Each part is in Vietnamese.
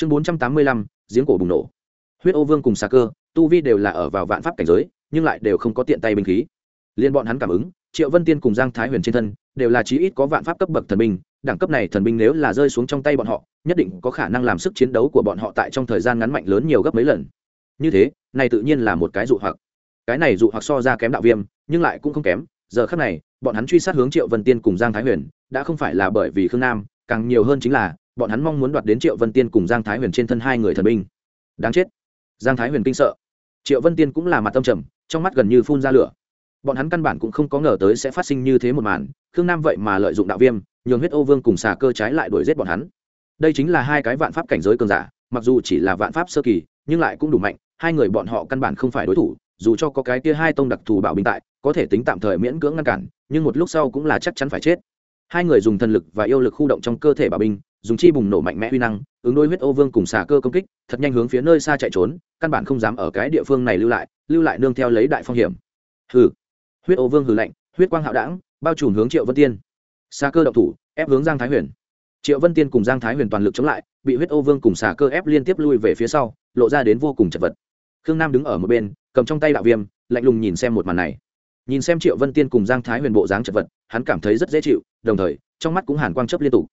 chương bốn trăm tám mươi lăm, giếng cổ bùng nổ. Huyết ô vương cùng xà cơ, tu vi đều là ở vào vạn pháp cảnh giới, nhưng lại đều không có tiện tay binh khí. Liên bọn hắn cảm ứng, triệu vân tiên cùng giang thái huyền trên thân đều là chí ít có vạn pháp cấp bậc thần binh, đẳng cấp này thần binh nếu là rơi xuống trong tay bọn họ, nhất định có khả năng làm sức chiến đấu của bọn họ tại trong thời gian ngắn mạnh lớn nhiều gấp mấy lần. Như thế, này tự nhiên là một cái dụ hoặc. Cái này dụ hoặc so ra kém đạo viêm, nhưng lại cũng không kém. Giờ khắc này, bọn hắn truy sát hướng triệu vân tiên cùng giang thái huyền, đã không phải là bởi vì khương nam, càng nhiều hơn chính là bọn hắn mong muốn đoạt đến triệu vân tiên cùng giang thái huyền trên thân hai người thần binh. Đáng chết. Giang thái huyền kinh sợ. Triệu vân tiên cũng là mặt tâm trầm, trong mắt gần như phun ra lửa. Bọn hắn căn bản cũng không có ngờ tới sẽ phát sinh như thế một màn, khương nam vậy mà lợi dụng đạo viêm, nhường huyết ô vương cùng xà cơ trái lại đuổi giết bọn hắn. Đây chính là hai cái vạn pháp cảnh giới cường giả, mặc dù chỉ là vạn pháp sơ kỳ, nhưng lại cũng đủ mạnh, hai người bọn họ căn bản không phải đối thủ, dù cho có cái kia hai tông đặc thù bảo bình tại, có thể tính tạm thời miễn cưỡng ngăn cản, nhưng một lúc sau cũng là chắc chắn phải chết. Hai người dùng thần lực và yêu lực khu động trong cơ thể bảo binh dùng chi bùng nổ mạnh mẽ huy năng, ứng đôi huyết ô vương cùng xà cơ công kích, thật nhanh hướng phía nơi xa chạy trốn, căn bản không dám ở cái địa phương này lưu lại lưu lại nương theo lấy đại phong hiểm. Hừ. Huyết ô vương hừ lạnh, huyết quang hạo đảng bao trùm hướng triệu vân tiên. Xà cơ động thủ, ép hướng giang thái huyền. Triệu vân tiên cùng giang thái huyền toàn lực chống lại, bị huyết ô vương cùng xà cơ ép liên tiếp lui về phía sau, lộ ra đến vô cùng chật vật. Khương nam đứng ở một bên, cầm trong tay đạo viêm, lạnh lùng nhìn xem một màn này. Nhìn xem triệu vân tiên cùng giang thái huyền bộ dáng chật vật, hắn cảm thấy rất dễ chịu, đồng thời, trong mắt cũng hàn quang chấp liên tục.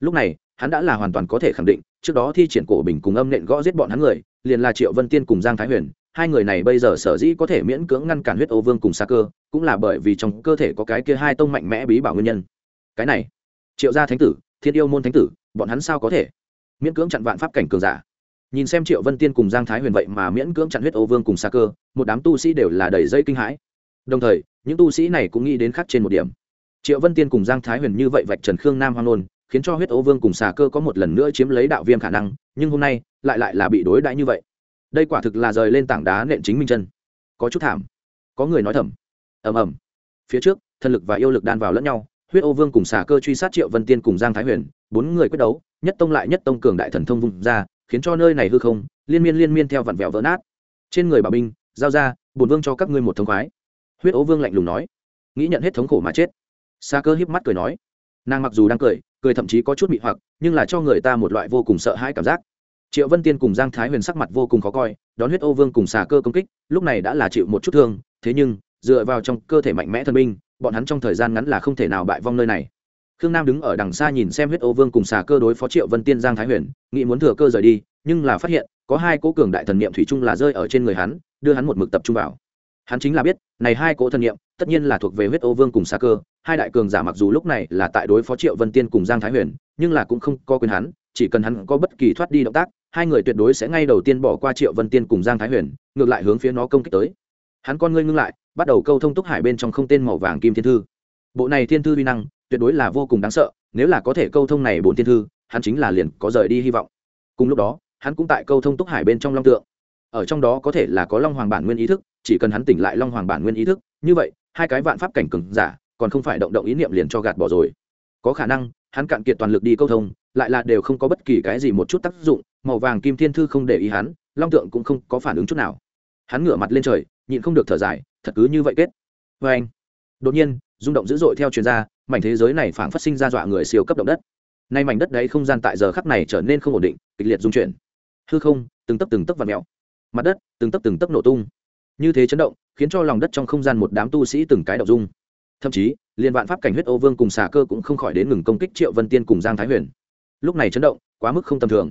Lúc này hắn đã là hoàn toàn có thể khẳng định, trước đó thi triển cổ bình cùng âm nện gõ giết bọn hắn người, liền là triệu vân tiên cùng giang thái huyền, hai người này bây giờ sở dĩ có thể miễn cưỡng ngăn cản huyết ô vương cùng xa cơ, cũng là bởi vì trong cơ thể có cái kia hai tông mạnh mẽ bí bảo nguyên nhân. Cái này, triệu gia thánh tử, thiên yêu môn thánh tử, bọn hắn sao có thể miễn cưỡng chặn vạn pháp cảnh cường giả? Nhìn xem triệu vân tiên cùng giang thái huyền vậy mà miễn cưỡng chặn huyết ô vương cùng xa cơ, một đám tu sĩ đều là đầy dây kinh hãi. Đồng thời, những tu sĩ này cũng nghĩ đến khác trên một điểm. Triệu vân tiên cùng giang thái huyền như vậy vạch trần khương nam hoang nôn khiến cho huyết ô vương cùng xà cơ có một lần nữa chiếm lấy đạo viêm khả năng, nhưng hôm nay lại lại là bị đối đãi như vậy. Đây quả thực là rời lên tảng đá nện chính minh chân. Có chút thảm. Có người nói thầm. Ầm ầm. Phía trước, thần lực và yêu lực đan vào lẫn nhau, huyết ô vương cùng xà cơ truy sát triệu vân tiên cùng giang thái huyền, bốn người quyết đấu, nhất tông lại nhất tông cường đại thần thông vùng ra, khiến cho nơi này hư không, liên miên liên miên theo vặn vẹo vỡ nát. Trên người bà binh, giao ra, bổn vương cho các ngươi một thống khoái. Huyết ô vương lạnh lùng nói. Nghĩ nhận hết thống khổ mà chết. Xa cơ híp mắt cười nói. Nàng mặc dù đang cười cười thậm chí có chút mị hoặc, nhưng là cho người ta một loại vô cùng sợ hãi cảm giác. Triệu vân tiên cùng giang thái huyền sắc mặt vô cùng khó coi, đón huyết ô vương cùng xà cơ công kích, lúc này đã là chịu một chút thương, thế nhưng, dựa vào trong cơ thể mạnh mẽ thần minh bọn hắn trong thời gian ngắn là không thể nào bại vong nơi này. Khương nam đứng ở đằng xa nhìn xem huyết ô vương cùng xà cơ đối phó triệu vân tiên, giang thái huyền, nghĩ muốn thừa cơ rời đi, nhưng là phát hiện, có hai cố cường đại thần niệm thủy chung là rơi ở trên người hắn, đưa hắn một mực tập trung vào. Hắn chính là biết, này hai cỗ thần niệm, tất nhiên là thuộc về huyết ô vương cùng xà cơ hai đại cường giả mặc dù lúc này là tại đối phó triệu vân tiên cùng giang thái huyền, nhưng là cũng không có quyền hắn, chỉ cần hắn có bất kỳ thoát đi động tác, hai người tuyệt đối sẽ ngay đầu tiên bỏ qua triệu vân tiên cùng giang thái huyền, ngược lại hướng phía nó công kích tới. Hắn con ngươi ngưng lại, bắt đầu câu thông túc hải bên trong không tên màu vàng kim thiên thư. Bộ này thiên thư vi năng, tuyệt đối là vô cùng đáng sợ, nếu là có thể câu thông này bốn thiên thư, hắn chính là liền có rời đi hy vọng. Cùng lúc đó, hắn cũng tại câu thông túc hải bên trong long tượng. Ở trong đó có thể là có long hoàng bản nguyên ý thức, chỉ cần hắn tỉnh lại long hoàng bản nguyên ý thức, như vậy, hai cái vạn pháp cảnh cừng giả còn không phải động động ý niệm liền cho gạt bỏ rồi. Có khả năng, hắn cạn kiệt toàn lực đi câu thông, lại là đều không có bất kỳ cái gì một chút tác dụng, màu vàng kim thiên thư không để ý hắn, long tượng cũng không có phản ứng chút nào. Hắn ngửa mặt lên trời, nhịn không được thở dài, thật cứ như vậy kết. Vê anh, đột nhiên, rung động dữ dội theo chuyên gia mảnh thế giới này phảng phát sinh ra dọa người siêu cấp động đất. Nay mảnh đất đấy không gian tại giờ khắc này trở nên không ổn định, kịch liệt dung chuyển. Hư không, từng tấc từng tấc và mèo. Mặt đất, từng tấc từng tấc nổ tung. Như thế chấn động, khiến cho lòng đất trong không gian một đám tu sĩ từng cái đậu dung thậm chí, liên vạn pháp cảnh huyết ô vương cùng xà cơ cũng không khỏi đến ngừng công kích triệu vân tiên cùng giang thái huyền. Lúc này chấn động, quá mức không tầm thường.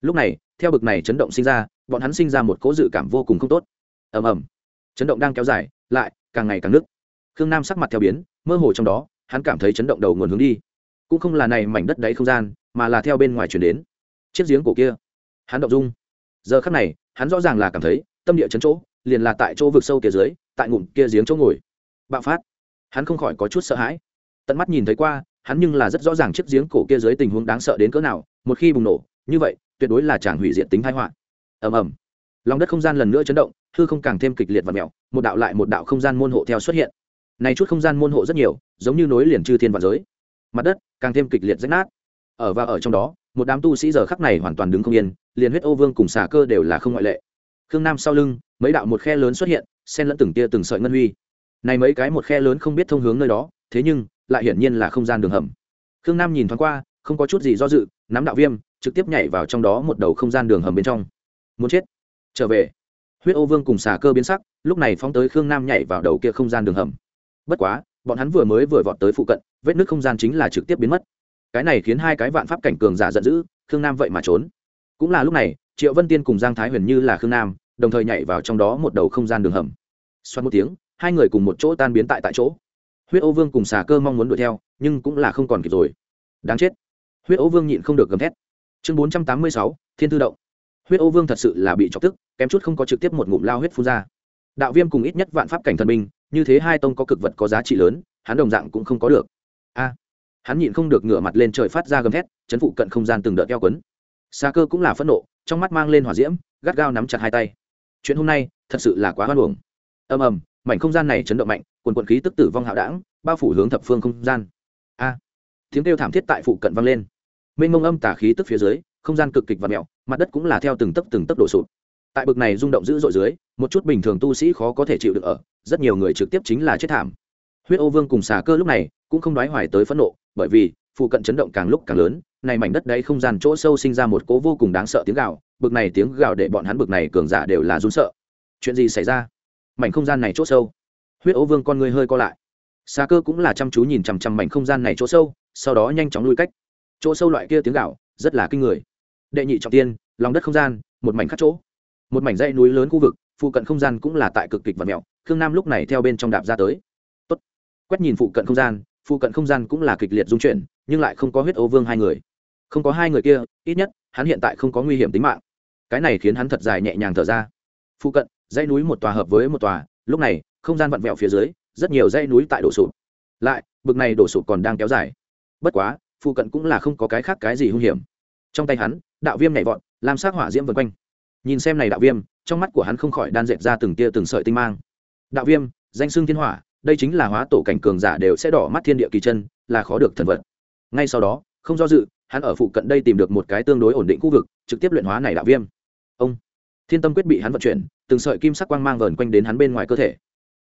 Lúc này, theo bực này chấn động sinh ra, bọn hắn sinh ra một cố dự cảm vô cùng không tốt. Ầm ầm. Chấn động đang kéo dài, lại, càng ngày càng nứt. Khương nam sắc mặt theo biến, mơ hồ trong đó, hắn cảm thấy chấn động đầu nguồn hướng đi. Cũng không là này mảnh đất đáy không gian, mà là theo bên ngoài chuyển đến. Chiếc giếng cổ kia. Hắn động dung. Giờ khắc này, hắn rõ ràng là cảm thấy, tâm địa chấn chỗ, liền là tại chỗ vực sâu kia dưới, tại ngụm kia giếng chỗ ngồi. Bạo phát hắn không khỏi có chút sợ hãi. Tận mắt nhìn thấy qua hắn nhưng là rất rõ ràng chiếc giếng cổ kia dưới tình huống đáng sợ đến cỡ nào một khi bùng nổ như vậy tuyệt đối là chàng hủy diệt tính thái họa. Ầm ầm. Lòng đất không gian lần nữa chấn động hư không càng thêm kịch liệt và mèo, một đạo lại một đạo không gian môn hộ theo xuất hiện. Này chút không gian môn hộ rất nhiều giống như nối liền chư thiên và giới. Mặt đất càng thêm kịch liệt rách nát. Ở và ở trong đó một đám tu sĩ giờ khắc này hoàn toàn đứng không yên liền huyết ô vương cùng xà cơ đều là không ngoại lệ. Khương nam sau lưng mấy đạo một khe lớn xuất hiện xen lẫn từng tia từng sợi ngân huy này mấy cái một khe lớn không biết thông hướng nơi đó, thế nhưng, lại hiển nhiên là không gian đường hầm. Khương nam nhìn thoáng qua, không có chút gì do dự, nắm đạo viêm, trực tiếp nhảy vào trong đó một đầu không gian đường hầm bên trong. Muốn chết. Trở về. Huyết ô vương cùng xà cơ biến sắc, lúc này phóng tới khương nam nhảy vào đầu kia không gian đường hầm. Bất quá, bọn hắn vừa mới vừa vọt tới phụ cận, vết nước không gian chính là trực tiếp biến mất. Cái này khiến hai cái vạn pháp cảnh cường giả giận dữ, khương nam vậy mà trốn. Cũng là lúc này, triệu vân tiên cùng giang thái huyền như là khương nam, đồng thời nhảy vào trong đó một đầu không gian đường hầm. Xoắn một tiếng hai người cùng một chỗ tan biến tại tại chỗ. Huyết ô vương cùng xà cơ mong muốn đuổi theo, nhưng cũng là không còn kịp rồi. Đáng chết. Huyết ô vương nhịn không được gầm thét. Chương bốn trăm tám mươi sáu, thiên tư động. Huyết ô vương thật sự là bị chọc tức, kém chút không có trực tiếp một ngụm lao huyết phun ra. Đạo viêm cùng ít nhất vạn pháp cảnh thần minh như thế hai tông có cực vật có giá trị lớn, hắn đồng dạng cũng không có được. A. Hắn nhịn không được ngửa mặt lên trời phát ra gầm thét, chấn phụ cận không gian từng đợt keo quấn. Xa cơ cũng là phẫn nộ, trong mắt mang lên hỏa diễm, gắt gao nắm chặt hai tay. Chuyện hôm nay thật sự là quá hoan hồng ầm ầm mảnh không gian này chấn động mạnh, quần quận khí tức tử vong hạo đảng, bao phủ hướng thập phương không gian. A! Tiếng kêu thảm thiết tại phụ cận vang lên. Mênh mông âm tả khí tức phía dưới, không gian cực kịch và mẹo, mặt đất cũng là theo từng tấc từng tấc đổ sụt tại bực này rung động dữ dội dưới, một chút bình thường tu sĩ khó có thể chịu được ở, rất nhiều người trực tiếp chính là chết thảm. Huyết ô vương cùng xà cơ lúc này cũng không đoái hoài tới phẫn nộ, bởi vì, phụ cận chấn động càng lúc càng lớn, này mảnh đất đấy không gian chỗ sâu sinh ra một cố vô cùng đáng sợ tiếng gào, bực này tiếng gào để bọn hắn bực này cường giả đều là run sợ. Chuyện gì xảy ra? Mảnh không gian này chỗ sâu. Huyết ấu vương con người hơi co lại. Xa cơ cũng là chăm chú nhìn chằm chằm mảnh không gian này chỗ sâu, sau đó nhanh chóng lui cách. Chỗ sâu loại kia tiếng gạo, rất là kinh người. Đệ nhị trọng tiên, lòng đất không gian, một mảnh khắc chỗ. Một mảnh dãy núi lớn khu vực, phụ cận không gian cũng là tại cực kịch và mẹo, khương nam lúc này theo bên trong đạp ra tới. Tốt. quét nhìn phụ cận không gian, phụ cận không gian cũng là kịch liệt dung chuyển, nhưng lại không có huyết ấu vương hai người. Không có hai người kia, ít nhất, hắn hiện tại không có nguy hiểm tính mạng. Cái này khiến hắn thật dài nhẹ nhàng thở ra. Phụ cận dãy núi một tòa hợp với một tòa, lúc này, không gian vặn vẹo phía dưới, rất nhiều dãy núi tại đổ sụp. Lại, bực này đổ sụp còn đang kéo dài. Bất quá, phụ cận cũng là không có cái khác cái gì hung hiểm. Trong tay hắn, đạo viêm nhảy vọt làm sát hỏa diễm vân quanh. Nhìn xem này đạo viêm, trong mắt của hắn không khỏi đan dệt ra từng tia từng sợi tinh mang. Đạo viêm, danh xưng thiên hỏa, đây chính là hóa tổ cảnh cường giả đều sẽ đỏ mắt thiên địa kỳ chân, là khó được thần vật. Ngay sau đó, không do dự, hắn ở phụ cận đây tìm được một cái tương đối ổn định khu vực, trực tiếp luyện hóa này đạo viêm. Ông! Thiên tâm quyết bị hắn vận chuyển, từng sợi kim sắc quang mang vờn quanh đến hắn bên ngoài cơ thể.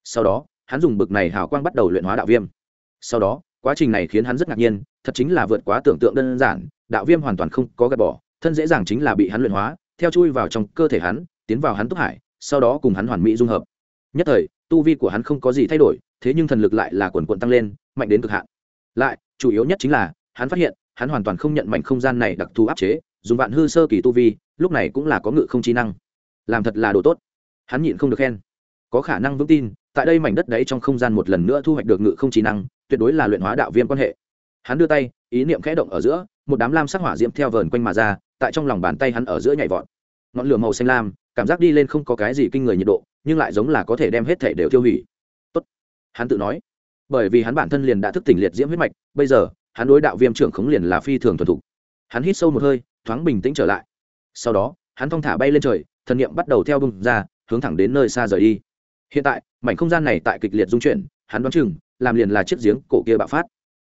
Sau đó, hắn dùng bực này hào quang bắt đầu luyện hóa đạo viêm. Sau đó, quá trình này khiến hắn rất ngạc nhiên, thật chính là vượt quá tưởng tượng đơn giản, đạo viêm hoàn toàn không có gạt bỏ, thân dễ dàng chính là bị hắn luyện hóa, theo chui vào trong cơ thể hắn, tiến vào hắn túc hải, sau đó cùng hắn hoàn mỹ dung hợp. Nhất thời, tu vi của hắn không có gì thay đổi, thế nhưng thần lực lại là quần quận tăng lên, mạnh đến cực hạn. Lại, chủ yếu nhất chính là, hắn phát hiện, hắn hoàn toàn không nhận mảnh không gian này đặc thù áp chế, dùng vạn hư sơ kỳ tu vi, lúc này cũng là có ngự không trí năng làm thật là đồ tốt. Hắn nhịn không được khen. Có khả năng vững tin, tại đây mảnh đất đấy trong không gian một lần nữa thu hoạch được ngự không trí năng, tuyệt đối là luyện hóa đạo viêm quan hệ. Hắn đưa tay, ý niệm khẽ động ở giữa, một đám lam sắc hỏa diễm theo vờn quanh mà ra, tại trong lòng bàn tay hắn ở giữa nhảy vọt. Ngọn lửa màu xanh lam, cảm giác đi lên không có cái gì kinh người nhiệt độ, nhưng lại giống là có thể đem hết thể đều tiêu hủy. Tốt. Hắn tự nói. Bởi vì hắn bản thân liền đã thức tỉnh liệt diễm huyết mạch, bây giờ, hắn đối đạo viêm trưởng khống liền là phi thường thuần thục. Hắn hít sâu một hơi, thoáng bình tĩnh trở lại. Sau đó, hắn thong thả bay lên trời thần niệm bắt đầu theo bung ra, hướng thẳng đến nơi xa rời đi. Hiện tại, mảnh không gian này tại kịch liệt dung chuyển, hắn đoán chừng, làm liền là chiếc giếng cổ kia bạo phát.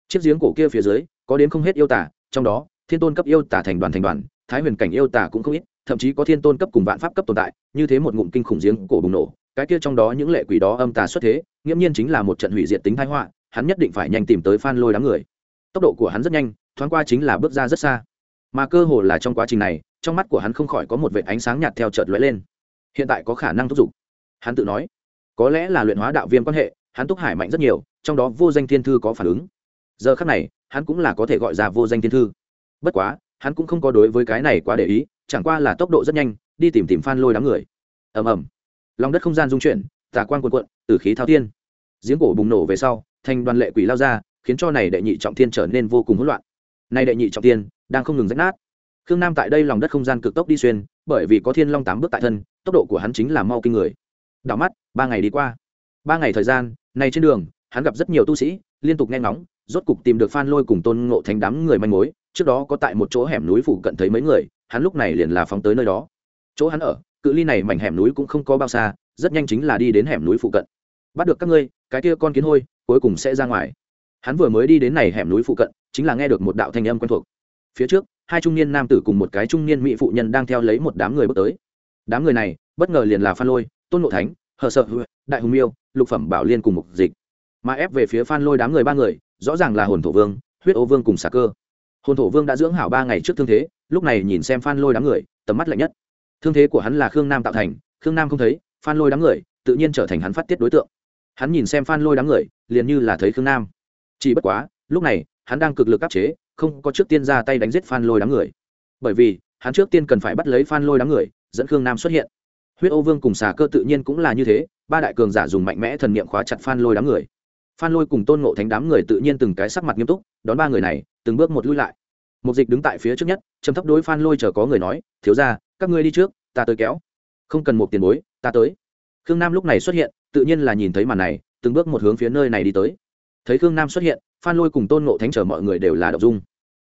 Chiếc giếng cổ kia phía dưới, có đến không hết yêu tả trong đó, thiên tôn cấp yêu tả thành đoàn thành đoàn, thái huyền cảnh yêu tả cũng không ít, thậm chí có thiên tôn cấp cùng vạn pháp cấp tồn tại, như thế một ngụm kinh khủng giếng cổ bùng nổ, cái kia trong đó những lệ quỷ đó âm tà xuất thế, nghiễm nhiên chính là một trận hủy diệt tính thái họa, hắn nhất định phải nhanh tìm tới phan lôi đám người. Tốc độ của hắn rất nhanh, thoáng qua chính là bước ra rất xa. Mà cơ hồ là trong quá trình này trong mắt của hắn không khỏi có một vệ ánh sáng nhạt theo chợt lóe lên. Hiện tại có khả năng thúc giục. Hắn tự nói, có lẽ là luyện hóa đạo viêm quan hệ, hắn túc hải mạnh rất nhiều, trong đó vô danh thiên thư có phản ứng. Giờ khắc này, hắn cũng là có thể gọi ra vô danh thiên thư. Bất quá, hắn cũng không có đối với cái này quá để ý, chẳng qua là tốc độ rất nhanh, đi tìm tìm phan lôi đám người. Ầm ầm. Lòng đất không gian dung chuyển, tà quan cuồn cuộn tử khí thao thiên. Giếng cổ bùng nổ về sau, thành đoàn lệ quỷ lao ra, khiến cho này đệ nhị trọng thiên trở nên vô cùng hỗn loạn. Nay đệ nhị trọng thiên đang không ngừng rách nát khương nam tại đây lòng đất không gian cực tốc đi xuyên, bởi vì có thiên long tám bước tại thân, tốc độ của hắn chính là mau kinh người. Đảo mắt, ba ngày đi qua. Ba ngày thời gian này trên đường, hắn gặp rất nhiều tu sĩ, liên tục nghe ngóng, rốt cục tìm được phan lôi cùng tôn ngộ thành đám người manh mối, trước đó có tại một chỗ hẻm núi phủ cận thấy mấy người, hắn lúc này liền là phóng tới nơi đó. Chỗ hắn ở, cự ly này mảnh hẻm núi cũng không có bao xa, rất nhanh chính là đi đến hẻm núi phụ cận. Bắt được các ngươi, cái kia con kiến hôi, cuối cùng sẽ ra ngoài. Hắn vừa mới đi đến này hẻm núi phụ cận, chính là nghe được một đạo thanh âm quen thuộc. Phía trước hai trung niên nam tử cùng một cái trung niên mỹ phụ nhân đang theo lấy một đám người bước tới. Đám người này, bất ngờ liền là phan lôi, tôn Nộ thánh, hờ sợ, đại hùng miêu, lục phẩm bảo liên cùng một dịch. Mà ép về phía phan lôi đám người ba người, rõ ràng là hồn thổ vương, huyết ô vương cùng xà cơ. Hồn thổ vương đã dưỡng hảo ba ngày trước thương thế, lúc này nhìn xem phan lôi đám người, tầm mắt lạnh nhất. Thương thế của hắn là khương nam tạo thành, khương nam không thấy, phan lôi đám người, tự nhiên trở thành hắn phát tiết đối tượng. Hắn nhìn xem phan lôi đám người, liền như là thấy khương nam. Chỉ bất quá, lúc này, hắn đang cực lực áp chế không có trước tiên ra tay đánh giết phan lôi đám người. Bởi vì, hắn trước tiên cần phải bắt lấy phan lôi đám người, dẫn khương nam xuất hiện. Huyết ô vương cùng xà cơ tự nhiên cũng là như thế, ba đại cường giả dùng mạnh mẽ thần niệm khóa chặt phan lôi đám người. Phan lôi cùng tôn ngộ thánh đám người tự nhiên từng cái sắc mặt nghiêm túc, đón ba người này, từng bước một lui lại. Một dịch đứng tại phía trước nhất chấm thấp đối phan lôi chờ có người nói, thiếu ra các ngươi đi trước, ta tới kéo. Không cần một tiền bối, ta tới. Khương nam lúc này xuất hiện, tự nhiên là nhìn thấy màn này, từng bước một hướng phía nơi này đi tới. Thấy khương nam xuất hiện phan lôi cùng tôn ngộ thánh chờ mọi người đều là đ ộ n dung.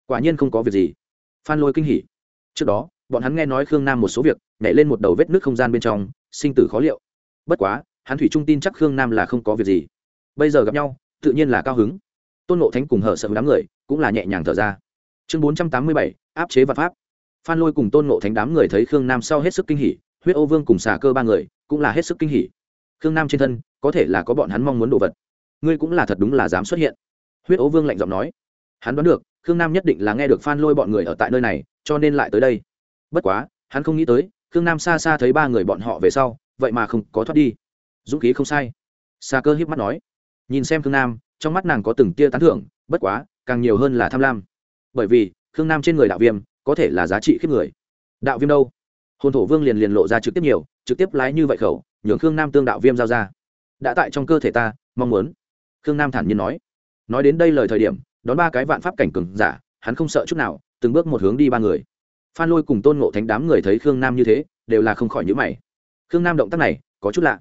Quả nhiên không có việc gì. Phan lôi kinh hỉ. Trước đó, bọn hắn nghe nói khương nam một số việc, nhảy lên một đầu vết nước không gian bên trong, sinh tử khó liệu. Bất quá, hắn thủy trung tin chắc khương nam là không có việc gì. Bây giờ gặp nhau, tự nhiên là cao hứng. Tôn ngộ thánh cùng hở sợ đám người cũng là nhẹ nhàng thở ra. Chương bốn trăm tám mươi bảy, áp chế vật pháp. Phan lôi cùng tôn ngộ thánh đám người thấy khương nam sau hết sức kinh hỉ, huyết ô vương cùng xà cơ ba người cũng là hết sức kinh hỉ. Khương nam trên thân, có thể là có bọn hắn mong muốn đồ vật. Ngươi cũng là thật đúng là dám xuất hiện huyết ố vương lạnh giọng nói, hắn đoán được, khương nam nhất định là nghe được phan lôi bọn người ở tại nơi này, cho nên lại tới đây. Bất quá, hắn không nghĩ tới, khương nam xa xa thấy ba người bọn họ về sau, vậy mà không có thoát đi. Dũng khí không sai. Xa cơ hiếp mắt nói, nhìn xem khương nam, trong mắt nàng có từng tia tán thưởng, bất quá, càng nhiều hơn là tham lam. Bởi vì, khương nam trên người đạo viêm, có thể là giá trị khiếp người. Đạo viêm đâu? Hồn thổ vương liền liền lộ ra trực tiếp nhiều, trực tiếp lái như vậy khẩu, nhường khương nam tương đạo viêm giao ra. Đã tại trong cơ thể ta, mong muốn. Khương nam thản nhiên nói nói đến đây lời thời điểm, đón ba cái vạn pháp cảnh cường giả, hắn không sợ chút nào, từng bước một hướng đi ba người. Phan lôi cùng tôn ngộ thánh đám người thấy khương nam như thế, đều là không khỏi nhữ mày. Khương nam động tác này, có chút lạ.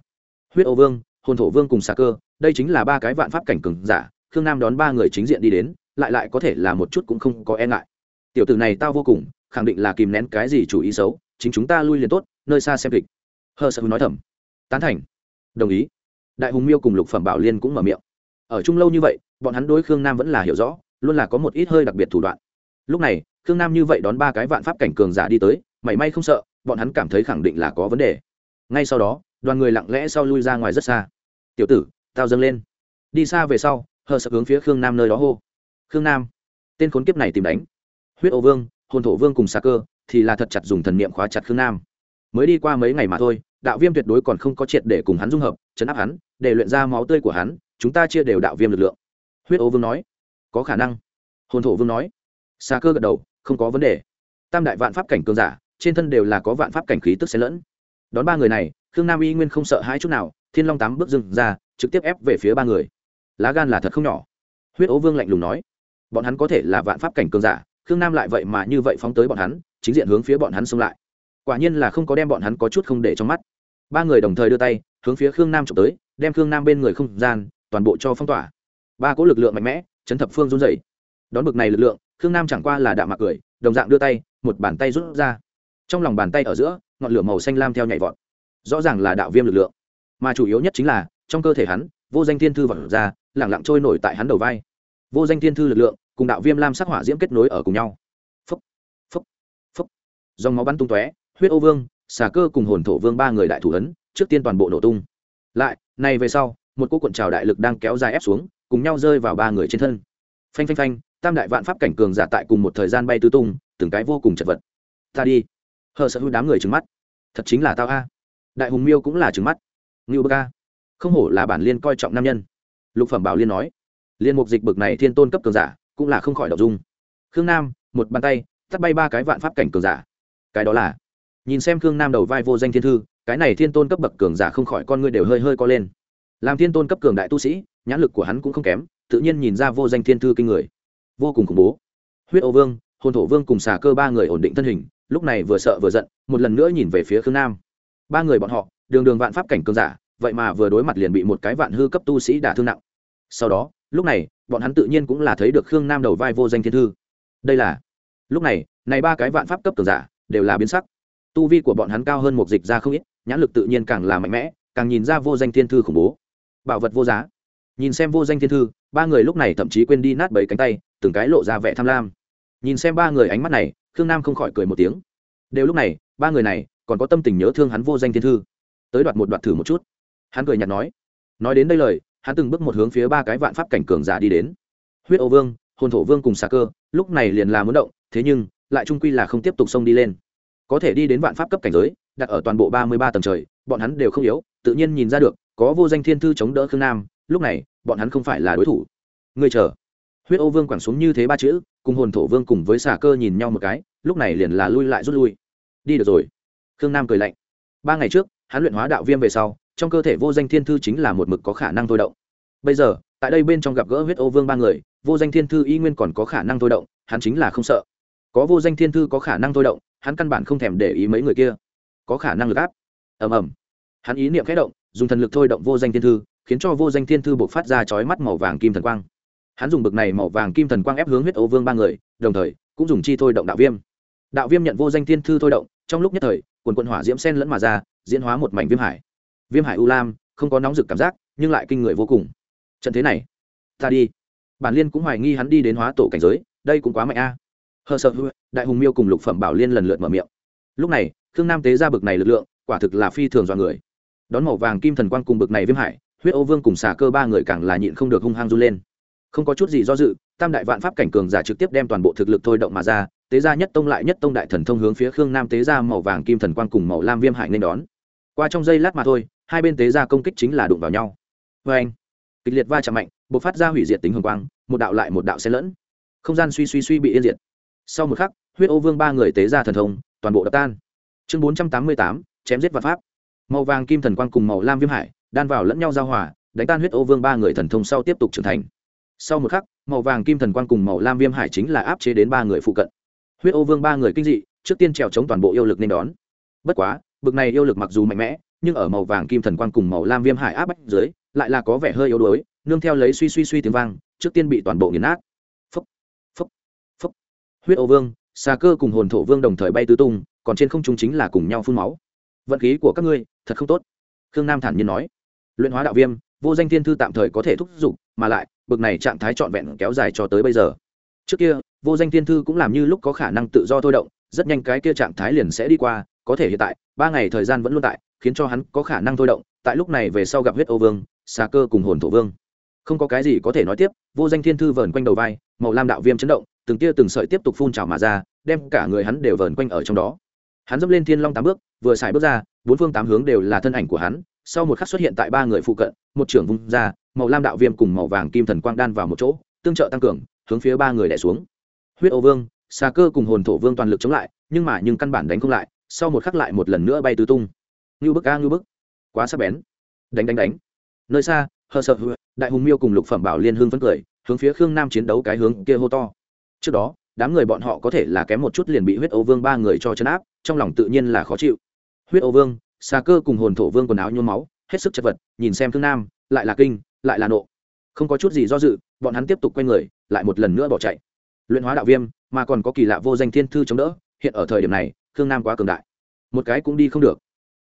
Huyết ô vương, hồn thổ vương cùng xà cơ, đây chính là ba cái vạn pháp cảnh cường giả, khương nam đón ba người chính diện đi đến, lại lại có thể là một chút cũng không có e ngại. Tiểu tử này tao vô cùng, khẳng định là kìm nén cái gì chủ ý xấu, chính chúng ta lui liền tốt, nơi xa xem kịch. Hờ sợ nói thầm. Tán thành. Đồng ý. Đại hùng miêu cùng lục phẩm bảo liên cũng mở miệng. Ở chung lâu như vậy bọn hắn đối khương nam vẫn là hiểu rõ, luôn là có một ít hơi đặc biệt thủ đoạn. Lúc này, khương nam như vậy đón ba cái vạn pháp cảnh cường giả đi tới, mảy may không sợ, bọn hắn cảm thấy khẳng định là có vấn đề. Ngay sau đó, đoàn người lặng lẽ sau lui ra ngoài rất xa. Tiểu tử, tao dâng lên. Đi xa về sau, hờ sợ hướng phía khương nam nơi đó hô. Khương nam, tên khốn kiếp này tìm đánh. Huyết ô vương, hồn thổ vương cùng xa cơ, thì là thật chặt dùng thần niệm khóa chặt khương nam. Mới đi qua mấy ngày mà thôi, đạo viêm tuyệt đối còn không có triệt để cùng hắn dung hợp, chấn áp hắn, để luyện ra máu tươi của hắn, chúng ta chia đều đạo viêm lực lượng huyết ố vương nói. Có khả năng. Hồn thổ vương nói. Xa cơ gật đầu, không có vấn đề. Tam đại vạn pháp cảnh cường giả, trên thân đều là có vạn pháp cảnh khí tức xen lẫn. Đón ba người này, khương nam y nguyên không sợ hai chút nào, thiên long tám bước dừng ra, trực tiếp ép về phía ba người. Lá gan là thật không nhỏ. Huyết ố vương lạnh lùng nói. Bọn hắn có thể là vạn pháp cảnh cường giả, khương nam lại vậy mà như vậy phóng tới bọn hắn, chính diện hướng phía bọn hắn xông lại. Quả nhiên là không có đem bọn hắn có chút không để trong mắt. Ba người đồng thời đưa tay, hướng phía khương nam trộm tới, đem khương nam bên người không gian toàn bộ cho phong tỏa ba cỗ lực lượng mạnh mẽ, chấn thập phương run dày đón bực này lực lượng, khương nam chẳng qua là đạm mạc cười, đồng dạng đưa tay, một bàn tay rút ra. Trong lòng bàn tay ở giữa, ngọn lửa màu xanh lam theo nhảy vọt. Rõ ràng là đạo viêm lực lượng. Mà chủ yếu nhất chính là, trong cơ thể hắn, vô danh thiên thư vật ra lẳng lặng trôi nổi tại hắn đầu vai. Vô danh thiên thư lực lượng, cùng đạo viêm lam sắc hỏa diễm kết nối ở cùng nhau. Phấp phấp phấp dòng máu bắn tung tóe, huyết ô vương, xà cơ cùng hồn thổ vương ba người đại thủ ấn, trước tiên toàn bộ nổ tung. Lại, này về sau, một cỗ cuộn trào đại lực đang kéo dài ép xuống cùng nhau rơi vào ba người trên thân. Phanh phanh phanh, tam đại vạn pháp cảnh cường giả tại cùng một thời gian bay tứ tung, từng cái vô cùng chật vật. Ta đi. Hờ sợ hữu đám người trứng mắt. Thật chính là tao a. Đại hùng miêu cũng là trứng mắt. Ngưu bơ ca không hổ là bản liên coi trọng nam nhân. Lục phẩm bảo liên nói. Liên mục dịch bực này thiên tôn cấp cường giả, cũng là không khỏi đọc dung. Khương nam, một bàn tay tắt bay ba cái vạn pháp cảnh cường giả. Cái đó là, nhìn xem khương nam đầu vai vô danh thiên thư, cái này thiên tôn cấp bậc cường giả không khỏi con ngươi đều hơi hơi co lên làm thiên tôn cấp cường đại tu sĩ, nhãn lực của hắn cũng không kém, tự nhiên nhìn ra vô danh thiên thư kinh người. Vô cùng khủng bố. Huyết ô vương, hồn thổ vương cùng xà cơ ba người ổn định thân hình, lúc này vừa sợ vừa giận, một lần nữa nhìn về phía khương nam. Ba người bọn họ, đường đường vạn pháp cảnh cường giả, vậy mà vừa đối mặt liền bị một cái vạn hư cấp tu sĩ đả thương nặng. Sau đó, lúc này, bọn hắn tự nhiên cũng là thấy được khương nam đầu vai vô danh thiên thư. Đây là, lúc này này ba cái vạn pháp cấp cường giả, đều là biến sắc. Tu vi của bọn hắn cao hơn một dịch ra không ít, nhãn lực tự nhiên càng là mạnh mẽ, càng nhìn ra vô danh thiên thư khủng bố bảo vật vô giá. Nhìn xem vô danh thiên thư, ba người lúc này thậm chí quên đi nát bảy cánh tay, từng cái lộ ra vẻ tham lam. Nhìn xem ba người ánh mắt này, khương nam không khỏi cười một tiếng. Đều lúc này, ba người này còn có tâm tình nhớ thương hắn vô danh thiên thư. Tới đoạt một đoạt thử một chút. Hắn cười nhạt nói. Nói đến đây lời, hắn từng bước một hướng phía ba cái vạn pháp cảnh cường giả đi đến. Huyết ô vương, hồn thổ vương cùng xà cơ, lúc này liền là muốn động, thế nhưng, lại trung quy là không tiếp tục xông đi lên. Có thể đi đến vạn pháp cấp cảnh giới, đặt ở toàn bộ ba mươi ba tầng trời, bọn hắn đều không yếu, tự nhiên nhìn ra được có vô danh thiên thư chống đỡ khương nam, lúc này, bọn hắn không phải là đối thủ. Ngươi chờ. Huyết ô vương quẳng xuống như thế ba chữ, cùng hồn thổ vương cùng với xà cơ nhìn nhau một cái, lúc này liền là lui lại rút lui. Đi được rồi. Khương nam cười lạnh. Ba ngày trước, hắn luyện hóa đạo viêm về sau, trong cơ thể vô danh thiên thư chính là một mực có khả năng thôi động. Bây giờ, tại đây bên trong gặp gỡ huyết ô vương ba người, vô danh thiên thư y nguyên còn có khả năng thôi động, hắn chính là không sợ. Có vô danh thiên thư có khả năng thôi động, hắn căn bản không thèm để ý mấy người kia. Có khả năng lực áp. Ầm ầm. Hắn ý niệm khẽ động dùng thần lực thôi động vô danh thiên thư, khiến cho vô danh thiên thư buộc phát ra chói mắt màu vàng kim thần quang. Hắn dùng bực này màu vàng kim thần quang ép hướng huyết ấu vương ba người, đồng thời, cũng dùng chi thôi động đạo viêm. Đạo viêm nhận vô danh thiên thư thôi động, trong lúc nhất thời, quần quận hỏa diễm sen lẫn mà ra, diễn hóa một mảnh viêm hải. Viêm hải u lam, không có nóng rực cảm giác, nhưng lại kinh người vô cùng. Trận thế này, ta đi. Bản liên cũng hoài nghi hắn đi đến hóa tổ cảnh giới, đây cũng quá mạnh a. À. hờ sợ đại hùng miêu cùng lục phẩm bảo liên lần lượt mở miệng. Lúc này, khương nam tế ra bực này lực lượng, quả thực là phi thường do người đón màu vàng kim thần quang cùng bực này viêm hải, huyết ô vương cùng xà cơ ba người càng là nhịn không được hung hăng run lên. Không có chút gì do dự, tam đại vạn pháp cảnh cường giả trực tiếp đem toàn bộ thực lực thôi động mà ra, tế gia nhất tông lại nhất tông đại thần thông hướng phía khương nam tế gia màu vàng kim thần quang cùng màu lam viêm hải nên đón. Qua trong giây lát mà thôi, hai bên tế gia công kích chính là đụng vào nhau. Vê anh, kịch liệt va chạm mạnh b ộ c phát ra hủy diệt tính hồng quang, một đạo lại một đạo xen lẫn. Không gian suy suy suy bị yên diệt. Sau một khắc, huyết ô vương ba người tế gia thần thông, toàn bộ đập tan. Chương bốn trăm tám mươi tám, chém giết vạn pháp màu vàng kim thần quang cùng màu lam viêm hải, đan vào lẫn nhau giao hòa, đánh tan huyết ô vương ba người thần thông sau tiếp tục trưởng thành. Sau một khắc, màu vàng kim thần quang cùng màu lam viêm hải chính là áp chế đến ba người phụ cận. Huyết ô vương ba người kinh dị, trước tiên trèo chống toàn bộ yêu lực nên đón. Bất quá, bực này yêu lực mặc dù mạnh mẽ, nhưng ở màu vàng kim thần quang cùng màu lam viêm hải áp bách dưới, lại là có vẻ hơi yếu đuối, nương theo lấy suy suy suy tiếng vang, trước tiên bị toàn bộ nghiền nát. Phúc phúc phúc huyết ô vương, xà cơ cùng hồn thổ vương đồng thời bay tứ tung, còn trên không trung chính là cùng nhau phun máu vận khí của các ngươi thật không tốt. Khương nam thản nhiên nói. Luyện hóa đạo viêm, vô danh thiên thư tạm thời có thể thúc giục, mà lại, bực này trạng thái trọn vẹn kéo dài cho tới bây giờ. Trước kia, vô danh thiên thư cũng làm như lúc có khả năng tự do thôi động, rất nhanh cái kia trạng thái liền sẽ đi qua, có thể hiện tại, ba ngày thời gian vẫn luôn tại, khiến cho hắn có khả năng thôi động, tại lúc này về sau gặp huyết ô vương, xà cơ cùng hồn thổ vương. Không có cái gì có thể nói tiếp, vô danh thiên thư vờn quanh đầu vai, màu lam đạo viêm chấn động, từng tia từng sợi tiếp tục phun trào mà ra, đem cả người hắn đều vờn quanh ở trong đó hắn dẫm lên thiên long tám bước, vừa xài bước ra, bốn phương tám hướng đều là thân ảnh của hắn. Sau một khắc xuất hiện tại ba người phụ cận, một trưởng vung ra, màu lam đạo viêm cùng màu vàng kim thần quang đan vào một chỗ, tương trợ tăng cường, hướng phía ba người đẻ xuống. Huyết ô vương xà cơ cùng hồn thổ vương toàn lực chống lại, nhưng mà nhưng căn bản đánh không lại, sau một khắc lại một lần nữa bay tứ tung. Ngưu bức a, ngưu bức. Quá sắc bén. Đánh đánh đánh. Nơi xa, hờ sợ đại hùng miêu cùng lục phẩm bảo liên hương phấn cười, hướng phía khương nam chiến đấu cái hướng kia hô to. Trước đó, đám người bọn họ có thể là kém một chút liền bị huyết ô vương ba người cho chấn áp trong lòng tự nhiên là khó chịu. Huyết ô vương xà cơ cùng hồn thổ vương quần áo nhuốm máu, hết sức chật vật, nhìn xem thương nam, lại là kinh, lại là nộ. Không có chút gì do dự, bọn hắn tiếp tục quay người, lại một lần nữa bỏ chạy. Luyện hóa đạo viêm, mà còn có kỳ lạ vô danh thiên thư chống đỡ, hiện ở thời điểm này khương nam quá cường đại. Một cái cũng đi không được.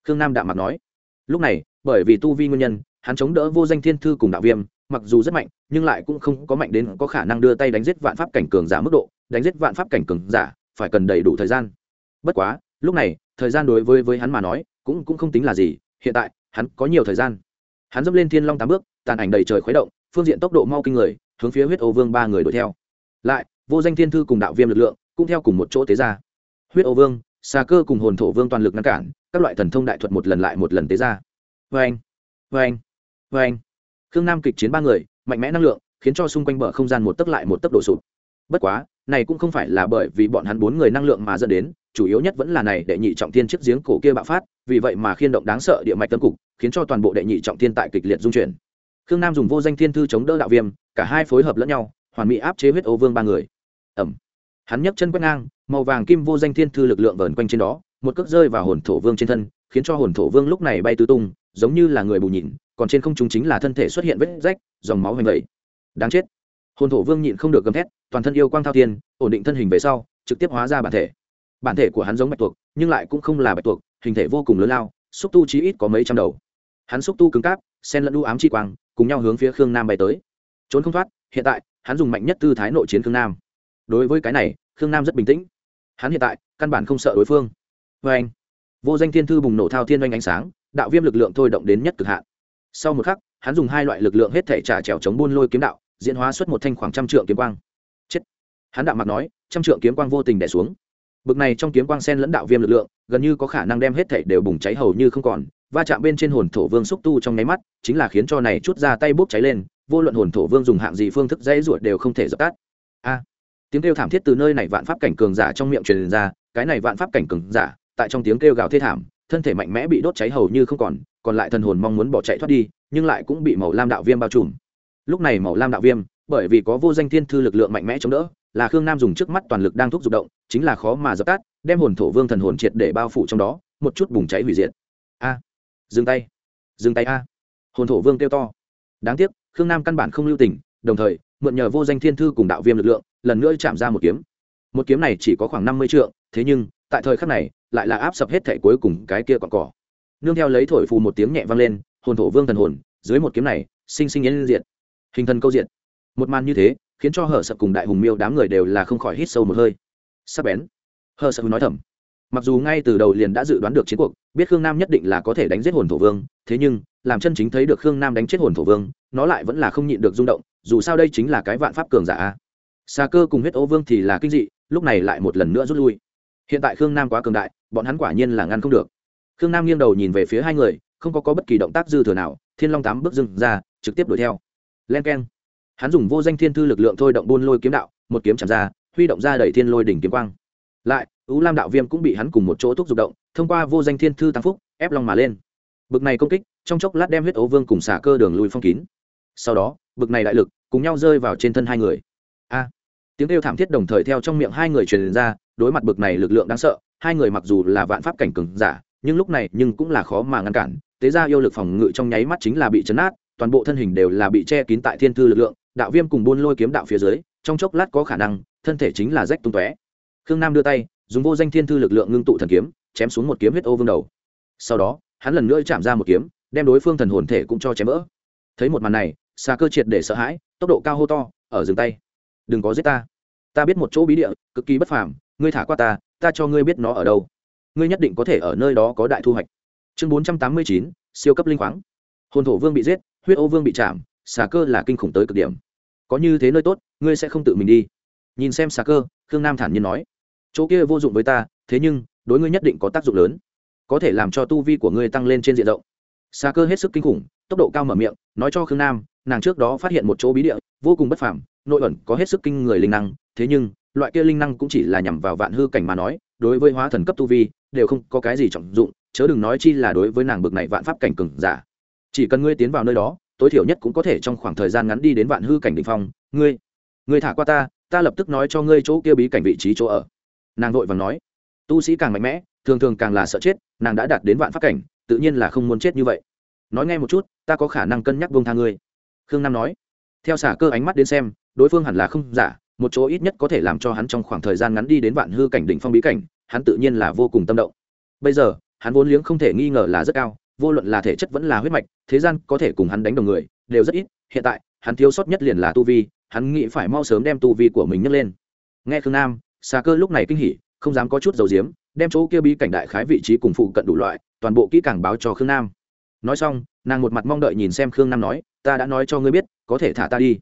Khương nam đạm mặt nói. Lúc này, bởi vì tu vi nguyên nhân, hắn chống đỡ vô danh thiên thư cùng đạo viêm, mặc dù rất mạnh, nhưng lại cũng không có mạnh đến có khả năng đưa tay đánh giết vạn pháp cảnh cường giả mức độ, đánh giết vạn pháp cảnh cường giả, phải cần đầy đủ thời gian. Bất quá lúc này, thời gian đối với với hắn mà nói, cũng cũng không tính là gì. Hiện tại, hắn có nhiều thời gian. Hắn dẫm lên thiên long tám bước, tàn ảnh đầy trời khuấy động, phương diện tốc độ mau kinh người, hướng phía huyết ô vương ba người đuổi theo. Lại, vô danh thiên thư cùng đạo viêm lực lượng, cũng theo cùng một chỗ tế ra. Huyết ô vương, xà cơ cùng hồn thổ vương toàn lực ngăn cản, các loại thần thông đại thuật một lần lại một lần tế ra. Vê anh vê anh vê anh khương nam kịch chiến ba người, mạnh mẽ năng lượng, khiến cho xung quanh bờ không gian một tấc lại một tấc độ sụp. Bất quá, này cũng không phải là bởi vì bọn hắn bốn người năng lượng mà dẫn đến chủ yếu nhất vẫn là này đệ nhị trọng thiên chiếc giếng cổ kia bạo phát, vì vậy mà khiên động đáng sợ địa mạch tâm cục, khiến cho toàn bộ đệ nhị trọng thiên tại kịch liệt dung chuyển. Khương nam dùng vô danh thiên thư chống đỡ đạo viêm, cả hai phối hợp lẫn nhau, hoàn mỹ áp chế huyết ô vương ba người. Ẩm. Hắn nhấc chân quét ngang, màu vàng kim vô danh thiên thư lực lượng vờn quanh trên đó, một cước rơi vào hồn thổ vương trên thân, khiến cho hồn thổ vương lúc này bay tứ tung, giống như là người bù nhìn, còn trên không trung chính là thân thể xuất hiện vết rách, dòng máu hoành vẩy. Đáng chết. Hồn thổ vương nhịn không được gầm thét, toàn thân yêu quang thao tiên ổn định thân hình về sau, trực tiếp hóa ra bản thể bản thể của hắn giống bạch tuộc, nhưng lại cũng không là bạch tuộc, hình thể vô cùng lớn lao, xúc tu chí ít có mấy trăm đầu. Hắn xúc tu cứng cáp sen lẫn u ám chi quang, cùng nhau hướng phía khương nam bay tới. Trốn không thoát, hiện tại, hắn dùng mạnh nhất tư thái nội chiến khương nam. Đối với cái này, khương nam rất bình tĩnh. Hắn hiện tại, căn bản không sợ đối phương. Vê anh, vô danh thiên thư bùng nổ thao thiên oanh ánh sáng, đạo viêm lực lượng thôi động đến nhất cực hạn. Sau một khắc, hắn dùng hai loại lực lượng hết thể trả trèo chống buôn lôi kiếm đạo, diễn hóa xuất một thanh khoảng trăm trượng kiếm quang. Chết. Hắn đạo mặt nói, trăm trượng kiếm quang vô tình đẻ xuống bực này trong kiếm quang sen lẫn đạo viêm lực lượng, gần như có khả năng đem hết thảy đều bùng cháy hầu như không còn. Va chạm bên trên hồn thổ vương xúc tu trong nháy mắt, chính là khiến cho này chút ra tay bốc cháy lên, vô luận hồn thổ vương dùng hạng gì phương thức dễ ruột đều không thể dập tắt. A! Tiếng kêu thảm thiết từ nơi này vạn pháp cảnh cường giả trong miệng truyền ra, cái này vạn pháp cảnh cường giả, tại trong tiếng kêu gào thê thảm, thân thể mạnh mẽ bị đốt cháy hầu như không còn còn lại thần hồn mong muốn bỏ chạy thoát đi, nhưng lại cũng bị màu lam đạo viêm bao trùm. Lúc này màu lam đạo viêm, bởi vì có vô danh thiên thư lực lượng mạnh mẽ chống đỡ là khương nam dùng trước mắt toàn lực đang thúc giục động, chính là khó mà dập tắt, đem hồn thổ vương thần hồn triệt để bao phủ trong đó, một chút bùng cháy hủy diệt. A, dừng tay dừng tay a. Hồn thổ vương kêu to. Đáng tiếc, khương nam căn bản không lưu tình, đồng thời, mượn nhờ vô danh thiên thư cùng đạo viêm lực lượng, lần nữa chạm ra một kiếm. Một kiếm này chỉ có khoảng năm mươi triệu thế nhưng, tại thời khắc này, lại là áp sập hết thẻ cuối cùng cái kia còn cỏ. Nương theo lấy thổi phù một tiếng nhẹ vang lên, hồn thổ vương thần hồn, dưới một kiếm này, sinh sinh yến diện hình thần câu diện một màn như thế khiến cho hở sập cùng đại hùng miêu đám người đều là không khỏi hít sâu một hơi. Sắp bén. Hở sập nói thầm. Mặc dù ngay từ đầu liền đã dự đoán được chiến cuộc biết khương nam nhất định là có thể đánh giết hồn thổ vương thế nhưng làm chân chính thấy được khương nam đánh chết hồn thổ vương nó lại vẫn là không nhịn được rung động dù sao đây chính là cái vạn pháp cường giả xa cơ cùng huyết ấu vương thì là kinh dị lúc này lại một lần nữa rút lui. Hiện tại khương nam quá cường đại bọn hắn quả nhiên là ngăn không được. Khương nam nghiêng đầu nhìn về phía hai người không có, có bất kỳ động tác dư thừa nào thiên long tám bước dưng ra trực tiếp đuổi theo. Len k e n hắn dùng vô danh thiên thư lực lượng thôi động buôn lôi kiếm đạo, một kiếm chạm ra, huy động ra đẩy thiên lôi đỉnh kiếm quang. Lại ứ lam đạo viêm cũng bị hắn cùng một chỗ thúc giục động, thông qua vô danh thiên thư tăng phúc, ép long mà lên. Bực này công kích, trong chốc lát đem huyết ấu vương cùng xả cơ đường lùi phong kín. Sau đó, bực này đại lực, cùng nhau rơi vào trên thân hai người. A! Tiếng kêu thảm thiết đồng thời theo trong miệng hai người truyền ra, đối mặt bực này lực lượng đáng sợ, hai người mặc dù là vạn pháp cảnh cường giả, nhưng lúc này nhưng cũng là khó mà ngăn cản. Tế ra yêu lực phòng ngự trong nháy mắt chính là bị chấn át toàn bộ thân hình đều là bị che kín tại thiên thư lực lượng đạo viêm cùng buôn lôi kiếm đạo phía dưới, trong chốc lát có khả năng, thân thể chính là rách tung tóe. Khương nam đưa tay, dùng vô danh thiên thư lực lượng ngưng tụ thần kiếm, chém xuống một kiếm huyết ô vương đầu. Sau đó, hắn lần nữa chạm ra một kiếm, đem đối phương thần hồn thể cũng cho chém vỡ. Thấy một màn này xà cơ triệt để sợ hãi, tốc độ cao hô to, ở dừng tay. Đừng có giết ta. Ta biết một chỗ bí địa, cực kỳ bất phàm, ngươi thả qua ta ta cho ngươi biết nó ở đâu. Ngươi nhất định có thể ở nơi đó có đại thu hoạch. Chương bốn trăm tám mươi chín, siêu cấp linh khoáng. Hồn thổ vương bị giết, huyết ô vương bị chạm xà cơ là kinh khủng tới cực điểm. Có như thế nơi tốt, ngươi sẽ không tự mình đi. Nhìn xem xà cơ, khương nam thản nhiên nói. Chỗ kia vô dụng với ta, thế nhưng, đối ngươi nhất định có tác dụng lớn. Có thể làm cho tu vi của ngươi tăng lên trên diện rộng. Xà cơ hết sức kinh khủng, tốc độ cao mở miệng, nói cho khương nam, nàng trước đó phát hiện một chỗ bí địa, vô cùng bất phàm, nội ẩn có hết sức kinh người linh năng, thế nhưng, loại kia linh năng cũng chỉ là nhằm vào vạn hư cảnh mà nói, đối với hóa thần cấp tu vi, đều không có cái gì trọng dụng, chớ đừng nói chi là đối với nàng bực này vạn pháp cảnh cừng giả. Chỉ cần ngươi tiến vào nơi đó tối thiểu nhất cũng có thể trong khoảng thời gian ngắn đi đến vạn hư cảnh đ ỉ n h phong. Ngươi ngươi thả qua ta ta lập tức nói cho ngươi chỗ kia bí cảnh vị trí chỗ ở. Nàng vội vàng nói. Tu sĩ càng mạnh mẽ, thường thường càng là sợ chết, nàng đã đạt đến vạn pháp cảnh, tự nhiên là không muốn chết như vậy. Nói nghe một chút, ta có khả năng cân nhắc buông tha ngươi. Khương nam nói. Theo xả cơ ánh mắt đến xem, đối phương hẳn là không giả, một chỗ ít nhất có thể làm cho hắn trong khoảng thời gian ngắn đi đến vạn hư cảnh đỉnh phong bí cảnh, hắn tự nhiên là vô cùng tâm động. Bây giờ, hắn vốn liếng không thể nghi ngờ là rất cao vô luận là thể chất vẫn là huyết mạch, thế gian có thể cùng hắn đánh đồng người, đều rất ít. Hiện tại, hắn thiếu sót nhất liền là tu vi, hắn nghĩ phải mau sớm đem tu vi của mình nhấc lên. Nghe khương nam xà cơ lúc này kinh hỉ, không dám có chút dầu diếm, đem chỗ kia bí cảnh đại khái vị trí cùng phụ cận đủ loại, toàn bộ kỹ càng báo cho khương nam. Nói xong, nàng một mặt mong đợi nhìn xem khương nam nói, ta đã nói cho ngươi biết, có thể thả ta đi.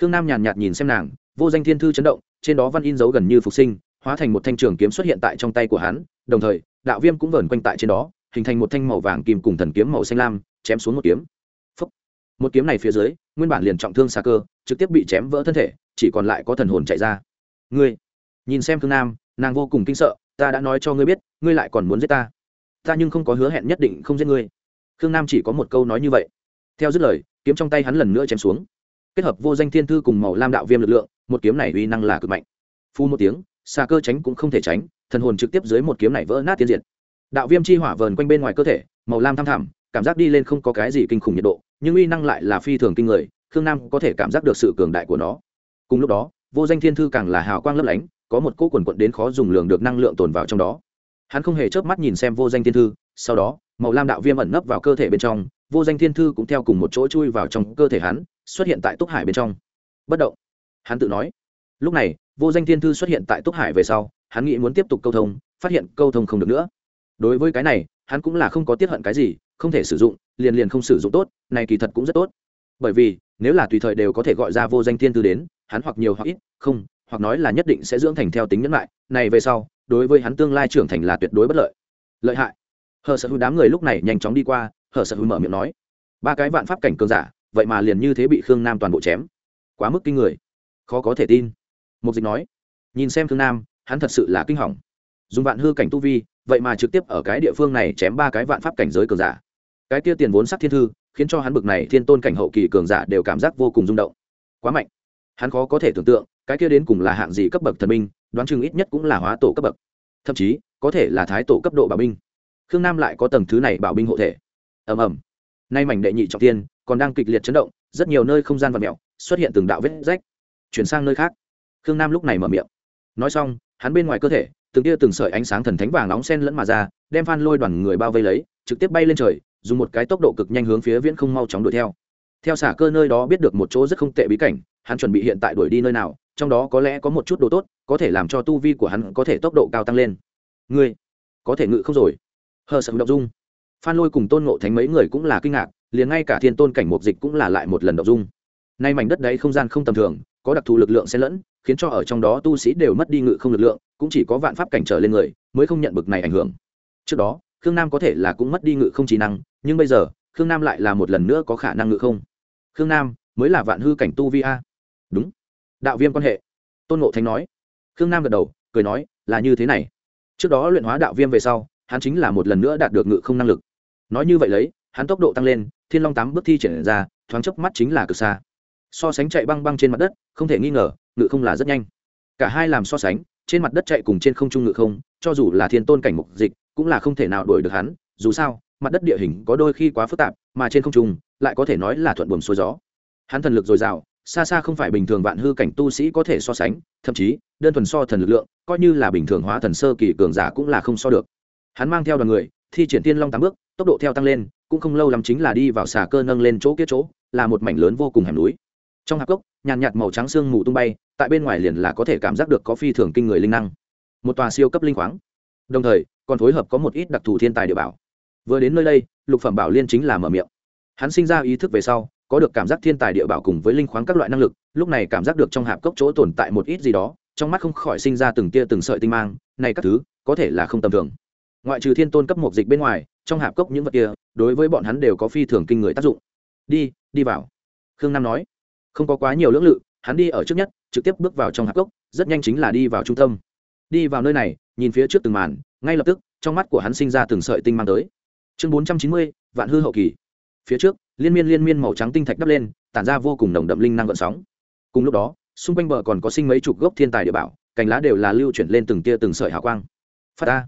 Khương nam nhàn nhạt nhìn xem nàng, vô danh thiên thư chấn động, trên đó văn in dấu gần như phục sinh, hóa thành một thanh trường kiếm xuất hiện tại trong tay của hắn, đồng thời, đạo viêm cũng vờn quanh tại trên đó hình thành một thanh màu vàng kim cùng thần kiếm màu xanh lam, chém xuống một kiếm. Phúc. một kiếm này phía dưới, nguyên bản liền trọng thương xa cơ, trực tiếp bị chém vỡ thân thể, chỉ còn lại có thần hồn chạy ra. Ngươi, nhìn xem thương nam, nàng vô cùng kinh sợ, ta đã nói cho ngươi biết, ngươi lại còn muốn giết ta. Ta nhưng không có hứa hẹn nhất định không giết ngươi. Khương nam chỉ có một câu nói như vậy. Theo dứt lời, kiếm trong tay hắn lần nữa chém xuống. Kết hợp vô danh thiên thư cùng màu lam đạo viêm lực lượng, một kiếm này uy năng là cực mạnh. Phu một tiếng xa cơ tránh cũng không thể tránh, thần hồn trực tiếp dưới một kiếm này vỡ nát tiên diện đạo viêm chi hỏa vờn quanh bên ngoài cơ thể, màu lam thăm thẳm, cảm giác đi lên không có cái gì kinh khủng nhiệt độ, nhưng uy năng lại là phi thường kinh người, khương nam có thể cảm giác được sự cường đại của nó. Cùng lúc đó, vô danh thiên thư càng là hào quang lấp lánh, có một cỗ quần quận đến khó dùng lường được năng lượng tồn vào trong đó. Hắn không hề chớp mắt nhìn xem vô danh thiên thư, sau đó, màu lam đạo viêm ẩn nấp vào cơ thể bên trong, vô danh thiên thư cũng theo cùng một chỗ chui vào trong cơ thể hắn, xuất hiện tại túc hải bên trong. Bất động. Hắn tự nói. Lúc này, vô danh thiên thư xuất hiện tại túc hải về sau, hắn nghĩ muốn tiếp tục câu thông, phát hiện câu thông không được nữa đối với cái này, hắn cũng là không có tiết hận cái gì, không thể sử dụng, liền liền không sử dụng tốt, này kỳ thật cũng rất tốt. Bởi vì, nếu là tùy thời đều có thể gọi ra vô danh thiên tư đến, hắn hoặc nhiều hoặc ít, không, hoặc nói là nhất định sẽ dưỡng thành theo tính nhẫn lại, này về sau, đối với hắn tương lai trưởng thành là tuyệt đối bất lợi. Lợi hại. Hờ sợ hữu đám người lúc này nhanh chóng đi qua, hờ sợ hữu mở miệng nói, ba cái vạn pháp cảnh cường giả, vậy mà liền như thế bị khương nam toàn bộ chém. Quá mức kinh người. Khó có thể tin. Mục dịch nói. Nhìn xem khương nam, hắn thật sự là kinh hỏng. Dùng vạn hư cảnh tu vi vậy mà trực tiếp ở cái địa phương này chém ba cái vạn pháp cảnh giới cường giả. Cái kia tiền vốn sắc thiên thư, khiến cho hắn bực này thiên tôn cảnh hậu kỳ cường giả đều cảm giác vô cùng rung động. Quá mạnh. Hắn khó có thể tưởng tượng, cái kia đến cùng là hạng gì cấp bậc thần minh, đoán chừng ít nhất cũng là hóa tổ cấp bậc. Thậm chí, có thể là thái tổ cấp độ bảo binh. Khương nam lại có tầng thứ này bảo binh hộ thể. Ầm ầm. Nay mảnh đệ nhị trọng tiên còn đang kịch liệt chấn động, rất nhiều nơi không gian và mẹo xuất hiện từng đạo vết rách, chuyển sang nơi khác. Khương nam lúc này mở miệng. Nói xong, hắn bên ngoài cơ thể từng tia từng sợi ánh sáng thần thánh vàng nóng sen lẫn mà ra, đem phan lôi đoàn người bao vây lấy, trực tiếp bay lên trời, dùng một cái tốc độ cực nhanh hướng phía viễn không mau chóng đuổi theo. Theo xả cơ nơi đó biết được một chỗ rất không tệ bí cảnh, hắn chuẩn bị hiện tại đuổi đi nơi nào, trong đó có lẽ có một chút đồ tốt, có thể làm cho tu vi của hắn có thể tốc độ cao tăng lên. Ngươi, có thể ngự không rồi? Hờ sợ động dung. Phan lôi cùng tôn ngộ thánh mấy người cũng là kinh ngạc, liền ngay cả thiên tôn cảnh mục dịch cũng là lại một lần động dung. Nay mảnh đất đấy không gian không tầm thường, có đặc thù lực lượng xen lẫn khiến cho ở trong đó tu sĩ đều mất đi ngự không lực lượng, cũng chỉ có vạn pháp cảnh trở lên người mới không nhận bực này ảnh hưởng. Trước đó, khương nam có thể là cũng mất đi ngự không trí năng, nhưng bây giờ, khương nam lại là một lần nữa có khả năng ngự không. Khương nam mới là vạn hư cảnh tu vi a. Đúng. Đạo viêm quan hệ. Tôn ngộ thánh nói. Khương nam gật đầu, cười nói, là như thế này. Trước đó luyện hóa đạo viêm về sau, hắn chính là một lần nữa đạt được ngự không năng lực. Nói như vậy lấy, hắn tốc độ tăng lên, thiên long tám bước thi triển ra, thoáng chớp mắt chính là cực xa so sánh chạy băng băng trên mặt đất, không thể nghi ngờ, ngự không là rất nhanh. Cả hai làm so sánh, trên mặt đất chạy cùng trên không trung ngự không, cho dù là thiên tôn cảnh mục dịch, cũng là không thể nào đuổi được hắn, dù sao, mặt đất địa hình có đôi khi quá phức tạp, mà trên không trung, lại có thể nói là thuận buồm xuôi gió. Hắn thần lực dồi dào, xa xa không phải bình thường vạn hư cảnh tu sĩ có thể so sánh, thậm chí, đơn thuần so thần lực lượng, coi như là bình thường hóa thần sơ kỳ cường giả cũng là không so được. Hắn mang theo đoàn người, thi triển tiên long tám bước, tốc độ theo tăng lên, cũng không lâu lắm chính là đi vào xà cơ nâng lên chỗ kia chỗ, là một mảnh lớn vô cùng hẻm núi trong hạp cốc, nhàn nhạt màu trắng sương mù tung bay, tại bên ngoài liền là có thể cảm giác được có phi thường kinh người linh năng. Một tòa siêu cấp linh khoáng. Đồng thời, còn phối hợp có một ít đặc thù thiên tài địa bảo. Vừa đến nơi đây, lục phẩm bảo liên chính là mở miệng. Hắn sinh ra ý thức về sau, có được cảm giác thiên tài địa bảo cùng với linh khoáng các loại năng lực, lúc này cảm giác được trong hạp cốc chỗ tồn tại một ít gì đó, trong mắt không khỏi sinh ra từng tia từng sợi tinh mang, này các thứ, có thể là không tầm thường. Ngoại trừ thiên tôn cấp một dịch bên ngoài, trong hạp cốc những vật kia, đối với bọn hắn đều có phi thường kinh người tác dụng. Đi đi vào. Khương nam nói không có quá nhiều lưỡng lự, hắn đi ở trước nhất, trực tiếp bước vào trong hạp cốc, rất nhanh chính là đi vào trung tâm. Đi vào nơi này, nhìn phía trước từng màn, ngay lập tức, trong mắt của hắn sinh ra từng sợi tinh mang tới. Chương bốn trăm chín mươi, vạn hư hậu kỳ. Phía trước, liên miên liên miên màu trắng tinh thạch đắp lên, tản ra vô cùng nồng đậm linh năng gợn sóng. Cùng lúc đó, xung quanh bờ còn có sinh mấy chục gốc thiên tài địa bảo, cành lá đều là lưu chuyển lên từng tia từng sợi hào quang. Phát ta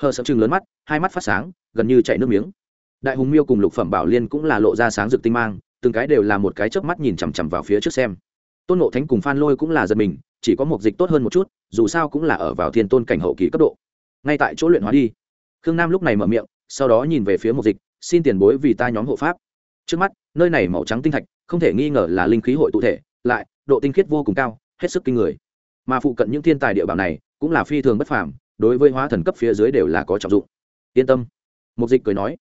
hờ sợ chừng lớn mắt, hai mắt phát sáng, gần như chạy nước miếng. Đại hùng miêu cùng lục phẩm bảo liên cũng là lộ ra sáng rực tinh mang từng cái đều là một cái chớp mắt nhìn chằm chằm vào phía trước xem. Tôn nộ thánh cùng phan lôi cũng là giật mình, chỉ có một dịch tốt hơn một chút, dù sao cũng là ở vào thiên tôn cảnh hậu kỳ cấp độ. Ngay tại chỗ luyện hóa đi. Khương nam lúc này mở miệng, sau đó nhìn về phía một dịch, xin tiền bối vì ta nhóm hộ pháp. Trước mắt, nơi này màu trắng tinh thạch, không thể nghi ngờ là linh khí hội tụ thể, lại, độ tinh khiết vô cùng cao, hết sức kinh người. Mà phụ cận những thiên tài địa bảo này, cũng là phi thường bất phàm, đối với hóa thần cấp phía dưới đều là có trọng dụng. Yên tâm. Mục dịch cười nói.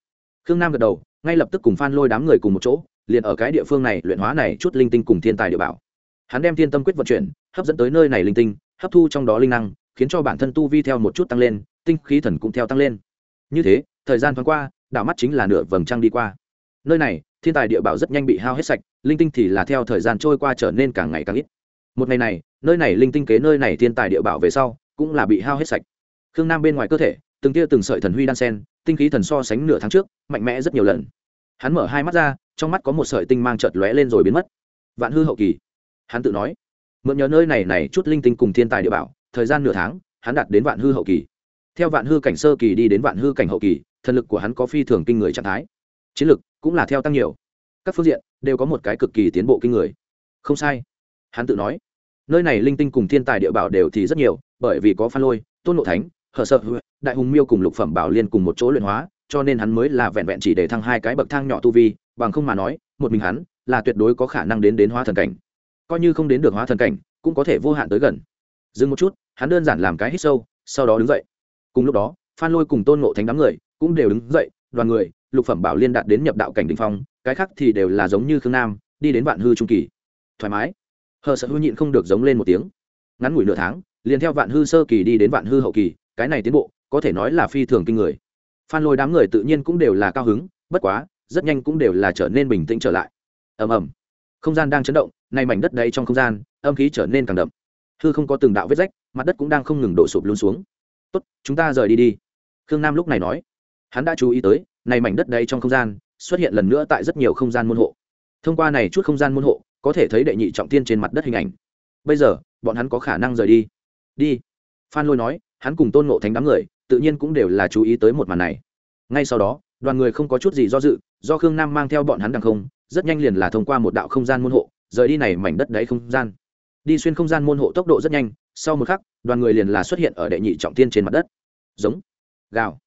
Khương nam gật đầu, ngay lập tức cùng phan lôi đám người cùng một chỗ liền ở cái địa phương này luyện hóa này chút linh tinh cùng thiên tài địa bảo. Hắn đem thiên tâm quyết vận chuyển, hấp dẫn tới nơi này linh tinh, hấp thu trong đó linh năng, khiến cho bản thân tu vi theo một chút tăng lên, tinh khí thần cũng theo tăng lên. Như thế, thời gian thoáng qua, đảo mắt chính là nửa vầng trăng đi qua. Nơi này, thiên tài địa bảo rất nhanh bị hao hết sạch, linh tinh thì là theo thời gian trôi qua trở nên càng ngày càng ít. Một ngày này, nơi này linh tinh kế nơi này thiên tài địa bảo về sau, cũng là bị hao hết sạch. Khương nam bên ngoài cơ thể, từng tia từng sợi thần huy đan sen, tinh khí thần so sánh nửa tháng trước, mạnh mẽ rất nhiều lần. Hắn mở hai mắt ra trong mắt có một sợi tinh mang chợt lóe lên rồi biến mất. Vạn hư hậu kỳ. Hắn tự nói, mượn nhớ nơi này này chút linh tinh cùng thiên tài địa bảo, thời gian nửa tháng, hắn đạt đến vạn hư hậu kỳ. Theo vạn hư cảnh sơ kỳ đi đến vạn hư cảnh hậu kỳ, thần lực của hắn có phi thường kinh người trạng thái. Chiến lực cũng là theo tăng nhiều. Các phương diện đều có một cái cực kỳ tiến bộ kinh người. Không sai. Hắn tự nói, nơi này linh tinh cùng thiên tài địa bảo đều thì rất nhiều, bởi vì có phan lôi, tôn nộ thánh hở sợ đại hùng miêu cùng lục phẩm bảo liên cùng một chỗ luyện hóa, cho nên hắn mới là vẹn vẹn chỉ để thăng hai cái bậc thang nhỏ tu vi bằng không mà nói, một mình hắn là tuyệt đối có khả năng đến đến hóa thần cảnh. Coi như không đến được hóa thần cảnh, cũng có thể vô hạn tới gần. Dừng một chút, hắn đơn giản làm cái hít sâu, sau đó đứng dậy. Cùng lúc đó, phan lôi cùng tôn ngộ thánh đám người cũng đều đứng dậy, đoàn người, lục phẩm bảo liên đạt đến nhập đạo cảnh đình phong, cái khác thì đều là giống như khương nam, đi đến vạn hư trung kỳ. Thoải mái. Hờ sợ hư nhịn không được giống lên một tiếng. Ngắn ngủi nửa tháng, liền theo vạn hư sơ kỳ đi đến vạn hư hậu kỳ, cái này tiến bộ, có thể nói là phi thường kinh người. Phan lôi đám người tự nhiên cũng đều là cao hứng, bất quá rất nhanh cũng đều là trở nên bình tĩnh trở lại. Ầm ầm. Không gian đang chấn động, nay mảnh đất đây trong không gian, âm khí trở nên càng đậm. Hư không có từng đạo vết rách, mặt đất cũng đang không ngừng đổ sụp luôn xuống. Tốt, chúng ta rời đi đi. Khương nam lúc này nói. Hắn đã chú ý tới này mảnh đất đây trong không gian xuất hiện lần nữa tại rất nhiều không gian môn hộ. Thông qua này chút không gian môn hộ, có thể thấy đệ nhị trọng tiên trên mặt đất hình ảnh. Bây giờ, bọn hắn có khả năng rời đi. Đi. Phan lôi nói, hắn cùng tôn ngộ thánh đám người, tự nhiên cũng đều là chú ý tới một màn này. Ngay sau đó đoàn người không có chút gì do dự, do khương nam mang theo bọn hắn đằng không, rất nhanh liền là thông qua một đạo không gian môn hộ, rời đi này mảnh đất đáy không gian. Đi xuyên không gian môn hộ tốc độ rất nhanh, sau một khắc, đoàn người liền là xuất hiện ở đệ nhị trọng thiên trên mặt đất. Giống, gào.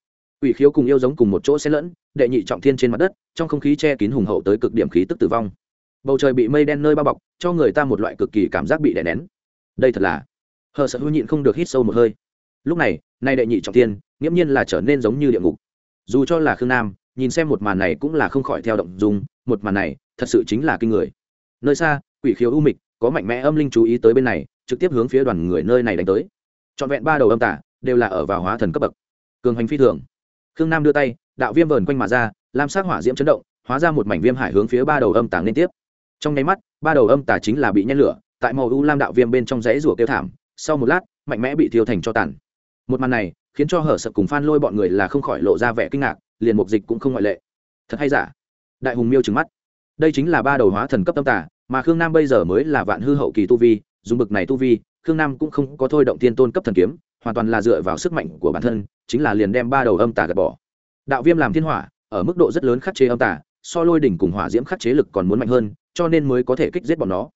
Ủy khiếu cùng yêu giống cùng một chỗ xen lẫn, đệ nhị trọng thiên trên mặt đất, trong không khí che kín hùng hậu tới cực điểm khí tức tử vong. Bầu trời bị mây đen nơi bao bọc, cho người ta một loại cực kỳ cảm giác bị đè nén. Đây thật là, hờ sợ hữu nhịn không được hít sâu một hơi. Lúc này, nay đệ nhị trọng tiên nghiễm nhiên là trở nên giống như địa ngục dù cho là khương nam, nhìn xem một màn này cũng là không khỏi theo động dùng một màn này, thật sự chính là kinh người. Nơi xa, quỷ khiếu u mịch, có mạnh mẽ âm linh chú ý tới bên này, trực tiếp hướng phía đoàn người nơi này đánh tới. Trọn vẹn ba đầu âm tả, đều là ở vào hóa thần cấp bậc. Cường hành phi thường. Khương nam đưa tay, đạo viêm vờn quanh mà ra, lam sát hỏa diễm chấn động, hóa ra một mảnh viêm hải hướng phía ba đầu âm tả liên tiếp. Trong nháy mắt, ba đầu âm tả chính là bị nhen lửa, tại màu u lam đạo viêm bên trong rẫy rủa kêu thảm, sau một lát, mạnh mẽ bị thiêu thành cho tàn. Một màn này khiến cho hở sập cùng phan lôi bọn người là không khỏi lộ ra vẻ kinh ngạc, liền mục dịch cũng không ngoại lệ. Thật hay giả? Đại hùng miêu trừng mắt. Đây chính là ba đầu hóa thần cấp tâm tả mà khương nam bây giờ mới là vạn hư hậu kỳ tu vi, dùng bực này tu vi, khương nam cũng không có thôi động tiên tôn cấp thần kiếm, hoàn toàn là dựa vào sức mạnh của bản thân, chính là liền đem ba đầu âm tà gạt bỏ. Đạo viêm làm thiên hỏa, ở mức độ rất lớn khắc chế âm tà, so lôi đỉnh cùng hỏa diễm khắc chế lực còn muốn mạnh hơn, cho nên mới có thể kích giết bọn nó.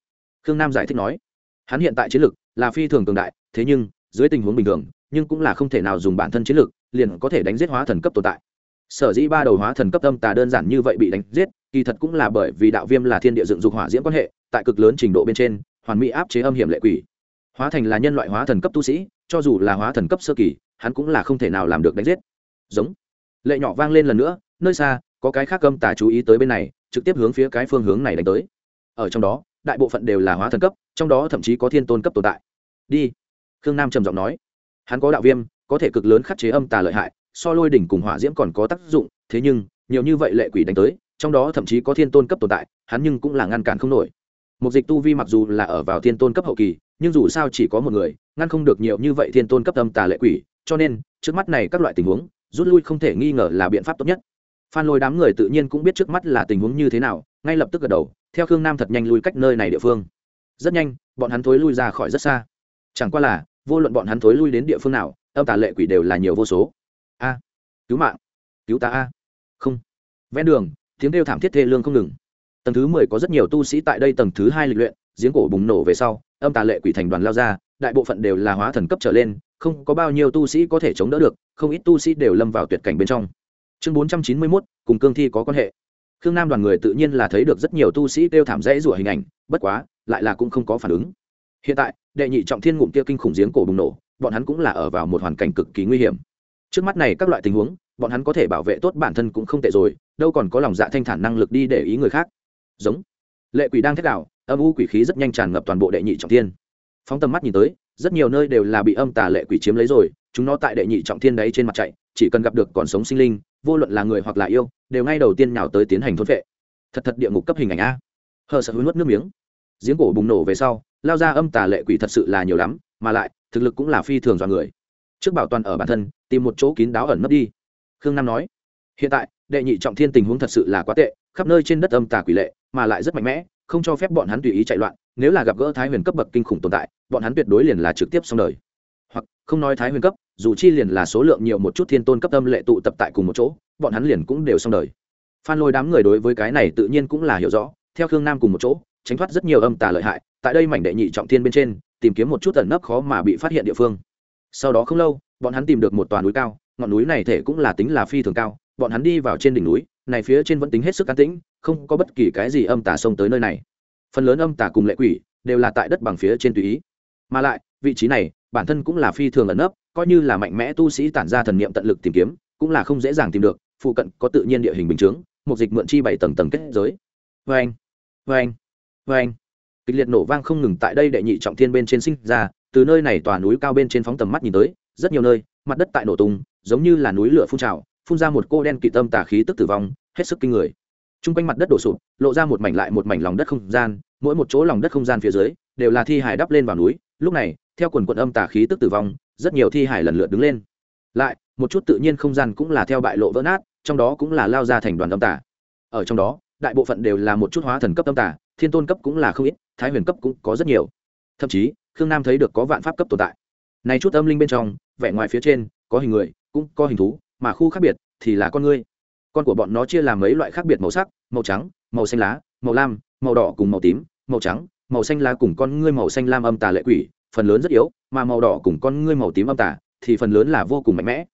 Khương nam giải thích nói, hắn hiện tại chiến lực là phi thường cường đại, thế nhưng, dưới tình huống bình thường nhưng cũng là không thể nào dùng bản thân chiến lực liền có thể đánh giết hóa thần cấp tồn tại. Sở dĩ ba đầu hóa thần cấp âm tà đơn giản như vậy bị đánh giết, kỳ thật cũng là bởi vì đạo viêm là thiên địa dựng dục hỏa diễm quan hệ, tại cực lớn trình độ bên trên, hoàn mỹ áp chế âm hiểm lệ quỷ. Hóa thành là nhân loại hóa thần cấp tu sĩ, cho dù là hóa thần cấp sơ kỳ, hắn cũng là không thể nào làm được đánh giết. Giống. Lệ nhỏ vang lên lần nữa, nơi xa, có cái khác âm tà chú ý tới bên này, trực tiếp hướng phía cái phương hướng này đánh tới. Ở trong đó, đại bộ phận đều là hóa thần cấp, trong đó thậm chí có thiên tôn cấp tồn tại. Đi. Khương nam trầm giọng nói hắn có đạo viêm, có thể cực lớn khắc chế âm tà lợi hại, so lôi đỉnh cùng hỏa diễm còn có tác dụng, thế nhưng, nhiều như vậy lệ quỷ đánh tới, trong đó thậm chí có thiên tôn cấp tồn tại, hắn nhưng cũng là ngăn cản không nổi. Một dịch tu vi mặc dù là ở vào thiên tôn cấp hậu kỳ, nhưng dù sao chỉ có một người, ngăn không được nhiều như vậy thiên tôn cấp âm tà lệ quỷ, cho nên, trước mắt này các loại tình huống, rút lui không thể nghi ngờ là biện pháp tốt nhất. Phan lôi đám người tự nhiên cũng biết trước mắt là tình huống như thế nào, ngay lập tức gật đầu, theo khương nam thật nhanh lui cách nơi này địa phương. Rất nhanh, bọn hắn thối lui ra khỏi rất xa. Chẳng qua là vô luận bọn hắn thối lui đến địa phương nào, âm tà lệ quỷ đều là nhiều vô số. A, cứu mạng, cứu ta a. Không. Ven đường, tiếng kêu thảm thiết thê lương không ngừng. Tầng thứ mười có rất nhiều tu sĩ tại đây tầng thứ hai lịch luyện, giếng cổ bùng nổ về sau, âm tà lệ quỷ thành đoàn lao ra, đại bộ phận đều là hóa thần cấp trở lên, không có bao nhiêu tu sĩ có thể chống đỡ được, không ít tu sĩ đều lâm vào tuyệt cảnh bên trong. Chương bốn trăm chín mươi mốt, cùng cương thi có quan hệ. Khương nam đoàn người tự nhiên là thấy được rất nhiều tu sĩ kêu thảm rẽ rủa hình ảnh, bất quá, lại là cũng không có phản ứng hiện tại, đệ nhị trọng thiên ngụm kia kinh khủng giếng cổ bùng nổ, bọn hắn cũng là ở vào một hoàn cảnh cực kỳ nguy hiểm. Trước mắt này các loại tình huống, bọn hắn có thể bảo vệ tốt bản thân cũng không tệ rồi, đâu còn có lòng dạ thanh thản năng lực đi để ý người khác. Giống. Lệ quỷ đang thét đạo âm u quỷ khí rất nhanh tràn ngập toàn bộ đệ nhị trọng thiên. Phóng tầm mắt nhìn tới, rất nhiều nơi đều là bị âm tà lệ quỷ chiếm lấy rồi, chúng nó tại đệ nhị trọng thiên đấy trên mặt chạy, chỉ cần gặp được còn sống sinh linh, vô luận là người hoặc là yêu, đều ngay đầu tiên nhào tới tiến hành thôn vệ. Thật thật địa ngục cấp hình ảnh a. Hờ sợ hứa nuốt nước miếng. Giếng cổ bùng nổ về sau lao ra âm tà lệ quỷ thật sự là nhiều lắm, mà lại, thực lực cũng là phi thường dọa người. Trước bảo toàn ở bản thân, tìm một chỗ kín đáo ẩn nấp đi. Khương nam nói, hiện tại, đệ nhị trọng thiên tình huống thật sự là quá tệ, khắp nơi trên đất âm tà quỷ lệ, mà lại rất mạnh mẽ, không cho phép bọn hắn tùy ý chạy loạn, nếu là gặp gỡ thái huyền cấp bậc kinh khủng tồn tại, bọn hắn tuyệt đối liền là trực tiếp xong đời. Hoặc, không nói thái huyền cấp, dù chi liền là số lượng nhiều một chút thiên tôn cấp âm lệ tụ tập tại cùng một chỗ, bọn hắn liền cũng đều xong đời. Phan lôi đám người đối với cái này tự nhiên cũng là hiểu rõ, theo khương nam cùng một chỗ, tránh thoát rất nhiều âm tà lợi hại tại đây mảnh đệ nhị trọng thiên bên trên, tìm kiếm một chút tẩn nấp khó mà bị phát hiện địa phương. Sau đó không lâu, bọn hắn tìm được một toàn núi cao, ngọn núi này thể cũng là tính là phi thường cao, bọn hắn đi vào trên đỉnh núi, này phía trên vẫn tính hết sức an tĩnh, không có bất kỳ cái gì âm tà xông tới nơi này. Phần lớn âm tà cùng lệ quỷ, đều là tại đất bằng phía trên tùy ý. Mà lại, vị trí này, bản thân cũng là phi thường ẩn nấp, coi như là mạnh mẽ tu sĩ tản ra thần niệm tận lực tìm kiếm, cũng là không dễ dàng tìm được, phụ cận có tự nhiên địa hình bình chướng, một dịch mượn chi bảy tầng tầng kết giới. Vê anh vê anh vê anh kịch liệt nổ vang không ngừng tại đây đệ nhị trọng thiên bên trên sinh ra, từ nơi này tòa núi cao bên trên phóng tầm mắt nhìn tới, rất nhiều nơi, mặt đất tại nổ tung, giống như là núi lửa phun trào, phun ra một cô đen kỵ tâm tà khí tức tử vong, hết sức kinh người. T r u n g quanh mặt đất đổ sụp, lộ ra một mảnh lại một mảnh lòng đất không gian, mỗi một chỗ lòng đất không gian phía dưới, đều là thi hải đắp lên vào núi, lúc này, theo quần quận âm tà khí tức tử vong, rất nhiều thi hải lần lượt đứng lên. Lại, một chút tự nhiên không gian cũng là theo bại lộ vỡ nát, trong đó cũng là lao ra thành đoàn âm tà. Ở trong đó, đại bộ phận đều là một chút hóa thần cấp âm tà thiên tôn cấp cũng là không ít, thái huyền cấp cũng có rất nhiều. Thậm chí, khương nam thấy được có vạn pháp cấp tồn tại. Này chút âm linh bên trong, vẻ ngoài phía trên, có hình người, cũng có hình thú, mà khu khác biệt thì là con ngươi con của bọn nó chia làm mấy loại khác biệt màu sắc, màu trắng, màu xanh lá, màu lam, màu đỏ cùng màu tím, màu trắng, màu xanh lá cùng con ngươi màu xanh lam âm tà lệ quỷ, phần lớn rất yếu, mà màu đỏ cùng con ngươi màu tím âm tà thì phần lớn là vô cùng mạnh mẽ.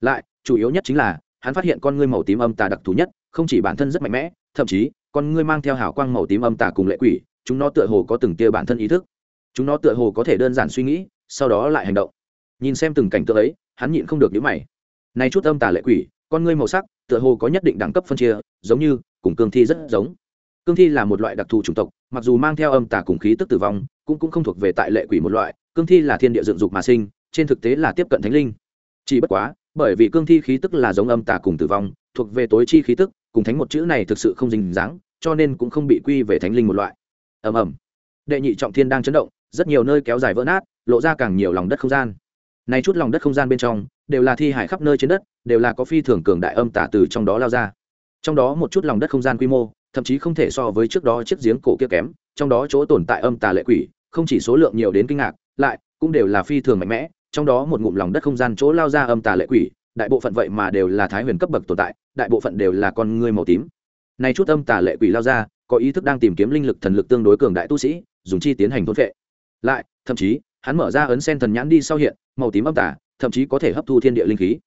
Lại, chủ yếu nhất chính là, hắn phát hiện con ngươi màu tím âm tà đặc thù nhất, không chỉ bản thân rất mạnh mẽ, thậm chí con ngươi mang theo hào quang màu tím âm tà cùng lệ quỷ, chúng nó tựa hồ có từng tia bản thân ý thức. Chúng nó tựa hồ có thể đơn giản suy nghĩ, sau đó lại hành động. Nhìn xem từng cảnh tượng ấy, hắn nhịn không được nhíu mày. Này chút âm tà lệ quỷ, con ngươi màu sắc, tựa hồ có nhất định đẳng cấp phân chia, giống như, cùng cương thi rất giống. Cương thi là một loại đặc thù chủng tộc, mặc dù mang theo âm tà cùng khí tức tử vong, cũng cũng không thuộc về tại lệ quỷ một loại, cương thi là thiên địa dựng dục mà sinh, trên thực tế là tiếp cận thánh linh. Chỉ bất quá, bởi vì cương thi khí tức là giống âm tà cùng tử vong, thuộc về tối chi khí tức cùng thánh một chữ này thực sự không dính dáng, cho nên cũng không bị quy về thánh linh một loại. Ầm ầm. Đệ nhị trọng thiên đang chấn động, rất nhiều nơi kéo dài vỡ nát, lộ ra càng nhiều lòng đất không gian. Này chút lòng đất không gian bên trong, đều là thi hải khắp nơi trên đất, đều là có phi thường cường đại âm tả từ trong đó lao ra. Trong đó một chút lòng đất không gian quy mô, thậm chí không thể so với trước đó chiếc giếng cổ kia kém, trong đó chỗ tồn tại âm tà lệ quỷ, không chỉ số lượng nhiều đến kinh ngạc, lại cũng đều là phi thường mạnh mẽ, trong đó một ngụm lòng đất không gian chỗ lao ra âm tà lệ quỷ đại bộ phận vậy mà đều là thái huyền cấp bậc tồn tại, đại bộ phận đều là con ngươi màu tím. Nay chút âm tà lệ quỷ lao ra, có ý thức đang tìm kiếm linh lực thần lực tương đối cường đại tu sĩ, dùng chi tiến hành thôn vệ lại, thậm chí, hắn mở ra ấn sen thần nhãn đi sau hiện, màu tím âm tà, thậm chí có thể hấp thu thiên địa linh khí.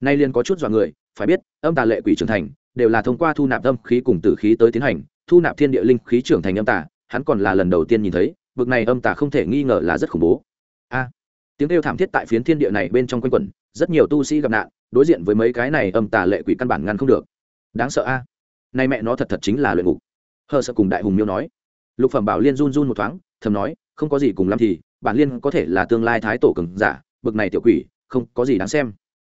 Nay liền có chút dọa người, phải biết, âm tà lệ quỷ trưởng thành, đều là thông qua thu nạp âm khí cùng tử khí tới tiến hành, thu nạp thiên địa linh khí trưởng thành âm tà, hắn còn là lần đầu tiên nhìn thấy vực này âm tà không thể nghi ngờ là rất khủng bố. A, tiếng kêu thảm thiết tại phiến thiên địa này bên trong quanh quẩn, rất nhiều tu sĩ gặp nạn đối diện với mấy cái này âm tà lệ quỷ căn bản ngăn không được. Đáng sợ a. À? nay mẹ nó thật thật chính là luyện ngục. Hờ sợ cùng đại hùng miêu nói. Lục phẩm bảo liên run run một thoáng, thầm nói, không có gì cùng lắm thì, bản liên có thể là tương lai thái tổ cường giả, bực này tiểu quỷ, không có gì đáng xem.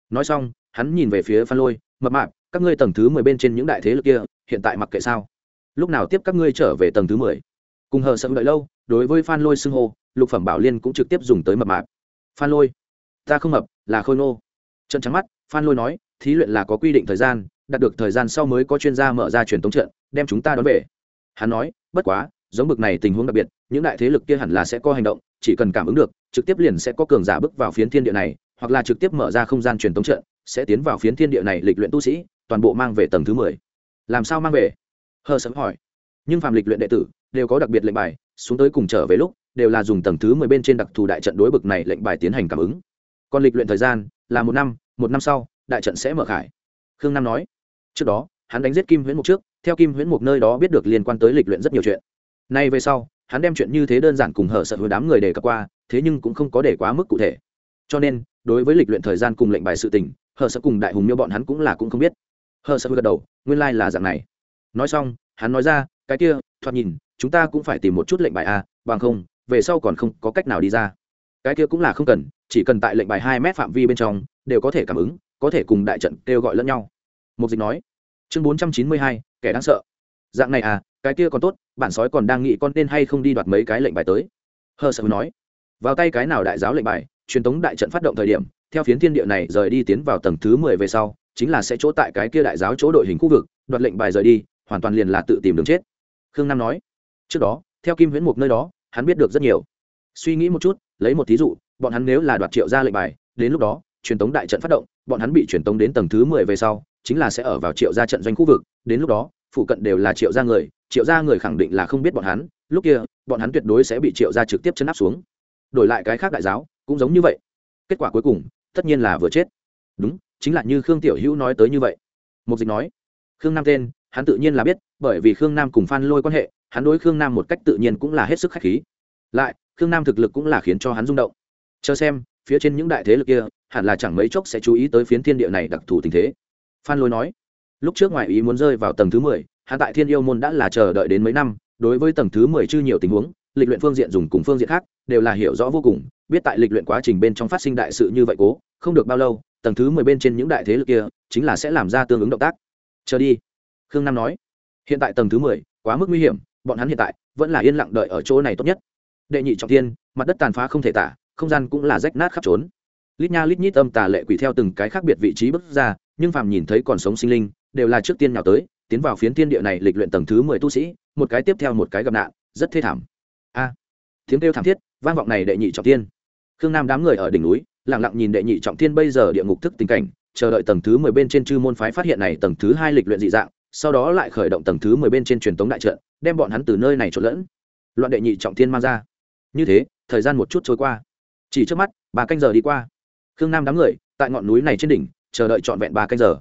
Nói xong, hắn nhìn về phía phan lôi, mập mạp, các ngươi tầng thứ mười bên trên những đại thế lực kia, hiện tại mặc kệ sao? Lúc nào tiếp các ngươi trở về tầng thứ mười? Cùng hờ sợ đợi lâu, đối với phan lôi xưng hô, lục phẩm bảo liên cũng trực tiếp dùng tới mập mạp. Phan lôi, ta không mập, là khôi nô trận trắng mắt phan lôi nói, thí luyện là có quy định thời gian, đạt được thời gian sau mới có chuyên gia mở ra truyền tống trận, đem chúng ta đón về. Hắn nói, bất quá, giống bực này tình huống đặc biệt, những đại thế lực kia hẳn là sẽ có hành động, chỉ cần cảm ứng được, trực tiếp liền sẽ có cường giả bước vào phiến thiên địa này, hoặc là trực tiếp mở ra không gian truyền tống trận, sẽ tiến vào phiến thiên địa này lịch luyện tu sĩ, toàn bộ mang về tầng thứ mười. Làm sao mang về? Hờ sớm hỏi. Nhưng phàm lịch luyện đệ tử, đều có đặc biệt lệnh bài, xuống tới cùng trở về lúc, đều là dùng tầng thứ mười bên trên đặc thù đại trận đối bực này lệnh bài tiến hành cảm ứng. Còn lịch luyện thời gian, là một năm một năm sau, đại trận sẽ mở khải. Khương nam nói. Trước đó, hắn đánh giết kim huyễn mục trước, theo kim huyễn mục nơi đó biết được liên quan tới lịch luyện rất nhiều chuyện. Nay về sau, hắn đem chuyện như thế đơn giản cùng hở sợ với đám người đề cập qua, thế nhưng cũng không có để quá mức cụ thể. Cho nên, đối với lịch luyện thời gian cùng lệnh bài sự tình hờ sợ cùng đại hùng miêu bọn hắn cũng là cũng không biết. Hờ sợ gật đầu, nguyên lai、like、là dạng này. Nói xong, hắn nói ra, cái kia, thoạt nhìn, chúng ta cũng phải tìm một chút lệnh bài a, bằng không, về sau còn không có cách nào đi ra. Cái kia cũng là không cần, chỉ cần tại lệnh bài hai mét phạm vi bên trong đều có thể cảm ứng, có thể cùng đại trận kêu gọi lẫn nhau. Một dịch nói, chương bốn trăm chín mươi hai, kẻ đáng sợ. Dạng này à cái kia còn tốt, bản sói còn đang nghĩ con nên hay không đi đoạt mấy cái lệnh bài tới. Hờ sợ nói, vào tay cái nào đại giáo lệnh bài, truyền thống đại trận phát động thời điểm, theo phiến thiên địa này rời đi tiến vào tầng thứ mười về sau, chính là sẽ chỗ tại cái kia đại giáo chỗ đội hình khu vực, đoạt lệnh bài rời đi, hoàn toàn liền là tự tìm đường chết. Khương nam nói, trước đó, theo kim huyễn mục nơi đó, hắn biết được rất nhiều. Suy nghĩ một chút, lấy một thí dụ, bọn hắn nếu là đoạt triệu ra lệnh bài, đến lúc đó truyền tống đại trận phát động, bọn hắn bị truyền tống đến tầng thứ mười về sau, chính là sẽ ở vào triệu gia trận doanh khu vực, đến lúc đó, phụ cận đều là triệu gia người, triệu gia người khẳng định là không biết bọn hắn, lúc kia, bọn hắn tuyệt đối sẽ bị triệu gia trực tiếp chấn áp xuống. Đổi lại cái khác đại giáo, cũng giống như vậy. Kết quả cuối cùng, tất nhiên là vừa chết. Đúng, chính là như khương tiểu hữu nói tới như vậy. Mục dịch nói, khương nam tên, hắn tự nhiên là biết, bởi vì khương nam cùng phan lôi quan hệ, hắn đối khương nam một cách tự nhiên cũng là hết sức khách khí. Lại, khương nam thực lực cũng là khiến cho hắn rung động. Chờ xem phía trên những đại thế lực kia, hẳn là chẳng mấy chốc sẽ chú ý tới phiến thiên địa này đặc thù tình thế. Phan lôi nói, lúc trước ngoại ý muốn rơi vào tầng thứ mười hạ tại thiên yêu môn đã là chờ đợi đến mấy năm, đối với tầng thứ mười chư nhiều tình huống, lịch luyện phương diện dùng cùng phương diện khác, đều là hiểu rõ vô cùng, biết tại lịch luyện quá trình bên trong phát sinh đại sự như vậy cố, không được bao lâu, tầng thứ mười bên trên những đại thế lực kia, chính là sẽ làm ra tương ứng động tác. Chờ đi, khương nam nói, hiện tại tầng thứ mười, quá mức nguy hiểm, bọn hắn hiện tại vẫn là yên lặng đợi ở chỗ này tốt nhất. Đệ nhị trọng thiên, mặt đất tàn phá không thể tả không gian cũng là rách nát khắp trốn. Lít nha lít nhít âm tà lệ quỷ theo từng cái khác biệt vị trí bước ra, nhưng phàm nhìn thấy còn sống sinh linh, đều là trước tiên nào tới, tiến vào phiến thiên địa này lịch luyện tầng thứ mười tu sĩ, một cái tiếp theo một cái gặp nạn, rất thê thảm. A! Tiếng kêu thảm thiết, vang vọng này đệ nhị trọng thiên. Khương nam đám người ở đỉnh núi, lặng lặng nhìn đệ nhị trọng thiên bây giờ địa ngục thức tình cảnh, chờ đợi tầng thứ mười bên trên chư môn phái phát hiện này tầng thứ hai lịch luyện dị dạng, sau đó lại khởi động tầng thứ mười bên trên truyền tống đại trận, đem bọn hắn từ nơi này trộn lẫn. Loạn đệ nhị trọng thiên mang ra. Như thế, thời gian một chút trôi qua chỉ trước mắt, ba canh giờ đi qua. Khương nam đám người, tại ngọn núi này trên đỉnh, chờ đợi trọn vẹn ba canh giờ.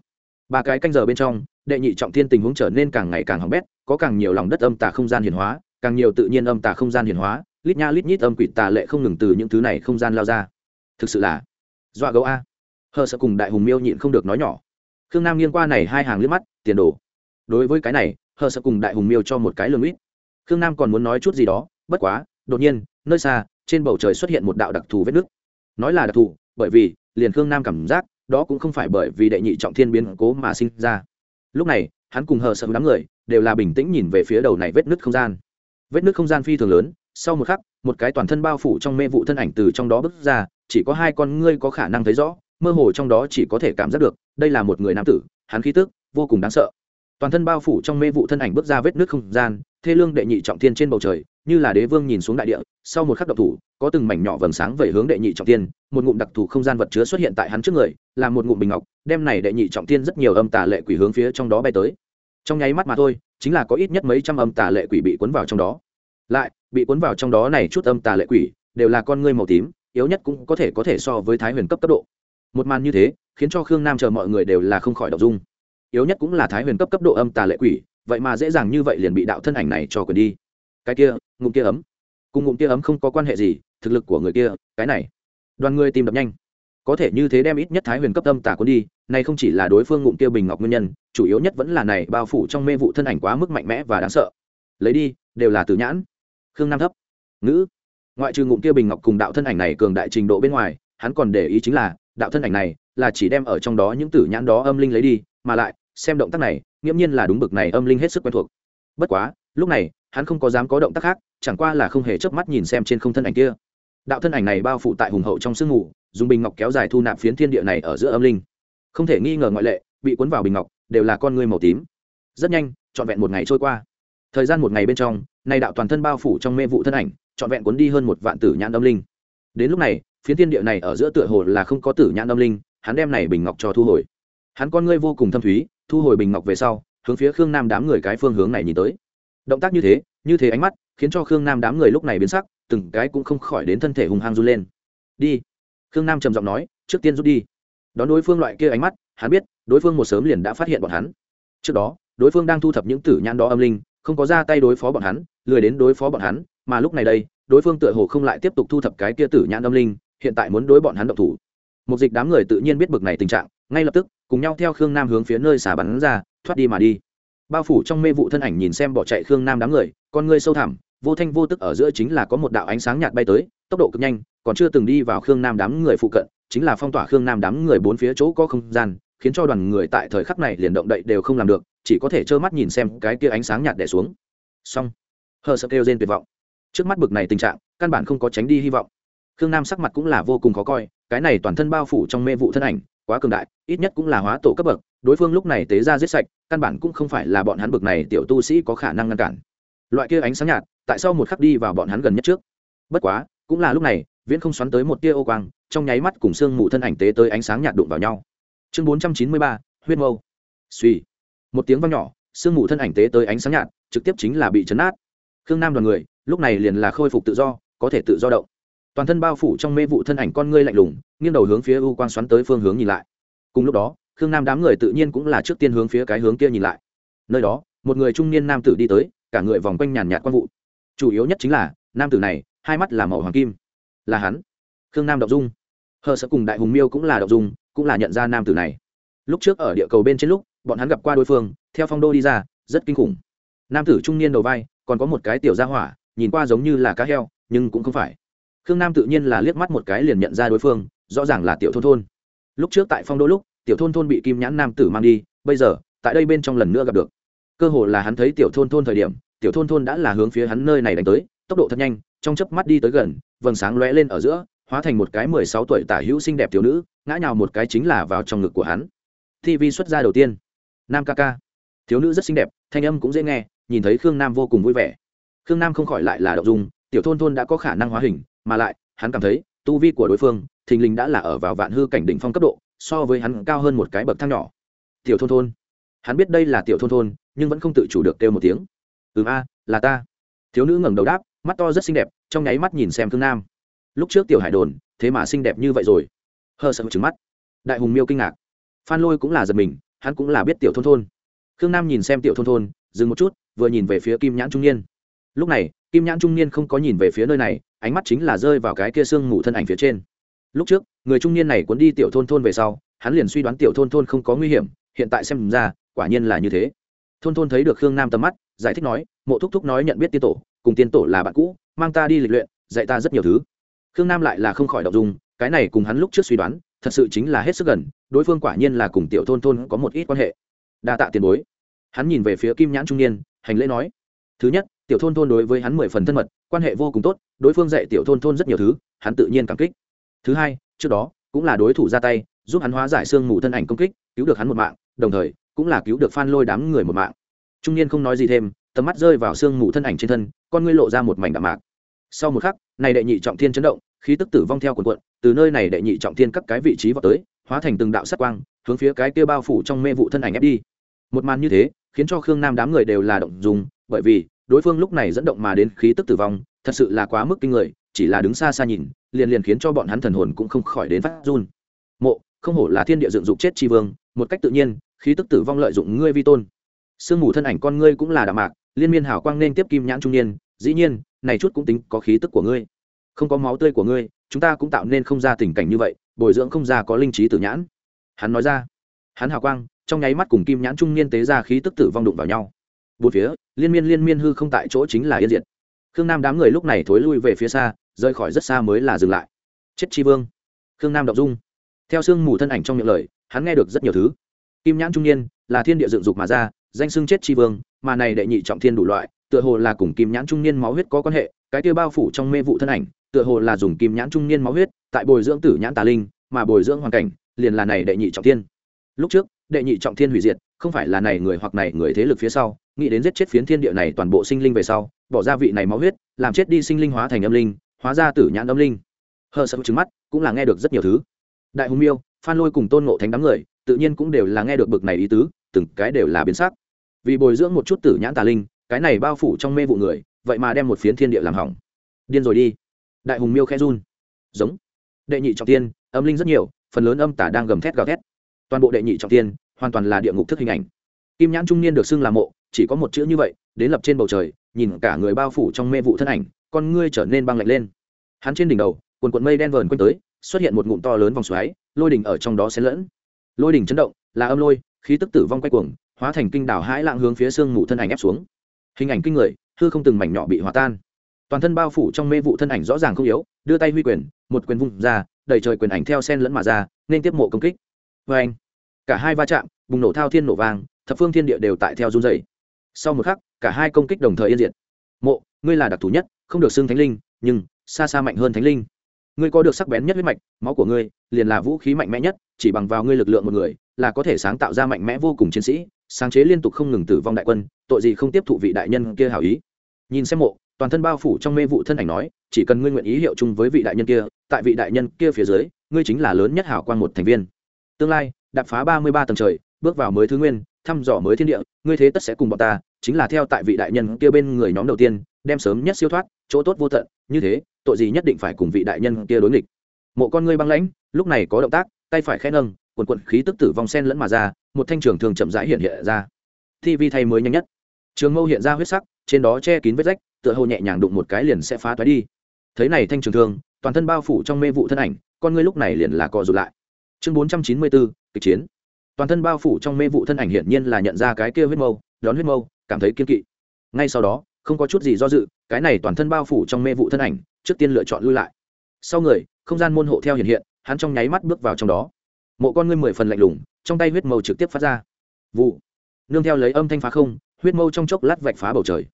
Ba cái canh giờ bên trong, đệ nhị trọng thiên tình huống trở nên càng ngày càng hỏng bét, có càng nhiều lòng đất âm tà không gian hiển hóa, càng nhiều tự nhiên âm tà không gian hiển hóa, lít nha lít nhít âm quỷ tà lệ không ngừng từ những thứ này không gian lao ra. Thực sự là, dọa gấu a. Hờ sợ cùng đại hùng miêu nhịn không được nói nhỏ. Khương nam nghiêng qua này hai hàng liếc mắt, tiền đồ. Đối với cái này, hờ sợ cùng đại hùng miêu cho một cái lương ít. Khương nam còn muốn nói chút gì đó, bất quá, đột nhiên, nơi xa trên bầu trời xuất hiện một đạo đặc thù vết nước nói là đặc thù, bởi vì liền khương nam cảm giác đó cũng không phải bởi vì đệ nhị trọng thiên biến cố mà sinh ra. Lúc này, hắn cùng hờ sợ đám người đều là bình tĩnh nhìn về phía đầu này vết nứt không gian. Vết nứt không gian phi thường lớn, sau một khắc, một cái toàn thân bao phủ trong mê vụ thân ảnh từ trong đó bước ra, chỉ có hai con ngươi có khả năng thấy rõ, mơ hồ trong đó chỉ có thể cảm giác được, đây là một người nam tử, hắn khí tức vô cùng đáng sợ. Toàn thân bao phủ trong mê vụ thân ảnh bước ra vết nước không gian, thê lương đệ nhị trọng thiên trên bầu trời như là đế vương nhìn xuống đại địa, sau một khắc độc thủ, có từng mảnh nhỏ vầng sáng về hướng đệ nhị trọng thiên một ngụm đặc thù không gian vật chứa xuất hiện tại hắn trước người, là một ngụm bình ngọc, đem này đệ nhị trọng thiên rất nhiều âm tà lệ quỷ hướng phía trong đó bay tới. Trong nháy mắt mà thôi, chính là có ít nhất mấy trăm âm tà lệ quỷ bị cuốn vào trong đó. Lại, bị cuốn vào trong đó này chút âm tà lệ quỷ, đều là con ngươi màu tím, yếu nhất cũng có thể có thể so với thái huyền cấp cấp độ. Một màn như thế, khiến cho khương nam chờ mọi người đều là không khỏi đọc dung. Yếu nhất cũng là thái huyền cấp cấp độ âm tà lệ quỷ, vậy mà dễ dàng như vậy liền bị đạo thân ảnh này cho quyền đi cái kia, ngụm kia ấm. Cùng ngụm kia ấm không có quan hệ gì, thực lực của người kia, cái này. Đoàn người tìm đập nhanh. Có thể như thế đem ít nhất thái huyền cấp âm tà cuốn đi này không chỉ là đối phương ngụm kia bình ngọc nguyên nhân, chủ yếu nhất vẫn là này bao phủ trong mê vụ thân ảnh quá mức mạnh mẽ và đáng sợ. Lấy đi, đều là từ nhãn. Khương nam thấp. Ngữ. Ngoại trừ ngụm kia bình ngọc cùng đạo thân ảnh này cường đại trình độ bên ngoài, hắn còn để ý chính là, đạo thân ảnh này là chỉ đem ở trong đó những tử nhãn đó âm linh lấy đi, mà lại, xem động tác này, nghiễm nhiên là đúng bực này âm linh hết sức quen thuộc. Bất quá, lúc này hắn không có dám có động tác khác, chẳng qua là không hề chớp mắt nhìn xem trên không thân ảnh kia. Đạo thân ảnh này bao phủ tại hùng hậu trong sương ngủ dùng bình ngọc kéo dài thu nạp phiến thiên địa này ở giữa âm linh. Không thể nghi ngờ ngoại lệ, bị cuốn vào bình ngọc, đều là con người màu tím. Rất nhanh, trọn vẹn một ngày trôi qua. Thời gian một ngày bên trong, nay đạo toàn thân bao phủ trong mê vụ thân ảnh, trọn vẹn cuốn đi hơn một vạn tử nhãn âm linh. Đến lúc này, phiến thiên địa này ở giữa tựa hồ là không có tử nhãn âm linh, hắn đem này bình ngọc cho thu hồi. Hắn con ngươi vô cùng thâm thúy, thu hồi bình ngọc về sau, hướng phía khương nam đám người cái phương hướng này nhìn tới động tác như thế như thế ánh mắt, khiến cho khương nam đám người lúc này biến sắc, từng cái cũng không khỏi đến thân thể hùng hăng run lên. Đi. Khương nam trầm giọng nói, trước tiên rút đi. Đón đối phương loại kia ánh mắt, hắn biết, đối phương một sớm liền đã phát hiện bọn hắn. Trước đó, đối phương đang thu thập những tử nhãn đó âm linh, không có ra tay đối phó bọn hắn, lười đến đối phó bọn hắn, mà lúc này đây, đối phương tựa hồ không lại tiếp tục thu thập cái kia tử nhãn âm linh, hiện tại muốn đối bọn hắn động thủ. Một dịch đám người tự nhiên biết bực này tình trạng, ngay lập tức, cùng nhau theo khương nam hướng phía nơi xả bắn ra, thoát đi mà đi bao phủ trong mê vụ thân ảnh nhìn xem bỏ chạy khương nam đám người, con ngươi sâu thẳm, vô thanh vô tức ở giữa chính là có một đạo ánh sáng nhạt bay tới, tốc độ cực nhanh, còn chưa từng đi vào khương nam đám người phụ cận, chính là phong tỏa khương nam đám người bốn phía chỗ có không gian, khiến cho đoàn người tại thời khắc này liền động đậy đều không làm được, chỉ có thể trơ mắt nhìn xem cái kia ánh sáng nhạt đẻ xuống. Xong. Hờ sợ kêu trên tuyệt vọng. Trước mắt bực này tình trạng, căn bản không có tránh đi hy vọng. Khương nam sắc mặt cũng là vô cùng khó coi, cái này toàn thân bao phủ trong mê vụ thân ảnh quá cường đại, ít nhất cũng là hóa tổ cấp bậc, đối phương lúc này tế ra giết sạch, căn bản cũng không phải là bọn hắn bực này tiểu tu sĩ có khả năng ngăn cản. Loại kia ánh sáng nhạt, tại sao một khắc đi vào bọn hắn gần nhất trước. Bất quá, cũng là lúc này, viễn không xoắn tới một tia ô quang, trong nháy mắt cùng xương mù thân ảnh tế tới ánh sáng nhạt đụng vào nhau. Chương bốn trăm chín mươi ba, huyết mâu. Suy một tiếng vang nhỏ sương mù thân ảnh tế tới ánh sáng nhạt, trực tiếp chính là bị chấn át khương nam đoàn người, lúc này liền là khôi phục tự do, có thể tự do động toàn thân bao phủ trong mê vụ thân ảnh con ngươi lạnh lùng, nghiêng đầu hướng phía u quang xoắn tới phương hướng nhìn lại. Cùng lúc đó, khương nam đám người tự nhiên cũng là trước tiên hướng phía cái hướng kia nhìn lại. Nơi đó, một người trung niên nam tử đi tới, cả người vòng quanh nhàn nhạt quang vụ. Chủ yếu nhất chính là, nam tử này, hai mắt là màu hoàng kim. Là hắn. Khương nam đậu dung. Hờ sợ cùng đại hùng miêu cũng là đậu dung, cũng là nhận ra nam tử này. Lúc trước ở địa cầu bên trên lúc, bọn hắn gặp qua đối phương, theo phong đô đi ra, rất kinh khủng. Nam tử trung niên đầu vai, còn có một cái tiểu gia hỏa, nhìn qua giống như là cá heo, nhưng cũng không phải khương nam tự nhiên là liếc mắt một cái liền nhận ra đối phương, rõ ràng là tiểu thôn thôn. Lúc trước tại phong đô lúc, tiểu thôn thôn bị kim nhãn nam tử mang đi, bây giờ, tại đây bên trong lần nữa gặp được. Cơ hồ là hắn thấy tiểu thôn thôn thời điểm, tiểu thôn thôn đã là hướng phía hắn nơi này đánh tới, tốc độ thật nhanh, trong chớp mắt đi tới gần, vầng sáng lóe lên ở giữa, hóa thành một cái mười sáu tuổi tả hữu xinh đẹp thiếu nữ, ngã nhào một cái chính là vào trong ngực của hắn. Thi vi xuất ra đầu tiên. Nam ca ca. Thiếu nữ rất xinh đẹp, thanh âm cũng dễ nghe, nhìn thấy khương nam vô cùng vui vẻ. Khương nam không khỏi lại là đậu dung, tiểu thôn thôn đã có khả năng hóa hình mà lại, hắn cảm thấy, tu vi của đối phương, thình lình đã là ở vào vạn hư cảnh đỉnh phong cấp độ, so với hắn cao hơn một cái bậc thang nhỏ. Tiểu thôn thôn. Hắn biết đây là tiểu thôn thôn, nhưng vẫn không tự chủ được kêu một tiếng. Ừm a, là ta. Thiếu nữ ngẩng đầu đáp, mắt to rất xinh đẹp, trong nháy mắt nhìn xem thương nam. Lúc trước tiểu hải đồn, thế mà xinh đẹp như vậy rồi. Hờ sợ trứng mắt. Đại hùng miêu kinh ngạc. Phan lôi cũng là giật mình, hắn cũng là biết tiểu thôn thôn. Khương nam nhìn xem tiểu thôn thôn, dừng một chút, vừa nhìn về phía kim nhãn trung niên. Lúc này kim nhãn trung niên không có nhìn về phía nơi này, ánh mắt chính là rơi vào cái kia sương mù thân ảnh phía trên. Lúc trước, người trung niên này cuốn đi tiểu thôn thôn về sau, hắn liền suy đoán tiểu thôn thôn không có nguy hiểm, hiện tại xem ra, quả nhiên là như thế. Thôn thôn thấy được khương nam tầm mắt, giải thích nói, mộ thúc thúc nói nhận biết tiên tổ, cùng tiên tổ là bạn cũ, mang ta đi lịch luyện, dạy ta rất nhiều thứ. Khương nam lại là không khỏi đọc dùng cái này cùng hắn lúc trước suy đoán, thật sự chính là hết sức gần, đối phương quả nhiên là cùng tiểu thôn thôn có một ít quan hệ. Đa tạ tiền bối. Hắn nhìn về phía kim nhãn trung niên, hành lễ nói, thứ nhất tiểu thôn thôn đối với hắn mười phần thân mật, quan hệ vô cùng tốt, đối phương dạy tiểu thôn thôn rất nhiều thứ, hắn tự nhiên cảm kích. Thứ hai, trước đó, cũng là đối thủ ra tay, giúp hắn hóa giải xương mù thân ảnh công kích, cứu được hắn một mạng, đồng thời, cũng là cứu được phan lôi đám người một mạng. Trung niên không nói gì thêm, tầm mắt rơi vào xương mù thân ảnh trên thân, con ngươi lộ ra một mảnh đạm mạc. Sau một khắc, này đệ nhị trọng thiên chấn động, khí tức tử vong theo quần quận từ nơi này đệ nhị trọng thiên các cái vị trí vào tới, hóa thành từng đạo sắc quang, hướng phía cái kia bao phủ trong mê vụ thân ảnh ép đi. Một màn như thế, khiến cho khương nam đám người đều là động dùng, bởi vì đối phương lúc này dẫn động mà đến khí tức tử vong, thật sự là quá mức kinh người, chỉ là đứng xa xa nhìn, liền liền khiến cho bọn hắn thần hồn cũng không khỏi đến phát run. Mộ, không hổ là thiên địa dựng dục chết tri vương, một cách tự nhiên, khí tức tử vong lợi dụng ngươi vi tôn. Sương mù thân ảnh con ngươi cũng là đạm mạc, liên miên hảo quang nên tiếp kim nhãn trung niên, dĩ nhiên, này chút cũng tính có khí tức của ngươi. Không có máu tươi của ngươi, chúng ta cũng tạo nên không ra tình cảnh như vậy, bồi dưỡng không ra có linh trí tử nhãn. Hắn nói ra. Hắn hào quang, trong nháy mắt cùng kim nhãn trung niên tế ra khí tức tử vong đụng vào nhau bốn phía, liên miên liên miên hư không tại chỗ chính là yên diệt. Khương nam đám người lúc này thối lui về phía xa rơi khỏi rất xa mới là dừng lại. Chết chi vương. Khương nam đọc dung. Theo sương mù thân ảnh trong miệng lời, hắn nghe được rất nhiều thứ. Kim nhãn trung niên, là thiên địa dựng dục mà ra, danh xưng chết chi vương, mà này đệ nhị trọng thiên đủ loại, tựa hồ là cùng kim nhãn trung niên máu huyết có quan hệ, cái tiêu bao phủ trong mê vụ thân ảnh, tựa hồ là dùng kim nhãn trung niên máu huyết, tại bồi dưỡng tử nhãn tà linh, mà bồi dưỡng hoàn cảnh, liền là này đệ nhị trọng thiên. Lúc trước, đệ nhị trọng thiên hủy diệt không phải là này người hoặc này người thế lực phía sau, nghĩ đến giết chết phiến thiên địa này toàn bộ sinh linh về sau, bỏ ra vị này máu huyết, làm chết đi sinh linh hóa thành âm linh, hóa ra tử nhãn âm linh. Hờ sợ trứng mắt, cũng là nghe được rất nhiều thứ. Đại hùng miêu, phan lôi cùng tôn ngộ thánh đám người, tự nhiên cũng đều là nghe được bực này ý tứ, từng cái đều là biến sắc. Vì bồi dưỡng một chút tử nhãn tà linh, cái này bao phủ trong mê vụ người, vậy mà đem một phiến thiên địa làm hỏng. Điên rồi đi. Đại hùng miêu khe run. Giống. Đệ nhị trọng tiên, âm linh rất nhiều, phần lớn âm tả đang gầm thét gào thét. Toàn bộ đệ nhị trọng tiên hoàn toàn là địa ngục thức hình ảnh. Kim nhãn trung niên được xưng là mộ, chỉ có một chữ như vậy, đến lập trên bầu trời, nhìn cả người bao phủ trong mê vụ thân ảnh, con ngươi trở nên băng lạnh lên. Hắn trên đỉnh đầu, quần quần mây đen vờn quanh tới, xuất hiện một ngụm to lớn vòng xoáy, lôi đỉnh ở trong đó xen lẫn. Lôi đỉnh chấn động, là âm lôi, khí tức tử vong quay cuồng, hóa thành kinh đảo hãi lạng hướng phía xương mù thân ảnh ép xuống. Hình ảnh kinh người, hư không từng mảnh nhỏ bị hòa tan. Toàn thân bao phủ trong mê vụ thân ảnh rõ ràng không yếu, đưa tay huy quyền, một quyền vung ra, đẩy trời quyền ảnh theo sen lẫn mà ra, nên tiếp mộ công kích. Vê anh cả hai va chạm, bùng nổ thao thiên nổ vang, thập phương thiên địa đều tại theo run dày sau một khắc, cả hai công kích đồng thời yên diệt. Mộ, ngươi là đặc thù nhất, không được xưng thánh linh, nhưng xa xa mạnh hơn thánh linh. Ngươi có được sắc bén nhất huyết mạch, máu của ngươi liền là vũ khí mạnh mẽ nhất, chỉ bằng vào ngươi lực lượng một người là có thể sáng tạo ra mạnh mẽ vô cùng chiến sĩ, sáng chế liên tục không ngừng tử vong đại quân, tội gì không tiếp thụ vị đại nhân kia hảo ý. Nhìn xem mộ, toàn thân bao phủ trong mê vụ thân ảnh nói, chỉ cần ngươi nguyện ý hiệu chung với vị đại nhân kia, tại vị đại nhân kia phía dưới, ngươi chính là lớn nhất hảo quan một thành viên. Tương lai đạp phá ba mươi ba tầng trời, bước vào mới thứ nguyên, thăm dò mới thiên địa, ngươi thế tất sẽ cùng bọn ta, chính là theo tại vị đại nhân kia bên người nhóm đầu tiên, đem sớm nhất siêu thoát, chỗ tốt vô tận, như thế, tội gì nhất định phải cùng vị đại nhân kia đối nghịch. Mộ con ngươi băng lãnh, lúc này có động tác, tay phải khẽ nâng, quần quận khí tức tử vong sen lẫn mà ra, một thanh trường thường chậm rãi hiện hiện ra. Tv thay mới nhanh nhất. Trường mâu hiện ra huyết sắc, trên đó che kín vết rách, tựa hồ nhẹ nhàng đụng một cái liền sẽ phá toái đi. Thấy này thanh trường thương toàn thân bao phủ trong mê vụ thân ảnh, con ngươi lúc này liền là co rụt lại. Chương bốn trăm chín mươi bốn kịch chiến. Toàn thân bao phủ trong mê vụ thân ảnh hiển nhiên là nhận ra cái kia huyết mâu, đón huyết mâu, cảm thấy kiên kỵ. Ngay sau đó, không có chút gì do dự, cái này toàn thân bao phủ trong mê vụ thân ảnh, trước tiên lựa chọn lui lại. Sau người, không gian môn hộ theo hiện hiện, hắn trong nháy mắt bước vào trong đó. Mộ con ngươi mười phần lạnh lùng, trong tay huyết mâu trực tiếp phát ra. Vụ. Nương theo lấy âm thanh phá không, huyết mâu trong chốc lát vạch phá bầu trời.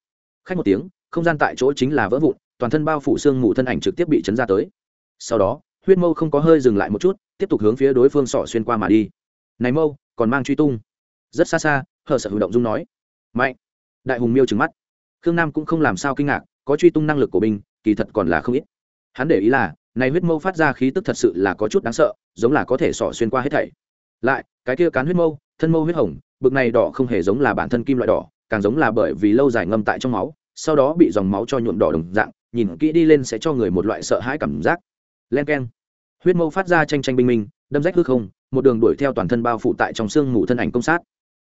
Khách một tiếng, không gian tại chỗ chính là vỡ vụn, toàn thân bao phủ xương mù thân ảnh trực tiếp bị chấn ra tới. Sau đó huyết mâu không có hơi dừng lại một chút tiếp tục hướng phía đối phương sỏ xuyên qua mà đi. Này mâu còn mang truy tung. Rất xa xa hờ sợ hữu động dung nói. Mạnh. Đại hùng miêu trừng mắt. Khương nam cũng không làm sao kinh ngạc có truy tung năng lực của mình, kỳ thật còn là không ít. Hắn để ý là này huyết mâu phát ra khí tức thật sự là có chút đáng sợ giống là có thể sỏ xuyên qua hết thảy. Lại cái kia cán huyết mâu thân mâu huyết hồng bực này đỏ không hề giống là bản thân kim loại đỏ càng giống là bởi vì lâu dài ngâm tại trong máu sau đó bị dòng máu cho nhuộm đỏ đồng dạng nhìn kỹ đi lên sẽ cho người một loại sợ hãi cảm giác. Len k e n huyết mâu phát ra tranh tranh binh minh, đâm rách hư không, một đường đuổi theo toàn thân bao phủ tại trong xương mù thân ảnh công sát.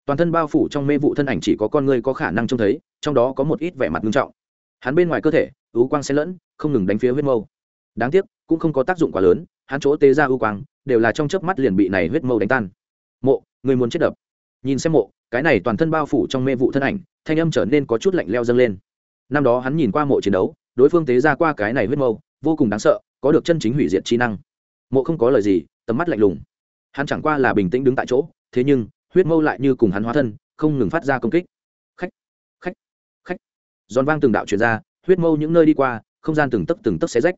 Toàn thân bao phủ trong mê vụ thân ảnh chỉ có con người có khả năng trông thấy, trong đó có một ít vẻ mặt nghiêm trọng. Hắn bên ngoài cơ thể, ưu quang xen lẫn, không ngừng đánh phía huyết mâu. Đáng tiếc, cũng không có tác dụng quá lớn, hắn chỗ tế ra ưu quang, đều là trong chớp mắt liền bị này huyết mâu đánh tan. Mộ, người muốn chết đập. Nhìn xem mộ, cái này toàn thân bao phủ trong mê vụ thân ảnh, thanh âm trở nên có chút lạnh leo dâng lên. Năm đó hắn nhìn qua mộ chiến đấu, đối phương tế ra qua cái này huyết mâu, vô cùng đáng sợ, có được chân chính hủy diệt trí năng mộ không có lời gì, tầm mắt lạnh lùng. Hắn chẳng qua là bình tĩnh đứng tại chỗ, thế nhưng, huyết mâu lại như cùng hắn hóa thân, không ngừng phát ra công kích. Khách khách khách. Giòn vang từng đạo chuyển ra, huyết mâu những nơi đi qua, không gian từng tấc từng tấc xé rách.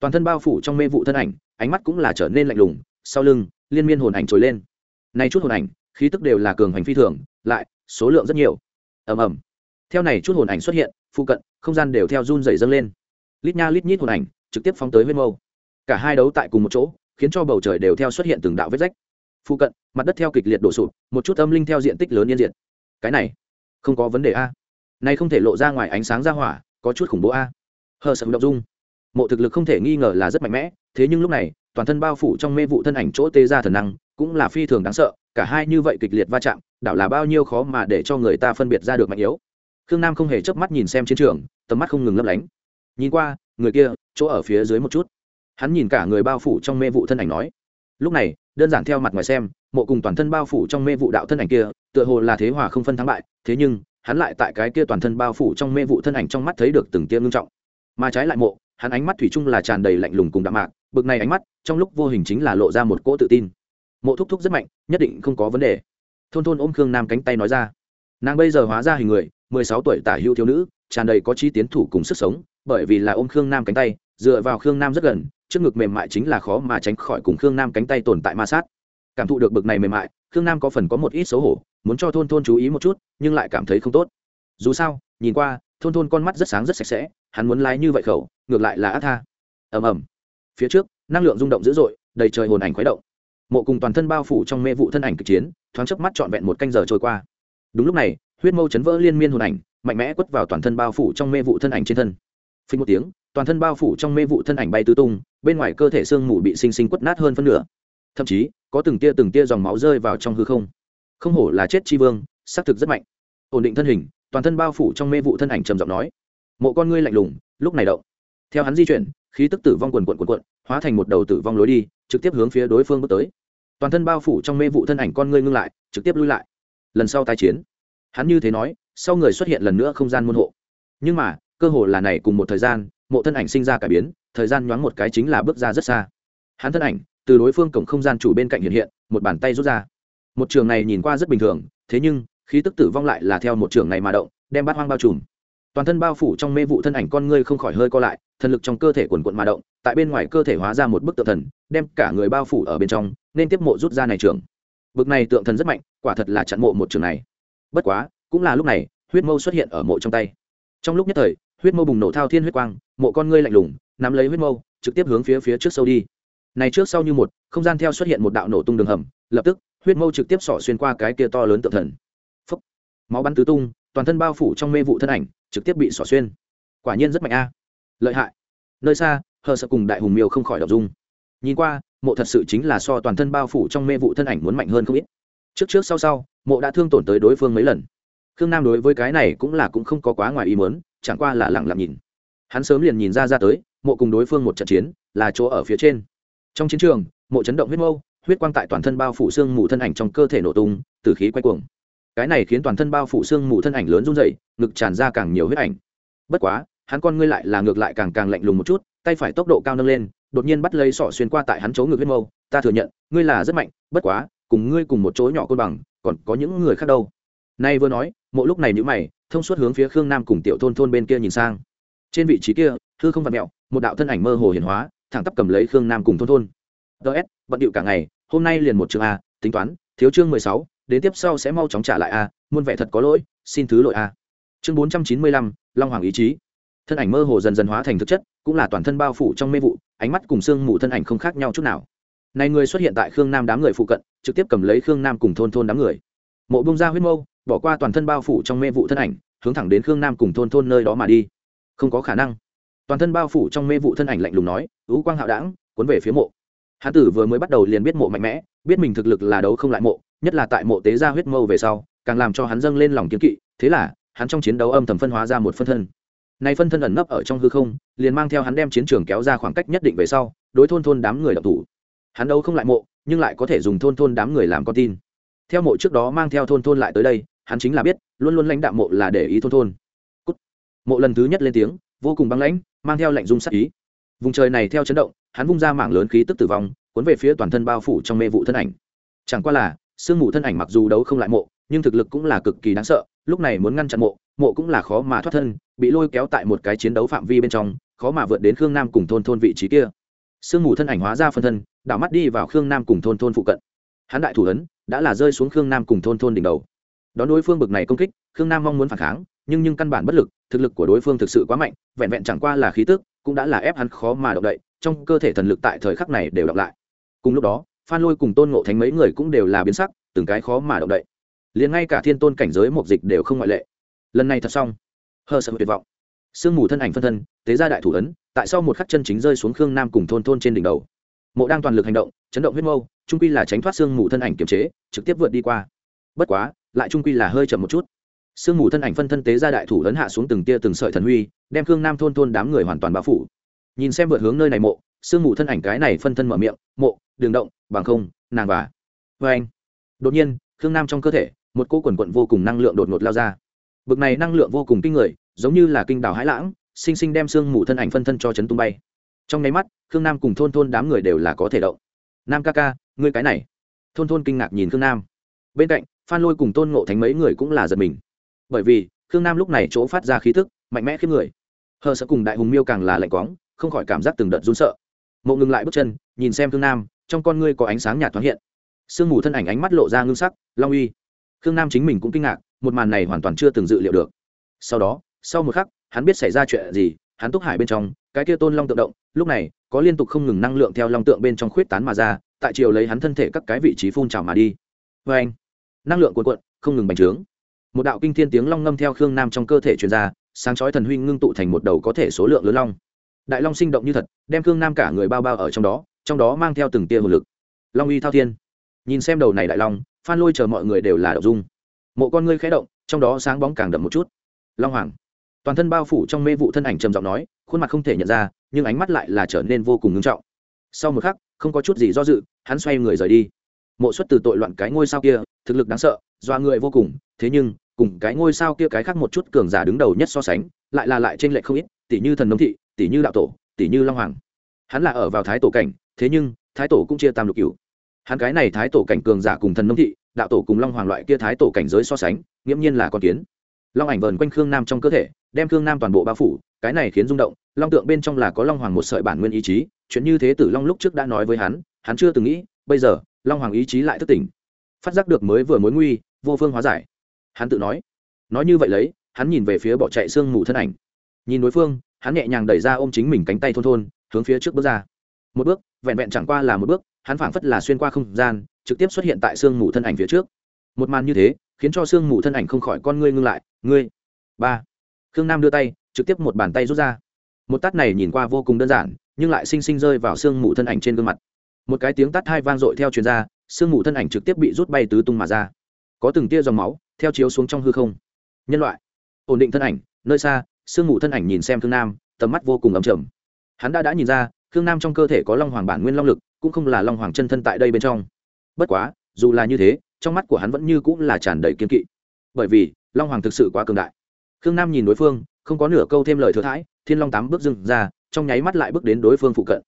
Toàn thân bao phủ trong mê vụ thân ảnh, ánh mắt cũng là trở nên lạnh lùng, sau lưng, liên miên hồn ảnh trồi lên. Nay chút hồn ảnh, khí tức đều là cường hành phi thường, lại, số lượng rất nhiều. Ầm ầm. Theo này chút hồn ảnh xuất hiện, phụ cận, không gian đều theo run dày dâng lên. Lít nha lít nhít hồn ảnh, trực tiếp phóng tới huyết mâu cả hai đấu tại cùng một chỗ, khiến cho bầu trời đều theo xuất hiện từng đạo vết rách. Phụ cận, mặt đất theo kịch liệt đổ sụp, một chút âm linh theo diện tích lớn yên diện cái này, không có vấn đề a. Nay không thể lộ ra ngoài ánh sáng ra hỏa, có chút khủng bố a. Hờ sợ động dung. Mộ thực lực không thể nghi ngờ là rất mạnh mẽ, thế nhưng lúc này, toàn thân bao phủ trong mê vụ thân ảnh chỗ tê ra thần năng, cũng là phi thường đáng sợ, cả hai như vậy kịch liệt va chạm, đảo là bao nhiêu khó mà để cho người ta phân biệt ra được mạnh yếu. Khương nam không hề chớp mắt nhìn xem chiến trường, tầm mắt không ngừng lấp lánh. Nhìn qua, người kia, chỗ ở phía dưới một chút hắn nhìn cả người bao phủ trong mê vụ thân ảnh nói, lúc này, đơn giản theo mặt ngoài xem, mộ cùng toàn thân bao phủ trong mê vụ đạo thân ảnh kia, tựa hồ là thế hòa không phân thắng bại, thế nhưng, hắn lại tại cái kia toàn thân bao phủ trong mê vụ thân ảnh trong mắt thấy được từng tia ngưng trọng. Mà trái lại mộ, hắn ánh mắt thủy chung là tràn đầy lạnh lùng cùng đạm mạc, bực này ánh mắt, trong lúc vô hình chính là lộ ra một cỗ tự tin. Mộ thúc thúc rất mạnh, nhất định không có vấn đề. Thôn thôn ôm khương nam cánh tay nói ra. Nàng bây giờ hóa ra hình người, mười sáu tuổi tả hữu thiếu nữ, tràn đầy có chi tiến thủ cùng sức sống, bởi vì là ôm khương nam cánh tay, dựa vào khương nam rất gần trước ngực mềm mại chính là khó mà tránh khỏi cùng khương nam cánh tay tồn tại ma sát. Cảm thụ được bực này mềm mại, khương nam có phần có một ít xấu hổ, muốn cho thôn thôn chú ý một chút, nhưng lại cảm thấy không tốt. Dù sao, nhìn qua, thôn thôn con mắt rất sáng rất sạch sẽ, hắn muốn lái như vậy khẩu, ngược lại là ác tha. Ầm ầm. Phía trước, năng lượng rung động dữ dội, đầy trời hồn ảnh khuấy động. Mộ cùng toàn thân bao phủ trong mê vụ thân ảnh cực chiến, thoáng chớp mắt trọn vẹn một canh giờ trôi qua. Đúng lúc này, huyết mâu chấn vỡ liên miên hồn ảnh, mạnh mẽ quất vào toàn thân bao phủ trong mê vụ thân ảnh trên thân. Phình một tiếng toàn thân bao phủ trong mê vụ thân ảnh bay tứ tung, bên ngoài cơ thể xương mù bị xinh xinh quất nát hơn phân nửa. Thậm chí, có từng tia từng tia dòng máu rơi vào trong hư không. Không hổ là chết chi vương, xác thực rất mạnh. Ổn định thân hình, toàn thân bao phủ trong mê vụ thân ảnh trầm giọng nói, mộ con ngươi lạnh lùng, lúc này động. Theo hắn di chuyển, khí tức tử vong quần quận quần quận hóa thành một đầu tử vong lối đi, trực tiếp hướng phía đối phương bước tới. Toàn thân bao phủ trong mê vụ thân ảnh con ngươi ngưng lại, trực tiếp lui lại. Lần sau tái chiến, hắn như thế nói, sau người xuất hiện lần nữa không gian môn hộ. Nhưng mà, cơ hồ là này cùng một thời gian mộ thân ảnh sinh ra cải biến, thời gian nhoáng một cái chính là bước ra rất xa. Hắn thân ảnh, từ đối phương cổng không gian chủ bên cạnh hiện hiện, một bàn tay rút ra. Một trường này nhìn qua rất bình thường, thế nhưng, khí tức tử vong lại là theo một trường này mà động, đem bát hoang bao trùm. Toàn thân bao phủ trong mê vụ thân ảnh con ngươi không khỏi hơi co lại thần lực trong cơ thể quần quận mà động, tại bên ngoài cơ thể hóa ra một bức tượng thần, đem cả người bao phủ ở bên trong, nên tiếp mộ rút ra này trường. Bực này tượng thần rất mạnh, quả thật là chặn mộ một trường này. Bất quá, cũng là lúc này, huyết mâu xuất hiện ở mộ trong tay. Trong lúc nhất thời, huyết mâu bùng nổ thao thiên huyết quang mộ con ngươi lạnh lùng, nắm lấy huyết mâu, trực tiếp hướng phía phía trước sâu đi. Này trước sau như một, không gian theo xuất hiện một đạo nổ tung đường hầm, lập tức, huyết mâu trực tiếp xỏ xuyên qua cái kia to lớn tượng thần. Phốc. máu bắn tứ tung, toàn thân bao phủ trong mê vụ thân ảnh, trực tiếp bị xỏ xuyên. Quả nhiên rất mạnh a. Lợi hại. Nơi xa, hờ sợ cùng đại hùng miêu không khỏi đọc dung. Nhìn qua, mộ thật sự chính là so toàn thân bao phủ trong mê vụ thân ảnh muốn mạnh hơn không ít. Trước trước sau sau, mộ đã thương tổn tới đối phương mấy lần. Khương nam đối với cái này cũng là cũng không có quá ngoài ý muốn, chẳng qua là lặng lặng nhìn hắn sớm liền nhìn ra ra tới, mộ cùng đối phương một trận chiến, là chỗ ở phía trên. Trong chiến trường, mộ chấn động huyết mâu, huyết quang tại toàn thân bao phủ xương mù thân ảnh trong cơ thể nổ tung, từ khí quay cuồng. Cái này khiến toàn thân bao phủ xương mù thân ảnh lớn run dậy ngực tràn ra càng nhiều huyết ảnh. Bất quá, hắn con ngươi lại là ngược lại càng càng lạnh lùng một chút, tay phải tốc độ cao nâng lên, đột nhiên bắt lấy sọ xuyên qua tại hắn chỗ ngực huyết mâu, ta thừa nhận, ngươi là rất mạnh, bất quá, cùng ngươi cùng một chỗ nhỏ côn bằng, còn có những người khác đâu. Nay vừa nói, mộ lúc này nhữ mày, thông suốt hướng phía khương nam cùng tiểu thôn thôn bên kia nhìn sang trên vị trí kia, hư không vặt mẹo, một đạo thân ảnh mơ hồ hiển hóa, thẳng tắp cầm lấy khương nam cùng thôn thôn. Ts bận điệu cả ngày, hôm nay liền một chương a, tính toán, thiếu chương mười sáu, đến tiếp sau sẽ mau chóng trả lại a, muôn vẻ thật có lỗi, xin thứ lỗi a. Chương bốn trăm chín mươi lăm, long hoàng ý chí. Thân ảnh mơ hồ dần dần hóa thành thực chất, cũng là toàn thân bao phủ trong mê vụ, ánh mắt cùng xương mù thân ảnh không khác nhau chút nào. Này người xuất hiện tại khương nam đám người phụ cận, trực tiếp cầm lấy khương nam cùng thôn thôn đám người. Mộ bông ra huyết mâu, bỏ qua toàn thân bao phủ trong mê vụ thân ảnh, hướng thẳng đến khương nam cùng thôn thôn nơi đó mà đi không có khả năng. Toàn thân bao phủ trong mê vụ thân ảnh lạnh lùng nói ứ quang hạo đảng cuốn về phía mộ. Hán tử vừa mới bắt đầu liền biết mộ mạnh mẽ, biết mình thực lực là đấu không lại mộ, nhất là tại mộ tế gia huyết mâu về sau, càng làm cho hắn dâng lên lòng kiếm kỵ, thế là, hắn trong chiến đấu âm thầm phân hóa ra một phân thân. Nay phân thân ẩn nấp ở trong hư không, liền mang theo hắn đem chiến trường kéo ra khoảng cách nhất định về sau, đối thôn thôn đám người đọc thủ. Hắn đấu không lại mộ, nhưng lại có thể dùng thôn thôn đám người làm con tin. Theo mộ trước đó mang theo thôn thôn lại tới đây, hắn chính là biết, luôn luôn lãnh đạo mộ là để ý thôn thôn mộ lần thứ nhất lên tiếng, vô cùng băng lãnh, mang theo lệnh dung sắc ý. Vùng trời này theo chấn động, hắn vung ra mảng lớn khí tức tử vong, cuốn về phía toàn thân bao phủ trong mê vụ thân ảnh. Chẳng qua là, sương mù thân ảnh mặc dù đấu không lại mộ, nhưng thực lực cũng là cực kỳ đáng sợ, lúc này muốn ngăn chặn mộ mộ cũng là khó mà thoát thân, bị lôi kéo tại một cái chiến đấu phạm vi bên trong, khó mà vượt đến khương nam cùng thôn thôn vị trí kia. Sương mù thân ảnh hóa ra phân thân, đảo mắt đi vào khương nam cùng thôn thôn phụ cận. Hắn đại thủ ấn, đã là rơi xuống khương nam cùng thôn thôn đỉnh đầu. Đón đối phương bực này công kích, khương nam mong muốn phản kháng nhưng nhưng căn bản bất lực, thực lực của đối phương thực sự quá mạnh, vẹn vẹn chẳng qua là khí tức, cũng đã là ép hắn khó mà động đậy, trong cơ thể thần lực tại thời khắc này đều đọc lại. Cùng lúc đó, phan lôi cùng tôn ngộ thánh mấy người cũng đều là biến sắc, từng cái khó mà động đậy. Liền ngay cả thiên tôn cảnh giới mộc dịch đều không ngoại lệ. Lần này thật xong. Hờ sợ tuyệt vọng. Sương mù thân ảnh phân thân, tế ra đại thủ ấn, tại sau một khắc chân chính rơi xuống khương nam cùng thôn thôn trên đỉnh đầu. Mộ đang toàn lực hành động, chấn động huyết mâu trung quy là tránh thoát sương mù thân ảnh kiềm chế, trực tiếp vượt đi qua. Bất quá, lại trung quy là hơi chậm một chút sương mù thân ảnh phân thân tế ra đại thủ lớn hạ xuống từng tia từng sợi thần huy, đem khương nam thôn thôn đám người hoàn toàn bao phủ. Nhìn xem vượt hướng nơi này mộ, sương mù thân ảnh cái này phân thân mở miệng, mộ đường động, bằng không, nàng và vê anh. Đột nhiên, khương nam trong cơ thể, một cô quần quận vô cùng năng lượng đột ngột lao ra. Bực này năng lượng vô cùng kinh người, giống như là kinh đảo hãi lãng, sinh sinh đem sương mù thân ảnh phân thân cho chấn tung bay. Trong nháy mắt, khương nam cùng thôn thôn đám người đều là có thể động. Nam ca ca, ngươi cái này. Thôn thôn kinh ngạc nhìn khương nam. Bên cạnh, phan lôi cùng tôn ngộ thánh mấy người cũng là giật mình bởi vì khương nam lúc này chỗ phát ra khí thức mạnh mẽ khiếp người hờ sợ cùng đại hùng miêu càng là lạnh quóng, không khỏi cảm giác từng đợt run sợ. Mộ ngừng lại bước chân, nhìn xem khương nam, trong con ngươi có ánh sáng nhạt thoáng hiện. Sương mù thân ảnh ánh mắt lộ ra ngưng sắc, long uy. Khương nam chính mình cũng kinh ngạc, một màn này hoàn toàn chưa từng dự liệu được. Sau đó, sau một khắc, hắn biết xảy ra chuyện gì, hắn túc hải bên trong, cái kia tôn long tượng động, lúc này, có liên tục không ngừng năng lượng theo long tượng bên trong khuyết tán mà ra, tại chiều lấy hắn thân thể các cái vị trí phun trào mà đi. Vê anh năng lượng cuộn cuộn, không ngừng bành trướng một đạo kinh thiên tiếng long ngâm theo khương nam trong cơ thể truyền ra, sáng chói thần huy ngưng tụ thành một đầu có thể số lượng lớn long. Đại long sinh động như thật, đem khương nam cả người bao bao ở trong đó trong đó mang theo từng tia hồ lực. Long uy thao thiên. Nhìn xem đầu này đại long, phan lôi chờ mọi người đều là đậu dung. Mộ con ngươi khẽ động, trong đó sáng bóng càng đậm một chút. Long hoàng. Toàn thân bao phủ trong mê vụ thân ảnh trầm giọng nói, khuôn mặt không thể nhận ra, nhưng ánh mắt lại là trở nên vô cùng ngưng trọng. Sau một khắc, không có chút gì do dự, hắn xoay người rời đi. Mộ xuất từ tội loạn cái ngôi sao kia, thực lực đáng sợ doa người vô cùng, thế nhưng cùng cái ngôi sao kia cái khác một chút cường giả đứng đầu nhất so sánh, lại là lại trên lệ không ít tỷ như thần nông thị tỷ như đạo tổ tỷ như long hoàng. Hắn là ở vào thái tổ cảnh, thế nhưng, thái tổ cũng chia tam lục cửu. Hắn cái này thái tổ cảnh cường giả cùng thần nông thị, đạo tổ cùng long hoàng loại kia thái tổ cảnh giới so sánh, nghiễm nhiên là con kiến. Long ảnh vờn quanh khương nam trong cơ thể, đem khương nam toàn bộ bao phủ, cái này khiến rung động, long tượng bên trong là có long hoàng một sợi bản nguyên ý chí, chuyện như thế tử long lúc trước đã nói với hắn hắn chưa từng nghĩ, bây giờ, long hoàng ý chí lại thức tỉnh. Phát giác được mới vừa mối nguy, vô phương hóa giải hắn tự nói. Nói như vậy lấy, hắn nhìn về phía bỏ chạy sương mù thân ảnh. Nhìn đối phương, hắn nhẹ nhàng đẩy ra ôm chính mình cánh tay thôn thôn hướng phía trước bước ra. Một bước, vẹn vẹn chẳng qua là một bước, hắn phảng phất là xuyên qua không gian, trực tiếp xuất hiện tại sương mù thân ảnh phía trước. Một màn như thế, khiến cho sương mù thân ảnh không khỏi con ngươi ngưng lại. Ngươi. Ba. Khương nam đưa tay, trực tiếp một bàn tay rút ra. Một tát này nhìn qua vô cùng đơn giản, nhưng lại xinh xinh rơi vào sương mù thân ảnh trên gương mặt. Một cái tiếng tát hai vang dội theo chuyên ra sương mù thân ảnh trực tiếp bị rút bay tứ tung mà ra. Có từng tia dòng máu theo chiếu xuống trong hư không. Nhân loại. Ổn định thân ảnh, nơi xa, sương mù thân ảnh nhìn xem thương nam, tầm mắt vô cùng ấm trầm. Hắn đã đã nhìn ra thương nam trong cơ thể có long hoàng bản nguyên long lực, cũng không là long hoàng chân thân tại đây bên trong. Bất quá, dù là như thế, trong mắt của hắn vẫn như cũng là tràn đầy kiên kỵ. Bởi vì, long hoàng thực sự quá cường đại. Khương nam nhìn đối phương, không có nửa câu thêm lời thừa thãi, thiên long tám bước dưng ra, trong nháy mắt lại bước đến đối phương phụ cận.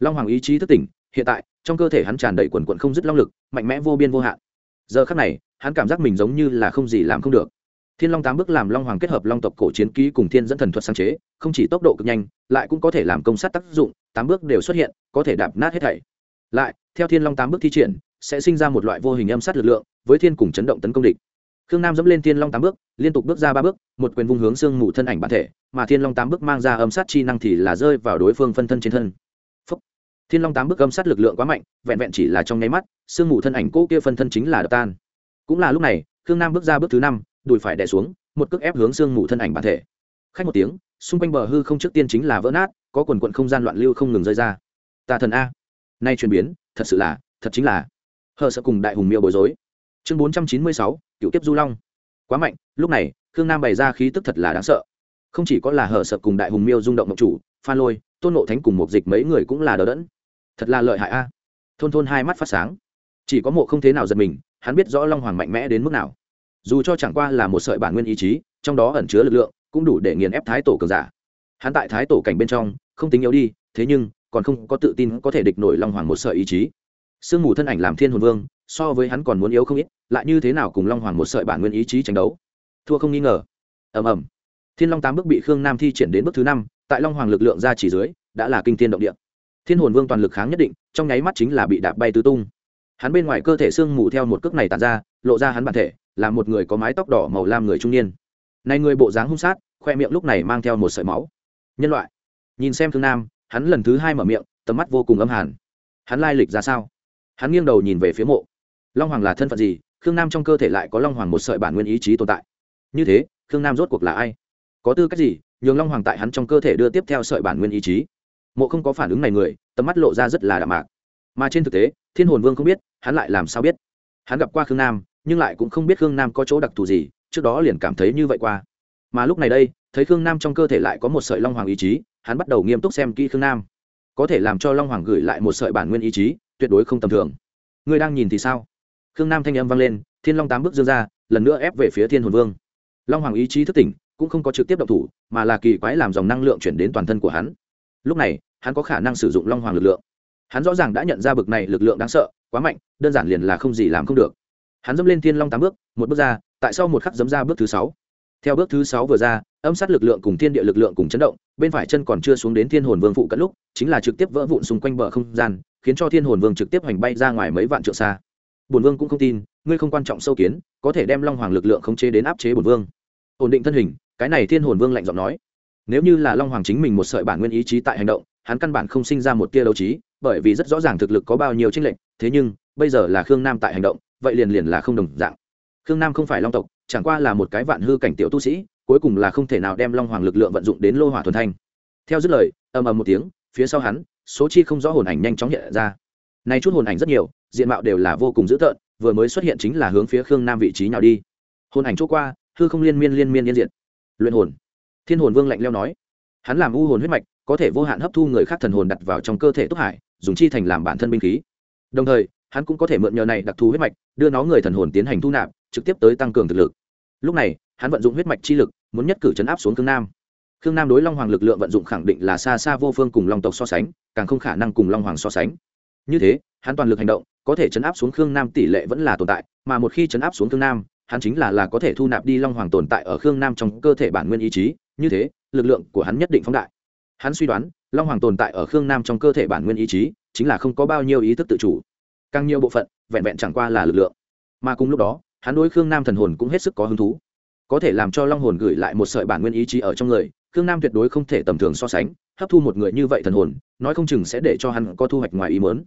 Long hoàng ý chí thức tỉnh, hiện tại, trong cơ thể hắn tràn đầy quần quận không dứt long lực, mạnh mẽ vô biên vô hạn. Giờ khắc này hắn cảm giác mình giống như là không gì làm không được. Thiên long tám bước làm long hoàng kết hợp long tộc cổ chiến ký cùng thiên dẫn thần thuật sáng chế, không chỉ tốc độ cực nhanh, lại cũng có thể làm công sát tác dụng, tám bước đều xuất hiện, có thể đạp nát hết thảy. Lại, theo thiên long tám bước thi triển, sẽ sinh ra một loại vô hình âm sát lực lượng, với thiên cùng chấn động tấn công địch. Khương nam dẫm lên thiên long tám bước, liên tục bước ra ba bước, một quyền vung hướng xương mù thân ảnh bản thể, mà thiên long tám bước mang ra âm sát chi năng thì là rơi vào đối phương phân thân trên thân. Phúc. thiên long tám bước âm sát lực lượng quá mạnh, vẹn vẹn chỉ là trong nháy mắt, xương mù thân ảnh cỗ kia phân thân chính là đập tan cũng là lúc này, khương nam bước ra bước thứ năm, đùi phải đè xuống, một cước ép hướng xương mù thân ảnh bản thể. Khách một tiếng, xung quanh bờ hư không trước tiên chính là vỡ nát, có quần quận không gian loạn lưu không ngừng rơi ra. Tà thần a. Nay chuyển biến, thật sự là, thật chính là. Hờ sợ cùng đại hùng miêu bối rối. Chương bốn trăm chín mươi sáu, cựu kiếp du long. Quá mạnh, lúc này, khương nam bày ra khí tức thật là đáng sợ. Không chỉ có là hờ sợ cùng đại hùng miêu rung động mộng chủ, pha lôi, tôn nộ thánh cùng một dịch mấy người cũng là đỡ đẫn. Thật là lợi hại a. Thôn thôn hai mắt phát sáng. Chỉ có mộ không thế nào giật mình hắn biết rõ long hoàng mạnh mẽ đến mức nào. Dù cho chẳng qua là một sợi bản nguyên ý chí, trong đó ẩn chứa lực lượng, cũng đủ để nghiền ép thái tổ cường giả. Hắn tại thái tổ cảnh bên trong, không tính yếu đi, thế nhưng, còn không có tự tin có thể địch nổi long hoàng một sợi ý chí. Sương mù thân ảnh làm thiên hồn vương, so với hắn còn muốn yếu không ít, lại như thế nào cùng long hoàng một sợi bản nguyên ý chí tranh đấu? Thua không nghi ngờ. Ầm ầm. Thiên long tám bước bị khương nam thi triển đến bước thứ năm, tại long hoàng lực lượng ra chỉ dưới, đã là kinh thiên động địa. Thiên hồn vương toàn lực kháng nhất định, trong nháy mắt chính là bị đạp bay tứ tung hắn bên ngoài cơ thể sương mù theo một cước này tàn ra, lộ ra hắn bản thể, là một người có mái tóc đỏ màu lam người trung niên. Này người bộ dáng hung sát, khoe miệng lúc này mang theo một sợi máu. Nhân loại, nhìn xem thương nam, hắn lần thứ hai mở miệng, tầm mắt vô cùng âm hàn. Hắn lai lịch ra sao? Hắn nghiêng đầu nhìn về phía mộ. Long hoàng là thân phận gì? Khương nam trong cơ thể lại có long hoàng một sợi bản nguyên ý chí tồn tại. Như thế khương nam rốt cuộc là ai? Có tư cách gì nhường long hoàng tại hắn trong cơ thể đưa tiếp theo sợi bản nguyên ý chí? Mộ không có phản ứng này người, tầm mắt lộ ra rất là đạm mạc mà trên thực tế, thiên hồn vương không biết, hắn lại làm sao biết? Hắn gặp qua khương nam, nhưng lại cũng không biết khương nam có chỗ đặc thù gì, trước đó liền cảm thấy như vậy qua. Mà lúc này đây, thấy khương nam trong cơ thể lại có một sợi long hoàng ý chí, hắn bắt đầu nghiêm túc xem kỹ khương nam. Có thể làm cho long hoàng gửi lại một sợi bản nguyên ý chí, tuyệt đối không tầm thường. Người đang nhìn thì sao? Khương nam thanh âm vang lên, thiên long tám bước dương ra, lần nữa ép về phía thiên hồn vương. Long hoàng ý chí thức tỉnh, cũng không có trực tiếp động thủ, mà là kỳ quái làm dòng năng lượng chuyển đến toàn thân của hắn. Lúc này, hắn có khả năng sử dụng long hoàng lực lượng hắn rõ ràng đã nhận ra bực này lực lượng đáng sợ, quá mạnh, đơn giản liền là không gì làm không được. Hắn dẫm lên thiên long tám bước, một bước ra, tại sau một khắc dẫm ra bước thứ sáu. Theo bước thứ sáu vừa ra, âm sát lực lượng cùng thiên địa lực lượng cùng chấn động, bên phải chân còn chưa xuống đến thiên hồn vương phụ cận lúc, chính là trực tiếp vỡ vụn xung quanh bờ không gian, khiến cho thiên hồn vương trực tiếp hoành bay ra ngoài mấy vạn trượng xa. Bổn vương cũng không tin, ngươi không quan trọng sâu kiến, có thể đem long hoàng lực lượng khống chế đến áp chế bổn vương. Ổn định thân hình, cái này thiên hồn vương lạnh giọng nói. Nếu như là long hoàng chính mình một sợi bản nguyên ý chí tại hành động hắn căn bản không sinh ra một tia đấu trí, bởi vì rất rõ ràng thực lực có bao nhiêu tranh lệch, thế nhưng, bây giờ là khương nam tại hành động, vậy liền liền là không đồng dạng. Khương nam không phải long tộc, chẳng qua là một cái vạn hư cảnh tiểu tu sĩ, cuối cùng là không thể nào đem long hoàng lực lượng vận dụng đến lô hỏa thuần thanh. Theo dứt lời, ầm ầm một tiếng, phía sau hắn, số chi không rõ hồn ảnh nhanh chóng hiện ra. Nay chút hồn ảnh rất nhiều, diện mạo đều là vô cùng dữ tợn, vừa mới xuất hiện chính là hướng phía khương nam vị trí nào đi. Hồn ảnh chỗ qua, hư không liên miên liên miên liên diện. Luyện hồn. Thiên hồn vương lạnh leo nói hắn làm u hồn huyết mạch, có thể vô hạn hấp thu người khác thần hồn đặt vào trong cơ thể túc hải, dùng chi thành làm bản thân binh khí. Đồng thời, hắn cũng có thể mượn nhờ này đặc thù huyết mạch, đưa nó người thần hồn tiến hành thu nạp, trực tiếp tới tăng cường thực lực. Lúc này, hắn vận dụng huyết mạch chi lực, muốn nhất cử chấn áp xuống khương nam. Khương nam đối long hoàng lực lượng vận dụng khẳng định là xa xa vô phương cùng long tộc so sánh, càng không khả năng cùng long hoàng so sánh. Như thế, hắn toàn lực hành động, có thể chấn áp xuống khương nam tỷ lệ vẫn là tồn tại, mà một khi chấn áp xuống khương nam, hắn chính là là có thể thu nạp đi long hoàng tồn tại ở khương nam trong cơ thể bản nguyên ý chí. Như thế lực lượng của hắn nhất định phóng đại. Hắn suy đoán, long hoàng tồn tại ở khương nam trong cơ thể bản nguyên ý chí, chính là không có bao nhiêu ý thức tự chủ. Càng nhiều bộ phận, vẹn vẹn chẳng qua là lực lượng. Mà cùng lúc đó, hắn đối khương nam thần hồn cũng hết sức có hứng thú. Có thể làm cho long hồn gửi lại một sợi bản nguyên ý chí ở trong người, khương nam tuyệt đối không thể tầm thường so sánh, hấp thu một người như vậy thần hồn, nói không chừng sẽ để cho hắn có thu hoạch ngoài ý mớn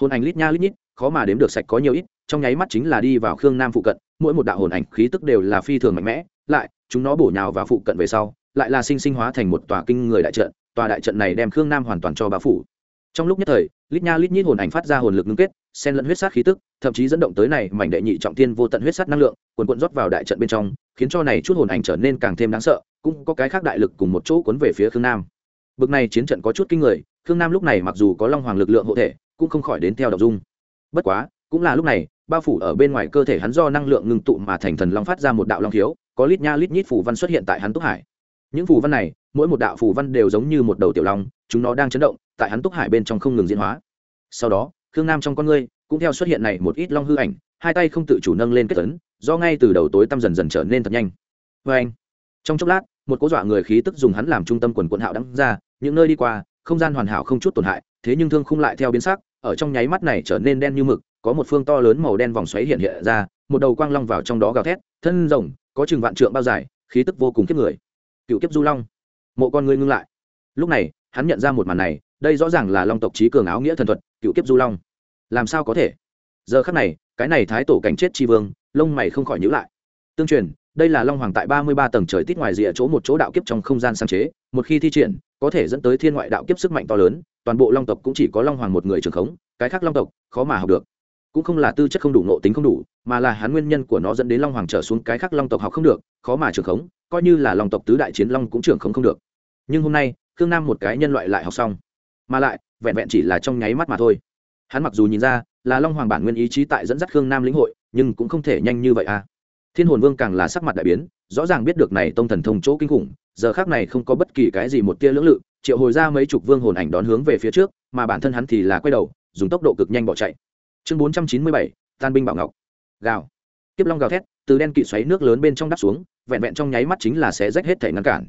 hồn ảnh lít nha lít nhít, khó mà đếm được sạch có nhiều ít, trong nháy mắt chính là đi vào khương nam phụ cận, mỗi một đạo hồn ảnh khí tức đều là phi thường mạnh mẽ, lại, chúng nó bổ nhào vào phụ cận về sau lại là sinh sinh hóa thành một tòa kinh người đại trận, tòa đại trận này đem khương nam hoàn toàn cho bao phủ. Trong lúc nhất thời, lít nha lít nhít hồn ảnh phát ra hồn lực ngưng kết, xen lẫn huyết sát khí tức, thậm chí dẫn động tới này mảnh đệ nhị trọng thiên vô tận huyết sát năng lượng quần quận rót vào đại trận bên trong, khiến cho này chút hồn ảnh trở nên càng thêm đáng sợ, cũng có cái khác đại lực cùng một chỗ cuốn về phía khương nam. Bực này chiến trận có chút kinh người, khương nam lúc này mặc dù có long hoàng lực lượng hộ thể, cũng không khỏi đến theo đ dung. Bất quá, cũng là lúc này, bao phủ ở bên ngoài cơ thể hắn do năng lượng ngưng tụ mà thành thần long phát ra một đạo long thiếu có lít nha lít nhít phủ văn xuất hiện tại hắn túc hải những phù văn này, mỗi một đạo phù văn đều giống như một đầu tiểu long, chúng nó đang chấn động, tại hắn túc hải bên trong không ngừng diễn hóa. Sau đó, khương nam trong con ngươi cũng theo xuất hiện này một ít long hư ảnh, hai tay không tự chủ nâng lên kết tấn do ngay từ đầu tối tăm dần dần trở nên thật nhanh. Vê anh, trong chốc lát, một cố dọa người khí tức dùng hắn làm trung tâm quần quận hạo đắng ra, những nơi đi qua, không gian hoàn hảo không chút tổn hại, thế nhưng thương không lại theo biến sắc, ở trong nháy mắt này trở nên đen như mực, có một phương to lớn màu đen vòng xoáy hiện hiện ra, một đầu quang long vào trong đó gào thét, thân rồng, có chừng vạn trượng bao dài, khí tức vô cùng kiếp người cựu kiếp du long. Mộ con ngươi ngưng lại. Lúc này, hắn nhận ra một màn này, đây rõ ràng là long tộc trí cường áo nghĩa thần thuật, cựu kiếp du long. Làm sao có thể? Giờ khắc này, cái này thái tổ cảnh chết tri vương, lông mày không khỏi nhữ lại. Tương truyền, đây là long hoàng tại ba mươi ba tầng trời tít ngoài rìa chỗ một chỗ đạo kiếp trong không gian sáng chế, một khi thi triển, có thể dẫn tới thiên ngoại đạo kiếp sức mạnh to lớn, toàn bộ long tộc cũng chỉ có long hoàng một người trường khống, cái khác long tộc, khó mà học được. Cũng không là tư chất không đủ nộ tính không đủ, mà là hắn nguyên nhân của nó dẫn đến long hoàng trở xuống cái khác long tộc học không được, khó mà trường khống coi như là lòng tộc tứ đại chiến long cũng trưởng không không được. Nhưng hôm nay, khương nam một cái nhân loại lại học xong. Mà lại, vẹn vẹn chỉ là trong nháy mắt mà thôi. Hắn mặc dù nhìn ra, là long hoàng bản nguyên ý chí tại dẫn dắt khương nam lĩnh hội, nhưng cũng không thể nhanh như vậy à. Thiên hồn vương càng là sắc mặt đại biến, rõ ràng biết được này tông thần thông chỗ kinh khủng, giờ khác này không có bất kỳ cái gì một tia lưỡng lự, triệu hồi ra mấy chục vương hồn ảnh đón hướng về phía trước, mà bản thân hắn thì là quay đầu, dùng tốc độ cực nhanh bỏ chạy. Chương bốn trăm chín mươi bảy, tan binh bảo ngọc. Gào. Tiếp long gào thét từ đen kịt xoáy nước lớn bên trong đắp xuống, vẹn vẹn trong nháy mắt chính là sẽ rách hết thể ngăn cản.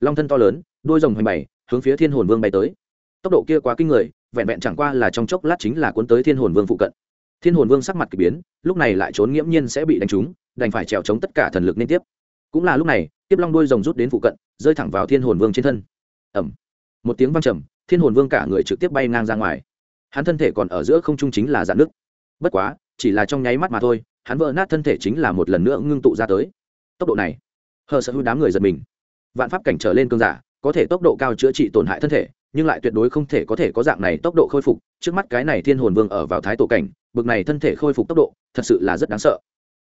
Long thân to lớn đôi rồng hoành bảy, hướng phía thiên hồn vương bay tới. Tốc độ kia quá kinh người, vẹn vẹn chẳng qua là trong chốc lát chính là cuốn tới thiên hồn vương phụ cận. Thiên hồn vương sắc mặt k ỳ biến, lúc này lại trốn nghiễm nhiên sẽ bị đánh trúng, đành phải trèo chống tất cả thần lực liên tiếp. Cũng là lúc này tiếp long đôi rồng rút đến phụ cận, rơi thẳng vào thiên hồn vương trên thân. Ẩm một tiếng văng trầm, thiên hồn vương cả người trực tiếp bay ngang ra ngoài. Hắn thân thể còn ở giữa không trung chính là dạn nước bất quá, chỉ là trong nháy mắt mà thôi hắn vỡ nát thân thể chính là một lần nữa ngưng tụ ra tới. Tốc độ này, hờ sợ hữu đám người giật mình. Vạn pháp cảnh trở lên cơn giả, có thể tốc độ cao chữa trị tổn hại thân thể, nhưng lại tuyệt đối không thể có thể có dạng này tốc độ khôi phục. Trước mắt cái này thiên hồn vương ở vào thái tổ cảnh, bực này thân thể khôi phục tốc độ, thật sự là rất đáng sợ.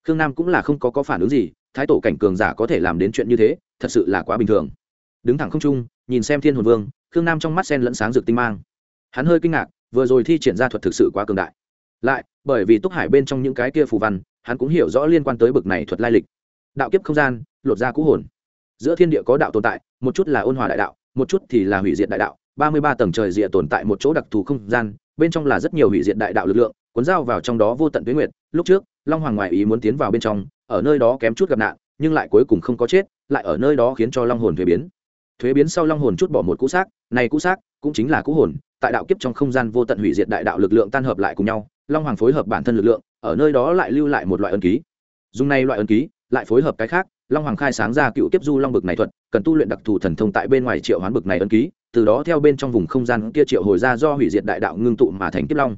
Khương nam cũng là không có có phản ứng gì, thái tổ cảnh cường giả có thể làm đến chuyện như thế, thật sự là quá bình thường. Đứng thẳng không trung, nhìn xem thiên hồn vương, khương nam trong mắt sen lẫn sáng rực tinh mang. Hắn hơi kinh ngạc, vừa rồi thi triển ra thuật thực sự quá cường đại. Lại, bởi vì túc hải bên trong những cái kia phù văn hắn cũng hiểu rõ liên quan tới bực này thuật lai lịch. Đạo kiếp không gian, lột ra cũ hồn. Giữa thiên địa có đạo tồn tại, một chút là ôn hòa đại đạo, một chút thì là hủy diệt đại đạo. Ba mươi ba tầng trời rìa tồn tại một chỗ đặc thù không gian, bên trong là rất nhiều hủy diệt đại đạo lực lượng, cuốn dao vào trong đó vô tận tuyến nguyệt. Lúc trước, long hoàng ngoại ý muốn tiến vào bên trong, ở nơi đó kém chút gặp nạn, nhưng lại cuối cùng không có chết, lại ở nơi đó khiến cho long hồn thuế biến. Thuế biến sau long hồn chút bỏ một cũ xác, này cũ xác cũng chính là cũ hồn, tại đạo kiếp trong không gian vô tận hủy diệt đại đạo lực lượng tan hợp lại cùng nhau, long hoàng phối hợp bản thân lực lượng ở nơi đó lại lưu lại một loại ân ký. Dùng này loại ân ký, lại phối hợp cái khác, long hoàng khai sáng ra cựu tiếp du long bực này thuật, cần tu luyện đặc thù thần thông tại bên ngoài triệu hoán bực này ân ký, từ đó theo bên trong vùng không gian kia triệu hồi ra do hủy diệt đại đạo ngưng tụ mà thành kiếp long.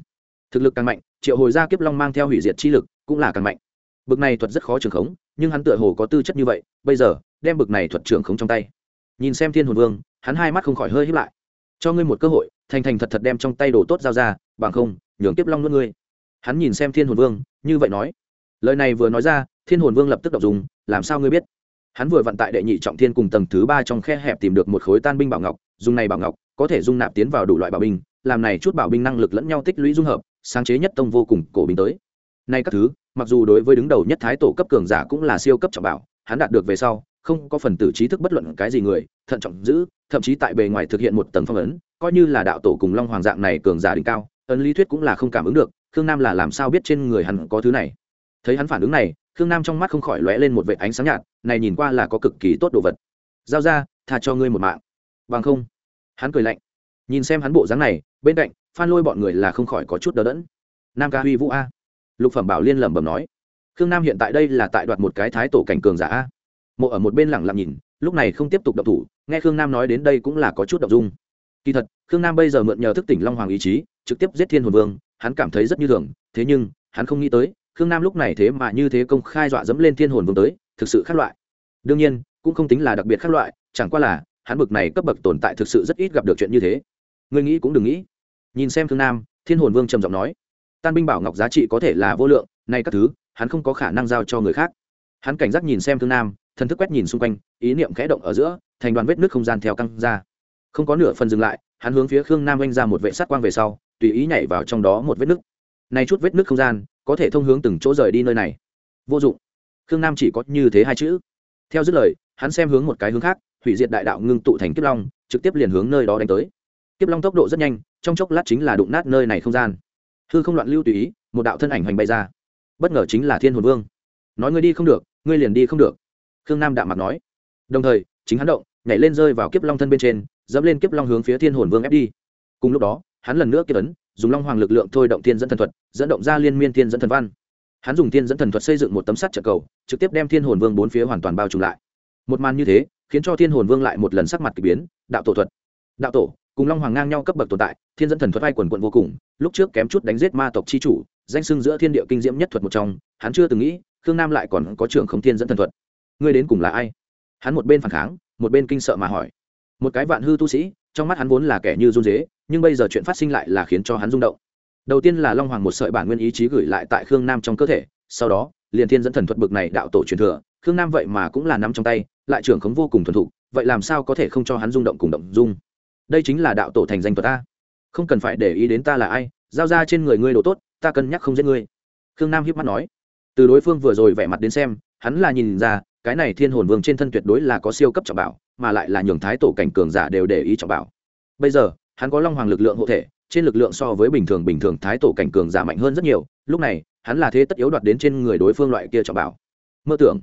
Thực lực càng mạnh, triệu hồi ra kiếp long mang theo hủy diệt chi lực cũng là càng mạnh. Bực này thuật rất khó trường khống, nhưng hắn tựa hồ có tư chất như vậy, bây giờ, đem bực này thuật trường khống trong tay. Nhìn xem thiên hồn vương, hắn hai mắt không khỏi hơi hiếp lại. Cho ngươi một cơ hội, thành thành thật thật đem trong tay đồ tốt giao ra, bằng không, nhường kiếp long nuốt ngươi hắn nhìn xem thiên hồn vương, như vậy nói. Lời này vừa nói ra, thiên hồn vương lập tức đọc dùng, làm sao ngươi biết? Hắn vừa vận tại đệ nhị trọng thiên cùng tầng thứ ba trong khe hẹp tìm được một khối tan binh bảo ngọc, dùng này bảo ngọc, có thể dung nạp tiến vào đủ loại bảo binh, làm này chút bảo binh năng lực lẫn nhau tích lũy dung hợp, sáng chế nhất tông vô cùng cổ binh tới. Nay các thứ, mặc dù đối với đứng đầu nhất thái tổ cấp cường giả cũng là siêu cấp trọng bảo, hắn đạt được về sau, không có phần tử trí thức bất luận cái gì người, thận trọng giữ, thậm chí tại bề ngoài thực hiện một tầng phong ấn, coi như là đạo tổ cùng long hoàng dạng này cường giả đỉnh cao, ấn lý thuyết cũng là không cảm ứng được khương nam là làm sao biết trên người hắn có thứ này? Thấy hắn phản ứng này, khương nam trong mắt không khỏi lóe lên một vệ ánh sáng nhạt, này nhìn qua là có cực kỳ tốt đồ vật. Giao ra, tha cho ngươi một mạng. Bằng không, hắn cười lạnh. Nhìn xem hắn bộ dáng này, bên cạnh, phan lôi bọn người là không khỏi có chút đờ đẫn. Nam ca huy vũ a. Lục phẩm bảo liên lẩm bẩm nói. Khương nam hiện tại đây là tại đoạt một cái thái tổ cảnh cường giả a. Mộ ở một bên lẳng lặng nhìn, lúc này không tiếp tục đập thủ, nghe khương nam nói đến đây cũng là có chút động dung. Kỳ thật, khương nam bây giờ mượn nhờ thức tỉnh long hoàng ý chí, trực tiếp giết thiên hồn vương hắn cảm thấy rất như thường, thế nhưng, hắn không nghĩ tới, khương nam lúc này thế mà như thế công khai dọa dẫm lên thiên hồn vương tới, thực sự khác loại. Đương nhiên, cũng không tính là đặc biệt khác loại, chẳng qua là, hắn bực này cấp bậc tồn tại thực sự rất ít gặp được chuyện như thế. Người nghĩ cũng đừng nghĩ. Nhìn xem khương nam, thiên hồn vương trầm giọng nói, tan binh bảo ngọc giá trị có thể là vô lượng nay các thứ, hắn không có khả năng giao cho người khác. Hắn cảnh giác nhìn xem thương nam, thần thức quét nhìn xung quanh, ý niệm khẽ động ở giữa, thành đoàn vết nước không gian theo căng ra. Không có nửa phần dừng lại, hắn hướng phía khương nam oanh ra một vệ sát quang về sau tùy ý nhảy vào trong đó một vết nứt, này chút vết nứt không gian có thể thông hướng từng chỗ rời đi nơi này. Vô dụng. Khương nam chỉ có như thế hai chữ. Theo dứt lời hắn xem hướng một cái hướng khác hủy diệt đại đạo ngưng tụ thành kiếp long trực tiếp liền hướng nơi đó đánh tới. Kiếp long tốc độ rất nhanh trong chốc lát chính là đụng nát nơi này không gian. Hư không loạn lưu tùy ý một đạo thân ảnh hoành bay ra. Bất ngờ chính là thiên hồn vương. Nói ngươi đi không được ngươi liền đi không được. Khương nam đạm mặt nói. Đồng thời chính hắn động nhảy lên rơi vào kiếp long thân bên trên dẫm lên kiếp long hướng phía thiên hồn vương ép đi. Cùng lúc đó hắn lần nữa kết ấn, dùng long hoàng lực lượng thôi động thiên dẫn thần thuật, dẫn động ra liên miên thiên dẫn thần văn. Hắn dùng thiên dẫn thần thuật xây dựng một tấm sắt trợ cầu, trực tiếp đem thiên hồn vương bốn phía hoàn toàn bao trùm lại. Một màn như thế, khiến cho thiên hồn vương lại một lần sắc mặt k ỳ biến, đạo tổ thuật. Đạo tổ, cùng long hoàng ngang nhau cấp bậc tồn tại, thiên dẫn thần thuật vai quần quận vô cùng, lúc trước kém chút đánh giết ma tộc c h i chủ, danh sưng giữa thiên địa kinh diễm nhất thuật một trong, hắn chưa từng nghĩ, khương nam lại còn có trưởng không thiên dẫn thần thuật. Ngươi đến cùng là ai? Hắn một bên phản kháng, một bên kinh sợ mà hỏi. Một cái vạn hư tu sĩ, trong mắt hắn vốn là kẻ như run dế nhưng bây giờ chuyện phát sinh lại là khiến cho hắn rung động. Đầu tiên là long hoàng một sợi bản nguyên ý chí gửi lại tại khương nam trong cơ thể, sau đó, liền thiên dẫn thần thuật bực này đạo tổ truyền thừa, khương nam vậy mà cũng là nắm trong tay, lại trưởng khống vô cùng thuần thục, vậy làm sao có thể không cho hắn rung động cùng động dung? Đây chính là đạo tổ thành danh thuật ta. Không cần phải để ý đến ta là ai, giao ra trên người ngươi đồ tốt, ta cân nhắc không giết ngươi. Khương nam hiếp mắt nói. Từ đối phương vừa rồi vẻ mặt đến xem, hắn là nhìn ra, cái này thiên hồn vương trên thân tuyệt đối là có siêu cấp trọng bảo, mà lại là nhường thái tổ cảnh cường giả đều để ý trọng bảo. Bây giờ hắn có long hoàng lực lượng hộ thể, trên lực lượng so với bình thường bình thường thái tổ cảnh cường giả mạnh hơn rất nhiều, lúc này, hắn là thế tất yếu đoạt đến trên người đối phương loại kia trọng bảo. Mơ tưởng.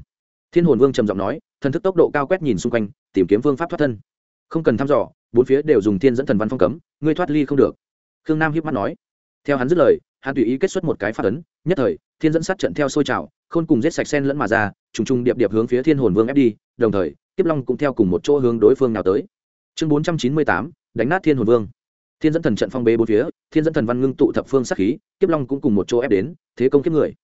Thiên hồn vương trầm giọng nói, thần thức tốc độ cao quét nhìn xung quanh, tìm kiếm phương pháp thoát thân. Không cần thăm dò, bốn phía đều dùng thiên dẫn thần văn phong cấm, ngươi thoát ly không được. Khương nam hiếp mắt nói. Theo hắn dứt lời, hắn tùy ý kết xuất một cái phát ấn, nhất thời, thiên dẫn sát trận theo sôi trào, khôn cùng giết sạch sen lẫn mà ra, trùng trùng điệp điệp hướng phía thiên hồn vương ép đi, đồng thời, kiếp long cũng theo cùng một chỗ hướng đối phương nào tới. Chương bốn trăm chín mươi tám đánh nát thiên hồn vương. Thiên dẫn thần trận phong bế bốn phía, thiên dẫn thần văn ngưng tụ thập phương sát khí, kiếp long cũng cùng một chỗ ép đến, thế công kiếp người.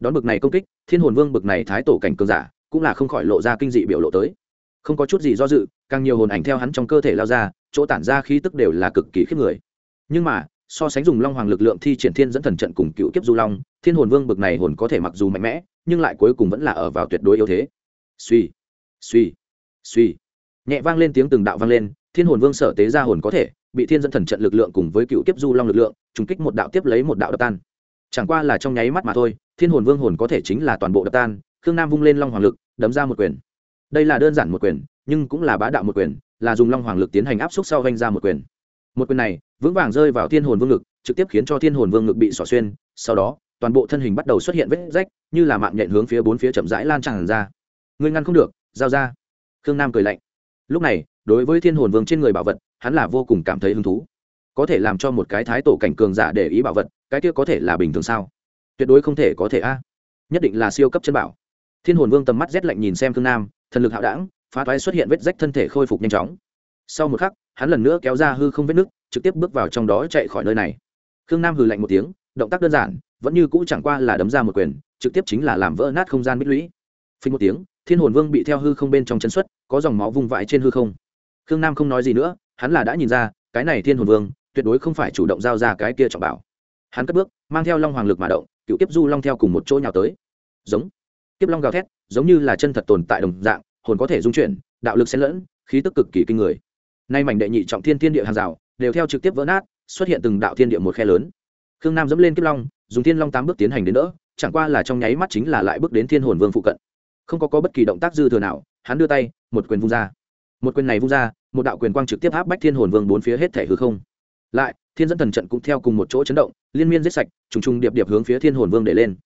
Đón bực này công kích, thiên hồn vương bực này thái tổ cảnh cường giả, cũng là không khỏi lộ ra kinh dị biểu lộ tới. Không có chút gì do dự, càng nhiều hồn ảnh theo hắn trong cơ thể lao ra, chỗ tản ra khí tức đều là cực kỳ khiếp người. Nhưng mà, so sánh dùng long hoàng lực lượng thi triển thiên dẫn thần trận cùng cựu kiếp du long, thiên hồn vương bực này hồn có thể mặc dù mạnh mẽ, nhưng lại cuối cùng vẫn là ở vào tuyệt đối yếu thế. Suy suy suy nhẹ vang lên tiếng từng đạo vang lên thiên hồn vương sở tế ra hồn có thể, bị thiên Dân thần trận lực lượng cùng với cựu kiếp du long lực lượng, trùng kích một đạo tiếp lấy một đạo đập tan. Chẳng qua là trong nháy mắt mà thôi, thiên hồn vương hồn có thể chính là toàn bộ đập tan, khương nam vung lên long hoàng lực, đấm ra một quyền. Đây là đơn giản một quyền, nhưng cũng là bá đạo một quyền, là dùng long hoàng lực tiến hành áp suất sau vanh ra một quyền. Một quyền này, vững vàng rơi vào thiên hồn vương ngực, trực tiếp khiến cho thiên hồn vương ngực bị xỏ xuyên, sau đó, toàn bộ thân hình bắt đầu xuất hiện vết rách, như là mạng nhện hướng phía bốn phía chậm rãi lan tràn ra. Ngươi ngăn không được, giao ra. Khương nam cười lạnh. Lúc này đối với thiên hồn vương trên người bảo vật, hắn là vô cùng cảm thấy hứng thú. Có thể làm cho một cái thái tổ cảnh cường giả để ý bảo vật, cái kia có thể là bình thường sao? Tuyệt đối không thể có thể a. Nhất định là siêu cấp chân bảo. Thiên hồn vương tầm mắt rét lạnh nhìn xem thương nam, thần lực hạo đảng phá toái xuất hiện vết rách thân thể khôi phục nhanh chóng. Sau một khắc, hắn lần nữa kéo ra hư không vết nứt, trực tiếp bước vào trong đó chạy khỏi nơi này. Khương nam hừ lạnh một tiếng, động tác đơn giản, vẫn như cũ chẳng qua là đấm ra một quyền, trực tiếp chính là làm vỡ nát không gian bích lũy. Phình một tiếng, thiên hồn vương bị theo hư không bên trong chân xuất, có dòng máu vung vãi trên hư không khương nam không nói gì nữa hắn là đã nhìn ra cái này thiên hồn vương tuyệt đối không phải chủ động giao ra cái kia trọng bảo. Hắn cất bước mang theo long hoàng lực mà động cựu tiếp du long theo cùng một chỗ nhào tới. Giống. Kiếp long gào thét giống như là chân thật tồn tại đồng dạng hồn có thể dung chuyển đạo lực xen lẫn khí tức cực kỳ kinh người. Nay mảnh đệ nhị trọng thiên thiên địa hàng rào đều theo trực tiếp vỡ nát xuất hiện từng đạo thiên địa một khe lớn. Khương nam dẫm lên kiếp long dùng thiên long tám bước tiến hành đến đỡ chẳng qua là trong nháy mắt chính là lại bước đến thiên hồn vương phụ cận. Không có, có bất kỳ động tác dư thừa nào hắn đưa tay một quyền vung ra một quyền này vung ra, một đạo quyền quang trực tiếp áp bách thiên hồn vương bốn phía hết thể hư không. Lại, thiên dẫn thần trận cũng theo cùng một chỗ chấn động, liên miên giết sạch, trùng trùng điệp điệp hướng phía thiên hồn vương để lên.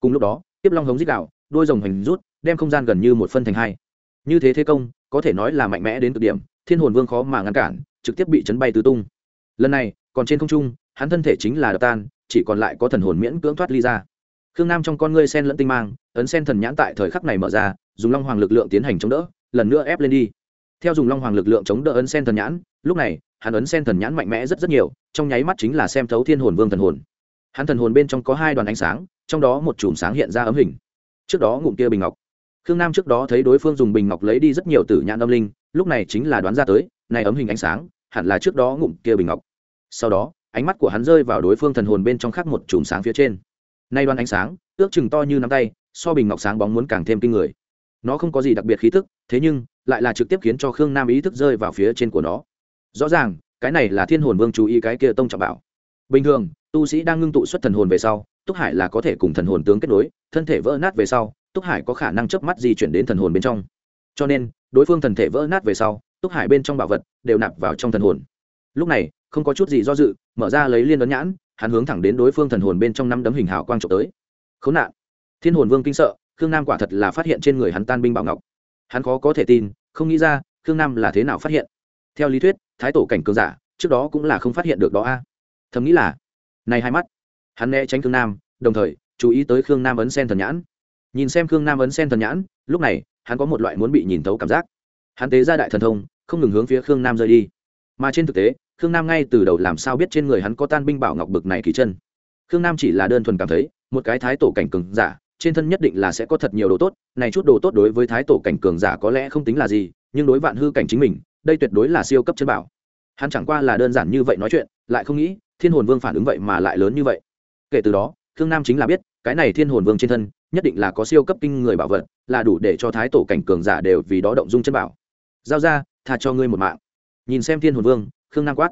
Cùng lúc đó tiếp long hống dích đạo, đôi rồng hành rút, đem không gian gần như một phân thành hai. Như thế thế công, có thể nói là mạnh mẽ đến cực điểm, thiên hồn vương khó mà ngăn cản, trực tiếp bị chấn bay tứ tung. Lần này, còn trên không trung, hắn thân thể chính là đập tan, chỉ còn lại có thần hồn miễn cưỡng thoát ly ra. Khương nam trong con ngươi sen lẫn tinh mang, ấn sen thần nhãn tại thời khắc này mở ra, dùng long hoàng lực lượng tiến hành chống đỡ, lần nữa ép lên đi theo dùng long hoàng lực lượng chống đỡ ấn sen thần nhãn, lúc này, hắn ấn sen thần nhãn mạnh mẽ rất rất nhiều, trong nháy mắt chính là xem thấu thiên hồn vương thần hồn. Hắn thần hồn bên trong có hai đoàn ánh sáng, trong đó một chùm sáng hiện ra ấm hình. Trước đó ngụm kia bình ngọc. Khương nam trước đó thấy đối phương dùng bình ngọc lấy đi rất nhiều tử nhãn âm linh, lúc này chính là đoán ra tới, này ấm hình ánh sáng, hẳn là trước đó ngụm kia bình ngọc. Sau đó, ánh mắt của hắn rơi vào đối phương thần hồn bên trong khác một chùm sáng phía trên. Nay đoàn ánh sáng, ước chừng to như nắm tay, so bình ngọc sáng bóng muốn càng thêm kinh người. Nó không có gì đặc biệt khí thức thế nhưng lại là trực tiếp khiến cho khương nam ý thức rơi vào phía trên của nó. Rõ ràng, cái này là thiên hồn vương chú ý cái kia tông trọng bảo. Bình thường, tu sĩ đang ngưng tụ xuất thần hồn về sau, túc hải là có thể cùng thần hồn tướng kết nối, thân thể vỡ nát về sau, túc hải có khả năng chớp mắt di chuyển đến thần hồn bên trong. Cho nên, đối phương thần thể vỡ nát về sau, túc hải bên trong bảo vật đều nạp vào trong thần hồn. Lúc này, không có chút gì do dự, mở ra lấy liên ấn nhãn, hắn hướng thẳng đến đối phương thần hồn bên trong năm đấm hình hào quang trộm tới. Khốn nạn! Thiên hồn vương kinh sợ, khương nam quả thật là phát hiện trên người hắn tan binh bảo ngọc hắn khó có thể tin, không nghĩ ra, khương nam là thế nào phát hiện. Theo lý thuyết, thái tổ cảnh cường giả, trước đó cũng là không phát hiện được đó a. Thầm nghĩ là, này hai mắt. Hắn né tránh khương nam, đồng thời, chú ý tới khương nam ấn sen thần nhãn. Nhìn xem khương nam ấn sen thần nhãn, lúc này, hắn có một loại muốn bị nhìn thấu cảm giác. Hắn tế ra đại thần thông, không ngừng hướng phía khương nam rơi đi. Mà trên thực tế, khương nam ngay từ đầu làm sao biết trên người hắn có tan binh bảo ngọc bực này kỳ chân. Khương nam chỉ là đơn thuần cảm thấy, một cái thái tổ cảnh cường giả trên thân nhất định là sẽ có thật nhiều đồ tốt, này chút đồ tốt đối với thái tổ cảnh cường giả có lẽ không tính là gì, nhưng đối vạn hư cảnh chính mình, đây tuyệt đối là siêu cấp chân bảo. Hắn chẳng qua là đơn giản như vậy nói chuyện, lại không nghĩ, thiên hồn vương phản ứng vậy mà lại lớn như vậy. Kể từ đó, khương nam chính là biết, cái này thiên hồn vương trên thân, nhất định là có siêu cấp kinh người bảo vật, là đủ để cho thái tổ cảnh cường giả đều vì đó động dung chân bảo. Giao ra, tha cho ngươi một mạng. Nhìn xem thiên hồn vương, khương nam quát.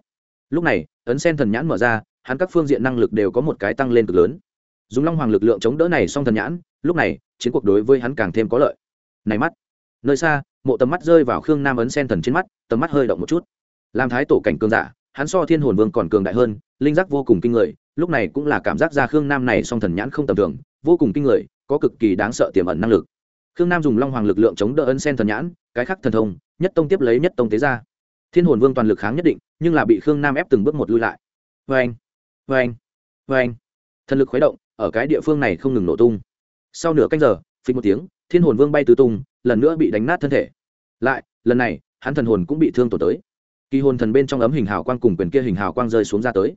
Lúc này, ấn sen thần nhãn mở ra, hắn các phương diện năng lực đều có một cái tăng lên cực lớn dùng long hoàng lực lượng chống đỡ này song thần nhãn, lúc này, chiến cuộc đối với hắn càng thêm có lợi. Này mắt, nơi xa, mộ tầm mắt rơi vào khương nam ấn sen thần trên mắt, tầm mắt hơi động một chút. Làm thái tổ cảnh cường giả, hắn so thiên hồn vương còn cường đại hơn, linh giác vô cùng kinh người, lúc này cũng là cảm giác ra khương nam này song thần nhãn không tầm thường, vô cùng kinh người, có cực kỳ đáng sợ tiềm ẩn năng lực. Khương nam dùng long hoàng lực lượng chống đỡ ấn sen thần nhãn, cái khác thần thông, nhất tông tiếp lấy nhất tông tế ra. Thiên hồn vương toàn lực kháng nhất định, nhưng là bị khương nam ép từng bước một lui lại. Vê anh vê anh vê anh thần lực khuấy động ở cái địa phương này không ngừng nổ tung. Sau nửa canh giờ, phịch một tiếng, thiên hồn vương bay tứ tung, lần nữa bị đánh nát thân thể. Lại, lần này, hắn thần hồn cũng bị thương tổn tới. Kỳ hồn thần bên trong ấm hình hào quang cùng quyền kia hình hào quang rơi xuống ra tới.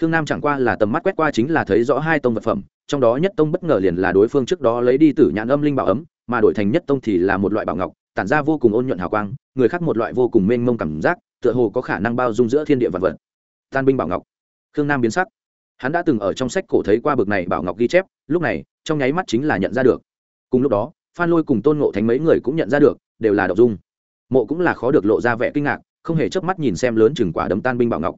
Khương nam chẳng qua là tầm mắt quét qua chính là thấy rõ hai tông vật phẩm, trong đó nhất tông bất ngờ liền là đối phương trước đó lấy đi tử nhãn âm linh bảo ấm, mà đổi thành nhất tông thì là một loại bảo ngọc, tản ra vô cùng ôn nhuận hào quang, người khác một loại vô cùng mênh mông cảm giác, tựa hồ có khả năng bao dung giữa thiên địa vật vật. Tan binh bảo ngọc. Khương nam biến sắc hắn đã từng ở trong sách cổ thấy qua bực này bảo ngọc ghi chép, lúc này, trong nháy mắt chính là nhận ra được. Cùng lúc đó, phan lôi cùng tôn ngộ thánh mấy người cũng nhận ra được, đều là đậu dung. Mộ cũng là khó được lộ ra vẻ kinh ngạc, không hề chớp mắt nhìn xem lớn chừng quả đấm tan binh bảo ngọc.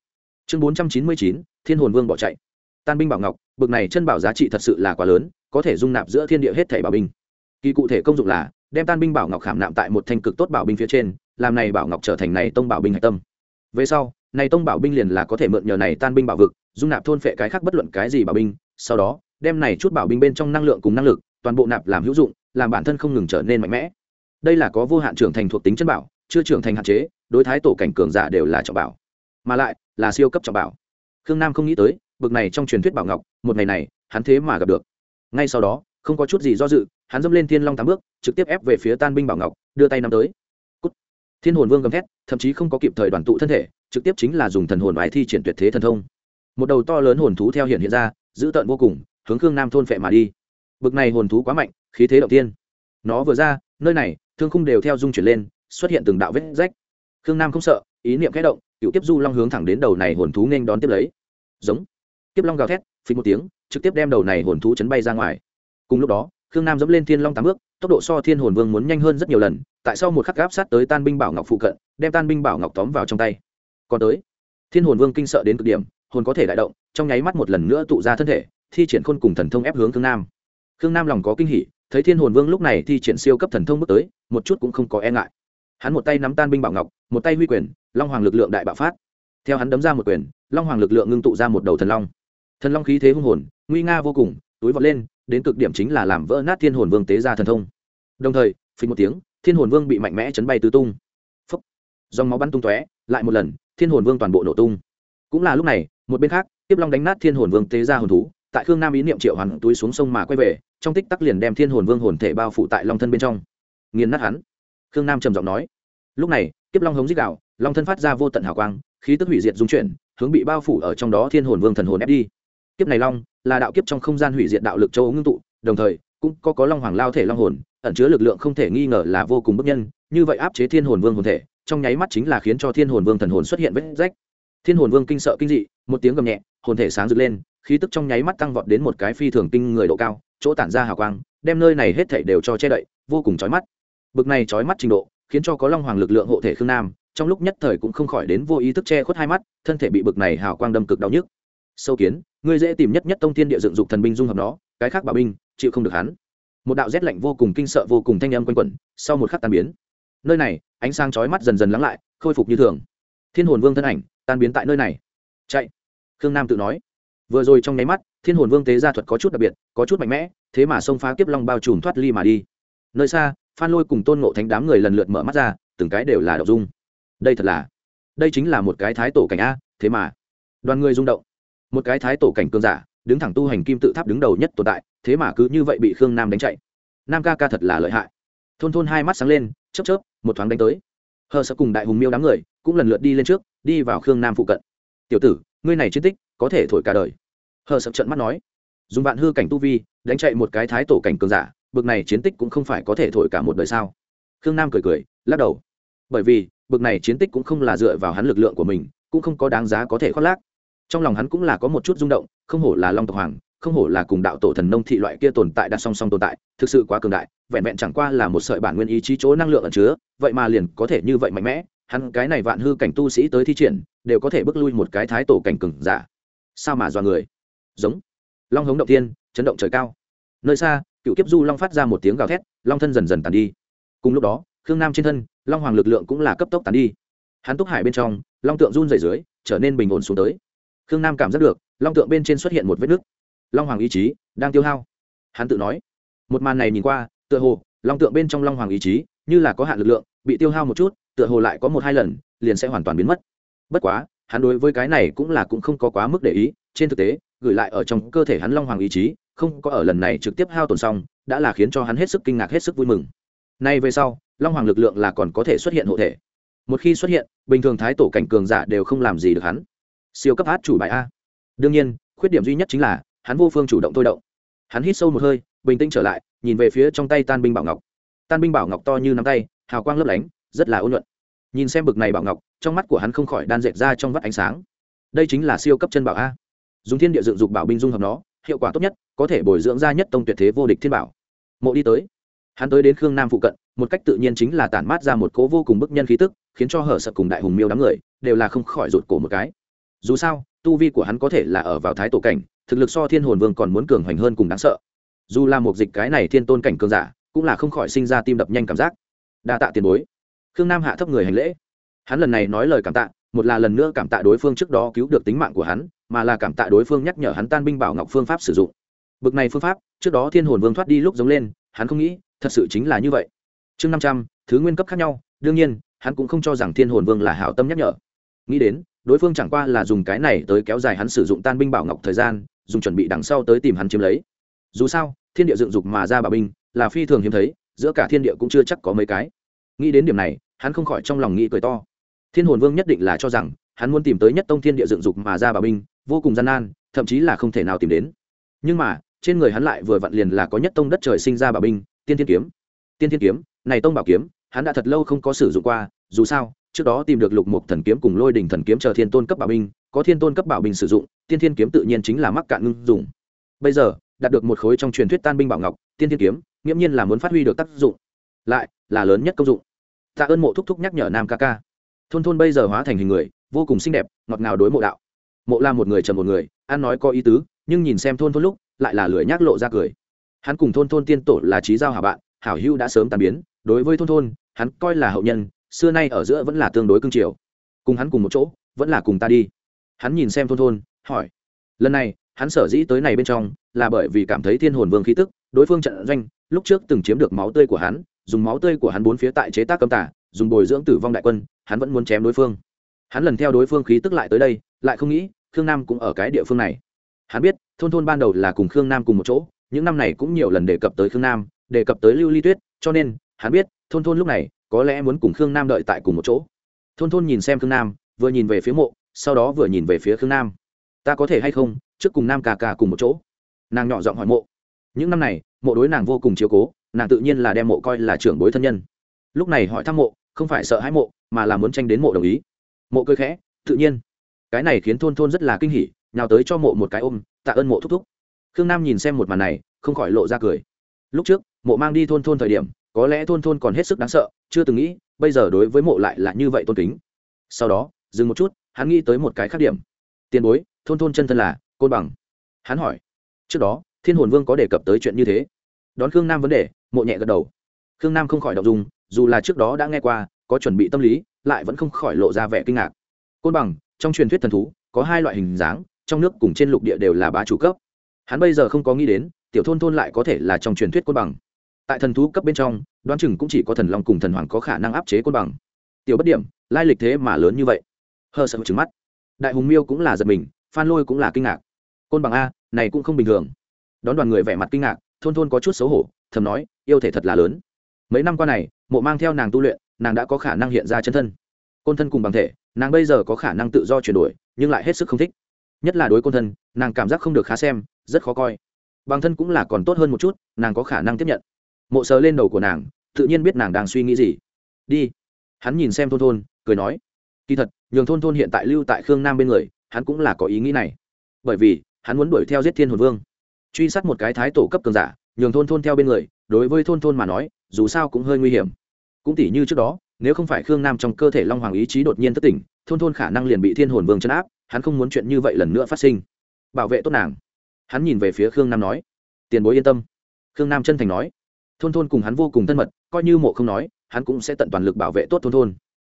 Chương bốn trăm chín mươi chín, thiên hồn vương bỏ chạy. Tan binh bảo ngọc, bực này chân bảo giá trị thật sự là quá lớn, có thể dung nạp giữa thiên địa hết thảy bảo binh. Kỳ cụ thể công dụng là, đem tan binh bảo ngọc khảm nạm tại một thanh cực tốt bảo binh phía trên, làm này bảo ngọc trở thành này tông bảo binh hạch tâm. Về sau, này tông bảo binh liền là có thể mượn nhờ này tan binh bảo vực dung nạp thôn phệ cái khác bất luận cái gì bảo binh, sau đó, đem này chút bảo binh bên trong năng lượng cùng năng lực, toàn bộ nạp làm hữu dụng, làm bản thân không ngừng trở nên mạnh mẽ. Đây là có vô hạn trưởng thành thuộc tính chân bảo, chưa trưởng thành hạn chế, đối thái tổ cảnh cường giả đều là trọng bảo. Mà lại, là siêu cấp trọng bảo. Khương nam không nghĩ tới, bực này trong truyền thuyết bảo ngọc, một ngày này, hắn thế mà gặp được. Ngay sau đó, không có chút gì do dự, hắn dâm lên thiên long tám bước, trực tiếp ép về phía tan binh bảo ngọc, đưa tay nắm tới. Cút. thiên hồn vương gầm thét, thậm chí không có kịp thời đoàn tụ thân thể, trực tiếp chính là dùng thần hồn bài thi triển tuyệt thế thần thông một đầu to lớn hồn thú theo hiện hiện ra, dữ tợn vô cùng, hướng khương nam thôn phệ mà đi. Bực này hồn thú quá mạnh, khí thế động tiên. Nó vừa ra, nơi này, thương khung đều theo dung chuyển lên, xuất hiện từng đạo vết rách. Khương nam không sợ, ý niệm kẽ động, cựu tiếp du long hướng thẳng đến đầu này hồn thú nên đón tiếp lấy. Giống. Tiếp long gào thét phí một tiếng, trực tiếp đem đầu này hồn thú chấn bay ra ngoài. Cùng lúc đó, khương nam dẫm lên thiên long tám bước, tốc độ so thiên hồn vương muốn nhanh hơn rất nhiều lần, tại sau một khắc gáp sát tới tan binh bảo ngọc phụ cận, đem tan binh bảo ngọc tóm vào trong tay. Còn tới, thiên hồn vương kinh sợ đến cực điểm hồn có thể đại động, trong nháy mắt một lần nữa tụ ra thân thể, thi triển khôn cùng thần thông ép hướng khương nam. Khương nam lòng có kinh hỉ, thấy thiên hồn vương lúc này thi triển siêu cấp thần thông bước tới, một chút cũng không có e ngại. Hắn một tay nắm tan binh bảo ngọc, một tay huy quyền, long hoàng lực lượng đại bạo phát. Theo hắn đấm ra một quyền, long hoàng lực lượng ngưng tụ ra một đầu thần long. Thần long khí thế hung hồn, nguy nga vô cùng, túi vọt lên, đến cực điểm chính là làm vỡ nát thiên hồn vương tế ra thần thông. Đồng thời, phình một tiếng, thiên hồn vương bị mạnh mẽ chấn bay tứ tung. Phấp dòng máu bắn tung tóe, lại một lần, thiên hồn vương toàn bộ nổ tung. Cũng là lúc này một bên khác tiếp long đánh nát thiên hồn vương tế ra hồn thú, tại khương nam ý niệm triệu hoàn túi xuống sông mà quay về, trong tích tắc liền đem thiên hồn vương hồn thể bao phủ tại long thân bên trong. Nghiền nát hắn. Khương nam trầm giọng nói. Lúc này tiếp long hống dích đạo, long thân phát ra vô tận hào quang, khí tức hủy diệt dung chuyển, hướng bị bao phủ ở trong đó thiên hồn vương thần hồn ép đi. Kiếp này long, là đạo kiếp trong không gian hủy diệt đạo lực châu ống ngưng tụ, đồng thời, cũng có có long hoàng lao thể long hồn, ẩn chứa lực lượng không thể nghi ngờ là vô cùng bức nhân, như vậy áp chế thiên hồn vương hồn thể, trong nháy mắt chính là khiến cho thiên hồn vương thần hồn xuất hiện vết rách thiên hồn vương kinh sợ kinh dị, một tiếng gầm nhẹ, hồn thể sáng rực lên, khí tức trong nháy mắt tăng vọt đến một cái phi thường kinh người độ cao, chỗ tản ra hào quang, đem nơi này hết thảy đều cho che đậy, vô cùng chói mắt. Bực này chói mắt trình độ, khiến cho có long hoàng lực lượng hộ thể khương nam, trong lúc nhất thời cũng không khỏi đến vô ý thức che khuất hai mắt, thân thể bị bực này hào quang đâm cực đau nhức. Sâu kiến, ngươi dễ tìm nhất nhất tông thiên địa dựng dục thần binh dung hợp nó, cái khác bảo binh, chịu không được hắn. Một đạo rét lạnh vô cùng kinh sợ vô cùng thanh âm quanh quẩn, sau một khắc tan biến. Nơi này, ánh sáng chói mắt dần dần lắng lại, khôi phục như thường. Thiên hồn vương thân ảnh tan biến tại nơi này. Chạy. Khương nam tự nói. Vừa rồi trong nháy mắt, thiên hồn vương tế gia thuật có chút đặc biệt, có chút mạnh mẽ, thế mà xông phá kiếp long bao trùm thoát ly mà đi. Nơi xa, phan lôi cùng tôn ngộ thánh đám người lần lượt mở mắt ra, từng cái đều là đậu dung. Đây thật là, đây chính là một cái thái tổ cảnh a, thế mà. Đoàn người rung động. Một cái thái tổ cảnh cương giả, đứng thẳng tu hành kim tự tháp đứng đầu nhất tồn tại, thế mà cứ như vậy bị khương nam đánh chạy. Nam ca ca thật là lợi hại. Thôn thôn hai mắt sáng lên, chớp chớp, một thoáng đánh tới hờ sợ cùng đại hùng miêu đám người cũng lần lượt đi lên trước, đi vào khương nam phụ cận. Tiểu tử, ngươi này chiến tích có thể thổi cả đời. Hờ sợ trận mắt nói. Dùng vạn hư cảnh tu vi, đánh chạy một cái thái tổ cảnh cường giả, bực này chiến tích cũng không phải có thể thổi cả một đời sao? Khương nam cười cười, lắc đầu. Bởi vì, bực này chiến tích cũng không là dựa vào hắn lực lượng của mình, cũng không có đáng giá có thể khoác lác. Trong lòng hắn cũng là có một chút rung động, không hổ là long tộc hoàng không hổ là cùng đạo tổ thần nông thị loại kia tồn tại đặt song song tồn tại, thực sự quá cường đại, vẹn vẹn chẳng qua là một sợi bản nguyên ý chí chỗ năng lượng ẩn chứa, vậy mà liền có thể như vậy mạnh mẽ, hắn cái này vạn hư cảnh tu sĩ tới thi triển, đều có thể bước lui một cái thái tổ cảnh cường giả. Sao mà do người? Giống. Long hống động tiên chấn động trời cao. Nơi xa, cựu kiếp du long phát ra một tiếng gào thét, long thân dần dần tàn đi. Cùng lúc đó, khương nam trên thân, long hoàng lực lượng cũng là cấp tốc tàn đi. Hắn túc hải bên trong, long tượng run dày dưới, trở nên bình ổn xuống tới. Khương nam cảm giác được, long tượng bên trên xuất hiện một vết nứt long hoàng ý chí đang tiêu hao. Hắn tự nói. Một màn này nhìn qua, tựa hồ, long tượng bên trong long hoàng ý chí như là có hạn lực lượng, bị tiêu hao một chút, tựa hồ lại có một hai lần, liền sẽ hoàn toàn biến mất. Bất quá, hắn đối với cái này cũng là cũng không có quá mức để ý, trên thực tế, gửi lại ở trong cơ thể hắn long hoàng ý chí, không có ở lần này trực tiếp hao tổn xong, đã là khiến cho hắn hết sức kinh ngạc, hết sức vui mừng. Nay về sau, long hoàng lực lượng là còn có thể xuất hiện hộ thể. Một khi xuất hiện, bình thường thái tổ cảnh cường giả đều không làm gì được hắn. Siêu cấp hát chủ bài a. Đương nhiên, khuyết điểm duy nhất chính là hắn vô phương chủ động thôi động. Hắn hít sâu một hơi, bình tĩnh trở lại, nhìn về phía trong tay tan binh bảo ngọc. Tan binh bảo ngọc to như nắm tay, hào quang lấp lánh, rất là ôn nhuận. Nhìn xem bực này bảo ngọc, trong mắt của hắn không khỏi đan dệt ra trong vắt ánh sáng. Đây chính là siêu cấp chân bảo a. Dùng thiên địa dựng dục bảo binh dung hợp nó, hiệu quả tốt nhất, có thể bồi dưỡng ra nhất tông tuyệt thế vô địch thiên bảo. Mộ đi tới. Hắn tới đến khương nam phụ cận, một cách tự nhiên chính là tản mát ra một cố vô cùng bức nhân khí tức, khiến cho hở sập cùng đại hùng miêu đám người, đều là không khỏi rụt cổ một cái. Dù sao, tu vi của hắn có thể là ở vào thái tổ cảnh thực lực so thiên hồn vương còn muốn cường hoành hơn cùng đáng sợ. Dù là một dịch cái này thiên tôn cảnh cường giả, cũng là không khỏi sinh ra tim đập nhanh cảm giác. Đa tạ tiền bối. Khương nam hạ thấp người hành lễ. Hắn lần này nói lời cảm tạ, một là lần nữa cảm tạ đối phương trước đó cứu được tính mạng của hắn, mà là cảm tạ đối phương nhắc nhở hắn tan binh bảo ngọc phương pháp sử dụng. Bực này phương pháp, trước đó thiên hồn vương thoát đi lúc giống lên, hắn không nghĩ, thật sự chính là như vậy. Chương năm trăm, thứ nguyên cấp khác nhau, đương nhiên, hắn cũng không cho rằng thiên hồn vương là hảo tâm nhắc nhở. Nghĩ đến, đối phương chẳng qua là dùng cái này tới kéo dài hắn sử dụng tan binh bảo ngọc thời gian dùng chuẩn bị đằng sau tới tìm hắn chiếm lấy. Dù sao, thiên địa dựng dục mà ra bảo binh là phi thường hiếm thấy, giữa cả thiên địa cũng chưa chắc có mấy cái. Nghĩ đến điểm này, hắn không khỏi trong lòng nghĩ cười to. Thiên hồn vương nhất định là cho rằng, hắn muốn tìm tới nhất tông thiên địa dựng dục mà ra bảo binh, vô cùng gian nan, thậm chí là không thể nào tìm đến. Nhưng mà, trên người hắn lại vừa vặn liền là có nhất tông đất trời sinh ra bảo binh, tiên thiên kiếm. Tiên thiên kiếm, này tông bảo kiếm, hắn đã thật lâu không có sử dụng qua, dù sao, trước đó tìm được lục mục thần kiếm cùng lôi đình thần kiếm chờ thiên tôn cấp bảo binh có thiên tôn cấp bảo bình sử dụng, tiên thiên kiếm tự nhiên chính là mắc cạn ngưng dùng. Bây giờ, đạt được một khối trong truyền thuyết tan binh bảo ngọc, tiên thiên kiếm, nghiễm nhiên là muốn phát huy được tác dụng. Lại, là lớn nhất công dụng. Tạ ơn mộ thúc thúc nhắc nhở nam ca ca. Thôn thôn bây giờ hóa thành hình người, vô cùng xinh đẹp, ngọt ngào đối mộ đạo. Mộ là một người trầm một người ăn nói có ý tứ, nhưng nhìn xem thôn thôn lúc, lại là lười nhác lộ ra cười. Hắn cùng thôn thôn tiên tổ là trí giao hảo bạn, hảo hữu đã sớm tàn biến, đối với thôn thôn, hắn coi là hậu nhân, xưa nay ở giữa vẫn là tương đối cương triều cùng hắn cùng một chỗ, vẫn là cùng ta đi hắn nhìn xem thôn thôn, hỏi. Lần này, hắn sở dĩ tới này bên trong, là bởi vì cảm thấy thiên hồn vương khí tức, đối phương trận doanh, lúc trước từng chiếm được máu tươi của hắn, dùng máu tươi của hắn bốn phía tại chế tác cấm tả, dùng bồi dưỡng tử vong đại quân, hắn vẫn muốn chém đối phương. Hắn lần theo đối phương khí tức lại tới đây, lại không nghĩ, khương nam cũng ở cái địa phương này. Hắn biết, thôn thôn ban đầu là cùng khương nam cùng một chỗ, những năm này cũng nhiều lần đề cập tới khương nam, đề cập tới lưu ly tuyết, cho nên, hắn biết, thôn thôn lúc này, có lẽ muốn cùng khương nam đợi tại cùng một chỗ. Thôn thôn nhìn xem khương nam, vừa nhìn về phía mộ sau đó vừa nhìn về phía khương nam ta có thể hay không trước cùng nam ca ca cùng một chỗ nàng nhỏ giọng hỏi mộ những năm này mộ đối nàng vô cùng chiếu cố nàng tự nhiên là đem mộ coi là trưởng bối thân nhân lúc này hỏi thăm mộ không phải sợ hãi mộ mà là muốn tranh đến mộ đồng ý mộ cười khẽ tự nhiên cái này khiến thôn thôn rất là kinh hỉ nào tới cho mộ một cái ôm tạ ơn mộ thúc thúc khương nam nhìn xem một màn này không khỏi lộ ra cười lúc trước mộ mang đi thôn thôn thời điểm có lẽ thôn thôn còn hết sức đáng sợ chưa từng nghĩ bây giờ đối với mộ lại là như vậy tôn kính sau đó dừng một chút hắn nghĩ tới một cái khác điểm. Tiền bối, thôn thôn chân thân là, côn bằng. Hắn hỏi. Trước đó, thiên hồn vương có đề cập tới chuyện như thế. Đón khương nam vấn đề, mộ nhẹ gật đầu. Khương nam không khỏi đọc dùng dù là trước đó đã nghe qua, có chuẩn bị tâm lý, lại vẫn không khỏi lộ ra vẻ kinh ngạc. Côn bằng, trong truyền thuyết thần thú có có hai loại hình dáng, trong nước cùng trên lục địa đều là bá chủ cấp. Hắn bây giờ không có nghĩ đến, tiểu thôn thôn lại có thể là trong truyền thuyết côn bằng. Tại thần thú cấp bên trong, đoán chừng cũng chỉ có thần long cùng thần hoàng có khả năng áp chế côn bằng. Tiểu bất điểm, lai lịch thế mà lớn như vậy hờ sợ trứng mắt. Đại hùng miêu cũng là giật mình, phan lôi cũng là kinh ngạc. Côn bằng a, này cũng không bình thường. Đón đoàn người vẻ mặt kinh ngạc, thôn thôn có chút xấu hổ, thầm nói, yêu thể thật là lớn. Mấy năm qua này, mộ mang theo nàng tu luyện, nàng đã có khả năng hiện ra chân thân. Côn thân cùng bằng thể, nàng bây giờ có khả năng tự do chuyển đổi, nhưng lại hết sức không thích. Nhất là đối côn thân, nàng cảm giác không được khá xem, rất khó coi. Bằng thân cũng là còn tốt hơn một chút, nàng có khả năng tiếp nhận. Mộ sờ lên đầu của nàng, tự nhiên biết nàng đang suy nghĩ gì. Đi. Hắn nhìn xem thôn thôn, cười nói kỳ thật, nhường thôn thôn hiện tại lưu tại khương nam bên người, hắn cũng là có ý nghĩ này. Bởi vì, hắn muốn đuổi theo giết thiên hồn vương. Truy sát một cái thái tổ cấp cường giả, nhường thôn thôn theo bên người, đối với thôn thôn mà nói, dù sao cũng hơi nguy hiểm. Cũng tỉ như trước đó, nếu không phải khương nam trong cơ thể long hoàng ý chí đột nhiên thất tỉnh, thôn thôn khả năng liền bị thiên hồn vương chấn áp, hắn không muốn chuyện như vậy lần nữa phát sinh. Bảo vệ tốt nàng. Hắn nhìn về phía khương nam nói, tiền bối yên tâm. Khương nam chân thành nói, thôn thôn cùng hắn vô cùng thân mật, coi như mộ không nói, hắn cũng sẽ tận toàn lực bảo vệ tốt thôn thôn.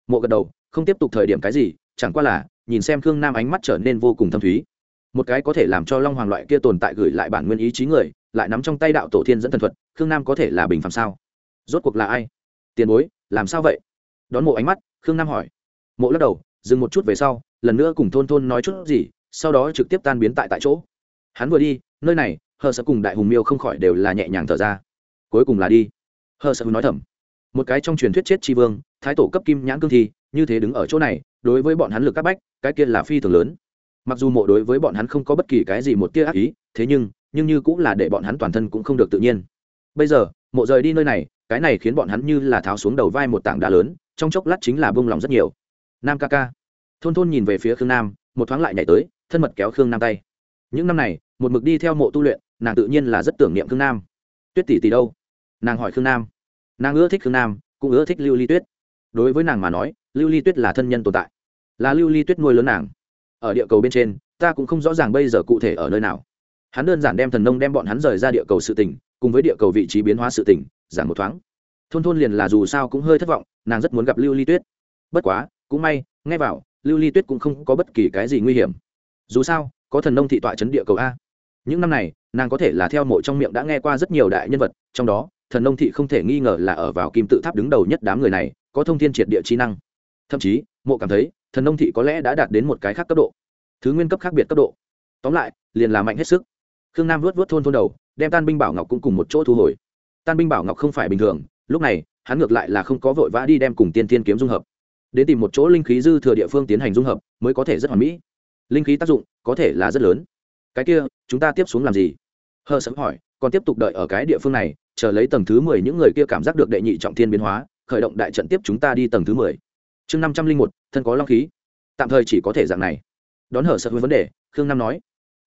Mộ gật đầu không tiếp tục thời điểm cái gì, chẳng qua là, nhìn xem khương nam ánh mắt trở nên vô cùng thâm thúy. Một cái có thể làm cho long hoàng loại kia tồn tại gửi lại bản nguyên ý chí người, lại nắm trong tay đạo tổ thiên dẫn thần thuật, khương nam có thể là bình phạm sao? Rốt cuộc là ai? Tiền bối, làm sao vậy? Đón mộ ánh mắt, khương nam hỏi. Mộ lắc đầu, dừng một chút về sau, lần nữa cùng thôn thôn nói chút gì, sau đó trực tiếp tan biến tại tại chỗ. Hắn vừa đi, nơi này, hờ sợ cùng đại hùng miêu không khỏi đều là nhẹ nhàng thở ra. Cuối cùng là đi. Hờ sợ nói thầm. Một cái trong truyền thuyết chết tri vương, thái tổ cấp kim nhãn cương thi như thế đứng ở chỗ này, đối với bọn hắn lực các bách, cái kia là phi thường lớn. Mặc dù mộ đối với bọn hắn không có bất kỳ cái gì một tia ác ý, thế nhưng nhưng như cũng là để bọn hắn toàn thân cũng không được tự nhiên. Bây giờ, mộ rời đi nơi này, cái này khiến bọn hắn như là tháo xuống đầu vai một tảng đá lớn, trong chốc lát chính là bông lòng rất nhiều. Nam ca ca. Thôn thôn nhìn về phía khương nam, một thoáng lại nhảy tới, thân mật kéo khương nam tay. Những năm này, một mực đi theo mộ tu luyện, nàng tự nhiên là rất tưởng niệm khương nam. Tuyết tỷ tỷ đâu? Nàng hỏi khương nam. Nàng ưa thích khương nam, cũng ưa thích lưu ly tuyết. Đối với nàng mà nói lưu ly tuyết là thân nhân tồn tại. Là lưu ly tuyết nuôi lớn nàng. Ở địa cầu bên trên, ta cũng không rõ ràng bây giờ cụ thể ở nơi nào. Hắn đơn giản đem thần nông đem bọn hắn rời ra địa cầu sự tỉnh cùng với địa cầu vị trí biến hóa sự tỉnh giảng một thoáng. Thôn thôn liền là dù sao cũng hơi thất vọng, nàng rất muốn gặp lưu ly tuyết. Bất quá, cũng may, nghe vào lưu ly tuyết cũng không có bất kỳ cái gì nguy hiểm. Dù sao, có thần nông thị tọa chấn địa cầu a. Những năm này, nàng có thể là theo mộ trong miệng đã nghe qua rất nhiều đại nhân vật, trong đó, thần nông thị không thể nghi ngờ là ở vào kim tự tháp đứng đầu nhất đám người này, có thông thiên triệt địa trí năng thậm chí, mộ cảm thấy, thần nông thị có lẽ đã đạt đến một cái khác cấp độ. Thứ nguyên cấp khác biệt cấp độ. Tóm lại, liền là mạnh hết sức. Khương nam vớt vớt thôn thôn đầu, đem tan binh bảo ngọc cũng cùng một chỗ thu hồi. Tan binh bảo ngọc không phải bình thường, lúc này, hắn ngược lại là không có vội vã đi đem cùng tiên tiên kiếm dung hợp. Đến tìm một chỗ linh khí dư thừa địa phương tiến hành dung hợp, mới có thể rất hoàn mỹ. Linh khí tác dụng, có thể là rất lớn. Cái kia, chúng ta tiếp xuống làm gì? Hờ sấm hỏi, còn tiếp tục đợi ở cái địa phương này, chờ lấy tầng thứ mười những người kia cảm giác được đệ nhị trọng thiên biến hóa, khởi động đại trận tiếp chúng ta đi tầng thứ mười chương năm trăm linh một, thân có long khí. Tạm thời chỉ có thể dạng này. Đón hở sợ với vấn đề, khương nam nói,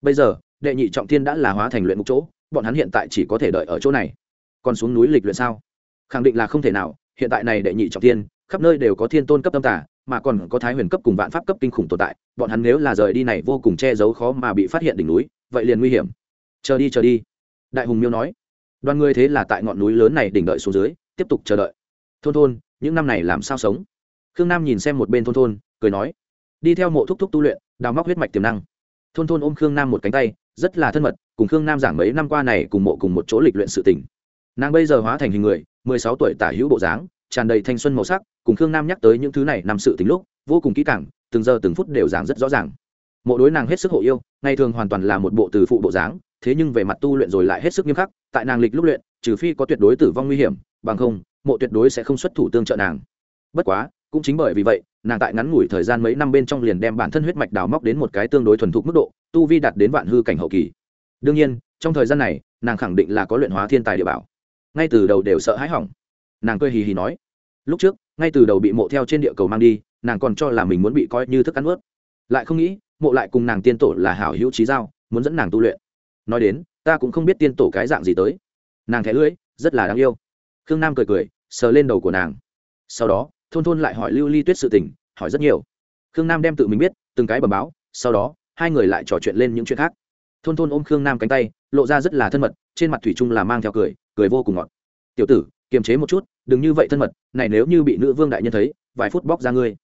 bây giờ, đệ nhị trọng thiên đã là hóa thành luyện một chỗ, bọn hắn hiện tại chỉ có thể đợi ở chỗ này. Còn xuống núi lịch luyện sao? Khẳng định là không thể nào, hiện tại này đệ nhị trọng thiên, khắp nơi đều có thiên tôn cấp tâm tả mà còn có thái huyền cấp cùng vạn pháp cấp kinh khủng tồn tại, bọn hắn nếu là rời đi này vô cùng che giấu khó mà bị phát hiện đỉnh núi, vậy liền nguy hiểm. Chờ đi chờ đi. Đại hùng miêu nói, đoàn người thế là tại ngọn núi lớn này đỉnh đợi xuống dưới, tiếp tục chờ đợi. Thôn thôn, những năm này làm sao sống? Khương nam nhìn xem một bên thôn thôn, cười nói, đi theo mộ thúc thúc tu luyện, đào móc huyết mạch tiềm năng. Thôn thôn ôm khương nam một cánh tay, rất là thân mật, cùng khương nam giảng mấy năm qua này cùng mộ cùng một chỗ lịch luyện sự tỉnh nàng bây giờ hóa thành hình người, mười sáu tuổi tả hữu bộ dáng, tràn đầy thanh xuân màu sắc, cùng khương nam nhắc tới những thứ này nằm sự tính lúc, vô cùng kỹ càng, từng giờ từng phút đều giảng rất rõ ràng. Mộ đối nàng hết sức hộ yêu, ngày thường hoàn toàn là một bộ từ phụ bộ dáng, thế nhưng về mặt tu luyện rồi lại hết sức nghiêm khắc, tại nàng lịch lúc luyện, trừ phi có tuyệt đối tử vong nguy hiểm, bằng không, mộ tuyệt đối sẽ không xuất thủ tương trợ nàng. Bất quá cũng chính bởi vì vậy, nàng tại ngắn ngủi thời gian mấy năm bên trong liền đem bản thân huyết mạch đào móc đến một cái tương đối thuần thục mức độ, tu vi đạt đến vạn hư cảnh hậu kỳ. Đương nhiên, trong thời gian này, nàng khẳng định là có luyện hóa thiên tài địa bảo. Ngay từ đầu đều sợ hãi hỏng. Nàng cười hì hì nói, lúc trước, ngay từ đầu bị mộ theo trên địa cầu mang đi, nàng còn cho là mình muốn bị coi như thức ăn ướt. Lại không nghĩ, mộ lại cùng nàng tiên tổ là hảo hữu trí giao, muốn dẫn nàng tu luyện. Nói đến, ta cũng không biết tiên tổ cái dạng gì tới. Nàng thẻ lưỡi, rất là đáng yêu. Khương nam cười cười, sờ lên đầu của nàng. Sau đó thôn thôn lại hỏi lưu ly tuyết sự tình, hỏi rất nhiều. Khương nam đem tự mình biết, từng cái bẩm báo, sau đó, hai người lại trò chuyện lên những chuyện khác. Thôn thôn ôm khương nam cánh tay, lộ ra rất là thân mật, trên mặt thủy trung là mang theo cười cười vô cùng ngọt. Tiểu tử, kiềm chế một chút, đừng như vậy thân mật, này nếu như bị nữ vương đại nhân thấy, vài phút bóc ra ngươi.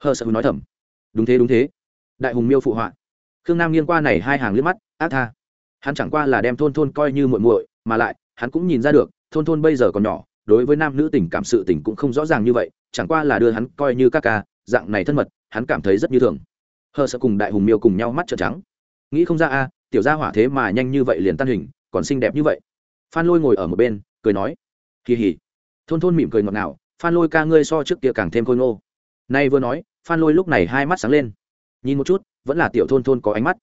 Hờ sợ nói thầm. Đúng thế đúng thế. Đại hùng miêu phụ họa. Khương nam nghiêng qua này hai hàng liếc mắt, ác tha. Hắn chẳng qua là đem thôn thôn coi như muội muội, mà lại, hắn cũng nhìn ra được, thôn thôn bây giờ còn nhỏ đối với nam nữ tình cảm sự tình cũng không rõ ràng như vậy, chẳng qua là đưa hắn coi như các ca, dạng này thân mật, hắn cảm thấy rất như thường. Hờ sợ cùng đại hùng miêu cùng nhau mắt trợn trắng. Nghĩ không ra a, tiểu gia hỏa thế mà nhanh như vậy liền tan hình, còn xinh đẹp như vậy. Phan lôi ngồi ở một bên, cười nói, kỳ hỉ. Thôn thôn mỉm cười ngọt ngào, phan lôi ca ngươi so trước kia càng thêm khôi ngô. Nay vừa nói, phan lôi lúc này hai mắt sáng lên. Nhìn một chút, vẫn là tiểu thôn thôn có ánh mắt.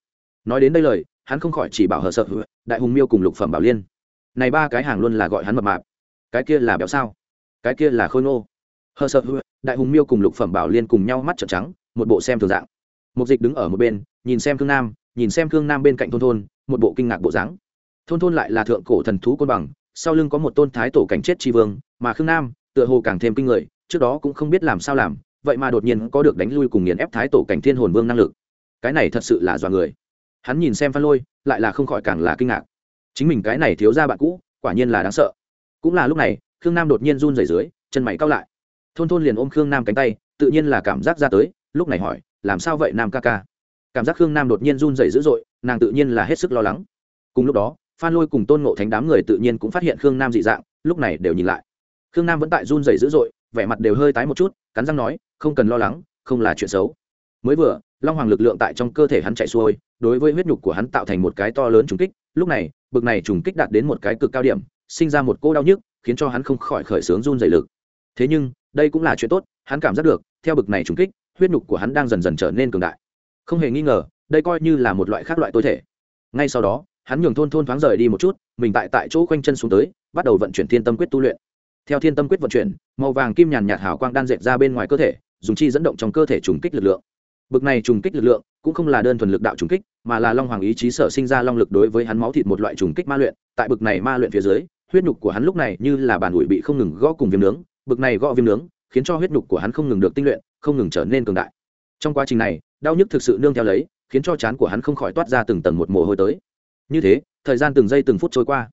Nói đến đây lời, hắn không khỏi chỉ bảo hờ sợ, đại hùng miêu cùng lục phẩm bảo liên. Này ba cái hàng luôn là gọi hắn mập mạp cái kia là béo sao? Cái kia là khôi ngô. Hờ sợ đại hùng miêu cùng lục phẩm bảo liên cùng nhau mắt trợn trắng, một bộ xem thường dạng. Mục dịch đứng ở một bên, nhìn xem thương nam, nhìn xem thương nam bên cạnh thôn thôn, một bộ kinh ngạc bộ dáng. Thôn thôn lại là thượng cổ thần thú côn bằng, sau lưng có một tôn thái tổ cảnh chết tri vương, mà khương nam, tựa hồ càng thêm kinh người, trước đó cũng không biết làm sao làm, vậy mà đột nhiên có được đánh lui cùng nghiền ép thái tổ cảnh thiên hồn vương năng lực. Cái này thật sự là dọa người. Hắn nhìn xem phan lôi, lại là không khỏi càng là kinh ngạc. Chính mình cái này thiếu ra bạn cũ, quả nhiên là đáng sợ cũng là lúc này, khương nam đột nhiên run rẩy dưới, chân mày cao lại. Thôn thôn liền ôm khương nam cánh tay, tự nhiên là cảm giác ra tới, lúc này hỏi, làm sao vậy, nam ca ca? Cảm giác khương nam đột nhiên run rẩy dữ dội, nàng tự nhiên là hết sức lo lắng. Cùng lúc đó, phan lôi cùng tôn ngộ thánh đám người tự nhiên cũng phát hiện khương nam dị dạng, lúc này đều nhìn lại. Khương nam vẫn tại run rẩy dữ dội, vẻ mặt đều hơi tái một chút, cắn răng nói, không cần lo lắng, không là chuyện xấu. Mới vừa, long hoàng lực lượng tại trong cơ thể hắn chạy xuôi, đối với huyết nhục của hắn tạo thành một cái to lớn trùng kích, lúc này, bực này trùng kích đạt đến một cái cực cao điểm sinh ra một cô đau nhức, khiến cho hắn không khỏi khởi sướng run dày lực. Thế nhưng, đây cũng là chuyện tốt, hắn cảm giác được, theo bực này trùng kích, huyết nhục của hắn đang dần dần trở nên cường đại. Không hề nghi ngờ, đây coi như là một loại khác loại tối thể. Ngay sau đó, hắn nhường thôn thôn thoáng rời đi một chút, mình tại tại chỗ quanh chân xuống tới, bắt đầu vận chuyển thiên tâm quyết tu luyện. Theo thiên tâm quyết vận chuyển, màu vàng kim nhàn nhạt hào quang đan dệt ra bên ngoài cơ thể, dùng chi dẫn động trong cơ thể trùng kích lực lượng. Bực này trùng kích lực lượng, cũng không là đơn thuần lực đạo trùng kích, mà là long hoàng ý chí sở sinh ra long lực đối với hắn máu thịt một loại trùng kích ma luyện. Tại bực này ma luyện phía dưới huyết nhục của hắn lúc này như là bàn ủi bị không ngừng gõ cùng viêm nướng, bực này gõ viêm nướng, khiến cho huyết nhục của hắn không ngừng được tinh luyện, không ngừng trở nên cường đại. Trong quá trình này, đau nhức thực sự nương theo lấy, khiến cho chán của hắn không khỏi toát ra từng tầng một mồ hôi tới. Như thế, thời gian từng giây từng phút trôi qua.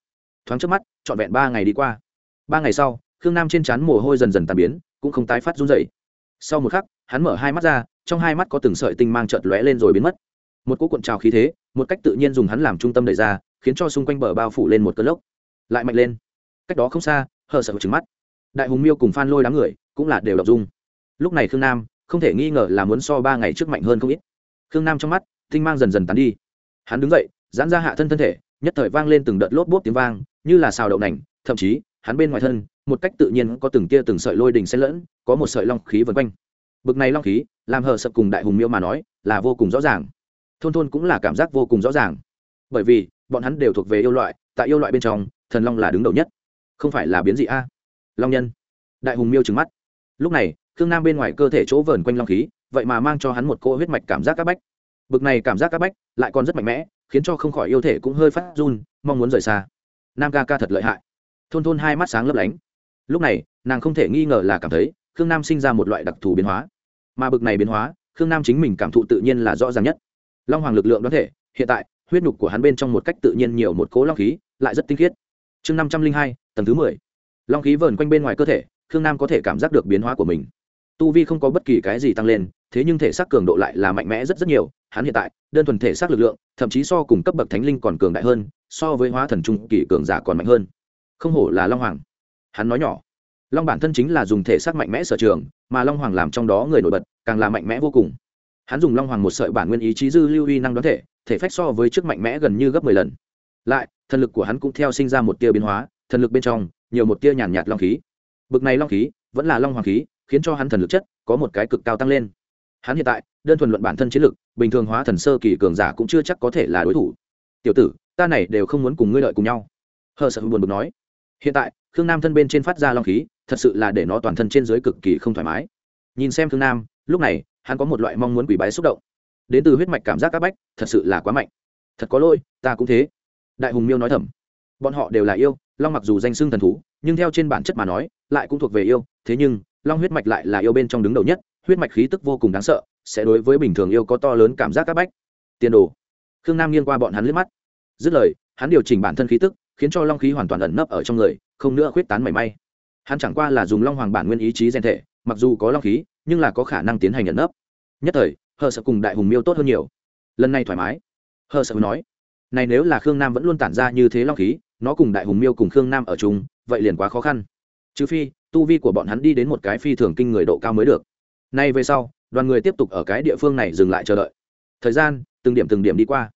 Thoáng trước mắt, trọn vẹn ba ngày đi qua. Ba ngày sau, khương nam trên trán mồ hôi dần dần tàn biến, cũng không tái phát run dậy sau một khắc, hắn mở hai mắt ra, trong hai mắt có từng sợi tinh mang trợt lóe lên rồi biến mất. Một cỗ cuộn trào khí thế, một cách tự nhiên dùng hắn làm trung tâm đẩy ra, khiến cho xung quanh bờ bao phủ lên một cơn lốc lại mạnh lên. Cách đó không xa, hờ sợ trứng mắt. Đại hùng miêu cùng phan lôi đám người cũng là đều đọc dung. Lúc này khương nam không thể nghi ngờ là muốn so ba ngày trước mạnh hơn không ít. Khương nam trong mắt, tinh mang dần dần tán đi. Hắn đứng dậy, giãn ra hạ thân thân thể, nhất thời vang lên từng đợt lốp bốp tiếng vang, như là xào đậu nành, thậm chí, hắn bên ngoài thân, một cách tự nhiên có từng tia từng sợi lôi đình xen lẫn, có một sợi long khí vần quanh. Bực này long khí, làm hờ sập cùng đại hùng miêu mà nói, là vô cùng rõ ràng. Thôn thôn cũng là cảm giác vô cùng rõ ràng. Bởi vì, bọn hắn đều thuộc về yêu loại, tại yêu loại bên trong thần long là đứng đầu nhất. Không phải là biến dị a? Long nhân. Đại hùng miêu trừng mắt. Lúc này, khương nam bên ngoài cơ thể chỗ vờn quanh long khí, vậy mà mang cho hắn một cỗ huyết mạch cảm giác c áp bách. Bực này cảm giác c áp bách lại còn rất mạnh mẽ, khiến cho không khỏi yêu thể cũng hơi phát run, mong muốn rời xa. Nam ca ca thật lợi hại. Thôn thôn hai mắt sáng lấp lánh. Lúc này, nàng không thể nghi ngờ là cảm thấy khương nam sinh ra một loại đặc thù biến hóa. Mà bực này biến hóa, khương nam chính mình cảm thụ tự nhiên là rõ ràng nhất. Long hoàng lực lượng đoán thể, hiện tại, huyết nhục của hắn bên trong một cách tự nhiên nhiều một cố long khí, lại rất tinh khiết chương năm trăm linh hai, tầng thứ mười. Long khí vờn quanh bên ngoài cơ thể, khương nam có thể cảm giác được biến hóa của mình. Tu vi không có bất kỳ cái gì tăng lên, thế nhưng thể xác cường độ lại là mạnh mẽ rất rất nhiều, hắn hiện tại, đơn thuần thể xác lực lượng, thậm chí so cùng cấp bậc thánh linh còn cường đại hơn, so với hóa thần trung kỳ cường giả còn mạnh hơn. Không hổ là long hoàng. Hắn nói nhỏ, long bản thân chính là dùng thể xác mạnh mẽ sở trường, mà long hoàng làm trong đó người nổi bật, càng là mạnh mẽ vô cùng. Hắn dùng long hoàng một sợi bản nguyên ý chí dư lưu uy năng đoán thể thể phách so với trước mạnh mẽ gần như gấp mười lần. Lại thần lực của hắn cũng theo sinh ra một tia biến hóa, thần lực bên trong, nhiều một tia nhàn nhạt long khí. Bực này long khí, vẫn là long hoàng khí, khiến cho hắn thần lực chất có một cái cực cao tăng lên. Hắn hiện tại, đơn thuần luận bản thân chiến lực, bình thường hóa thần sơ kỳ cường giả cũng chưa chắc có thể là đối thủ. Tiểu tử, ta này đều không muốn cùng ngươi lợi cùng nhau. Hờ sợ buồn bực nói. Hiện tại, khương nam thân bên trên phát ra long khí, thật sự là để nó toàn thân trên dưới cực kỳ không thoải mái. Nhìn xem khương nam, lúc này, hắn có một loại mong muốn quỷ bái xúc động. Đến từ huyết mạch cảm giác các bách, thật sự là quá mạnh. Thật có lỗi, ta cũng thế đại hùng miêu nói thầm. Bọn họ đều là yêu, long mặc dù danh xưng thần thú, nhưng theo trên bản chất mà nói, lại cũng thuộc về yêu, thế nhưng, long huyết mạch lại là yêu bên trong đứng đầu nhất, huyết mạch khí tức vô cùng đáng sợ, sẽ đối với bình thường yêu có to lớn cảm giác các bách. Tiền đồ. Khương nam nghiêng qua bọn hắn liếc mắt. Dứt lời, hắn điều chỉnh bản thân khí tức, khiến cho long khí hoàn toàn ẩn nấp ở trong người, không nữa khuyết tán mảy may. Hắn chẳng qua là dùng long hoàng bản nguyên ý chí gen thể, mặc dù có long khí, nhưng là có khả năng tiến hành ẩn nấp. Nhất thời, hờ sợ cùng đại hùng miêu tốt hơn nhiều. Lần này thoải mái. Hờ sợ nói này nếu là khương nam vẫn luôn tản ra như thế long khí, nó cùng đại hùng miêu cùng khương nam ở chung, vậy liền quá khó khăn. Trừ phi, tu vi của bọn hắn đi đến một cái phi thường kinh người độ cao mới được. Nay về sau, đoàn người tiếp tục ở cái địa phương này dừng lại chờ đợi. Thời gian, từng điểm từng điểm đi qua.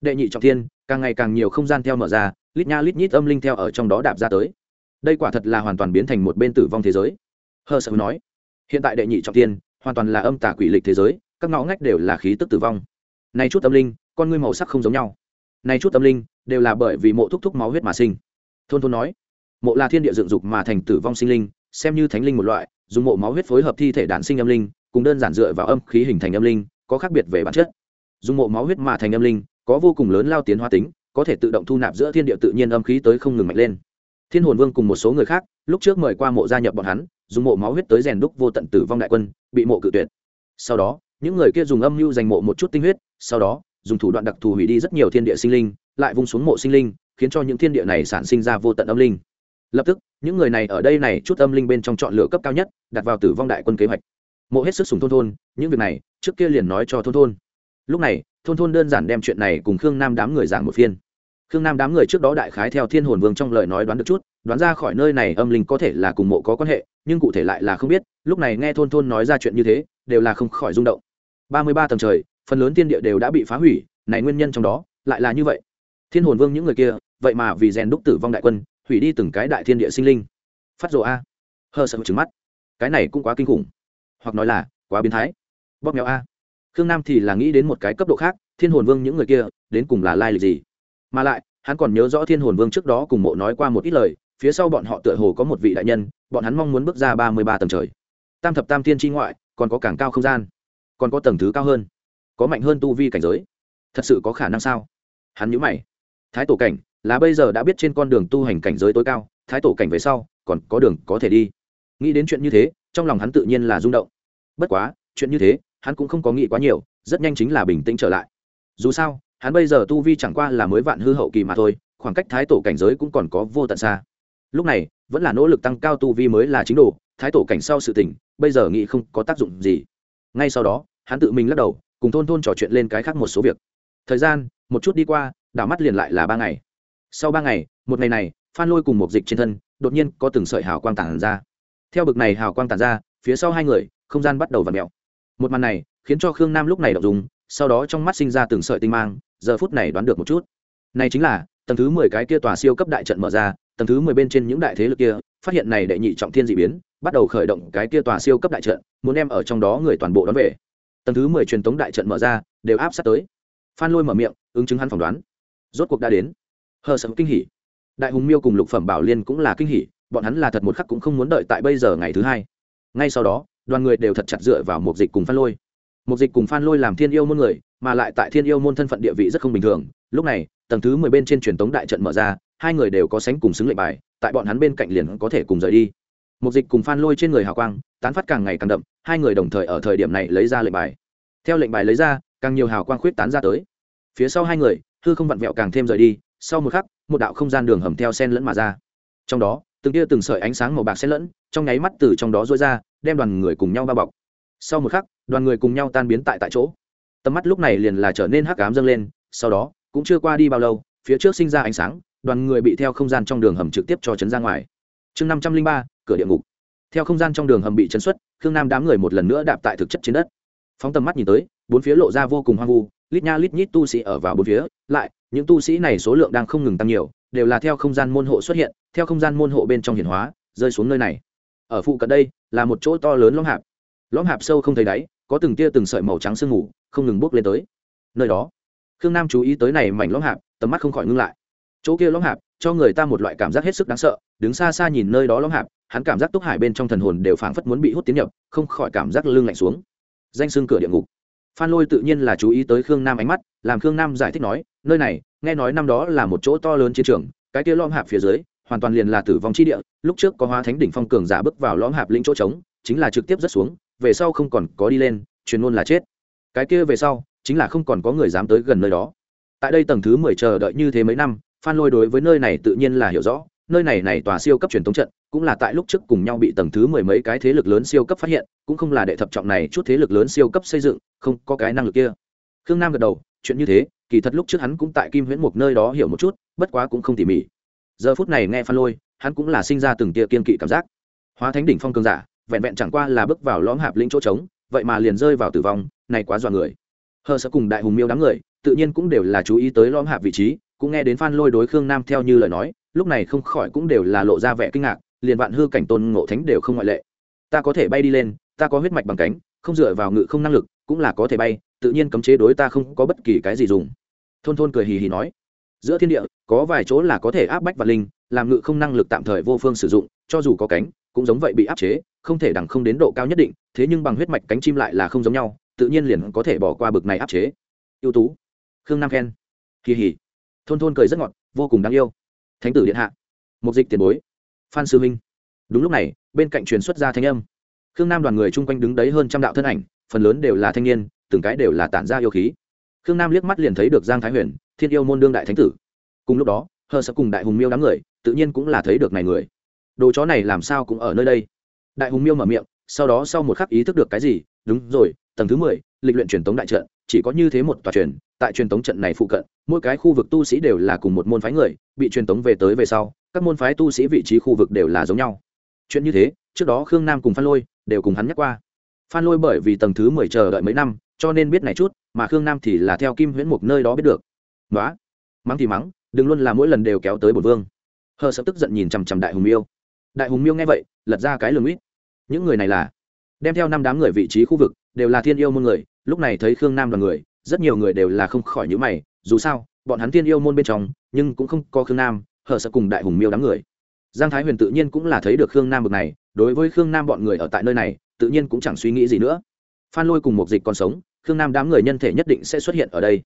Đệ nhị trọng thiên, càng ngày càng nhiều không gian theo mở ra, lít nha lít nhít âm linh theo ở trong đó đạp ra tới. Đây quả thật là hoàn toàn biến thành một bên tử vong thế giới. Hờ sợ nói, hiện tại đệ nhị trọng thiên, hoàn toàn là âm tà quỷ lịch thế giới, các ngõ ngách đều là khí tức tử vong. Nay chút âm linh, con ngươi màu sắc không giống nhau này chút tâm linh, đều là bởi vì mộ thúc thúc máu huyết mà sinh. Thôn thôn nói, mộ là thiên địa dựng dục mà thành tử vong sinh linh, xem như thánh linh một loại, dùng mộ máu huyết phối hợp thi thể đản sinh âm linh, cùng đơn giản dựa vào âm khí hình thành âm linh, có khác biệt về bản chất. Dùng mộ máu huyết mà thành âm linh, có vô cùng lớn lao tiến hóa tính, có thể tự động thu nạp giữa thiên địa tự nhiên âm khí tới không ngừng mạnh lên. Thiên hồn vương cùng một số người khác, lúc trước mời qua mộ gia nhập bọn hắn, dùng mộ máu huyết tới rèn đúc vô tận tử vong đại quân, bị mộ cự tuyệt. Sau đó, những người kia dùng âm mưu dành mộ một chút tinh huyết, sau đó dùng thủ đoạn đặc thù hủy đi rất nhiều thiên địa sinh linh, lại vung xuống mộ sinh linh, khiến cho những thiên địa này sản sinh ra vô tận âm linh. Lập tức, những người này ở đây này chút âm linh bên trong chọn lựa cấp cao nhất, đặt vào tử vong đại quân kế hoạch. Mộ hết sức sùng thôn thôn, những việc này, trước kia liền nói cho thôn thôn. Lúc này, thôn thôn đơn giản đem chuyện này cùng khương nam đám người giảng một phiên. Khương nam đám người trước đó đại khái theo thiên hồn vương trong lời nói đoán được chút, đoán ra khỏi nơi này âm linh có thể là cùng mộ có quan hệ, nhưng cụ thể lại là không biết, lúc này nghe thôn thôn nói ra chuyện như thế, đều là không khỏi rung động. Ba mươi ba tầng trời phần lớn tiên địa đều đã bị phá hủy, này nguyên nhân trong đó lại là như vậy. Thiên hồn vương những người kia, vậy mà vì rèn đúc tử vong đại quân, hủy đi từng cái đại thiên địa sinh linh. Phát rộ a. Hờ sợ trứng mắt. Cái này cũng quá kinh khủng. Hoặc nói là, quá biến thái. Bóp Mèo a. Khương nam thì là nghĩ đến một cái cấp độ khác, thiên hồn vương những người kia, đến cùng là lai lịch gì? Mà lại, hắn còn nhớ rõ thiên hồn vương trước đó cùng mộ nói qua một ít lời, phía sau bọn họ tựa hồ có một vị đại nhân, bọn hắn mong muốn bước ra ba mươi ba tầng trời. Tam thập tam thiên tri ngoại, còn có càng cao không gian, còn có tầng thứ cao hơn có mạnh hơn tu vi cảnh giới. Thật sự có khả năng sao? Hắn nhữ mày. Thái tổ cảnh, là bây giờ đã biết trên con đường tu hành cảnh giới tối cao, thái tổ cảnh về sau, còn có đường có thể đi. Nghĩ đến chuyện như thế, trong lòng hắn tự nhiên là rung động. Bất quá, chuyện như thế, hắn cũng không có nghĩ quá nhiều, rất nhanh chính là bình tĩnh trở lại. Dù sao, hắn bây giờ tu vi chẳng qua là mới vạn hư hậu kỳ mà thôi, khoảng cách thái tổ cảnh giới cũng còn có vô tận xa. Lúc này, vẫn là nỗ lực tăng cao tu vi mới là chính đồ, thái tổ cảnh sau sự tỉnh, bây giờ nghĩ không có tác dụng gì. Ngay sau đó, hắn tự mình lắc đầu cùng thôn thôn trò chuyện lên cái khác một số việc. Thời gian, một chút đi qua, đảo mắt liền lại là ba ngày. Sau ba ngày, một ngày này, phan lôi cùng một dịch trên thân, đột nhiên có từng sợi hào quang tản ra. Theo bực này hào quang tản ra, phía sau hai người, không gian bắt đầu v ặ mẹo một màn này, khiến cho khương nam lúc này đọc dùng sau đó trong mắt sinh ra từng sợi tinh mang, giờ phút này đoán được một chút. Này chính là, tầng thứ mười cái kia tòa siêu cấp đại trận mở ra, tầng thứ mười bên trên những đại thế lực kia, phát hiện này đệ nhị trọng thiên d ị biến, bắt đầu khởi động cái kia tòa siêu cấp đại trận, muốn đem ở trong đó người toàn bộ đón về tầng thứ mười truyền tống đại trận mở ra, đều áp sát tới. Phan lôi mở miệng, ứng chứng hắn phỏng đoán. Rốt cuộc đã đến. Hờ sợ kinh hỉ. Đại hùng miêu cùng lục phẩm bảo liên cũng là kinh hỉ, bọn hắn là thật một khắc cũng không muốn đợi tại bây giờ ngày thứ hai. Ngay sau đó, đoàn người đều thật chặt dựa vào một dịch cùng phan lôi. Một dịch cùng phan lôi làm thiên yêu môn người, mà lại tại thiên yêu môn thân phận địa vị rất không bình thường. Lúc này, tầng thứ mười bên trên truyền tống đại trận mở ra, hai người đều có sánh cùng xứng lệnh bài, tại bọn hắn bên cạnh liền có thể cùng rời đi một dịch cùng phan lôi trên người hào quang, tán phát càng ngày càng đậm, hai người đồng thời ở thời điểm này lấy ra lệnh bài. Theo lệnh bài lấy ra, càng nhiều hào quang khuyết tán ra tới. Phía sau hai người, hư không vặn vẹo càng thêm rời đi, sau một khắc, một đạo không gian đường hầm theo sen lẫn mà ra. Trong đó, từng tia từng sợi ánh sáng màu bạc xen lẫn, trong nháy mắt từ trong đó rối ra, đem đoàn người cùng nhau bao bọc. Sau một khắc, đoàn người cùng nhau tan biến tại tại chỗ. Tầm mắt lúc này liền là trở nên hắc ám dâng lên, sau đó, cũng chưa qua đi bao lâu, phía trước sinh ra ánh sáng, đoàn người bị theo không gian trong đường hầm trực tiếp cho chấn ra ngoài. Chương năm trăm linh ba cửa địa ngục. Theo không gian trong đường hầm bị chấn xuất, khương nam đám người một lần nữa đạp tại thực chất trên đất. Phóng tầm mắt nhìn tới, bốn phía lộ ra vô cùng hoang vu, lít nha lít nhít tu sĩ ở vào bốn phía, lại, những tu sĩ này số lượng đang không ngừng tăng nhiều, đều là theo không gian môn hộ xuất hiện, theo không gian môn hộ bên trong hiển hóa, rơi xuống nơi này. Ở phụ cận đây, là một chỗ to lớn lõm hạp. Lõm hạp sâu không thấy đáy, có từng tia từng sợi màu trắng sương mù, không ngừng bốc lên tới. Nơi đó, khương nam chú ý tới này mảnh lõm hạp, tầm mắt không khỏi ngưng lại. Chỗ kia lõm hạp, cho người ta một loại cảm giác hết sức đáng sợ đứng xa xa nhìn nơi đó lõm hạp, hắn cảm giác túc hải bên trong thần hồn đều phảng phất muốn bị hút tiến nhập, không khỏi cảm giác lưng lạnh xuống. Danh xương cửa địa ngục. Phan lôi tự nhiên là chú ý tới khương nam ánh mắt, làm khương nam giải thích nói, nơi này, nghe nói năm đó là một chỗ to lớn chiến trường, cái kia lõm hạp phía dưới, hoàn toàn liền là tử vong chi địa, lúc trước có hóa thánh đỉnh phong cường giả bước vào lõm hạp lĩnh chỗ trống, chính là trực tiếp rất xuống, về sau không còn có đi lên, truyền ngôn là chết. Cái kia về sau, chính là không còn có người dám tới gần nơi đó. Tại đây tầng thứ mười chờ đợi như thế mấy năm, phan lôi đối với nơi này tự nhiên là hiểu rõ nơi này này tòa siêu cấp truyền thống trận cũng là tại lúc trước cùng nhau bị tầng thứ mười mấy cái thế lực lớn siêu cấp phát hiện, cũng không là đệ thập trọng này chút thế lực lớn siêu cấp xây dựng, không có cái năng lực kia. Khương nam gật đầu, chuyện như thế, kỳ thật lúc trước hắn cũng tại kim huyễn mục nơi đó hiểu một chút, bất quá cũng không tỉ mỉ. Giờ phút này nghe phan lôi, hắn cũng là sinh ra từng tia kiên kỵ cảm giác. Hóa thánh đỉnh phong cường giả, vẹn vẹn chẳng qua là bước vào lõm hạp lĩnh chỗ trống, vậy mà liền rơi vào tử vong, này quá dọa người. Hờ sợ cùng đại hùng miêu đám người, tự nhiên cũng đều là chú ý tới lõm hạp vị trí, cũng nghe đến phan lôi đối khương nam theo như lời nói lúc này không khỏi cũng đều là lộ ra vẻ kinh ngạc, liền vạn hư cảnh tôn ngộ thánh đều không ngoại lệ. Ta có thể bay đi lên, ta có huyết mạch bằng cánh, không dựa vào ngự không năng lực, cũng là có thể bay, tự nhiên cấm chế đối ta không có bất kỳ cái gì dùng. Thôn thôn cười hì hì nói. Giữa thiên địa, có vài chỗ là có thể áp bách và linh, làm ngự không năng lực tạm thời vô phương sử dụng, cho dù có cánh, cũng giống vậy bị áp chế, không thể đẳng không đến độ cao nhất định, thế nhưng bằng huyết mạch cánh chim lại là không giống nhau, tự nhiên liền có thể bỏ qua bực này áp chế. Ưu tú. Khương nam khen. Kỳ hỉ thôn thôn cười rất ngọt, vô cùng đáng yêu thánh tử điện hạ, mục dịch tiền bối, phan sư minh đúng lúc này, bên cạnh truyền xuất ra thanh âm. Khương nam đoàn người chung quanh đứng đấy hơn trăm đạo thân ảnh, phần lớn đều là thanh niên, từng cái đều là tản ra yêu khí. Khương nam liếc mắt liền thấy được giang thái huyền, thiên yêu môn đương đại thánh tử. Cùng lúc đó, hờ sợ cùng đại hùng miêu đám người, tự nhiên cũng là thấy được này người. Đồ chó này làm sao cũng ở nơi đây. Đại hùng miêu mở miệng, sau đó sau một khắc ý thức được cái gì, đúng rồi, tầng thứ mười, lịch luyện truyền tống đại trận chỉ có như thế một tòa truyền, tại truyền tống trận này phụ cận, mỗi cái khu vực tu sĩ đều là cùng một môn phái người, bị truyền tống về tới về sau, các môn phái tu sĩ vị trí khu vực đều là giống nhau. Chuyện như thế, trước đó khương nam cùng phan lôi đều cùng hắn nhắc qua. Phan lôi bởi vì tầng thứ mười chờ đợi mấy năm, cho nên biết này chút, mà khương nam thì là theo kim huyễn mục nơi đó biết được. Nói mắng thì mắng, đừng luôn là mỗi lần đều kéo tới bột vương. Hờ sợ tức giận nhìn chằm chằm đại hùng miêu. Đại hùng miêu nghe vậy, lật ra cái lường ít những người này là, đem theo năm đám người vị trí khu vực, đều là thiên yêu môn người lúc này thấy khương nam đoàn người, rất nhiều người đều là không khỏi nhữ mày, dù sao, bọn hắn tiên yêu môn bên trong, nhưng cũng không có khương nam, hở sợ cùng đại hùng miêu đám người. Giang thái huyền tự nhiên cũng là thấy được khương nam bực này, đối với khương nam bọn người ở tại nơi này, tự nhiên cũng chẳng suy nghĩ gì nữa. Phan lôi cùng một dịch còn sống, khương nam đám người nhân thể nhất định sẽ xuất hiện ở đây.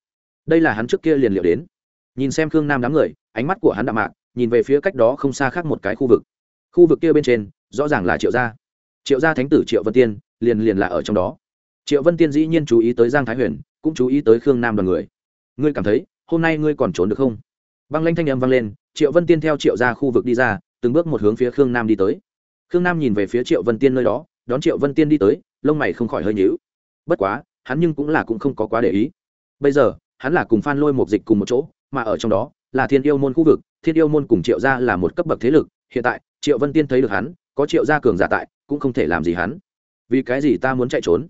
Đây là hắn trước kia liền liệu đến. Nhìn xem khương nam đám người, ánh mắt của hắn đạm mạc, nhìn về phía cách đó không xa khác một cái khu vực. Khu vực kia bên trên, rõ ràng là triệu gia. Triệu gia thánh tử triệu vân tiên, liền liền là ở trong đó triệu vân tiên dĩ nhiên chú ý tới giang thái huyền, cũng chú ý tới khương nam đoàn người. Ngươi cảm thấy, hôm nay ngươi còn trốn được không? Băng lanh thanh âm vang lên, triệu vân tiên theo triệu ra khu vực đi ra, từng bước một hướng phía khương nam đi tới. Khương nam nhìn về phía triệu vân tiên nơi đó, đón triệu vân tiên đi tới, lông mày không khỏi hơi nhíu. Bất quá, hắn nhưng cũng là cũng không có quá để ý. Bây giờ, hắn là cùng phan lôi một dịch cùng một chỗ, mà ở trong đó là thiên yêu môn khu vực, thiên yêu môn cùng triệu gia là một cấp bậc thế lực, hiện tại, triệu vân tiên thấy được hắn, có triệu gia cường giả tại, cũng không thể làm gì hắn. Vì cái gì ta muốn chạy trốn?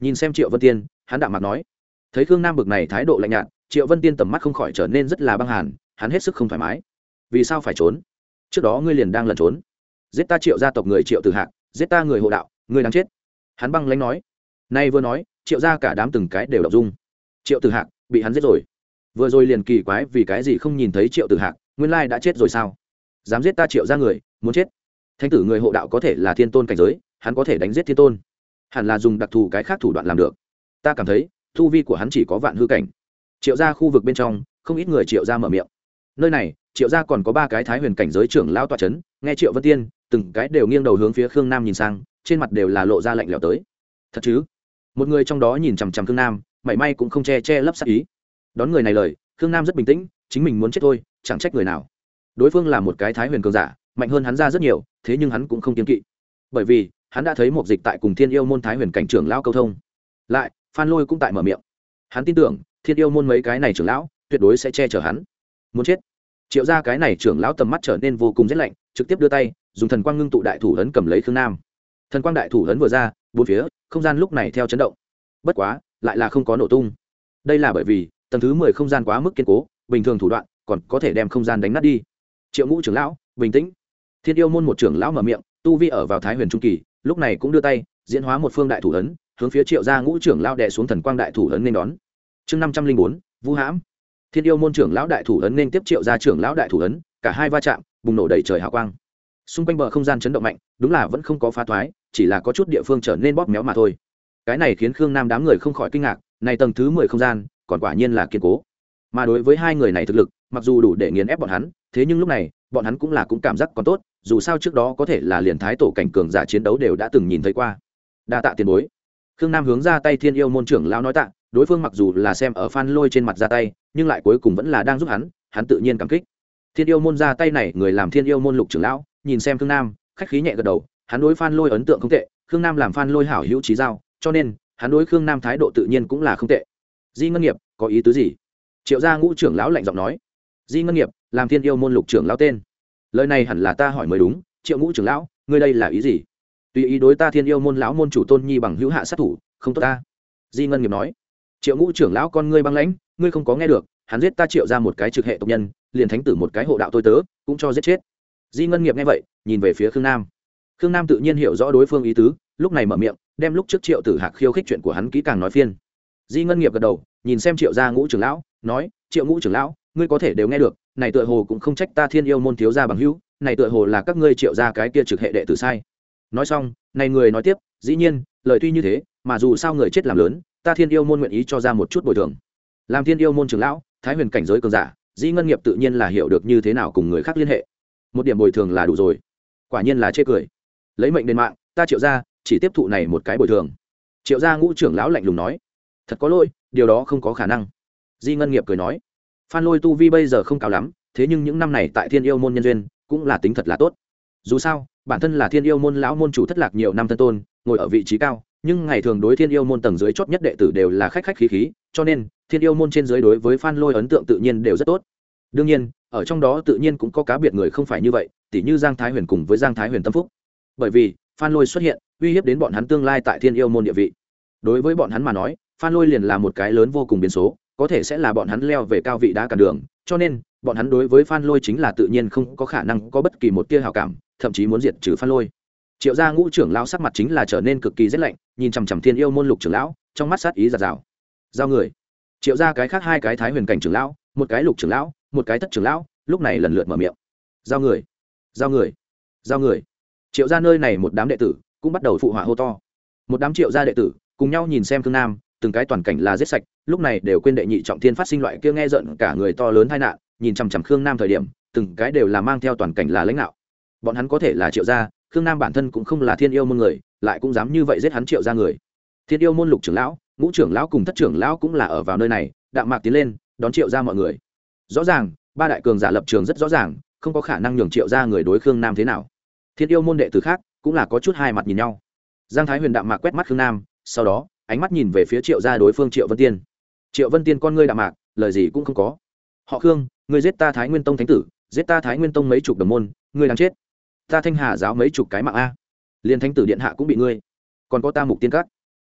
Nhìn xem triệu vân tiên, hắn đạm mặt nói, thấy khương nam bực này thái độ lạnh nhạt, triệu vân tiên tầm mắt không khỏi trở nên rất là băng hàn, hắn hết sức không thoải mái. Vì sao phải trốn? Trước đó ngươi liền đang lẩn trốn. Giết ta triệu gia tộc người triệu tử hạc, giết ta người hộ đạo ngươi đang chết. Hắn băng lãnh nói. Nay vừa nói, triệu gia cả đám từng cái đều đọc dung. Triệu tử hạc, bị hắn giết rồi. Vừa rồi liền kỳ quái vì cái gì không nhìn thấy triệu tử hạc, nguyên lai đã chết rồi sao? Dám giết ta triệu ra người, muốn chết. Thánh tử người hộ đạo có thể là thiên tôn cảnh giới, hắn có thể đánh giết thiên tôn hẳn là dùng đặc thù cái khác thủ đoạn làm được. Ta cảm thấy, thu vi của hắn chỉ có vạn hư cảnh. Triệu ra khu vực bên trong, không ít người triệu ra mở miệng. Nơi này, triệu ra còn có ba cái thái huyền cảnh giới trưởng lao tọa c h ấ n nghe triệu vân tiên, từng cái đều nghiêng đầu hướng phía khương nam nhìn sang, trên mặt đều là lộ ra lạnh lẽo tới. Thật chứ? Một người trong đó nhìn chằm chằm khương nam, mảy may cũng không che che lấp sắc ý. Đón người này lời, khương nam rất bình tĩnh, chính mình muốn chết thôi, chẳng trách người nào. Đối phương là một cái thái huyền cường giả, mạnh hơn hắn ra rất nhiều, thế nhưng hắn cũng không kiên kỵ. Bởi vì hắn đã thấy một dịch tại cùng thiên yêu môn thái huyền cảnh trưởng lão câu thông. Lại, phan lôi cũng tại mở miệng. Hắn tin tưởng, thiên yêu môn mấy cái này trưởng lão, tuyệt đối sẽ che chở hắn. Muốn chết. Triệu ra cái này trưởng lão tầm mắt trở nên vô cùng rét lạnh, trực tiếp đưa tay, dùng thần quang ngưng tụ đại thủ hấn cầm lấy khương nam. Thần quang đại thủ hấn vừa ra, bốn phía, không gian lúc này theo chấn động. Bất quá, lại là không có nổ tung. Đây là bởi vì, tầng thứ mười không gian quá mức kiên cố, bình thường thủ đoạn, còn có thể đem không gian đánh nát đi. Triệu ngũ trưởng lão, bình tĩnh. Thiên yêu môn một trưởng lão mở miệng, tu vi ở vào thái huyền trung kỳ lúc này cũng đưa tay, diễn hóa một phương đại thủ ấn, hướng phía triệu gia ngũ trưởng lao đè xuống thần quang đại thủ ấn nên đón. Chương năm trăm linh bốn vũ hãm. Thiên yêu môn trưởng lão đại thủ ấn nên tiếp triệu gia trưởng lão đại thủ ấn, cả hai va chạm, bùng nổ đầy trời hào quang. Xung quanh bờ không gian chấn động mạnh, đúng là vẫn không có phá thoái, chỉ là có chút địa phương trở nên bóp méo mà thôi. Cái này khiến khương nam đám người không khỏi kinh ngạc, này tầng thứ mười không gian, còn quả nhiên là kiên cố. Mà đối với hai người này thực lực, mặc dù đủ để nghiền ép bọn hắn, thế nhưng lúc này, bọn hắn cũng là cũng cảm giác còn tốt dù sao trước đó có thể là liền thái tổ cảnh cường giả chiến đấu đều đã từng nhìn thấy qua. Đa tạ tiền bối. Khương nam hướng ra tay thiên yêu môn trưởng lão nói tạ, đối phương mặc dù là xem ở phan lôi trên mặt ra tay, nhưng lại cuối cùng vẫn là đang giúp hắn hắn tự nhiên cảm kích. Thiên yêu môn ra tay này, người làm thiên yêu môn lục trưởng lão, nhìn xem khương nam, khách khí nhẹ gật đầu, hắn đối phan lôi ấn tượng không tệ, khương nam làm phan lôi hảo hữu trí giao, cho nên, hắn đối khương nam thái độ tự nhiên cũng là không tệ. Di ngân nghiệp, có ý tứ gì? Triệu gia ngũ trưởng lão lạnh giọng nói. Di ngân nghiệp, làm thiên yêu môn lục trưởng lão tên lời này hẳn là ta hỏi mới đúng, triệu ngũ trưởng lão, ngươi đây là ý gì? Tùy ý đối ta thiên yêu môn lão môn chủ tôn nhi bằng hữu hạ sát thủ, không tốt ta. Di ngân nghiệp nói, triệu ngũ trưởng lão con ngươi băng lãnh, ngươi không có nghe được, hắn giết ta triệu ra một cái trực hệ tộc nhân, liền thánh tử một cái hộ đạo tôi tớ, cũng cho giết chết. Di ngân nghiệp nghe vậy, nhìn về phía khương nam. Khương nam tự nhiên hiểu rõ đối phương ý tứ, lúc này mở miệng, đem lúc trước triệu tử hạc khiêu khích chuyện của hắn kỹ càng nói phiên. Di ngân nghiệp gật đầu, nhìn xem triệu gia ngũ trưởng lão, nói, triệu ngũ trưởng lão ngươi có thể đều nghe được, này tựa hồ cũng không trách ta thiên yêu môn thiếu gia bằng hữu, này tựa hồ là các ngươi triệu gia cái kia trực hệ đệ tử sai. Nói xong, này người nói tiếp, dĩ nhiên, lời tuy như thế, mà dù sao người chết làm lớn, ta thiên yêu môn nguyện ý cho ra một chút bồi thường. Làm thiên yêu môn trưởng lão, thái huyền cảnh giới cường giả, dĩ ngân nghiệp tự nhiên là hiểu được như thế nào cùng người khác liên hệ. Một điểm bồi thường là đủ rồi. Quả nhiên là chê cười. Lấy mệnh đền mạng, ta triệu ra chỉ tiếp thụ này một cái bồi thường. Triệu gia ngũ trưởng lão lạnh lùng nói, thật có lỗi, điều đó không có khả năng. Di ngân nghiệp cười nói phan lôi tu vi bây giờ không cao lắm, thế nhưng những năm này tại thiên yêu môn nhân duyên cũng là tính thật là tốt. Dù sao, bản thân là thiên yêu môn lão môn chủ thất lạc nhiều năm thân tôn, ngồi ở vị trí cao, nhưng ngày thường đối thiên yêu môn tầng dưới chót nhất đệ tử đều là khách khách khí khí, cho nên, thiên yêu môn trên dưới đối với phan lôi ấn tượng tự nhiên đều rất tốt. Đương nhiên, ở trong đó tự nhiên cũng có cá biệt người không phải như vậy, tỉ như giang thái huyền cùng với giang thái huyền tâm phúc. Bởi vì, phan lôi xuất hiện, uy hiếp đến bọn hắn tương lai tại thiên yêu môn địa vị. Đối với bọn hắn mà nói, phan lôi liền là một cái lớn vô cùng biến số có thể sẽ là bọn hắn leo về cao vị đá cản đường, cho nên, bọn hắn đối với phan lôi chính là tự nhiên không có khả năng có bất kỳ một tia hào cảm, thậm chí muốn diệt trừ phan lôi. Triệu gia ngũ trưởng lão sắc mặt chính là trở nên cực kỳ rét lạnh, nhìn chằm chằm thiên yêu môn lục trưởng lão, trong mắt sát ý giạt rào. Giao người. Triệu gia cái khác hai cái thái huyền cảnh trưởng lão, một cái lục trưởng lão, một cái thất trưởng lão, lúc này lần lượt mở miệng. Giao người. Giao người. Giao người. Triệu gia nơi này một đám đệ tử cũng bắt đầu phụ họa hô to. Một đám triệu gia đệ tử cùng nhau nhìn xem thương nam từng cái toàn cảnh là giết sạch, lúc này đều quên đệ nhị trọng thiên phát sinh loại kia nghe giận cả người to lớn tai nạn, nhìn chằm chằm khương nam thời điểm, từng cái đều là mang theo toàn cảnh là lãnh đạo. Bọn hắn có thể là triệu gia, khương nam bản thân cũng không là thiên yêu môn người, lại cũng dám như vậy giết hắn triệu gia người. Thiên yêu môn lục trưởng lão, ngũ trưởng lão cùng thất trưởng lão cũng là ở vào nơi này, đạm mạc tiến lên, đón triệu gia mọi người. Rõ ràng, ba đại cường giả lập trường rất rõ ràng, không có khả năng nhường triệu gia người đối khương nam thế nào. Thiên yêu môn đệ tử khác cũng là có chút hai mặt nhìn nhau. Giang thái huyền đạm mạc quét mắt khương nam, sau đó ánh mắt nhìn về phía triệu gia đối phương triệu vân tiên. Triệu vân tiên con ngươi đạm mạc, lời gì cũng không có. Họ khương, ngươi giết ta thái nguyên tông thánh tử, giết ta thái nguyên tông mấy chục đồng môn, ngươi đang chết. Ta thanh hà giáo mấy chục cái mạng a. Liền thánh tử điện hạ cũng bị ngươi. Còn có ta mục tiên các.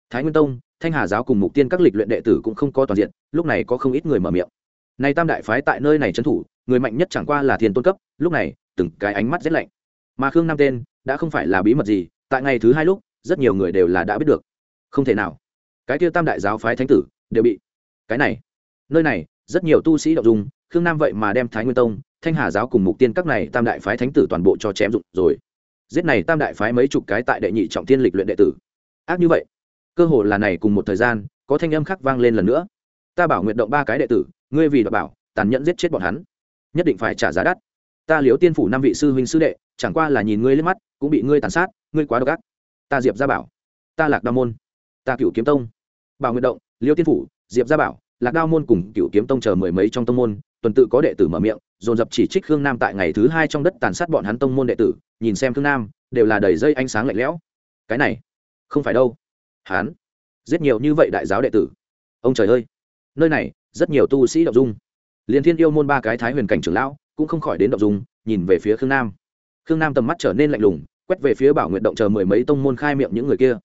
Thái nguyên tông, thanh hà giáo cùng mục tiên các lịch luyện đệ tử cũng không có toàn diện, lúc này có không ít người mở miệng. Nay tam đại phái tại nơi này trấn thủ, người mạnh nhất chẳng qua là thiên tôn cấp, lúc này, từng cái ánh mắt rét lạnh. Mà khương nam tên, đã không phải là bí mật gì, tại ngày thứ hai lúc, rất nhiều người đều là đã biết được. Không thể nào cái kia tam đại giáo phái thánh tử đều bị. Cái này, nơi này, rất nhiều tu sĩ đọc dùng khương nam vậy mà đem thái nguyên tông, thanh hà giáo cùng mục tiên các này tam đại phái thánh tử toàn bộ cho chém dụng rồi. Giết này tam đại phái mấy chục cái tại đệ nhị trọng thiên lịch luyện đệ tử. Ác như vậy, cơ hồ là này cùng một thời gian, có thanh âm khắc vang lên lần nữa. Ta bảo nguyện động ba cái đệ tử, ngươi vì đọc bảo, tàn nhẫn giết chết bọn hắn. Nhất định phải trả giá đắt. Ta liếu tiên phủ năm vị sư huynh sư đệ, chẳng qua là nhìn ngươi lên mắt, cũng bị ngươi tàn sát, ngươi quá độc ác. Ta diệp gia bảo, ta lạc đa môn ta cựu kiếm tông. Bảo nguyện động, liêu tiên phủ, diệp gia bảo, lạc đao môn cùng cựu kiếm tông chờ mười mấy trong tông môn, tuần tự có đệ tử mở miệng, dồn dập chỉ trích khương nam tại ngày thứ hai trong đất tàn sát bọn hắn tông môn đệ tử, nhìn xem khương nam, đều là đầy dây ánh sáng lạnh lẽo. Cái này, không phải đâu. Hán giết nhiều như vậy đại giáo đệ tử. Ông trời ơi, nơi này, rất nhiều tu sĩ đậu dung. Liền thiên yêu môn ba cái thái huyền cảnh trưởng lão, cũng không khỏi đến đậu dung, nhìn về phía khương nam. Khương nam tầm mắt trở nên lạnh lùng, quét về phía bảo nguyện động chờ mười mấy tông môn khai miệng những người kia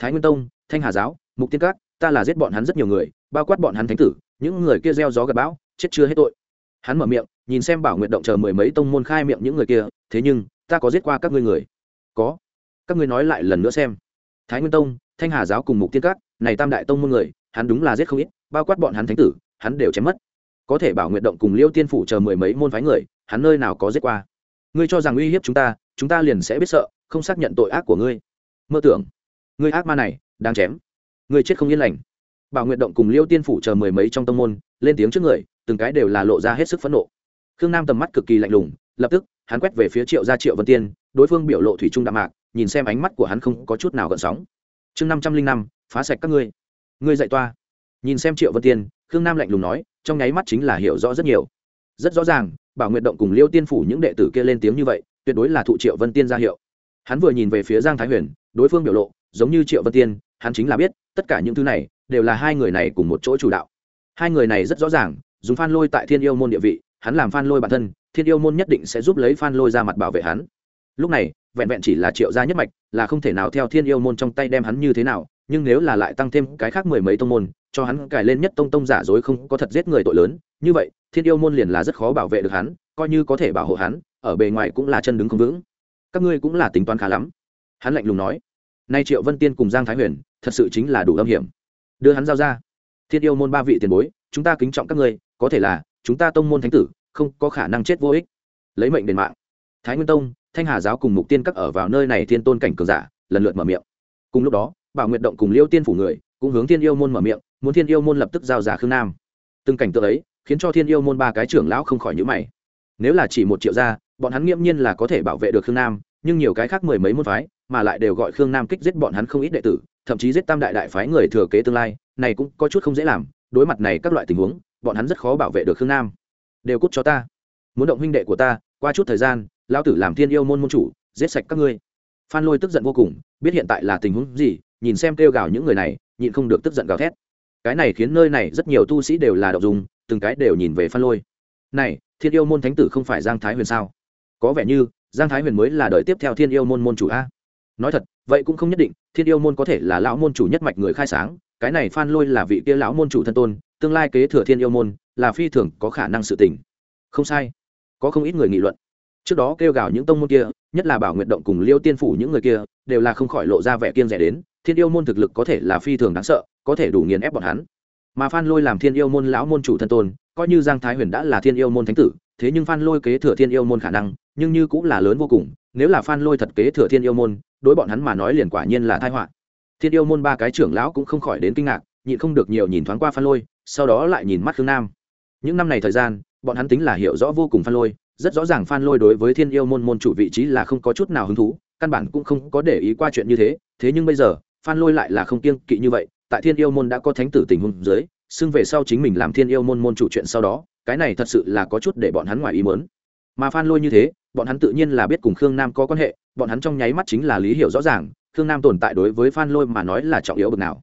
thái nguyên tông, thanh hà giáo, mục tiên các, ta là giết bọn hắn rất nhiều người, bao quát bọn hắn thánh tử, những người kia gieo gió gặp bão, chết chưa hết tội. Hắn mở miệng, nhìn xem bảo nguyện động chờ mười mấy tông môn khai miệng những người kia, thế nhưng, ta có giết qua các ngươi người. Có. Các ngươi nói lại lần nữa xem. Thái nguyên tông, thanh hà giáo cùng mục tiên các, này tam đại tông môn người, hắn đúng là giết không ít, bao quát bọn hắn thánh tử, hắn đều chém mất. Có thể bảo nguyện động cùng liêu tiên phủ chờ mười mấy môn phái người, hắn nơi nào có giết qua? Ngươi cho rằng uy hiếp chúng ta chúng ta liền sẽ biết sợ, không xác nhận tội ác của ngươi. Mơ tưởng ngươi ác ma này đang chém. Ngươi chết không yên lành. Bảo nguyện động cùng liêu tiên phủ chờ mười mấy trong tông môn, lên tiếng trước người, từng cái đều là lộ ra hết sức phẫn nộ. Khương nam tầm mắt cực kỳ lạnh lùng, lập tức, hắn quét về phía triệu gia triệu vân tiên, đối phương biểu lộ thủy trung đạm mạc, nhìn xem ánh mắt của hắn không có chút nào gợn sóng. Chương năm trăm linh năm, phá sạch các ngươi. Ngươi dạy toa. Nhìn xem triệu vân tiên, khương nam lạnh lùng nói, trong nháy mắt chính là hiểu rõ rất nhiều. Rất rõ ràng, bảo nguyện động cùng liêu tiên phủ những đệ tử kia lên tiếng như vậy, tuyệt đối là thụ triệu vân tiên ra hiệu. Hắn vừa nhìn về phía giang thái huyền, đối phương biểu lộ giống như triệu vân tiên, hắn chính là biết, tất cả những thứ này đều là hai người này cùng một chỗ chủ đạo. Hai người này rất rõ ràng, dùng phan lôi tại thiên yêu môn địa vị, hắn làm phan lôi bản thân, thiên yêu môn nhất định sẽ giúp lấy phan lôi ra mặt bảo vệ hắn. Lúc này, vẹn vẹn chỉ là triệu gia nhất mạch, là không thể nào theo thiên yêu môn trong tay đem hắn như thế nào, nhưng nếu là lại tăng thêm cái khác mười mấy tông môn, cho hắn cài lên nhất tông tông giả dối không có thật giết người tội lớn, như vậy, thiên yêu môn liền là rất khó bảo vệ được hắn, coi như có thể bảo hộ hắn, ở bề ngoài cũng là chân đứng không vững. Các ngươi cũng là tính toán khá lắm. Hắn lạnh lùng nói nay triệu vân tiên cùng giang thái huyền, thật sự chính là đủ âm hiểm. Đưa hắn giao ra. Thiên yêu môn ba vị tiền bối, chúng ta kính trọng các ngươi, có thể là, chúng ta tông môn thánh tử, không có khả năng chết vô ích. Lấy mệnh đền mạng. Thái nguyên tông, thanh hà giáo cùng mục tiên các ở vào nơi này thiên tôn cảnh cường giả, lần lượt mở miệng. Cùng lúc đó, bảo nguyện động cùng liêu tiên phủ người, cũng hướng thiên yêu môn mở miệng, muốn thiên yêu môn lập tức giao ra khương nam. Từng cảnh tượng ấy, khiến cho thiên yêu môn ba cái trưởng lão không khỏi nhữ mày. Nếu là chỉ một triệu gia, bọn hắn nghiễm nhiên là có thể bảo vệ được khương nam, nhưng nhiều cái khác mười mấy môn phái mà lại đều gọi khương nam kích giết bọn hắn không ít đệ tử, thậm chí giết tam đại đại phái người thừa kế tương lai, này cũng có chút không dễ làm, đối mặt này các loại tình huống, bọn hắn rất khó bảo vệ được khương nam. Đều cút cho ta. Muốn động huynh đệ của ta, qua chút thời gian, lão tử làm thiên yêu môn môn chủ, giết sạch các ngươi. Phan lôi tức giận vô cùng, biết hiện tại là tình huống gì, nhìn xem kêu gào những người này, nhịn không được tức giận gào thét. Cái này khiến nơi này rất nhiều tu sĩ đều là đậu dùng từng cái đều nhìn về phan lôi. Này, thiên yêu môn thánh tử không phải giang thái huyền sao? Có vẻ như, giang thái huyền mới là đời tiếp theo thiên yêu môn môn chủ a nói thật, vậy cũng không nhất định, thiên yêu môn có thể là lão môn chủ nhất mạch người khai sáng, cái này phan lôi là vị kia lão môn chủ thân tôn, tương lai kế thừa thiên yêu môn, là phi thường có khả năng sự tình. Không sai. Có không ít người nghị luận. Trước đó kêu gào những tông môn kia, nhất là bảo nguyện động cùng liêu tiên phủ những người kia, đều là không khỏi lộ ra vẻ kiên rẻ đến, thiên yêu môn thực lực có thể là phi thường đáng sợ, có thể đủ nghiền ép bọn hắn. Mà phan lôi làm thiên yêu môn lão môn chủ thân tôn, coi như giang thái huyền đã là thiên yêu môn thánh tử, thế nhưng phan lôi kế thừa thiên yêu môn khả năng, nhưng như cũng là lớn vô cùng nếu là phan lôi thật kế thừa thiên yêu môn, đối bọn hắn mà nói liền quả nhiên là thai họa. Thiên yêu môn ba cái trưởng lão cũng không khỏi đến kinh ngạc, nhịn không được nhiều nhìn thoáng qua phan lôi, sau đó lại nhìn mắt khương nam. Những năm này thời gian, bọn hắn tính là hiểu rõ vô cùng phan lôi, rất rõ ràng phan lôi đối với thiên yêu môn môn chủ vị trí là không có chút nào hứng thú, căn bản cũng không có để ý qua chuyện như thế thế nhưng bây giờ, phan lôi lại là không kiêng kỵ như vậy, tại thiên yêu môn đã có thánh tử tình huống dưới, xưng về sau chính mình làm thiên yêu môn môn chủ chuyện sau đó, cái này thật sự là có chút để bọn hắn ngoài ý mớn mà phan lôi như thế, bọn hắn tự nhiên là biết cùng khương nam có quan hệ, bọn hắn trong nháy mắt chính là lý hiểu rõ ràng, khương nam tồn tại đối với phan lôi mà nói là trọng yếu bực nào.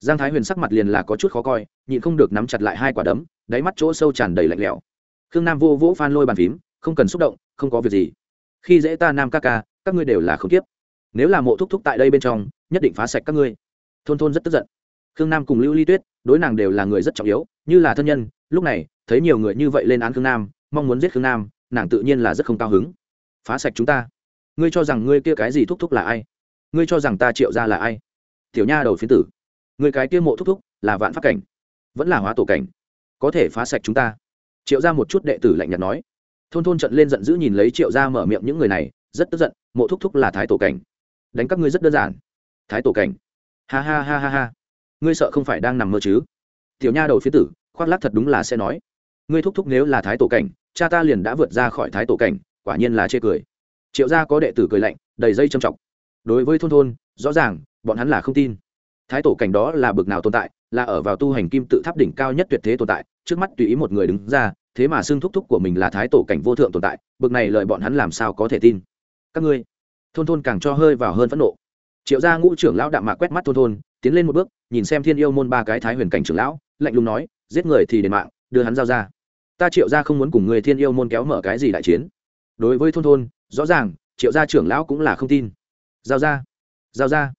Giang thái huyền sắc mặt liền là có chút khó coi, nhịn không được nắm chặt lại hai quả đấm, đáy mắt chỗ sâu tràn đầy lạnh lẽo. Khương nam vô vỗ phan lôi bàn phím, không cần xúc động, không có việc gì. Khi dễ ta nam ca ca, các ngươi đều là không tiếp nếu là mộ thúc thúc tại đây bên trong, nhất định phá sạch các ngươi. Thôn thôn rất tức giận. Khương nam cùng lưu ly tuyết, đối nàng đều là người rất trọng yếu, như là thân nhân, lúc này, thấy nhiều người như vậy lên án khương nam, mong muốn giết khương nam nàng tự nhiên là rất không cao hứng. Phá sạch chúng ta. Ngươi cho rằng ngươi kia cái gì thúc thúc là ai? Ngươi cho rằng ta triệu ra là ai? Tiểu nha đầu phiến tử. Người cái kia mộ thúc thúc là vạn pháp cảnh, vẫn là hóa tổ cảnh, có thể phá sạch chúng ta. Triệu ra một chút đệ tử lạnh nhạt nói. Thôn thôn trận lên giận dữ nhìn lấy triệu ra mở miệng những người này, rất tức giận, mộ thúc thúc là thái tổ cảnh. Đánh các ngươi rất đơn giản. Thái tổ cảnh. Ha ha ha ha ha. Ngươi sợ không phải đang nằm mơ chứ? Tiểu nha đầu phía tử, khoác lác thật đúng là sẽ nói. Ngươi thúc thúc nếu là thái tổ cảnh cha ta liền đã vượt ra khỏi thái tổ cảnh, quả nhiên là chê cười. Triệu gia có đệ tử cười lạnh, đầy dây trầm trọng đối với thôn thôn, rõ ràng, bọn hắn là không tin. Thái tổ cảnh đó là bực nào tồn tại, là ở vào tu hành kim tự tháp đỉnh cao nhất tuyệt thế tồn tại, trước mắt tùy ý một người đứng ra, thế mà xưng thúc thúc của mình là thái tổ cảnh vô thượng tồn tại, bực này lợi bọn hắn làm sao có thể tin? Các ngươi, thôn thôn càng cho hơi vào hơn phẫn nộ. Triệu gia ngũ trưởng lão đạm mạc quét mắt thôn thôn, tiến lên một bước, nhìn xem thiên yêu môn ba cái thái huyền cảnh trưởng lão, lạnh lùng nói, giết người thì đền mạng, đưa hắn giao ra ta triệu gia không muốn cùng người thiên yêu môn kéo mở cái gì đại chiến. Đối với thôn thôn, rõ ràng, triệu gia trưởng lão cũng là không tin. Giao ra giao ra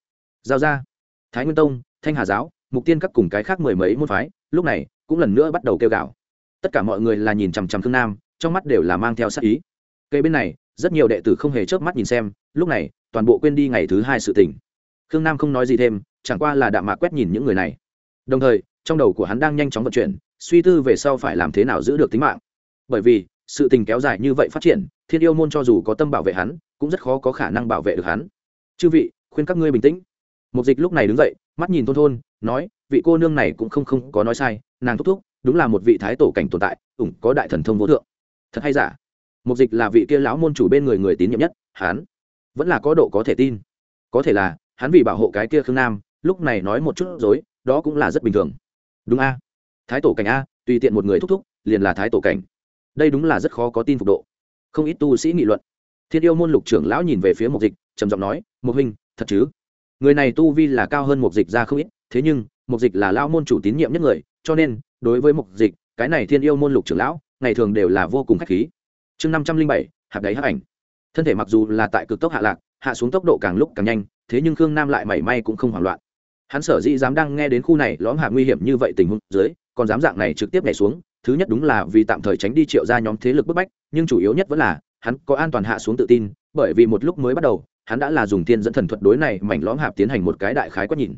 giao ra. Thái nguyên tông, thanh hà giáo, mục tiên các cùng cái khác mười mấy môn phái, lúc này cũng lần nữa bắt đầu kêu gào. Tất cả mọi người là nhìn chằm chằm thương nam, trong mắt đều là mang theo sắc ý. Cây bên này, rất nhiều đệ tử không hề chớp mắt nhìn xem, lúc này, toàn bộ quên đi ngày thứ hai sự tình. Khương nam không nói gì thêm, chẳng qua là đạm mạc quét nhìn những người này. Đồng thời, trong đầu của hắn đang nhanh chóng vận chuyển suy tư về sau phải làm thế nào giữ được tính mạng. Bởi vì, sự tình kéo dài như vậy phát triển, thiên yêu môn cho dù có tâm bảo vệ hắn, cũng rất khó có khả năng bảo vệ được hắn. Chư vị, khuyên các ngươi bình tĩnh. Mục dịch lúc này đứng dậy, mắt nhìn thôn thôn, nói, vị cô nương này cũng không không có nói sai, nàng thúc thúc, đúng là một vị thái tổ cảnh tồn tại, ủng có đại thần thông vô thượng. Thật hay giả? Mục dịch là vị kia lão môn chủ bên người người tín nhiệm nhất, hắn vẫn là có độ có thể tin. Có thể là, hắn vì bảo hộ cái kia khương nam, lúc này nói một chút dối đó cũng là rất bình thường. Đúng a? Thái tổ cảnh a, tùy tiện một người thúc thúc, liền là thái tổ cảnh. Đây đúng là rất khó có tin phục độ. Không ít tu sĩ nghị luận. Thiên yêu môn lục trưởng lão nhìn về phía mục dịch, trầm giọng nói, mục huynh, thật chứ? Người này tu vi là cao hơn mục dịch ra không ít, thế nhưng, mục dịch là lao môn chủ tín nhiệm nhất người, cho nên, đối với mục dịch, cái này thiên yêu môn lục trưởng lão, ngày thường đều là vô cùng khách khí. Chương năm trăm linh bảy, hạp đáy hắc ảnh. Thân thể mặc dù là tại cực tốc hạ lạc, hạ xuống tốc độ càng lúc càng nhanh, thế nhưng khương nam lại mảy may cũng không hoảng loạn hắn sở dĩ dám đang nghe đến khu này lõm hạ nguy hiểm như vậy tình huống dưới, còn dám dạng này trực tiếp nhảy xuống, thứ nhất đúng là vì tạm thời tránh đi triệu ra nhóm thế lực bức bách, nhưng chủ yếu nhất vẫn là, hắn có an toàn hạ xuống tự tin, bởi vì một lúc mới bắt đầu, hắn đã là dùng thiên dẫn thần thuật đối này mảnh lõm hạp tiến hành một cái đại khái quét nhìn.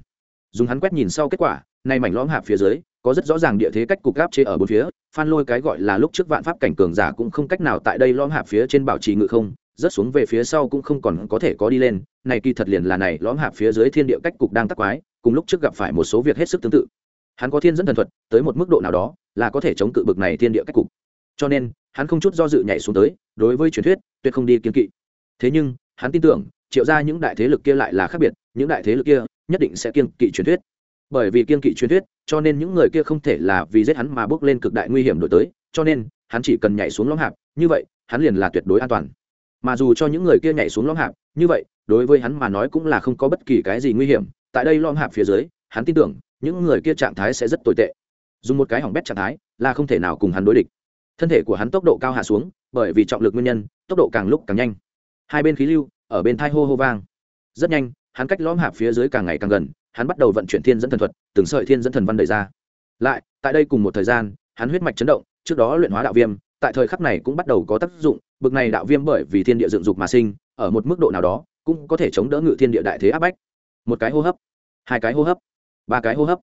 Dùng hắn quét nhìn sau kết quả nay mảnh lõm hạp phía dưới, có rất rõ ràng địa thế cách cục gáp chế ở bốn phía, phan lôi cái gọi là lúc trước vạn pháp cảnh cường giả cũng không cách nào tại đây lõm hạp phía trên bảo trì ngự không rớt xuống về phía sau cũng không còn có thể có đi lên, này kỳ thật liền là này lõm hạp phía dưới thiên địa cách cục đang tắc quái, cùng lúc trước gặp phải một số việc hết sức tương tự. Hắn có thiên dẫn thần thuật, tới một mức độ nào đó, là có thể chống cự bực này thiên địa cách cục. Cho nên, hắn không chút do dự nhảy xuống tới, đối với truyền thuyết, tuyệt không đi kiên kỵ. Thế nhưng, hắn tin tưởng, triệu ra những đại thế lực kia lại là khác biệt, những đại thế lực kia nhất định sẽ kiên kỵ truyền thuyết. Bởi vì kiên kỵ truyền thuyết, cho nên những người kia không thể là vì giết hắn mà bước lên cực đại nguy hiểm đổi tới, cho nên, hắn chỉ cần nhảy xuống lõm hạp, như vậy, hắn liền là tuyệt đối an toàn mà dù cho những người kia nhảy xuống lõm hạp, như vậy, đối với hắn mà nói cũng là không có bất kỳ cái gì nguy hiểm. Tại đây lõm hạp phía dưới, hắn tin tưởng, những người kia trạng thái sẽ rất tồi tệ. Dùng một cái hỏng bét trạng thái, là không thể nào cùng hắn đối địch. Thân thể của hắn tốc độ cao hạ xuống, bởi vì trọng lực nguyên nhân, tốc độ càng lúc càng nhanh. Hai bên khí lưu, ở bên thai hô hô vang. Rất nhanh, hắn cách lõm hạp phía dưới càng ngày càng gần, hắn bắt đầu vận chuyển thiên dẫn thần thuật, từng sợi thiên dẫn thần văn đầy ra. Lại, tại đây cùng một thời gian, hắn huyết mạch chấn động, trước đó luyện hóa đạo viêm, tại thời khắc này cũng bắt đầu có tác dụng bực này đạo viêm bởi vì thiên địa dựng dục mà sinh, ở một mức độ nào đó, cũng có thể chống đỡ ngự thiên địa đại thế áp bách. Một cái hô hấp, hai cái hô hấp, ba cái hô hấp.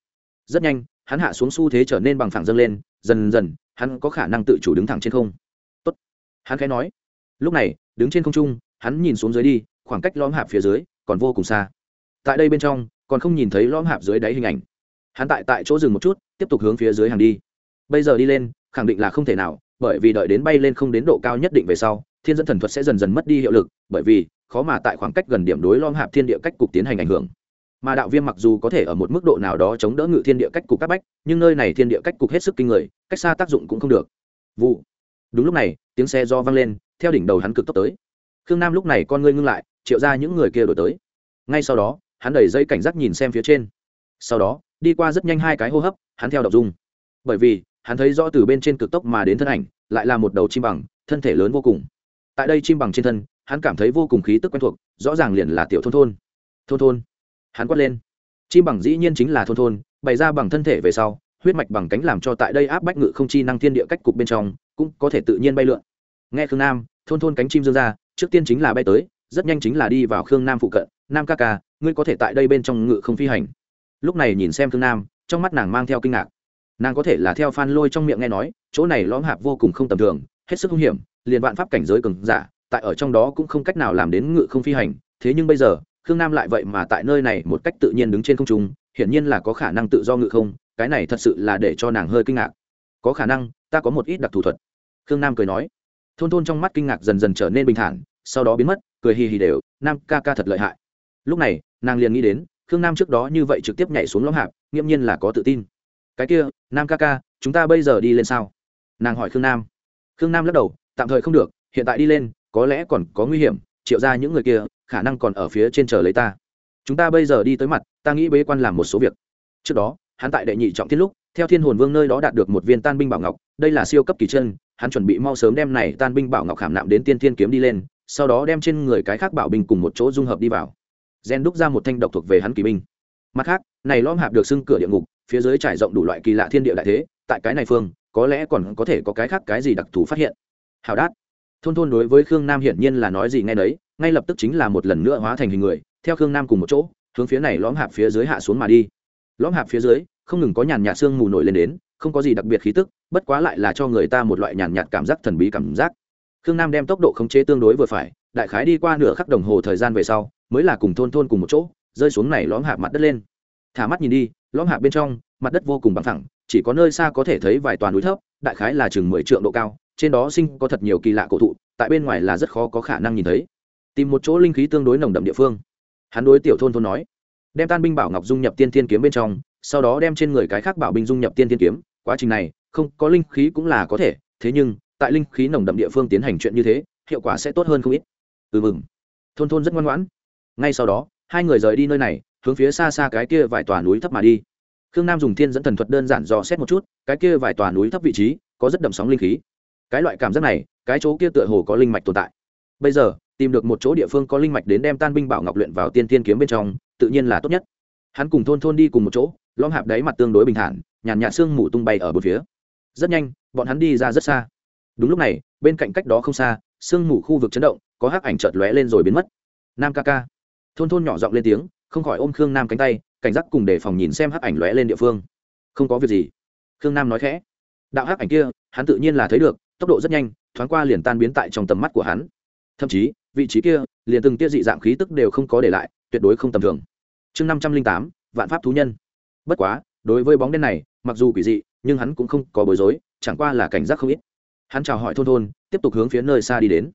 Rất nhanh, hắn hạ xuống xu thế trở nên bằng phẳng dâng lên, dần dần, hắn có khả năng tự chủ đứng thẳng trên không. Tốt. hắn khẽ nói. Lúc này, đứng trên không trung, hắn nhìn xuống dưới đi, khoảng cách lõm hạp phía dưới còn vô cùng xa. Tại đây bên trong, còn không nhìn thấy lõm hạp dưới đáy hình ảnh. Hắn tại tại chỗ dừng một chút, tiếp tục hướng phía dưới hàng đi. Bây giờ đi lên, khẳng định là không thể nào bởi vì đợi đến bay lên không đến độ cao nhất định về sau, thiên dẫn thần thuật sẽ dần dần mất đi hiệu lực, bởi vì khó mà tại khoảng cách gần điểm đối lom hạp thiên địa cách cục tiến hành ảnh hưởng. Mà đạo viêm mặc dù có thể ở một mức độ nào đó chống đỡ ngự thiên địa cách cục các bách, nhưng nơi này thiên địa cách cục hết sức kinh người, cách xa tác dụng cũng không được. Vụ. Đúng lúc này, tiếng xe do vang lên, theo đỉnh đầu hắn cực tốc tới. Khương nam lúc này con ngươi ngưng lại, triệu ra những người kia đổi tới. Ngay sau đó, hắn đẩy dây cảnh giác nhìn xem phía trên. Sau đó, đi qua rất nhanh hai cái hô hấp, hắn theo đọc dung. Bởi vì hắn thấy rõ từ bên trên cực tốc mà đến thân ảnh, lại là một đầu chim bằng, thân thể lớn vô cùng. Tại đây chim bằng trên thân, hắn cảm thấy vô cùng khí tức quen thuộc, rõ ràng liền là tiểu thôn thôn. Thôn thôn. Hắn quát lên. Chim bằng dĩ nhiên chính là thôn thôn, bày ra bằng thân thể về sau, huyết mạch bằng cánh làm cho tại đây áp bách ngự không chi năng thiên địa cách cục bên trong, cũng có thể tự nhiên bay lượn. Nghe khương nam, thôn thôn cánh chim dương ra, trước tiên chính là bay tới, rất nhanh chính là đi vào khương nam phụ cận. Nam ca ca, ngươi có thể tại đây bên trong ngự không phi hành. Lúc này nhìn xem khương nam, trong mắt nàng mang theo kinh ngạc nàng có thể là theo phan lôi trong miệng nghe nói, chỗ này lõm hạp vô cùng không tầm thường, hết sức hung hiểm, liền vạn pháp cảnh giới cường giả, tại ở trong đó cũng không cách nào làm đến ngự không phi hành. Thế nhưng bây giờ, khương nam lại vậy mà tại nơi này một cách tự nhiên đứng trên không trung, hiển nhiên là có khả năng tự do ngự không, cái này thật sự là để cho nàng hơi kinh ngạc. Có khả năng, ta có một ít đặc thủ thuật. Khương nam cười nói. Thôn thôn trong mắt kinh ngạc dần dần trở nên bình thản, sau đó biến mất, cười hì hì đều, nam ca ca thật lợi hại. Lúc này, nàng liền nghĩ đến, khương nam trước đó như vậy trực tiếp nhảy xuống lõm hạp, nghiễm nhiên là có tự tin cái kia, nam ca ca, chúng ta bây giờ đi lên sao? Nàng hỏi khương nam. Khương nam lắc đầu, tạm thời không được, hiện tại đi lên, có lẽ còn có nguy hiểm, triệu ra những người kia, khả năng còn ở phía trên chờ lấy ta. Chúng ta bây giờ đi tới mặt, ta nghĩ bế quan làm một số việc. Trước đó, hắn tại đệ nhị trọng thiên lúc, theo thiên hồn vương nơi đó đạt được một viên tan binh bảo ngọc, đây là siêu cấp kỳ chân, hắn chuẩn bị mau sớm đem này tan binh bảo ngọc khảm nạm đến tiên thiên kiếm đi lên, sau đó đem trên người cái khác bảo binh cùng một chỗ dung hợp đi vào. Gen đúc ra một thanh độc thuộc về hắn kỳ binh mặt khác, này lõm hạp được xưng cửa địa ngục, phía dưới trải rộng đủ loại kỳ lạ thiên địa đại thế, tại cái này phương, có lẽ còn có thể có cái khác cái gì đặc thù phát hiện. Hào đát. Thôn thôn đối với khương nam hiển nhiên là nói gì ngay đấy ngay lập tức chính là một lần nữa hóa thành hình người, theo khương nam cùng một chỗ, hướng phía này lõm hạp phía dưới hạ xuống mà đi. Lõm hạp phía dưới, không ngừng có nhàn nhạt sương mù nổi lên đến, không có gì đặc biệt khí tức, bất quá lại là cho người ta một loại nhàn nhạt cảm giác thần bí cảm giác. Khương nam đem tốc độ khống chế tương đối vừa phải, đại khái đi qua nửa khắc đồng hồ thời gian về sau, mới là cùng thôn thôn cùng một chỗ rơi xuống này lõm hạp mặt đất lên. Thả mắt nhìn đi, lõm hạp bên trong, mặt đất vô cùng bằng thẳng chỉ có nơi xa có thể thấy vài toàn núi thấp, đại khái là chừng mười triệu độ cao, trên đó sinh có thật nhiều kỳ lạ cổ thụ, tại bên ngoài là rất khó có khả năng nhìn thấy. Tìm một chỗ linh khí tương đối nồng đậm địa phương. Hắn đối tiểu thôn thôn nói, đem tan binh bảo ngọc dung nhập tiên thiên kiếm bên trong, sau đó đem trên người cái khác bảo binh dung nhập tiên thiên kiếm, quá trình này, không có linh khí cũng là có thể, thế nhưng, tại linh khí nồng đậm địa phương tiến hành chuyện như thế, hiệu quả sẽ tốt hơn không ít. Ừ mừng. Thôn thôn rất ngoan ngoãn. Ngay sau đó hai người rời đi nơi này, hướng phía xa xa cái kia vài tòa núi thấp mà đi. Khương nam dùng thiên dẫn thần thuật đơn giản dò xét một chút, cái kia vài tòa núi thấp vị trí, có rất đậm sóng linh khí. Cái loại cảm giác này, cái chỗ kia tựa hồ có linh mạch tồn tại. Bây giờ, tìm được một chỗ địa phương có linh mạch đến đem tan binh bảo ngọc luyện vào tiên tiên kiếm bên trong, tự nhiên là tốt nhất. Hắn cùng thôn thôn đi cùng một chỗ lom hạp đáy mặt tương đối bình thản, nhàn nhạt sương mù tung bay ở bốn phía. Rất nhanh, bọn hắn đi ra rất xa. Đúng lúc này, bên cạnh cách đó không xa, sương mù khu vực chấn động, có hắc ảnh chợt lóe lên rồi biến mất. Nam ca ca thôn thôn nhỏ giọng lên tiếng, không khỏi ôm khương nam cánh tay, cảnh giác cùng đề phòng nhìn xem hắc ảnh lóe lên địa phương. Không có việc gì. Khương nam nói khẽ. Đạo hắc ảnh kia, hắn tự nhiên là thấy được, tốc độ rất nhanh, thoáng qua liền tan biến tại trong tầm mắt của hắn. Thậm chí, vị trí kia, liền từng tia dị dạng khí tức đều không có để lại, tuyệt đối không tầm thường. Chương năm trăm linh tám, vạn pháp thú nhân. Bất quá, đối với bóng đen này, mặc dù quỷ dị, nhưng hắn cũng không có bối rối, chẳng qua là cảnh giác không ít. Hắn chào hỏi thôn thôn, tiếp tục hướng phía nơi xa đi đến.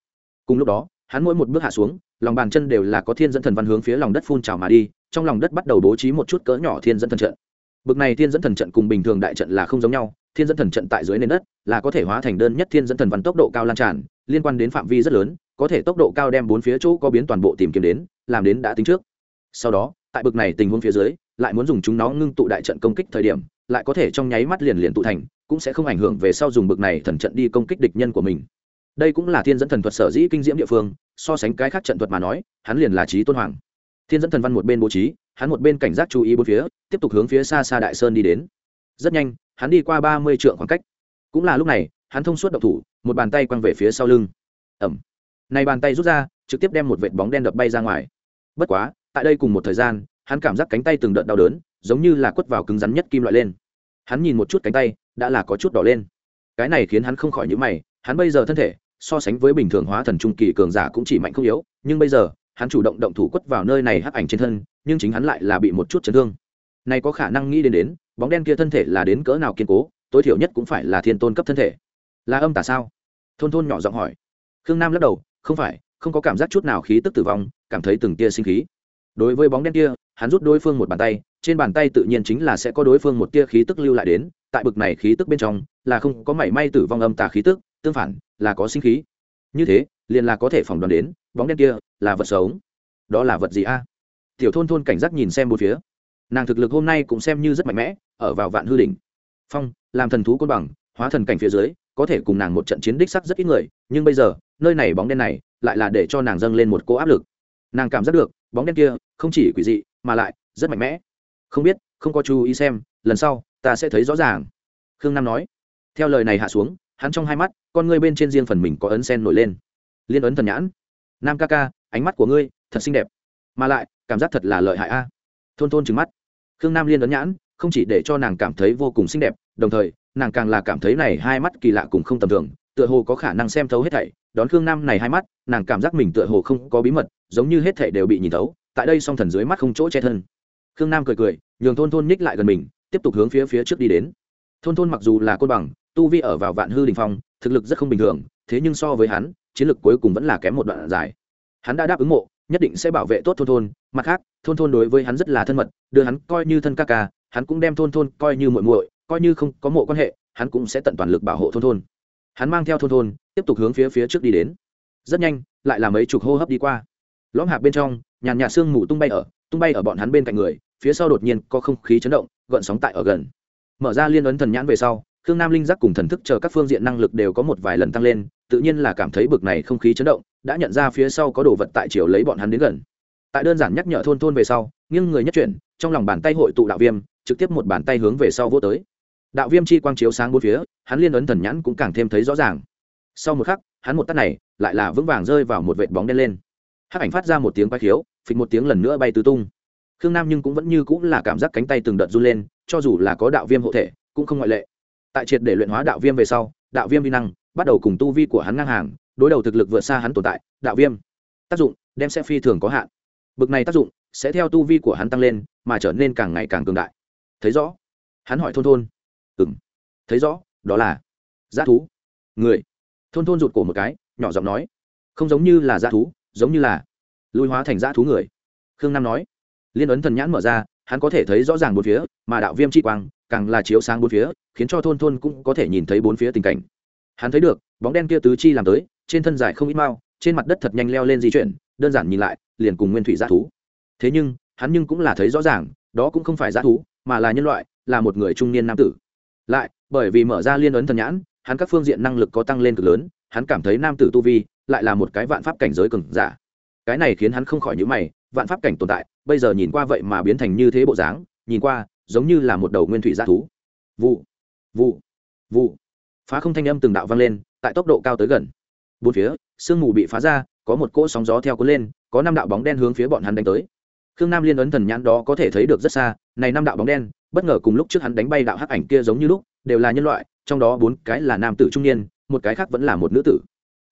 Cùng lúc đó, hắn mỗi một bước hạ xuống lòng bàn chân đều là có thiên dẫn thần văn hướng phía lòng đất phun trào mà đi, trong lòng đất bắt đầu bố trí một chút cỡ nhỏ thiên dẫn thần trận. Bực này thiên dẫn thần trận cùng bình thường đại trận là không giống nhau, thiên dẫn thần trận tại dưới nền đất là có thể hóa thành đơn nhất thiên dẫn thần văn tốc độ cao lan tràn, liên quan đến phạm vi rất lớn, có thể tốc độ cao đem bốn phía chỗ có biến toàn bộ tìm kiếm đến, làm đến đã tính trước. Sau đó, tại bực này tình huống phía dưới, lại muốn dùng chúng nó ngưng tụ đại trận công kích thời điểm, lại có thể trong nháy mắt liền liền tụ thành, cũng sẽ không ảnh hưởng về sau dùng bực này thần trận đi công kích địch nhân của mình đây cũng là thiên dẫn thần thuật sở dĩ kinh diễm địa phương, so sánh cái khác trận thuật mà nói, hắn liền là trí tôn hoàng. Thiên dẫn thần văn một bên bố trí, hắn một bên cảnh giác chú ý bốn phía, tiếp tục hướng phía xa xa đại sơn đi đến. Rất nhanh, hắn đi qua ba mươi trượng khoảng cách. Cũng là lúc này, hắn thông suốt độc thủ, một bàn tay quăng về phía sau lưng. Ẩm. Này bàn tay rút ra, trực tiếp đem một vệt bóng đen đập bay ra ngoài. Bất quá, tại đây cùng một thời gian, hắn cảm giác cánh tay từng đợt đau đớn, giống như là quất vào cứng rắn nhất kim loại lên. Hắn nhìn một chút cánh tay, đã là có chút đỏ lên. Cái này khiến hắn không khỏi nhữ mày, hắn bây giờ thân thể so sánh với bình thường hóa thần trung kỳ cường giả cũng chỉ mạnh không yếu, nhưng bây giờ, hắn chủ động động thủ quất vào nơi này hắc ảnh trên thân, nhưng chính hắn lại là bị một chút chấn thương. Này có khả năng nghĩ đến đến, bóng đen kia thân thể là đến cỡ nào kiên cố, tối thiểu nhất cũng phải là thiên tôn cấp thân thể. Là âm tả sao? Thôn thôn nhỏ giọng hỏi. Khương nam lắc đầu, không phải, không có cảm giác chút nào khí tức tử vong, cảm thấy từng tia sinh khí. Đối với bóng đen kia, hắn rút đối phương một bàn tay, trên bàn tay tự nhiên chính là sẽ có đối phương một tia khí tức lưu lại đến, tại bực này khí tức bên trong, là không có mảy may tử vong âm tà khí tức tương phản, là có sinh khí. Như thế, liền là có thể phỏng đoán đến, bóng đen kia là vật sống đó là vật gì a? Tiểu thôn thôn cảnh giác nhìn xem một phía. Nàng thực lực hôm nay cũng xem như rất mạnh mẽ, ở vào vạn hư đỉnh. Phong, làm thần thú côn bằng, hóa thần cảnh phía dưới, có thể cùng nàng một trận chiến đích sắc rất ít người, nhưng bây giờ, nơi này bóng đen này, lại là để cho nàng dâng lên một cỗ áp lực. Nàng cảm giác được, bóng đen kia không chỉ quỷ dị, mà lại rất mạnh mẽ. Không biết, không có chú ý xem, lần sau, ta sẽ thấy rõ ràng. Khương nam nói. Theo lời này hạ xuống hắn trong hai mắt, con ngươi bên trên riêng phần mình có ấn sen nổi lên. Liên ấn thần nhãn. Nam ca ca, ánh mắt của ngươi, thật xinh đẹp. Mà lại, cảm giác thật là lợi hại a. Thôn thôn trừng mắt. Khương nam liên ấn nhãn, không chỉ để cho nàng cảm thấy vô cùng xinh đẹp, đồng thời, nàng càng là cảm thấy này hai mắt kỳ lạ cùng không tầm thường, tựa hồ có khả năng xem thấu hết thảy. Đón khương nam này hai mắt, nàng cảm giác mình tựa hồ không có bí mật, giống như hết thảy đều bị nhìn thấu, tại đây song thần dưới mắt không chỗ che thân. Khương nam cười cười, nhường thôn thôn nhích lại gần mình, tiếp tục hướng phía phía trước đi đến. Thôn thôn mặc dù là côn bằng tu vi ở vào vạn hư đình phong, thực lực rất không bình thường, thế nhưng so với hắn, chiến lược cuối cùng vẫn là kém một đoạn dài. Hắn đã đáp ứng mộ, nhất định sẽ bảo vệ tốt thôn thôn, mặt khác, thôn thôn đối với hắn rất là thân mật, đưa hắn coi như thân ca ca, hắn cũng đem thôn thôn coi như muội muội, coi như không có mộ quan hệ, hắn cũng sẽ tận toàn lực bảo hộ thôn thôn. Hắn mang theo thôn thôn, tiếp tục hướng phía phía trước đi đến. Rất nhanh, lại là mấy chục hô hấp đi qua. Lõm hạp bên trong, nhàn nhạt sương mù tung bay ở, tung bay ở bọn hắn bên cạnh người, phía sau đột nhiên có không khí chấn động, gợn sóng tại ở gần. Mở ra liên ấn thần nhãn về sau khương nam linh giác cùng thần thức chờ các phương diện năng lực đều có một vài lần tăng lên, tự nhiên là cảm thấy bực này không khí chấn động, đã nhận ra phía sau có đồ vật tại chiều lấy bọn hắn đến gần. Tại đơn giản nhắc nhở thôn thôn về sau nhưng người nhất chuyển, trong lòng bàn tay hội tụ đạo viêm, trực tiếp một bàn tay hướng về sau vô tới. Đạo viêm chi quang chiếu sáng bốn phía, hắn liên ấn thần nhãn cũng càng thêm thấy rõ ràng. Sau một khắc, hắn một tắt này lại là vững vàng rơi vào một vệt bóng đen lên. Hắc ảnh phát ra một tiếng quay khiếu, phịch một tiếng lần nữa bay tứ tung. Khương nam nhưng cũng vẫn như cũng là cảm giác cánh tay từng đợt run lên, cho dù là có đạo viêm hộ thể, cũng không ngoại lệ tại triệt để luyện hóa đạo viêm về sau, đạo viêm vi năng bắt đầu cùng tu vi của hắn ngang hàng, đối đầu thực lực vượt xa hắn tồn tại, đạo viêm tác dụng đem sẽ phi thường có hạn. Bực này tác dụng sẽ theo tu vi của hắn tăng lên mà trở nên càng ngày càng cường đại. Thấy rõ? Hắn hỏi thôn thôn. Ừng thấy rõ, đó là g thú. Người. Thôn thôn rụt cổ một cái, nhỏ giọng nói. Không giống như là g thú, giống như là lùi hóa thành g thú người. Khương nam nói. Liên ấn thần nhãn mở ra hắn có thể thấy rõ ràng bốn phía, mà đạo viêm chi quang càng là chiếu sáng bốn phía, khiến cho thôn thôn cũng có thể nhìn thấy bốn phía tình cảnh. Hắn thấy được, bóng đen kia tứ chi làm tới, trên thân dài không ít mau trên mặt đất thật nhanh leo lên di chuyển, đơn giản nhìn lại, liền cùng nguyên thủy g thú. Thế nhưng, hắn nhưng cũng là thấy rõ ràng, đó cũng không phải g thú, mà là nhân loại, là một người trung niên nam tử. Lại, bởi vì mở ra liên ấn thần nhãn, hắn các phương diện năng lực có tăng lên cực lớn, hắn cảm thấy nam tử tu vi lại là một cái vạn pháp cảnh giới cường giả. Cái này khiến hắn không khỏi nhíu mày, vạn pháp cảnh tồn tại bây giờ nhìn qua vậy mà biến thành như thế bộ dáng, nhìn qua, giống như là một đầu nguyên thủy g thú. Vụ vụ vụ. Phá không thanh âm từng đạo vang lên, tại tốc độ cao tới gần. Bốn phía, sương mù bị phá ra, có một cỗ sóng gió theo cuốn lên, có năm đạo bóng đen hướng phía bọn hắn đánh tới. Khương nam liên ấn thần nhãn đó có thể thấy được rất xa, này năm đạo bóng đen, bất ngờ cùng lúc trước hắn đánh bay đạo hắc ảnh kia giống như lúc, đều là nhân loại, trong đó bốn cái là nam tử trung niên, một cái khác vẫn là một nữ tử.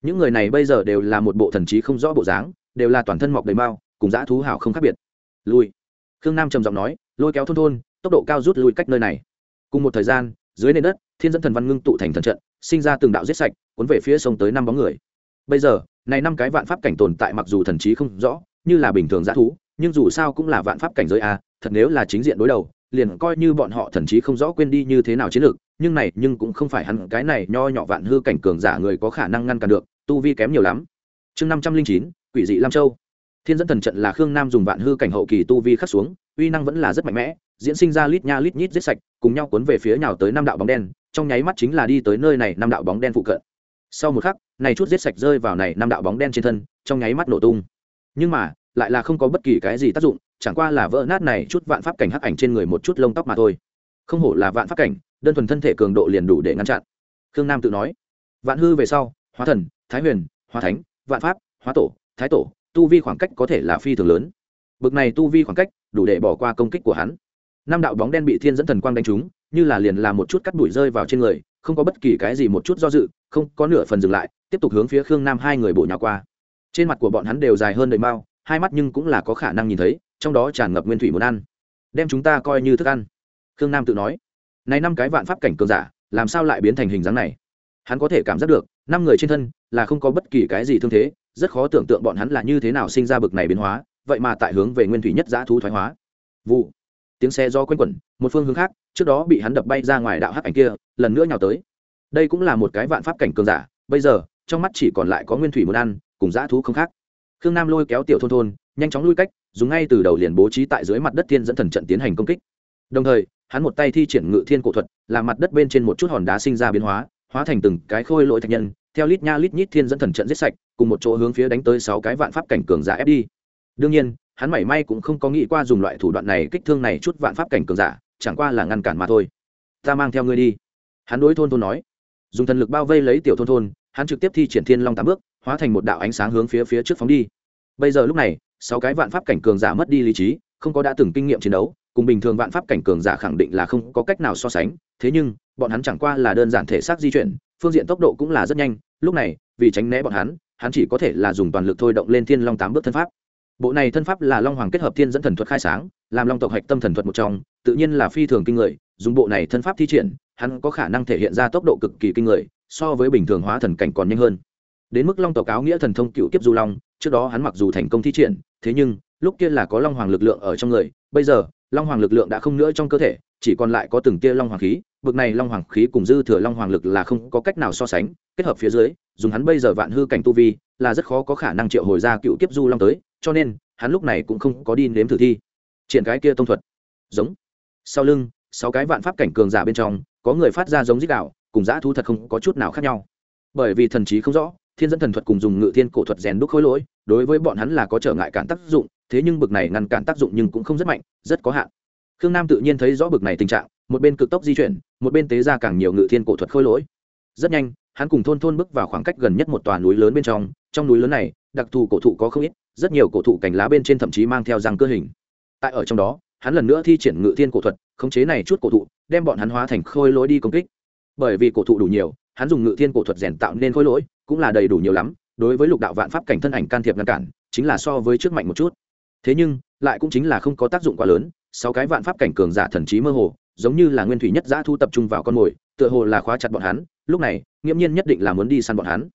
Những người này bây giờ đều là một bộ thần trí không rõ bộ dáng, đều là toàn thân mọc đầy mao cùng dã thú hảo không khác biệt lui. Khương nam trầm giọng nói, lôi kéo thôn thôn, tốc độ cao rút lui cách nơi này. Cùng một thời gian, dưới nền đất, thiên dẫn thần văn ngưng tụ thành thần trận, sinh ra từng đạo giết sạch, cuốn về phía sông tới năm bóng người. Bây giờ, này năm cái vạn pháp cảnh tồn tại mặc dù thần trí không rõ, như là bình thường dã thú, nhưng dù sao cũng là vạn pháp cảnh giới a, thật nếu là chính diện đối đầu, liền coi như bọn họ thần trí không rõ quên đi như thế nào chiến lược, nhưng này nhưng cũng không phải hẳn cái này nho nhỏ vạn hư cảnh cường giả người có khả năng ngăn cản được, tu vi kém nhiều lắm. Chương năm trăm linh chín, quỷ dị lam châu thiên dẫn thần trận là khương nam dùng vạn hư cảnh hậu kỳ tu vi khắc xuống, uy năng vẫn là rất mạnh mẽ, diễn sinh ra lít nha lít nhít giết sạch, cùng nhau cuốn về phía nhào tới năm đạo bóng đen, trong nháy mắt chính là đi tới nơi này năm đạo bóng đen phụ cận. Sau một khắc, này chút giết sạch rơi vào này năm đạo bóng đen trên thân, trong nháy mắt nổ tung. Nhưng mà, lại là không có bất kỳ cái gì tác dụng, chẳng qua là vỡ nát này chút vạn pháp cảnh hắc ảnh trên người một chút lông tóc mà thôi. Không hổ là vạn pháp cảnh, đơn thuần thân thể cường độ liền đủ để ngăn chặn. Khương nam tự nói, vạn hư về sau, hóa thần, thái huyền, hóa thánh, vạn pháp, hóa tổ, thái tổ tu vi khoảng cách có thể là phi thường lớn. Bực này tu vi khoảng cách, đủ để bỏ qua công kích của hắn. Năm đạo bóng đen bị thiên dẫn thần quang đánh trúng, như là liền làm một chút cắt đuổi rơi vào trên người, không có bất kỳ cái gì một chút do dự, không có nửa phần dừng lại, tiếp tục hướng phía khương nam hai người bổ nhào qua. Trên mặt của bọn hắn đều dài hơn đầy mao hai mắt nhưng cũng là có khả năng nhìn thấy, trong đó tràn ngập nguyên thủy muốn ăn. Đem chúng ta coi như thức ăn, khương nam tự nói. Này năm cái vạn pháp cảnh cường giả, làm sao lại biến thành hình dáng này? Hắn có thể cảm giác được, năm người trên thân là không có bất kỳ cái gì thương thế rất khó tưởng tượng bọn hắn là như thế nào sinh ra bực này biến hóa, vậy mà tại hướng về nguyên thủy nhất giã thú thoái hóa. Vụ. Tiếng xe do quanh quẩn, một phương hướng khác, trước đó bị hắn đập bay ra ngoài đạo hắc ảnh kia, lần nữa nhào tới. Đây cũng là một cái vạn pháp cảnh cường giả, bây giờ, trong mắt chỉ còn lại có nguyên thủy muốn ăn, cùng giã thú không khác. Khương nam lôi kéo tiểu thôn thôn, nhanh chóng lui cách, dùng ngay từ đầu liền bố trí tại dưới mặt đất thiên dẫn thần trận tiến hành công kích. Đồng thời, hắn một tay thi triển ngự thiên cổ thuật, làm mặt đất bên trên một chút hòn đá sinh ra biến hóa hóa thành từng cái khôi lỗi thạch nhân, theo lít nha lít nhít thiên dẫn thần trận giết sạch cùng một chỗ hướng phía đánh tới sáu cái vạn pháp cảnh cường giả ép đi. Đương nhiên, hắn mảy may cũng không có nghĩ qua dùng loại thủ đoạn này kích thương này chút vạn pháp cảnh cường giả, chẳng qua là ngăn cản mà thôi. Ta mang theo ngươi đi. Hắn đối thôn thôn nói. Dùng thần lực bao vây lấy tiểu thôn thôn, hắn trực tiếp thi triển thiên long tám bước, hóa thành một đạo ánh sáng hướng phía phía trước phóng đi. Bây giờ lúc này, sáu cái vạn pháp cảnh cường giả mất đi lý trí, không có đã từng kinh nghiệm chiến đấu, cùng bình thường vạn pháp cảnh cường giả khẳng định là không có cách nào so sánh, thế nhưng, bọn hắn chẳng qua là đơn giản thể xác di chuyển, phương diện tốc độ cũng là rất nhanh, lúc này vì tránh né bọn hắn hắn chỉ có thể là dùng toàn lực thôi động lên thiên long tám bước thân pháp. Bộ này thân pháp là long hoàng kết hợp thiên dẫn thần thuật khai sáng, làm long tộc hạch tâm thần thuật một trong, tự nhiên là phi thường kinh người, dùng bộ này thân pháp thi triển, hắn có khả năng thể hiện ra tốc độ cực kỳ kinh người, so với bình thường hóa thần cảnh còn nhanh hơn. Đến mức long tộc áo nghĩa thần thông cựu kiếp du long, trước đó hắn mặc dù thành công thi triển, thế nhưng, lúc kia là có long hoàng lực lượng ở trong người, bây giờ, long hoàng lực lượng đã không nữa trong cơ thể, chỉ còn lại có từng tia long hoàng khí bực này long hoàng khí cùng dư thừa long hoàng lực là không có cách nào so sánh, kết hợp phía dưới, dùng hắn bây giờ vạn hư cảnh tu vi, là rất khó có khả năng triệu hồi ra cựu kiếp du long tới, cho nên, hắn lúc này cũng không có đi nếm thử thi. Triển cái kia tông thuật. Giống. Sau lưng, sáu cái vạn pháp cảnh cường giả bên trong, có người phát ra giống dích đạo, cùng giã thu thật không có chút nào khác nhau. Bởi vì thần trí không rõ, thiên dẫn thần thuật cùng dùng ngự thiên cổ thuật rèn đúc khối lỗi, đối với bọn hắn là có trở ngại cản tác dụng, thế nhưng bực này ngăn cản tác dụng nhưng cũng không rất mạnh, rất có hạn. Khương nam tự nhiên thấy rõ bực này tình trạng, một bên cực tốc di chuyển một bên tế ra càng nhiều ngự thiên cổ thuật khôi lỗi. Rất nhanh, hắn cùng thôn thôn bước vào khoảng cách gần nhất một tòa núi lớn bên trong. Trong núi lớn này, đặc thù cổ thụ có không ít, rất nhiều cổ thụ cành lá bên trên thậm chí mang theo răng cơ hình. Tại ở trong đó, hắn lần nữa thi triển ngự thiên cổ thuật, khống chế này chút cổ thụ, đem bọn hắn hóa thành khôi lỗi đi công kích. Bởi vì cổ thụ đủ nhiều, hắn dùng ngự thiên cổ thuật rèn tạo nên khôi lỗi, cũng là đầy đủ nhiều lắm, đối với lục đạo vạn pháp cảnh thân ảnh can thiệp ngăn cản, chính là so với trước mạnh một chút. Thế nhưng, lại cũng chính là không có tác dụng quá lớn, sáu cái vạn pháp cảnh cường giả thần trí mơ hồ giống như là nguyên thủy nhất giã thu tập trung vào con mồi, tựa hồ là khóa chặt bọn hắn, lúc này, nghiễm nhiên nhất định là muốn đi săn bọn hắn.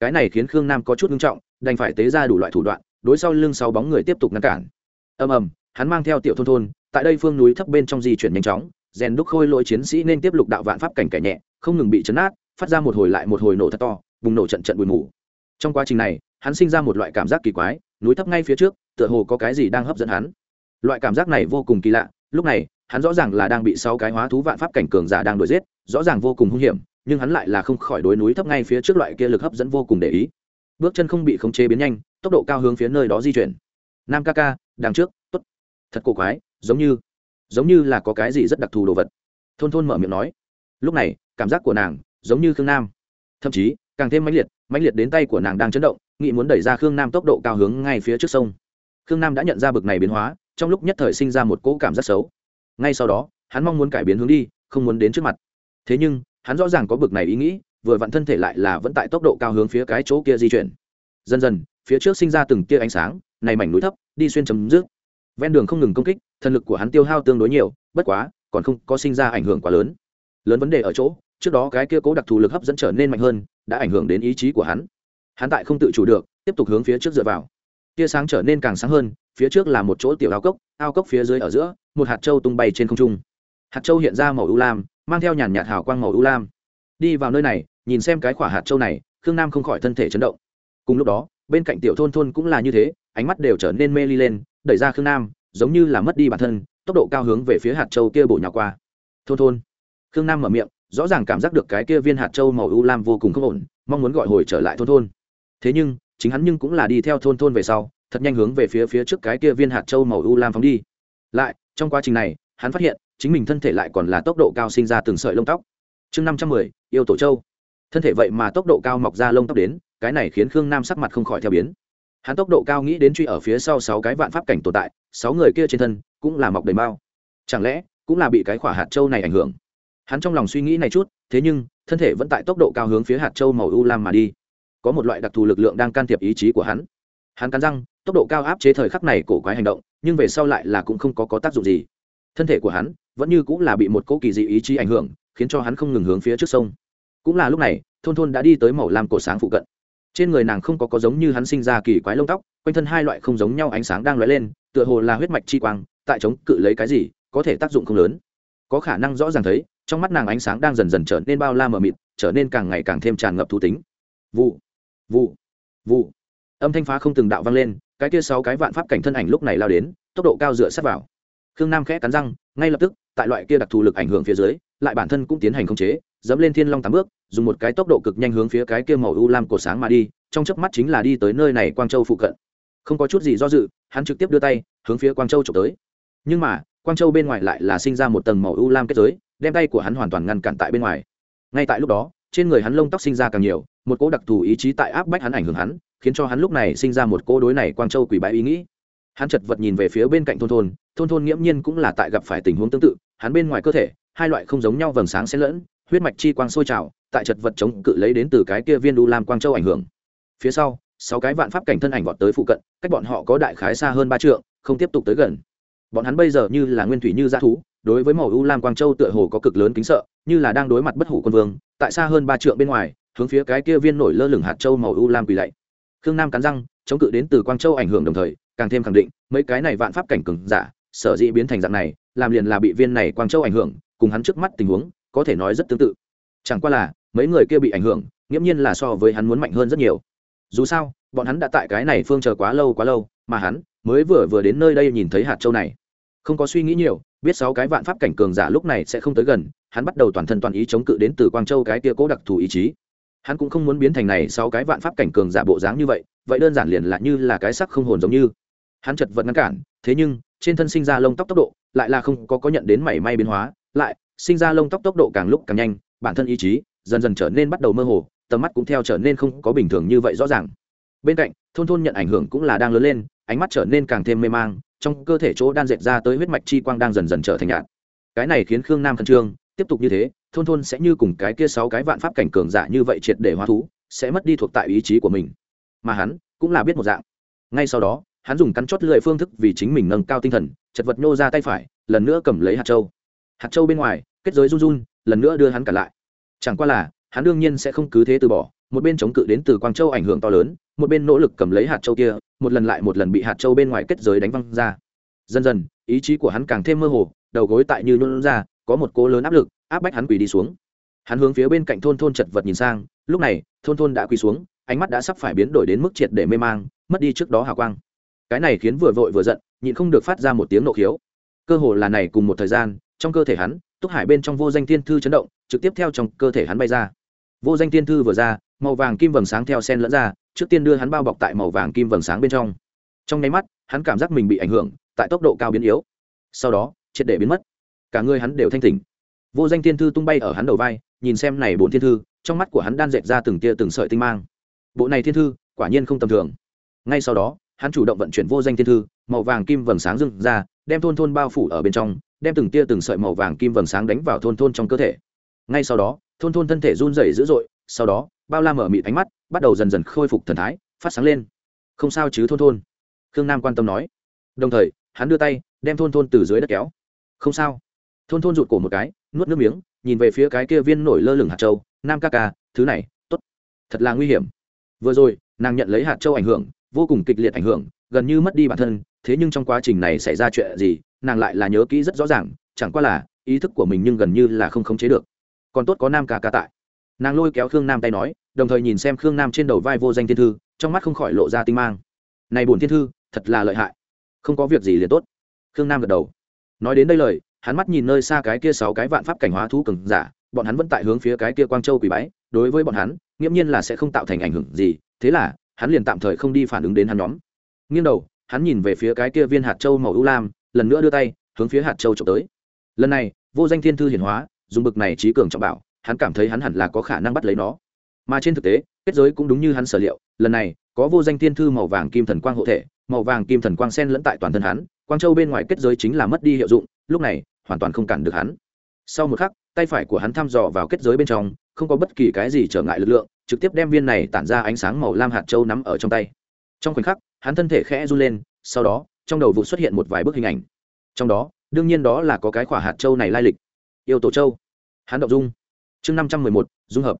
Cái này khiến khương nam có chút nghiêm trọng, đành phải tế ra đủ loại thủ đoạn, đối sau lưng sáu bóng người tiếp tục ngăn cản. Ầm ầm, hắn mang theo tiểu thôn thôn, tại đây phương núi thấp bên trong di chuyển nhanh chóng, rèn đúc khôi lỗi chiến sĩ nên tiếp lục đạo vạn pháp cảnh kẻ nhẹ, không ngừng bị chấn át phát ra một hồi lại một hồi nổ thật to, bùng nổ trận trận bụi mù. Trong quá trình này, hắn sinh ra một loại cảm giác kỳ quái, núi thấp ngay phía trước, tựa hồ có cái gì đang hấp dẫn hắn. Loại cảm giác này vô cùng kỳ lạ, lúc này hắn rõ ràng là đang bị sáu cái hóa thú vạn pháp cảnh cường giả đang đuổi giết, rõ ràng vô cùng hung hiểm, nhưng hắn lại là không khỏi đối núi thấp ngay phía trước loại kia lực hấp dẫn vô cùng để ý. Bước chân không bị khống chế biến nhanh, tốc độ cao hướng phía nơi đó di chuyển. Nam ca ca, đằng trước t ố t thật cổ quái, giống như giống như là có cái gì rất đặc thù đồ vật. Thôn thôn mở miệng nói. Lúc này, cảm giác của nàng, giống như khương nam. Thậm chí, càng thêm mãnh liệt mãnh liệt đến tay của nàng đang chấn động nghị muốn đẩy ra khương nam tốc độ cao hướng ngay phía trước sông. Khương nam đã nhận ra bực này biến hóa, trong lúc nhất thời sinh ra một cỗ cảm giác xấu ngay sau đó, hắn mong muốn cải biến hướng đi, không muốn đến trước mặt. Thế nhưng, hắn rõ ràng có bực này ý nghĩ, vừa vặn thân thể lại là vẫn tại tốc độ cao hướng phía cái chỗ kia di chuyển. Dần dần, phía trước sinh ra từng tia ánh sáng, này mảnh núi thấp, đi xuyên chấm dứt. Ven đường không ngừng công kích thần lực của hắn tiêu hao tương đối nhiều, bất quá, còn không có sinh ra ảnh hưởng quá lớn. Lớn vấn đề ở chỗ, trước đó cái kia cố đặc thù lực hấp dẫn trở nên mạnh hơn, đã ảnh hưởng đến ý chí của hắn. Hắn tại không tự chủ được, tiếp tục hướng phía trước dựa vào. Tia sáng trở nên càng sáng hơn, phía trước là một chỗ tiểu ao cốc ao cốc phía dưới ở giữa một hạt châu tung bay trên không trung. Hạt châu hiện ra màu u lam, mang theo nhàn nhạt hào quang màu u lam. Đi vào nơi này, nhìn xem cái quả hạt châu này, khương nam không khỏi thân thể chấn động. Cùng lúc đó, bên cạnh tiểu thôn thôn cũng là như thế, ánh mắt đều trở nên mê ly lên, đẩy ra khương nam, giống như là mất đi bản thân, tốc độ cao hướng về phía hạt châu kia bổ nhào qua. Thôn thôn. Khương nam mở miệng, rõ ràng cảm giác được cái kia viên hạt châu màu u lam vô cùng không ổn, mong muốn gọi hồi trở lại thôn thôn. Thế nhưng, chính hắn nhưng cũng là đi theo thôn thôn về sau, thật nhanh hướng về phía phía trước cái kia viên hạt châu màu u lam phóng đi. Lại trong quá trình này, hắn phát hiện, chính mình thân thể lại còn là tốc độ cao sinh ra từng sợi lông tóc. Chương năm trăm mười, yêu tổ châu. Thân thể vậy mà tốc độ cao mọc ra lông tóc đến, cái này khiến khương nam sắc mặt không khỏi theo biến. Hắn tốc độ cao nghĩ đến truy ở phía sau sáu cái vạn pháp cảnh tồn tại, sáu người kia trên thân cũng là mọc đầy mao chẳng lẽ, cũng là bị cái khỏa hạt châu này ảnh hưởng? Hắn trong lòng suy nghĩ này chút, thế nhưng, thân thể vẫn tại tốc độ cao hướng phía hạt châu màu u lam mà đi. Có một loại đặc thù lực lượng đang can thiệp ý chí của hắn. Hắn cắn răng, tốc độ cao áp chế thời khắc này cổ quái hành động nhưng về sau lại là cũng không có, có tác dụng gì. Thân thể của hắn vẫn như cũng là bị một cỗ kỳ dị ý chí ảnh hưởng khiến cho hắn không ngừng hướng phía trước sông. Cũng là lúc này thôn thôn đã đi tới màu lam cổ sáng phụ cận. Trên người nàng không có có giống như hắn sinh ra kỳ quái lông tóc quanh thân hai loại không giống nhau ánh sáng đang lóe lên tựa hồ là huyết mạch chi quang tại chống cự lấy cái gì có thể tác dụng không lớn. Có khả năng rõ ràng thấy trong mắt nàng ánh sáng đang dần dần trở nên bao la mờ mịt trở nên càng ngày càng thêm tràn ngập thú tính. Vụ vụ vụ. Âm thanh phá không từng đạo vang lên cái kia sáu cái vạn pháp cảnh thân ảnh lúc này lao đến, tốc độ cao dựa sát vào. Khương nam khẽ cắn răng, ngay lập tức, tại loại kia đặc thù lực ảnh hưởng phía dưới, lại bản thân cũng tiến hành khống chế, dẫm lên thiên long tám bước, dùng một cái tốc độ cực nhanh hướng phía cái kia màu u lam cổ sáng mà đi, trong chớp mắt chính là đi tới nơi này quang châu phụ cận. Không có chút gì do dự, hắn trực tiếp đưa tay, hướng phía quang châu trộm tới. Nhưng mà, quang châu bên ngoài lại là sinh ra một tầng màu u lam kết giới, đem tay của hắn hoàn toàn ngăn cản tại bên ngoài. Ngay tại lúc đó, trên người hắn lông tóc sinh ra càng nhiều, một cỗ đặc thù ý chí tại áp bách hắn ảnh hưởng hắn khiến cho hắn lúc này sinh ra một cô đối này quang châu quỷ bái ý nghĩ. Hắn chật vật nhìn về phía bên cạnh thôn thôn thôn thôn nghiễm nhiên cũng là tại gặp phải tình huống tương tự, hắn bên ngoài cơ thể, hai loại không giống nhau vầng sáng xen lẫn, huyết mạch chi quang sôi trào, tại chật vật chống cự lấy đến từ cái kia viên đu lam quang châu ảnh hưởng. Phía sau, sáu cái vạn pháp cảnh thân ảnh vọt tới phụ cận, cách bọn họ có đại khái xa hơn ba trượng, không tiếp tục tới gần. Bọn hắn bây giờ như là nguyên thủy như dã thú, đối với màu u lam quang châu tựa hồ có cực lớn kính sợ, như là đang đối mặt bất hủ quân vương, tại xa hơn ba trượng bên ngoài, hướng phía cái kia viên nổi lơ lửng hạt châu màu u lam quỳ lạy khương nam cắn răng, chống cự đến từ quang châu ảnh hưởng đồng thời, càng thêm khẳng định, mấy cái này vạn pháp cảnh cừng giả, sở dĩ biến thành dạng này, làm liền là bị viên này quang châu ảnh hưởng, cùng hắn trước mắt tình huống, có thể nói rất tương tự. Chẳng qua là, mấy người kia bị ảnh hưởng, nghiễm nhiên là so với hắn muốn mạnh hơn rất nhiều. Dù sao, bọn hắn đã tại cái này phương chờ quá lâu quá lâu, mà hắn mới vừa vừa đến nơi đây nhìn thấy hạt châu này. Không có suy nghĩ nhiều, biết sáu cái vạn pháp cảnh cường giả lúc này sẽ không tới gần, hắn bắt đầu toàn thân toàn ý chống cự đến từ quang châu cái kia cố đặc thù ý chí hắn cũng không muốn biến thành này sáu cái vạn pháp cảnh cường giả bộ dáng như vậy vậy đơn giản liền là như là cái sắc không hồn giống như. Hắn chật vật ngăn cản, thế nhưng, trên thân sinh ra lông tóc tốc độ, lại là không có có nhận đến mảy may biến hóa, lại, sinh ra lông tóc tốc độ càng lúc càng nhanh, bản thân ý chí, dần dần trở nên bắt đầu mơ hồ, tầm mắt cũng theo trở nên không có bình thường như vậy rõ ràng. Bên cạnh, thôn thôn nhận ảnh hưởng cũng là đang lớn lên, ánh mắt trở nên càng thêm mê mang, trong cơ thể chỗ đan dệt ra tới huyết mạch chi quang đang dần dần trở thành nhạt. Cái này khiến khương nam khẩn trương, tiếp tục như thế thôn thôn sẽ như cùng cái kia sáu cái vạn pháp cảnh cường giả như vậy triệt để hóa thú, sẽ mất đi thuộc tại ý chí của mình. Mà hắn cũng là biết một dạng. Ngay sau đó, hắn dùng cắn chót lưỡi phương thức vì chính mình nâng cao tinh thần, chật vật nhô ra tay phải, lần nữa cầm lấy hạt châu. Hạt châu bên ngoài, kết giới run run, lần nữa đưa hắn cả lại. Chẳng qua là, hắn đương nhiên sẽ không cứ thế từ bỏ, một bên chống cự đến từ quang châu ảnh hưởng to lớn, một bên nỗ lực cầm lấy hạt châu kia, một lần lại một lần bị hạt châu bên ngoài kết giới đánh văng ra. Dần dần, ý chí của hắn càng thêm mơ hồ, đầu gối tại như nôn ra, có một cố lớn áp lực áp bách hắn quỳ đi xuống. Hắn hướng phía bên cạnh thôn thôn chật vật nhìn sang, lúc này, thôn thôn đã quỳ xuống, ánh mắt đã sắp phải biến đổi đến mức triệt để mê mang, mất đi trước đó hào quang. Cái này khiến vừa vội vừa giận, nhịn không được phát ra một tiếng nộ khiếu. Cơ hồ là này cùng một thời gian, trong cơ thể hắn, túc hải bên trong vô danh tiên thư chấn động, trực tiếp theo trong cơ thể hắn bay ra. Vô danh tiên thư vừa ra, màu vàng kim vầng sáng theo sen lẫn ra, trước tiên đưa hắn bao bọc tại màu vàng kim vầng sáng bên trong. Trong nháy mắt, hắn cảm giác mình bị ảnh hưởng, tại tốc độ cao biến yếu. Sau đó, triệt để biến mất. Cả người hắn đều thanh tỉnh vô danh thiên thư tung bay ở hắn đầu vai, nhìn xem này bốn thiên thư, trong mắt của hắn đan dệt ra từng tia từng sợi tinh mang. Bộ này thiên thư, quả nhiên không tầm thường. Ngay sau đó, hắn chủ động vận chuyển vô danh thiên thư, màu vàng kim vầng sáng dưng ra, đem thôn thôn bao phủ ở bên trong, đem từng tia từng sợi màu vàng kim vầng sáng đánh vào thôn thôn trong cơ thể. Ngay sau đó, thôn thôn thân thể run rẩy dữ dội, sau đó, bao la mở mịt ánh mắt, bắt đầu dần dần khôi phục thần thái, phát sáng lên. Không sao chứ thôn thôn? Khương nam quan tâm nói. Đồng thời, hắn đưa tay, đem thôn thôn từ dưới đất kéo. Không sao. Thôn thôn rụt cổ một cái nuốt nước miếng, nhìn về phía cái kia viên nổi lơ lửng hạt châu, nam ca ca, thứ này t ố t thật là nguy hiểm. Vừa rồi, nàng nhận lấy hạt châu ảnh hưởng, vô cùng kịch liệt ảnh hưởng, gần như mất đi bản thân, thế nhưng trong quá trình này xảy ra chuyện gì, nàng lại là nhớ kỹ rất rõ ràng, chẳng qua là ý thức của mình nhưng gần như là không khống chế được. Còn tốt có nam ca ca tại. Nàng lôi kéo khương nam tay nói, đồng thời nhìn xem khương nam trên đầu vai vô danh thiên thư, trong mắt không khỏi lộ ra tinh mang. Này bổn thiên thư, thật là lợi hại. Không có việc gì liền tốt. Khương nam gật đầu. Nói đến đây lời hắn mắt nhìn nơi xa cái kia sáu cái vạn pháp cảnh hóa thú cường giả, bọn hắn vẫn tại hướng phía cái kia quang châu quỳ bái, đối với bọn hắn, nghiễm nhiên là sẽ không tạo thành ảnh hưởng gì, thế là, hắn liền tạm thời không đi phản ứng đến hắn nhóm. Nghiêng đầu, hắn nhìn về phía cái kia viên hạt châu màu ưu lam, lần nữa đưa tay, hướng phía hạt châu trộm tới. Lần này, vô danh thiên thư hiển hóa, dùng bực này trí cường trọng bảo, hắn cảm thấy hắn hẳn là có khả năng bắt lấy nó. Mà trên thực tế, kết giới cũng đúng như hắn sở liệu, lần này, có vô danh thiên thư màu vàng kim thần quang hộ thể, màu vàng kim thần quang sen lẫn tại toàn thân hắn, quang châu bên ngoài kết giới chính là mất đi hiệu dụng, lúc này hoàn toàn không cản được hắn. Sau một khắc, tay phải của hắn thăm dò vào kết giới bên trong, không có bất kỳ cái gì trở ngại lực lượng, trực tiếp đem viên này tản ra ánh sáng màu lam hạt châu nắm ở trong tay. Trong khoảnh khắc, hắn thân thể khẽ run lên, sau đó, trong đầu vụ xuất hiện một vài bức hình ảnh. Trong đó, đương nhiên đó là có cái khỏa hạt châu này lai lịch. Yêu tổ châu. Hắn động dung. Chương năm trăm mười một, dung hợp.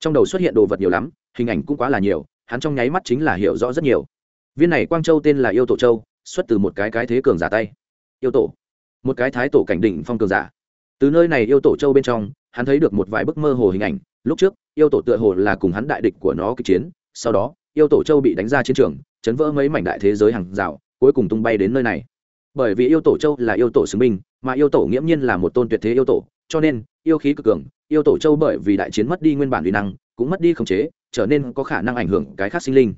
Trong đầu xuất hiện đồ vật nhiều lắm, hình ảnh cũng quá là nhiều, hắn trong nháy mắt chính là hiểu rõ rất nhiều. Viên này quang châu tên là yêu tổ châu, xuất từ một cái cái thế cường giả tay. Yêu tổ một cái thái tổ cảnh đỉnh phong cường giả. Từ nơi này yêu tổ châu bên trong, hắn thấy được một vài bức mơ hồ hình ảnh. Lúc trước, yêu tổ tựa hồ là cùng hắn đại địch của nó kịch chiến, sau đó, yêu tổ châu bị đánh ra chiến trường, chấn vỡ mấy mảnh đại thế giới hàng rào, cuối cùng tung bay đến nơi này. Bởi vì yêu tổ châu là yêu tổ xứng minh mà yêu tổ nghiễm nhiên là một tôn tuyệt thế yêu tổ, cho nên, yêu khí cực cường, yêu tổ châu bởi vì đại chiến mất đi nguyên bản uy năng, cũng mất đi khống chế, trở nên có khả năng ảnh hưởng cái khác sinh linh.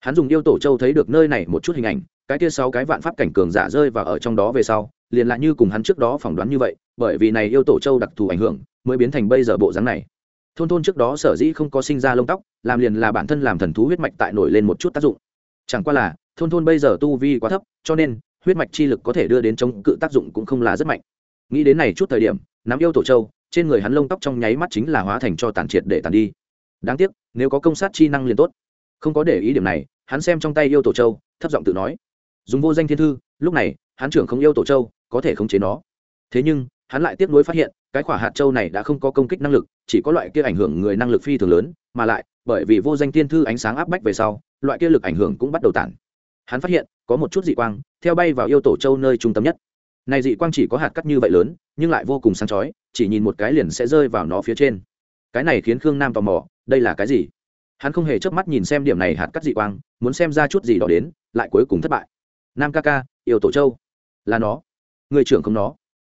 Hắn dùng yêu tổ châu thấy được nơi này một chút hình ảnh, cái kia sáu cái vạn pháp cảnh cường giả rơi vào ở trong đó về sau liền lại như cùng hắn trước đó phỏng đoán như vậy, bởi vì này yêu tổ châu đặc thù ảnh hưởng, mới biến thành bây giờ bộ dáng này. Thôn thôn trước đó sở dĩ không có sinh ra lông tóc, làm liền là bản thân làm thần thú huyết mạch tại nổi lên một chút tác dụng. Chẳng qua là, thôn thôn bây giờ tu vi quá thấp, cho nên, huyết mạch chi lực có thể đưa đến chống cự tác dụng cũng không là rất mạnh. Nghĩ đến này chút thời điểm, nắm yêu tổ châu, trên người hắn lông tóc trong nháy mắt chính là hóa thành cho tàn triệt để tàn đi. Đáng tiếc, nếu có công sát chi năng liền tốt. Không có để ý điểm này, hắn xem trong tay yêu tổ châu, thấp giọng tự nói. Dùng vô danh thiên thư, lúc này hắn trưởng không yêu tổ châu, có thể khống chế nó. Thế nhưng, hắn lại tiếp nối phát hiện, cái quả hạt châu này đã không có công kích năng lực, chỉ có loại kia ảnh hưởng người năng lực phi thường lớn, mà lại, bởi vì vô danh tiên thư ánh sáng áp bách về sau, loại kia lực ảnh hưởng cũng bắt đầu tản. Hắn phát hiện, có một chút dị quang, theo bay vào yêu tổ châu nơi trung tâm nhất. Này dị quang chỉ có hạt cắt như vậy lớn, nhưng lại vô cùng sáng chói, chỉ nhìn một cái liền sẽ rơi vào nó phía trên. Cái này khiến khương nam tò mò, đây là cái gì? Hắn không hề chớp mắt nhìn xem điểm này hạt cắt dị quang, muốn xem ra chút gì đó đến, lại cuối cùng thất bại. Nam ca ca yêu tổ châu. Là nó. Người trưởng không nó.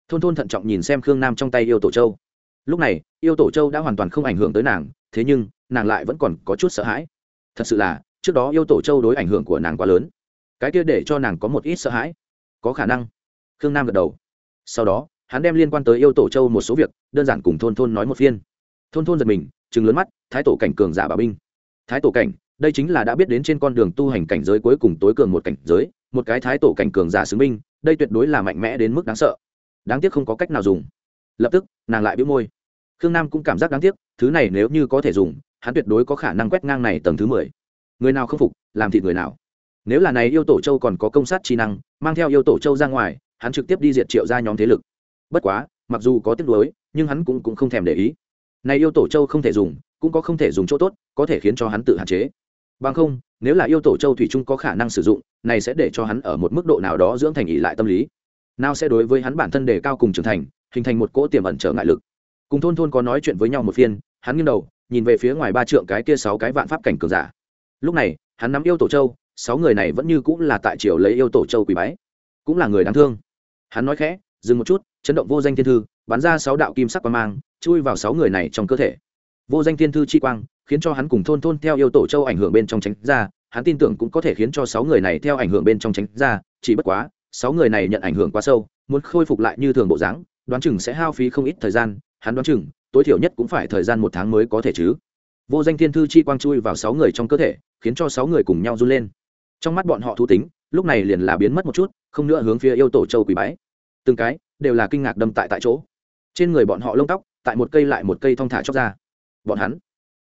Thôn thôn thận trọng nhìn xem khương nam trong tay yêu tổ châu. Lúc này, yêu tổ châu đã hoàn toàn không ảnh hưởng tới nàng, thế nhưng, nàng lại vẫn còn có chút sợ hãi. Thật sự là, trước đó yêu tổ châu đối ảnh hưởng của nàng quá lớn. Cái kia để cho nàng có một ít sợ hãi. Có khả năng. Khương nam gật đầu. Sau đó, hắn đem liên quan tới yêu tổ châu một số việc, đơn giản cùng thôn thôn nói một phiên. Thôn thôn giật mình chừng lớn mắt, thái tổ cảnh cường giả bà binh. Thái tổ cảnh, đây chính là đã biết đến trên con đường tu hành cảnh giới cuối cùng tối cường một cảnh giới một cái thái tổ cảnh cường giả xứng binh đây tuyệt đối là mạnh mẽ đến mức đáng sợ. Đáng tiếc không có cách nào dùng. Lập tức nàng lại biếu môi. Khương nam cũng cảm giác đáng tiếc thứ này nếu như có thể dùng hắn tuyệt đối có khả năng quét ngang này tầng thứ mười. Người nào không phục làm thịt người nào. Nếu là này yêu tổ châu còn có công sát trí năng mang theo yêu tổ châu ra ngoài hắn trực tiếp đi diệt triệu ra nhóm thế lực. Bất quá mặc dù có tiếc nuối nhưng hắn cũng, cũng không thèm để ý. Này yêu tổ châu không thể dùng cũng có không thể dùng chỗ tốt có thể khiến cho hắn tự hạn chế. Bằng không nếu là yêu tổ châu thủy chung có khả năng sử dụng, này sẽ để cho hắn ở một mức độ nào đó dưỡng thành ỉ lại tâm lý. Nào sẽ đối với hắn bản thân đề cao cùng trưởng thành, hình thành một cỗ tiềm ẩn trở ngại lực. Cùng thôn thôn có nói chuyện với nhau một phiên, hắn nghiêng đầu, nhìn về phía ngoài ba trượng cái kia sáu cái vạn pháp cảnh cường giả. Lúc này, hắn nắm yêu tổ châu, sáu người này vẫn như cũng là tại triều lấy yêu tổ châu quỷ bái, cũng là người đáng thương. Hắn nói khẽ, dừng một chút, chấn động vô danh thiên thư, bắn ra sáu đạo kim sắc quang mang, chui vào sáu người này trong cơ thể. Vô danh thiên thư chi quang khiến cho hắn cùng thôn thôn theo yêu tổ châu ảnh hưởng bên trong tránh ra, hắn tin tưởng cũng có thể khiến cho sáu người này theo ảnh hưởng bên trong tránh ra, chỉ bất quá, sáu người này nhận ảnh hưởng quá sâu, muốn khôi phục lại như thường bộ dáng, đoán chừng sẽ hao phí không ít thời gian, hắn đoán chừng, tối thiểu nhất cũng phải thời gian một tháng mới có thể chứ. Vô danh thiên thư chi quang chui vào sáu người trong cơ thể, khiến cho sáu người cùng nhau run lên. Trong mắt bọn họ thú tính, lúc này liền là biến mất một chút, không nữa hướng phía yêu tổ châu quỷ bái. Từng cái, đều là kinh ngạc đâm tại tại chỗ. Trên người bọn họ lông tóc, tại một cây lại một cây thong thả chóc ra. Bọn hắn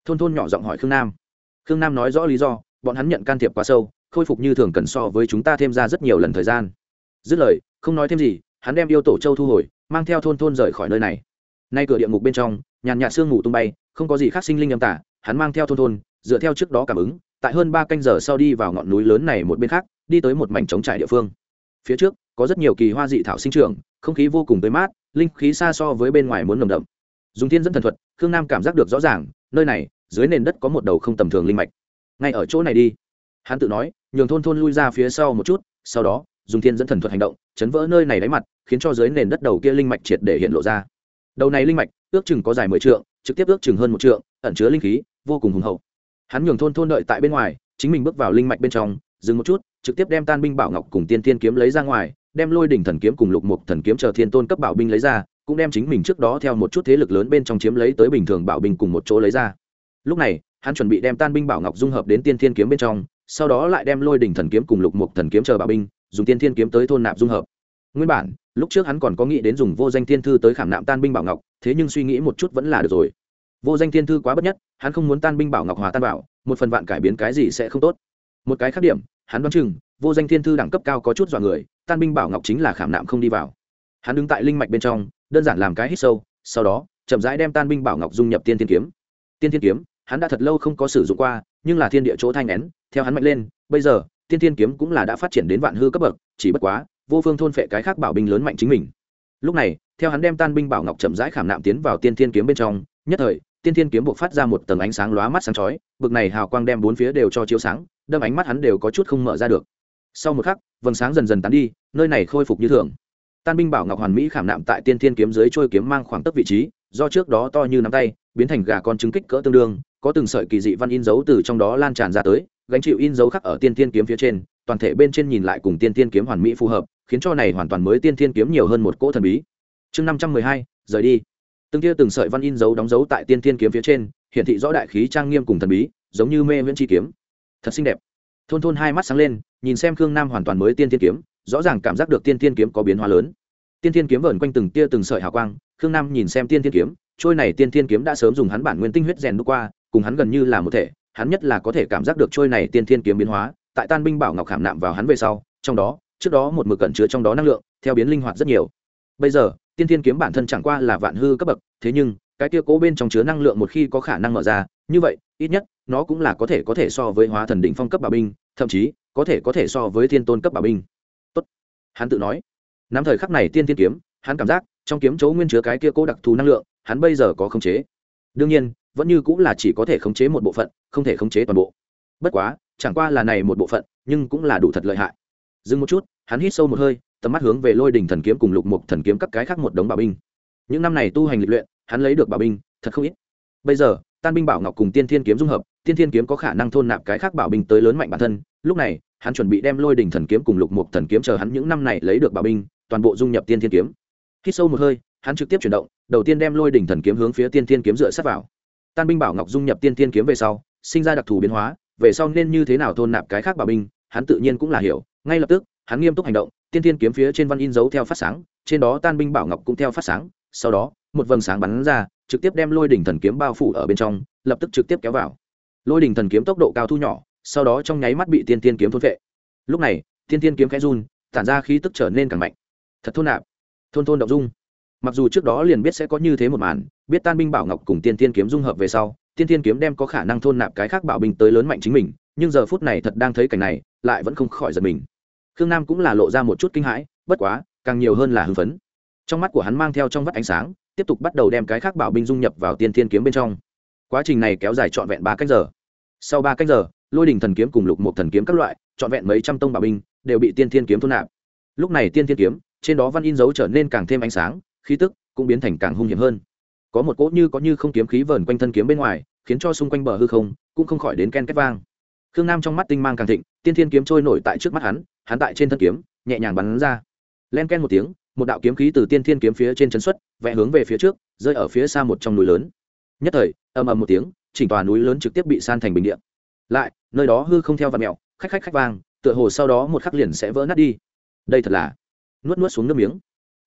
thôn thôn nhỏ giọng hỏi khương nam khương nam nói rõ lý do bọn hắn nhận can thiệp quá sâu khôi phục như thường cần so với chúng ta thêm ra rất nhiều lần thời gian dứt lời không nói thêm gì hắn đem yêu tổ châu thu hồi mang theo thôn thôn rời khỏi nơi này nay cửa địa ngục bên trong nhàn nhạt sương mù tung bay không có gì khác sinh linh âm tả hắn mang theo thôn thôn dựa theo trước đó cảm ứng tại hơn ba canh giờ sau đi vào ngọn núi lớn này một bên khác đi tới một mảnh trống trải địa phương phía trước có rất nhiều kỳ hoa dị thảo sinh trưởng không khí vô cùng tươi mát linh khí xa so với bên ngoài muốn nồng đậm dùng thiên dẫn thần thuật khương nam cảm giác được rõ ràng nơi này dưới nền đất có một đầu không tầm thường linh mạch. Ngay ở chỗ này đi. Hắn tự nói, nhường thôn thôn lui ra phía sau một chút, sau đó, dùng thiên dẫn thần thuật hành động, chấn vỡ nơi này đáy mặt, khiến cho dưới nền đất đầu kia linh mạch triệt để hiện lộ ra. Đầu này linh mạch, ước chừng có dài mười trượng, trực tiếp ước chừng hơn một trượng, ẩn chứa linh khí, vô cùng hùng hậu. Hắn nhường thôn thôn đợi tại bên ngoài, chính mình bước vào linh mạch bên trong, dừng một chút, trực tiếp đem tan binh bảo ngọc cùng tiên thiên kiếm lấy ra ngoài, đem lôi đỉnh thần kiếm cùng lục mục thần kiếm chờ thiên tôn cấp bảo binh lấy ra, cũng đem chính mình trước đó theo một chút thế lực lớn bên trong chiếm lấy tới bình thường bảo binh cùng một chỗ lấy ra lúc này, hắn chuẩn bị đem tan binh bảo ngọc dung hợp đến tiên thiên kiếm bên trong, sau đó lại đem lôi đỉnh thần kiếm cùng lục mục thần kiếm chờ bảo binh, dùng tiên thiên kiếm tới thôn nạp dung hợp. Nguyên bản, lúc trước hắn còn có nghĩ đến dùng vô danh thiên thư tới khảm nạm tan binh bảo ngọc, thế nhưng suy nghĩ một chút vẫn là được rồi. Vô danh thiên thư quá bất nhất, hắn không muốn tan binh bảo ngọc hòa tan bảo, một phần vạn cải biến cái gì sẽ không tốt. Một cái khác điểm, hắn đoán chừng, vô danh thiên thư đẳng cấp cao có chút dọa người, tan binh bảo ngọc chính là khảm nạm không đi vào. Hắn đứng tại linh mạch bên trong, đơn giản làm cái hít sâu, sau đó, chậm rãi đem tan binh bảo ngọc dung nhập tiên thiên kiếm. Tiên thiên kiếm hắn đã thật lâu không có sử dụng qua, nhưng là thiên địa chỗ thanh nén theo hắn mạnh lên, bây giờ tiên thiên kiếm cũng là đã phát triển đến vạn hư cấp bậc, chỉ bất quá, vô phương thôn phệ cái khác bảo binh lớn mạnh chính mình. Lúc này, theo hắn đem tan binh bảo ngọc chậm rãi khảm nạm tiến vào tiên thiên kiếm bên trong, nhất thời tiên thiên kiếm buộc phát ra một tầng ánh sáng lóa mắt sáng chói, bực này hào quang đem bốn phía đều cho chiếu sáng, đâm ánh mắt hắn đều có chút không mở ra được. Sau một khắc, vầng sáng dần dần tán đi, nơi này khôi phục như thường. Tan binh bảo ngọc hoàn mỹ khảm nạm tại tiên thiên kiếm dưới trôi kiếm mang khoảng tất vị trí, do trước đó to như nắm tay, biến thành gà con trứng kích cỡ tương đương có từng sợi kỳ dị văn in dấu từ trong đó lan tràn ra tới, gánh chịu in dấu khắc ở tiên thiên kiếm phía trên, toàn thể bên trên nhìn lại cùng tiên thiên kiếm hoàn mỹ phù hợp, khiến cho này hoàn toàn mới tiên thiên kiếm nhiều hơn một cỗ thần bí. Chương năm trăm mười hai, rời đi. Từng tia từng sợi văn in dấu đóng dấu tại tiên thiên kiếm phía trên, hiển thị rõ đại khí trang nghiêm cùng thần bí, giống như mê viễn chi kiếm. Thật xinh đẹp. Thôn thôn hai mắt sáng lên, nhìn xem khương nam hoàn toàn mới tiên thiên kiếm, rõ ràng cảm giác được tiên thiên kiếm có biến hóa lớn. Tiên thiên kiếm vẩn quanh từng tia từng sợi hào quang, khương nam nhìn xem tiên thiên kiếm, trôi này tiên thiên kiếm đã sớm dùng hắn bản nguyên tinh huyết rèn đúc qua cùng hắn gần như là một thể, hắn nhất là có thể cảm giác được trôi này tiên thiên kiếm biến hóa, tại tan binh bảo ngọc khảm nạm vào hắn về sau, trong đó, trước đó một mực cẩn chứa trong đó năng lượng, theo biến linh hoạt rất nhiều. Bây giờ, tiên thiên kiếm bản thân chẳng qua là vạn hư cấp bậc, thế nhưng, cái kia cố bên trong chứa năng lượng một khi có khả năng mở ra, như vậy, ít nhất, nó cũng là có thể có thể so với hóa thần đỉnh phong cấp bảo binh, thậm chí, có thể có thể so với thiên tôn cấp bảo binh. Tốt. Hắn tự nói. Nắm thời khắc này tiên thiên kiếm, hắn cảm giác, trong kiếm chỗ nguyên chứa cái kia cố đặc thù năng lượng, hắn bây giờ có khống chế. Đương nhiên vẫn như cũng là chỉ có thể khống chế một bộ phận, không thể khống chế toàn bộ. Bất quá, chẳng qua là này một bộ phận, nhưng cũng là đủ thật lợi hại. Dừng một chút, hắn hít sâu một hơi, tầm mắt hướng về lôi đỉnh thần kiếm cùng lục mục thần kiếm các cái khác một đống bảo binh. Những năm này tu hành lịch luyện, hắn lấy được bảo binh, thật không ít. Bây giờ, tan binh bảo ngọc cùng tiên thiên kiếm dung hợp, tiên thiên kiếm có khả năng thôn nạp cái khác bảo binh tới lớn mạnh bản thân. Lúc này, hắn chuẩn bị đem lôi đỉnh thần kiếm cùng lục mục thần kiếm chờ hắn những năm này lấy được bảo binh, toàn bộ dung nhập tiên thiên kiếm. Hít sâu một hơi, hắn trực tiếp chuyển động, đầu tiên đem lôi đỉnh thần kiếm hướng phía tiên thiên kiếm dựa sát vào tan binh bảo ngọc dung nhập tiên thiên kiếm về sau, sinh ra đặc thù biến hóa, về sau nên như thế nào thôn nạp cái khác bảo binh, hắn tự nhiên cũng là hiểu. Ngay lập tức, hắn nghiêm túc hành động, tiên thiên kiếm phía trên văn in dấu theo phát sáng, trên đó tan binh bảo ngọc cũng theo phát sáng, sau đó, một vầng sáng bắn ra, trực tiếp đem lôi đỉnh thần kiếm bao phủ ở bên trong, lập tức trực tiếp kéo vào. Lôi đỉnh thần kiếm tốc độ cao thu nhỏ, sau đó trong nháy mắt bị tiên tiên kiếm thôn vệ lúc này, tiên tiên kiếm khẽ run, tản ra khí tức trở nên càng mạnh. Thật thôn nạp. Thôn thôn động dung. Mặc dù trước đó liền biết sẽ có như thế một màn biết tan binh bảo ngọc cùng tiên thiên kiếm dung hợp về sau, tiên thiên kiếm đem có khả năng thôn nạp cái khác bảo binh tới lớn mạnh chính mình, nhưng giờ phút này thật đang thấy cảnh này, lại vẫn không khỏi giật mình. Khương nam cũng là lộ ra một chút kinh hãi, bất quá, càng nhiều hơn là hưng phấn. Trong mắt của hắn mang theo trong vắt ánh sáng, tiếp tục bắt đầu đem cái khác bảo binh dung nhập vào tiên thiên kiếm bên trong. Quá trình này kéo dài trọn vẹn ba cách giờ. Sau ba cách giờ, lôi đình thần kiếm cùng lục một thần kiếm các loại, trọn vẹn mấy trăm tông bảo binh, đều bị tiên thiên kiếm thôn nạp. Lúc này tiên thiên kiếm, trên đó văn in dấu trở nên càng thêm ánh sáng, khí tức cũng biến thành càng hung hiểm hơn có một cỗ như có như không kiếm khí vờn quanh thân kiếm bên ngoài, khiến cho xung quanh bờ hư không cũng không khỏi đến ken két vang. Khương nam trong mắt tinh mang càng thịnh, tiên thiên kiếm trôi nổi tại trước mắt hắn hắn tại trên thân kiếm, nhẹ nhàng bắn ra. Len ken một tiếng, một đạo kiếm khí từ tiên thiên kiếm phía trên chân xuất, vẽ hướng về phía trước, rơi ở phía xa một trong núi lớn. Nhất thời, ầm ầm một tiếng, chỉnh tòa núi lớn trực tiếp bị san thành bình điện lại, nơi đó hư không theo vạt mẹo khách khách khách vang, tựa hồ sau đó một khắc liền sẽ vỡ nát đi. Đây thật là nuốt nuốt xuống nước miếng.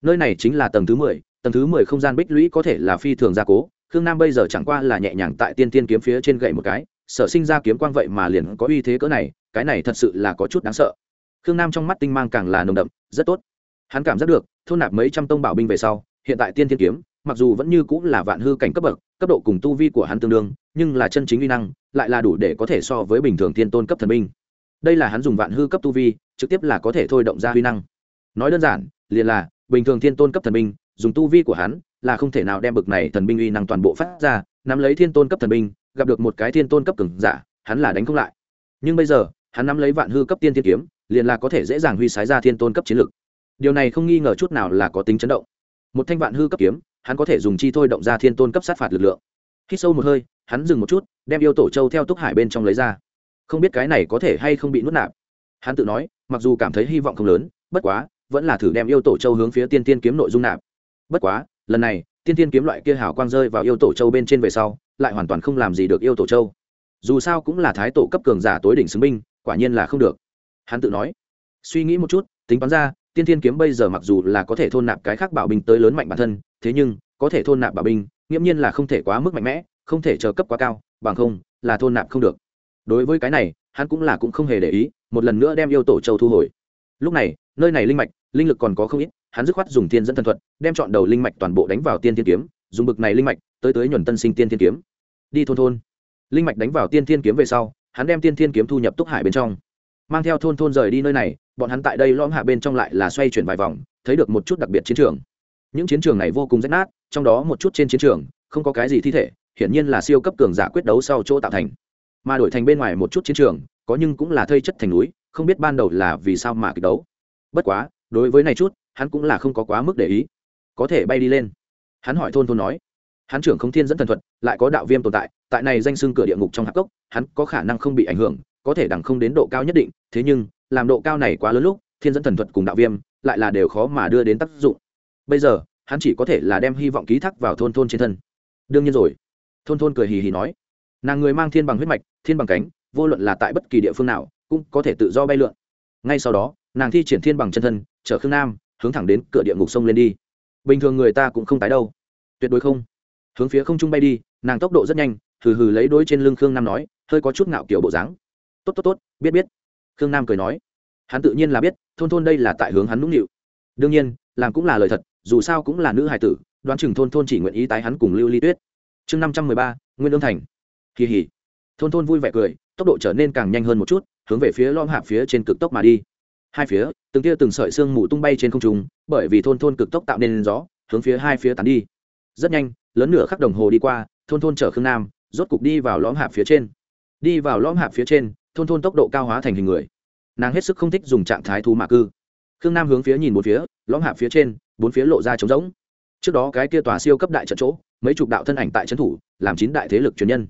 Nơi này chính là tầng thứ mười tầng thứ mười không gian bích lũy có thể là phi thường gia cố. Khương nam bây giờ chẳng qua là nhẹ nhàng tại tiên tiên kiếm phía trên gậy một cái, sở sinh ra kiếm quang vậy mà liền có uy thế cỡ này, cái này thật sự là có chút đáng sợ. Khương nam trong mắt tinh mang càng là nồng đậm, rất tốt. Hắn cảm giác được, thôn nạp mấy trăm tông bảo binh về sau, hiện tại tiên thiên kiếm, mặc dù vẫn như cũng là vạn hư cảnh cấp bậc, cấp độ cùng tu vi của hắn tương đương, nhưng là chân chính uy năng, lại là đủ để có thể so với bình thường thiên tôn cấp thần binh. Đây là hắn dùng vạn hư cấp tu vi, trực tiếp là có thể thôi động ra uy năng. Nói đơn giản, liền là bình thường thiên tôn cấp thần binh dùng tu vi của hắn là không thể nào đem bực này thần binh uy năng toàn bộ phát ra, nắm lấy thiên tôn cấp thần binh, gặp được một cái thiên tôn cấp cường giả, hắn là đánh không lại. Nhưng bây giờ, hắn nắm lấy vạn hư cấp tiên thiên kiếm, liền là có thể dễ dàng huy sái ra thiên tôn cấp chiến lực. Điều này không nghi ngờ chút nào là có tính chấn động. Một thanh vạn hư cấp kiếm, hắn có thể dùng chi thôi động ra thiên tôn cấp sát phạt lực lượng. Khi sâu một hơi, hắn dừng một chút, đem yêu tổ châu theo túc hải bên trong lấy ra. Không biết cái này có thể hay không bị nuốt nạp. Hắn tự nói, mặc dù cảm thấy hy vọng không lớn, bất quá, vẫn là thử đem yêu tổ châu hướng phía tiên tiên kiếm nội dung nạp bất quá, lần này, tiên tiên kiếm loại kia hào quang rơi vào yêu tổ châu bên trên về sau, lại hoàn toàn không làm gì được yêu tổ châu. Dù sao cũng là thái tổ cấp cường giả tối đỉnh xứng binh, quả nhiên là không được. Hắn tự nói, suy nghĩ một chút, tính toán ra, tiên thiên kiếm bây giờ mặc dù là có thể thôn nạp cái khác bảo binh tới lớn mạnh bản thân, thế nhưng, có thể thôn nạp bảo binh, nghiễm nhiên là không thể quá mức mạnh mẽ, không thể chờ cấp quá cao, bằng không, là thôn nạp không được. Đối với cái này, hắn cũng là cũng không hề để ý, một lần nữa đem yêu tổ châu thu hồi. Lúc này, nơi này linh mạch, linh lực còn có không ít hắn dứt khoát dùng tiên dẫn thần thuật, đem chọn đầu linh mạch toàn bộ đánh vào tiên thiên kiếm, dùng bực này linh mạch tới tới nhuần tân sinh tiên thiên kiếm. Đi thôn thôn. Linh mạch đánh vào tiên thiên kiếm về sau, hắn đem tiên thiên kiếm thu nhập túc hải bên trong. Mang theo thôn thôn rời đi nơi này, bọn hắn tại đây lõm hạ bên trong lại là xoay chuyển vài vòng, thấy được một chút đặc biệt chiến trường. Những chiến trường này vô cùng rách nát, trong đó một chút trên chiến trường, không có cái gì thi thể, hiển nhiên là siêu cấp cường giả quyết đấu sau chỗ tạo thành. Mà đổi thành bên ngoài một chút chiến trường, có nhưng cũng là thây chất thành núi, không biết ban đầu là vì sao mà kịch đấu. Bất quá, đối với này chút hắn cũng là không có quá mức để ý. Có thể bay đi lên. Hắn hỏi thôn thôn nói. Hắn trưởng không thiên dẫn thần thuật, lại có đạo viêm tồn tại tại này danh xưng cửa địa ngục trong hạp cốc, hắn có khả năng không bị ảnh hưởng, có thể đẳng không đến độ cao nhất định, thế nhưng, làm độ cao này quá lớn lúc, thiên dẫn thần thuật cùng đạo viêm, lại là đều khó mà đưa đến tác dụng. Bây giờ, hắn chỉ có thể là đem hy vọng ký thác vào thôn thôn trên thân. Đương nhiên rồi. Thôn thôn cười hì hì nói. Nàng người mang thiên bằng huyết mạch, thiên bằng cánh, vô luận là tại bất kỳ địa phương nào, cũng có thể tự do bay lượn. Ngay sau đó, nàng thi triển thiên bằng chân thân chở khương nam hướng thẳng đến cửa địa ngục sông lên đi. Bình thường người ta cũng không tái đâu. Tuyệt đối không. Hướng phía không trung bay đi, nàng tốc độ rất nhanh, hừ hừ lấy đôi trên lưng khương nam nói, hơi có chút ngạo kiểu bộ dáng. Tốt tốt tốt, biết biết. Khương nam cười nói. Hắn tự nhiên là biết, thôn thôn đây là tại hướng hắn nũng nịu. Đương nhiên, làm cũng là lời thật, dù sao cũng là nữ hài tử, đoán chừng thôn thôn chỉ nguyện ý tái hắn cùng lưu ly tuyết. Chương năm trăm mười ba, nguyên lương thành. Kỳ hỉ thôn thôn vui vẻ cười, tốc độ trở nên càng nhanh hơn một chút, hướng về phía lom hạp phía trên cực tốc mà đi hai phía, từng tia từng sợi xương mù tung bay trên không trung, bởi vì thôn thôn cực tốc tạo nên gió, hướng phía hai phía tán đi. Rất nhanh, lớn nửa khắc đồng hồ đi qua, thôn thôn chở khương nam, rốt cục đi vào lõm hạp phía trên. Đi vào lõm hạp phía trên, thôn thôn tốc độ cao hóa thành hình người. Nàng hết sức không thích dùng trạng thái thú mạ cư. Khương nam hướng phía nhìn một phía, lõm hạp phía trên, bốn phía lộ ra trống rỗng. Trước đó cái kia tòa siêu cấp đại trận chỗ, mấy chục đạo thân ảnh tại trấn thủ, làm chín đại thế lực truyền nhân.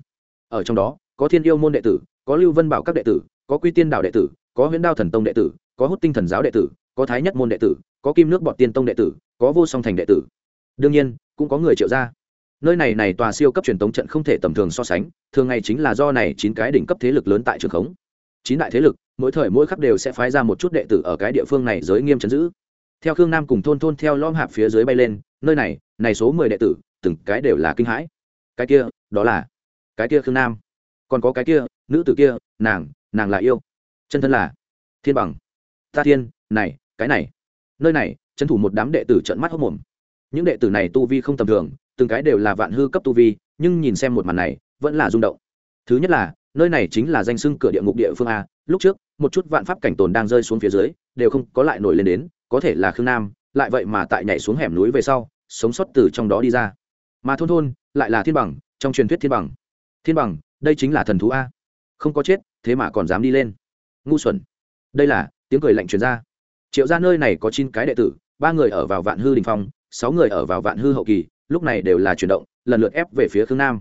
Ở trong đó, có thiên yêu môn đệ tử, có lưu vân bảo các đệ tử, có quy tiên đạo đệ tử, có huyễn đao thần tông đệ tử có hút tinh thần giáo đệ tử, có thái nhất môn đệ tử, có kim nước bọt tiên tông đệ tử, có vô song thành đệ tử. Đương nhiên, cũng có người triệu ra nơi này này tòa siêu cấp truyền tống trận không thể tầm thường so sánh, thường ngày chính là do này chín cái đỉnh cấp thế lực lớn tại trường khống. Chín đại thế lực, mỗi thời mỗi khắc đều sẽ phái ra một chút đệ tử ở cái địa phương này giới nghiêm chấn giữ. Theo khương nam cùng thôn thôn theo lom hạp phía dưới bay lên, nơi này này số mười đệ tử, từng cái đều là kinh hãi. Cái kia, đó là cái kia khương nam. Còn có cái kia, nữ tử kia, nàng nàng là yêu. Chân thân là thiên bằng ta thiên, này, cái này. Nơi này, trấn thủ một đám đệ tử trận mắt hốc mồm. Những đệ tử này tu vi không tầm thường, từng cái đều là vạn hư cấp tu vi, nhưng nhìn xem một màn này, vẫn là rung động. Thứ nhất là, nơi này chính là danh sưng cửa địa ngục địa phương a, lúc trước, một chút vạn pháp cảnh tồn đang rơi xuống phía dưới, đều không có lại nổi lên đến, có thể là khương nam, lại vậy mà tại nhảy xuống hẻm núi về sau, sống sót từ trong đó đi ra. Mà thôn thôn, lại là thiên bằng, trong truyền thuyết thiên bằng. Thiên bằng, đây chính là thần thú a. Không có chết, thế mà còn dám đi lên. Ngu xuẩn. Đây là tiếng cười lạnh truyền ra. Triệu ra nơi này có chín cái đệ tử, ba người ở vào vạn hư đình phong, sáu người ở vào vạn hư hậu kỳ, lúc này đều là chuyển động, lần lượt ép về phía khương nam.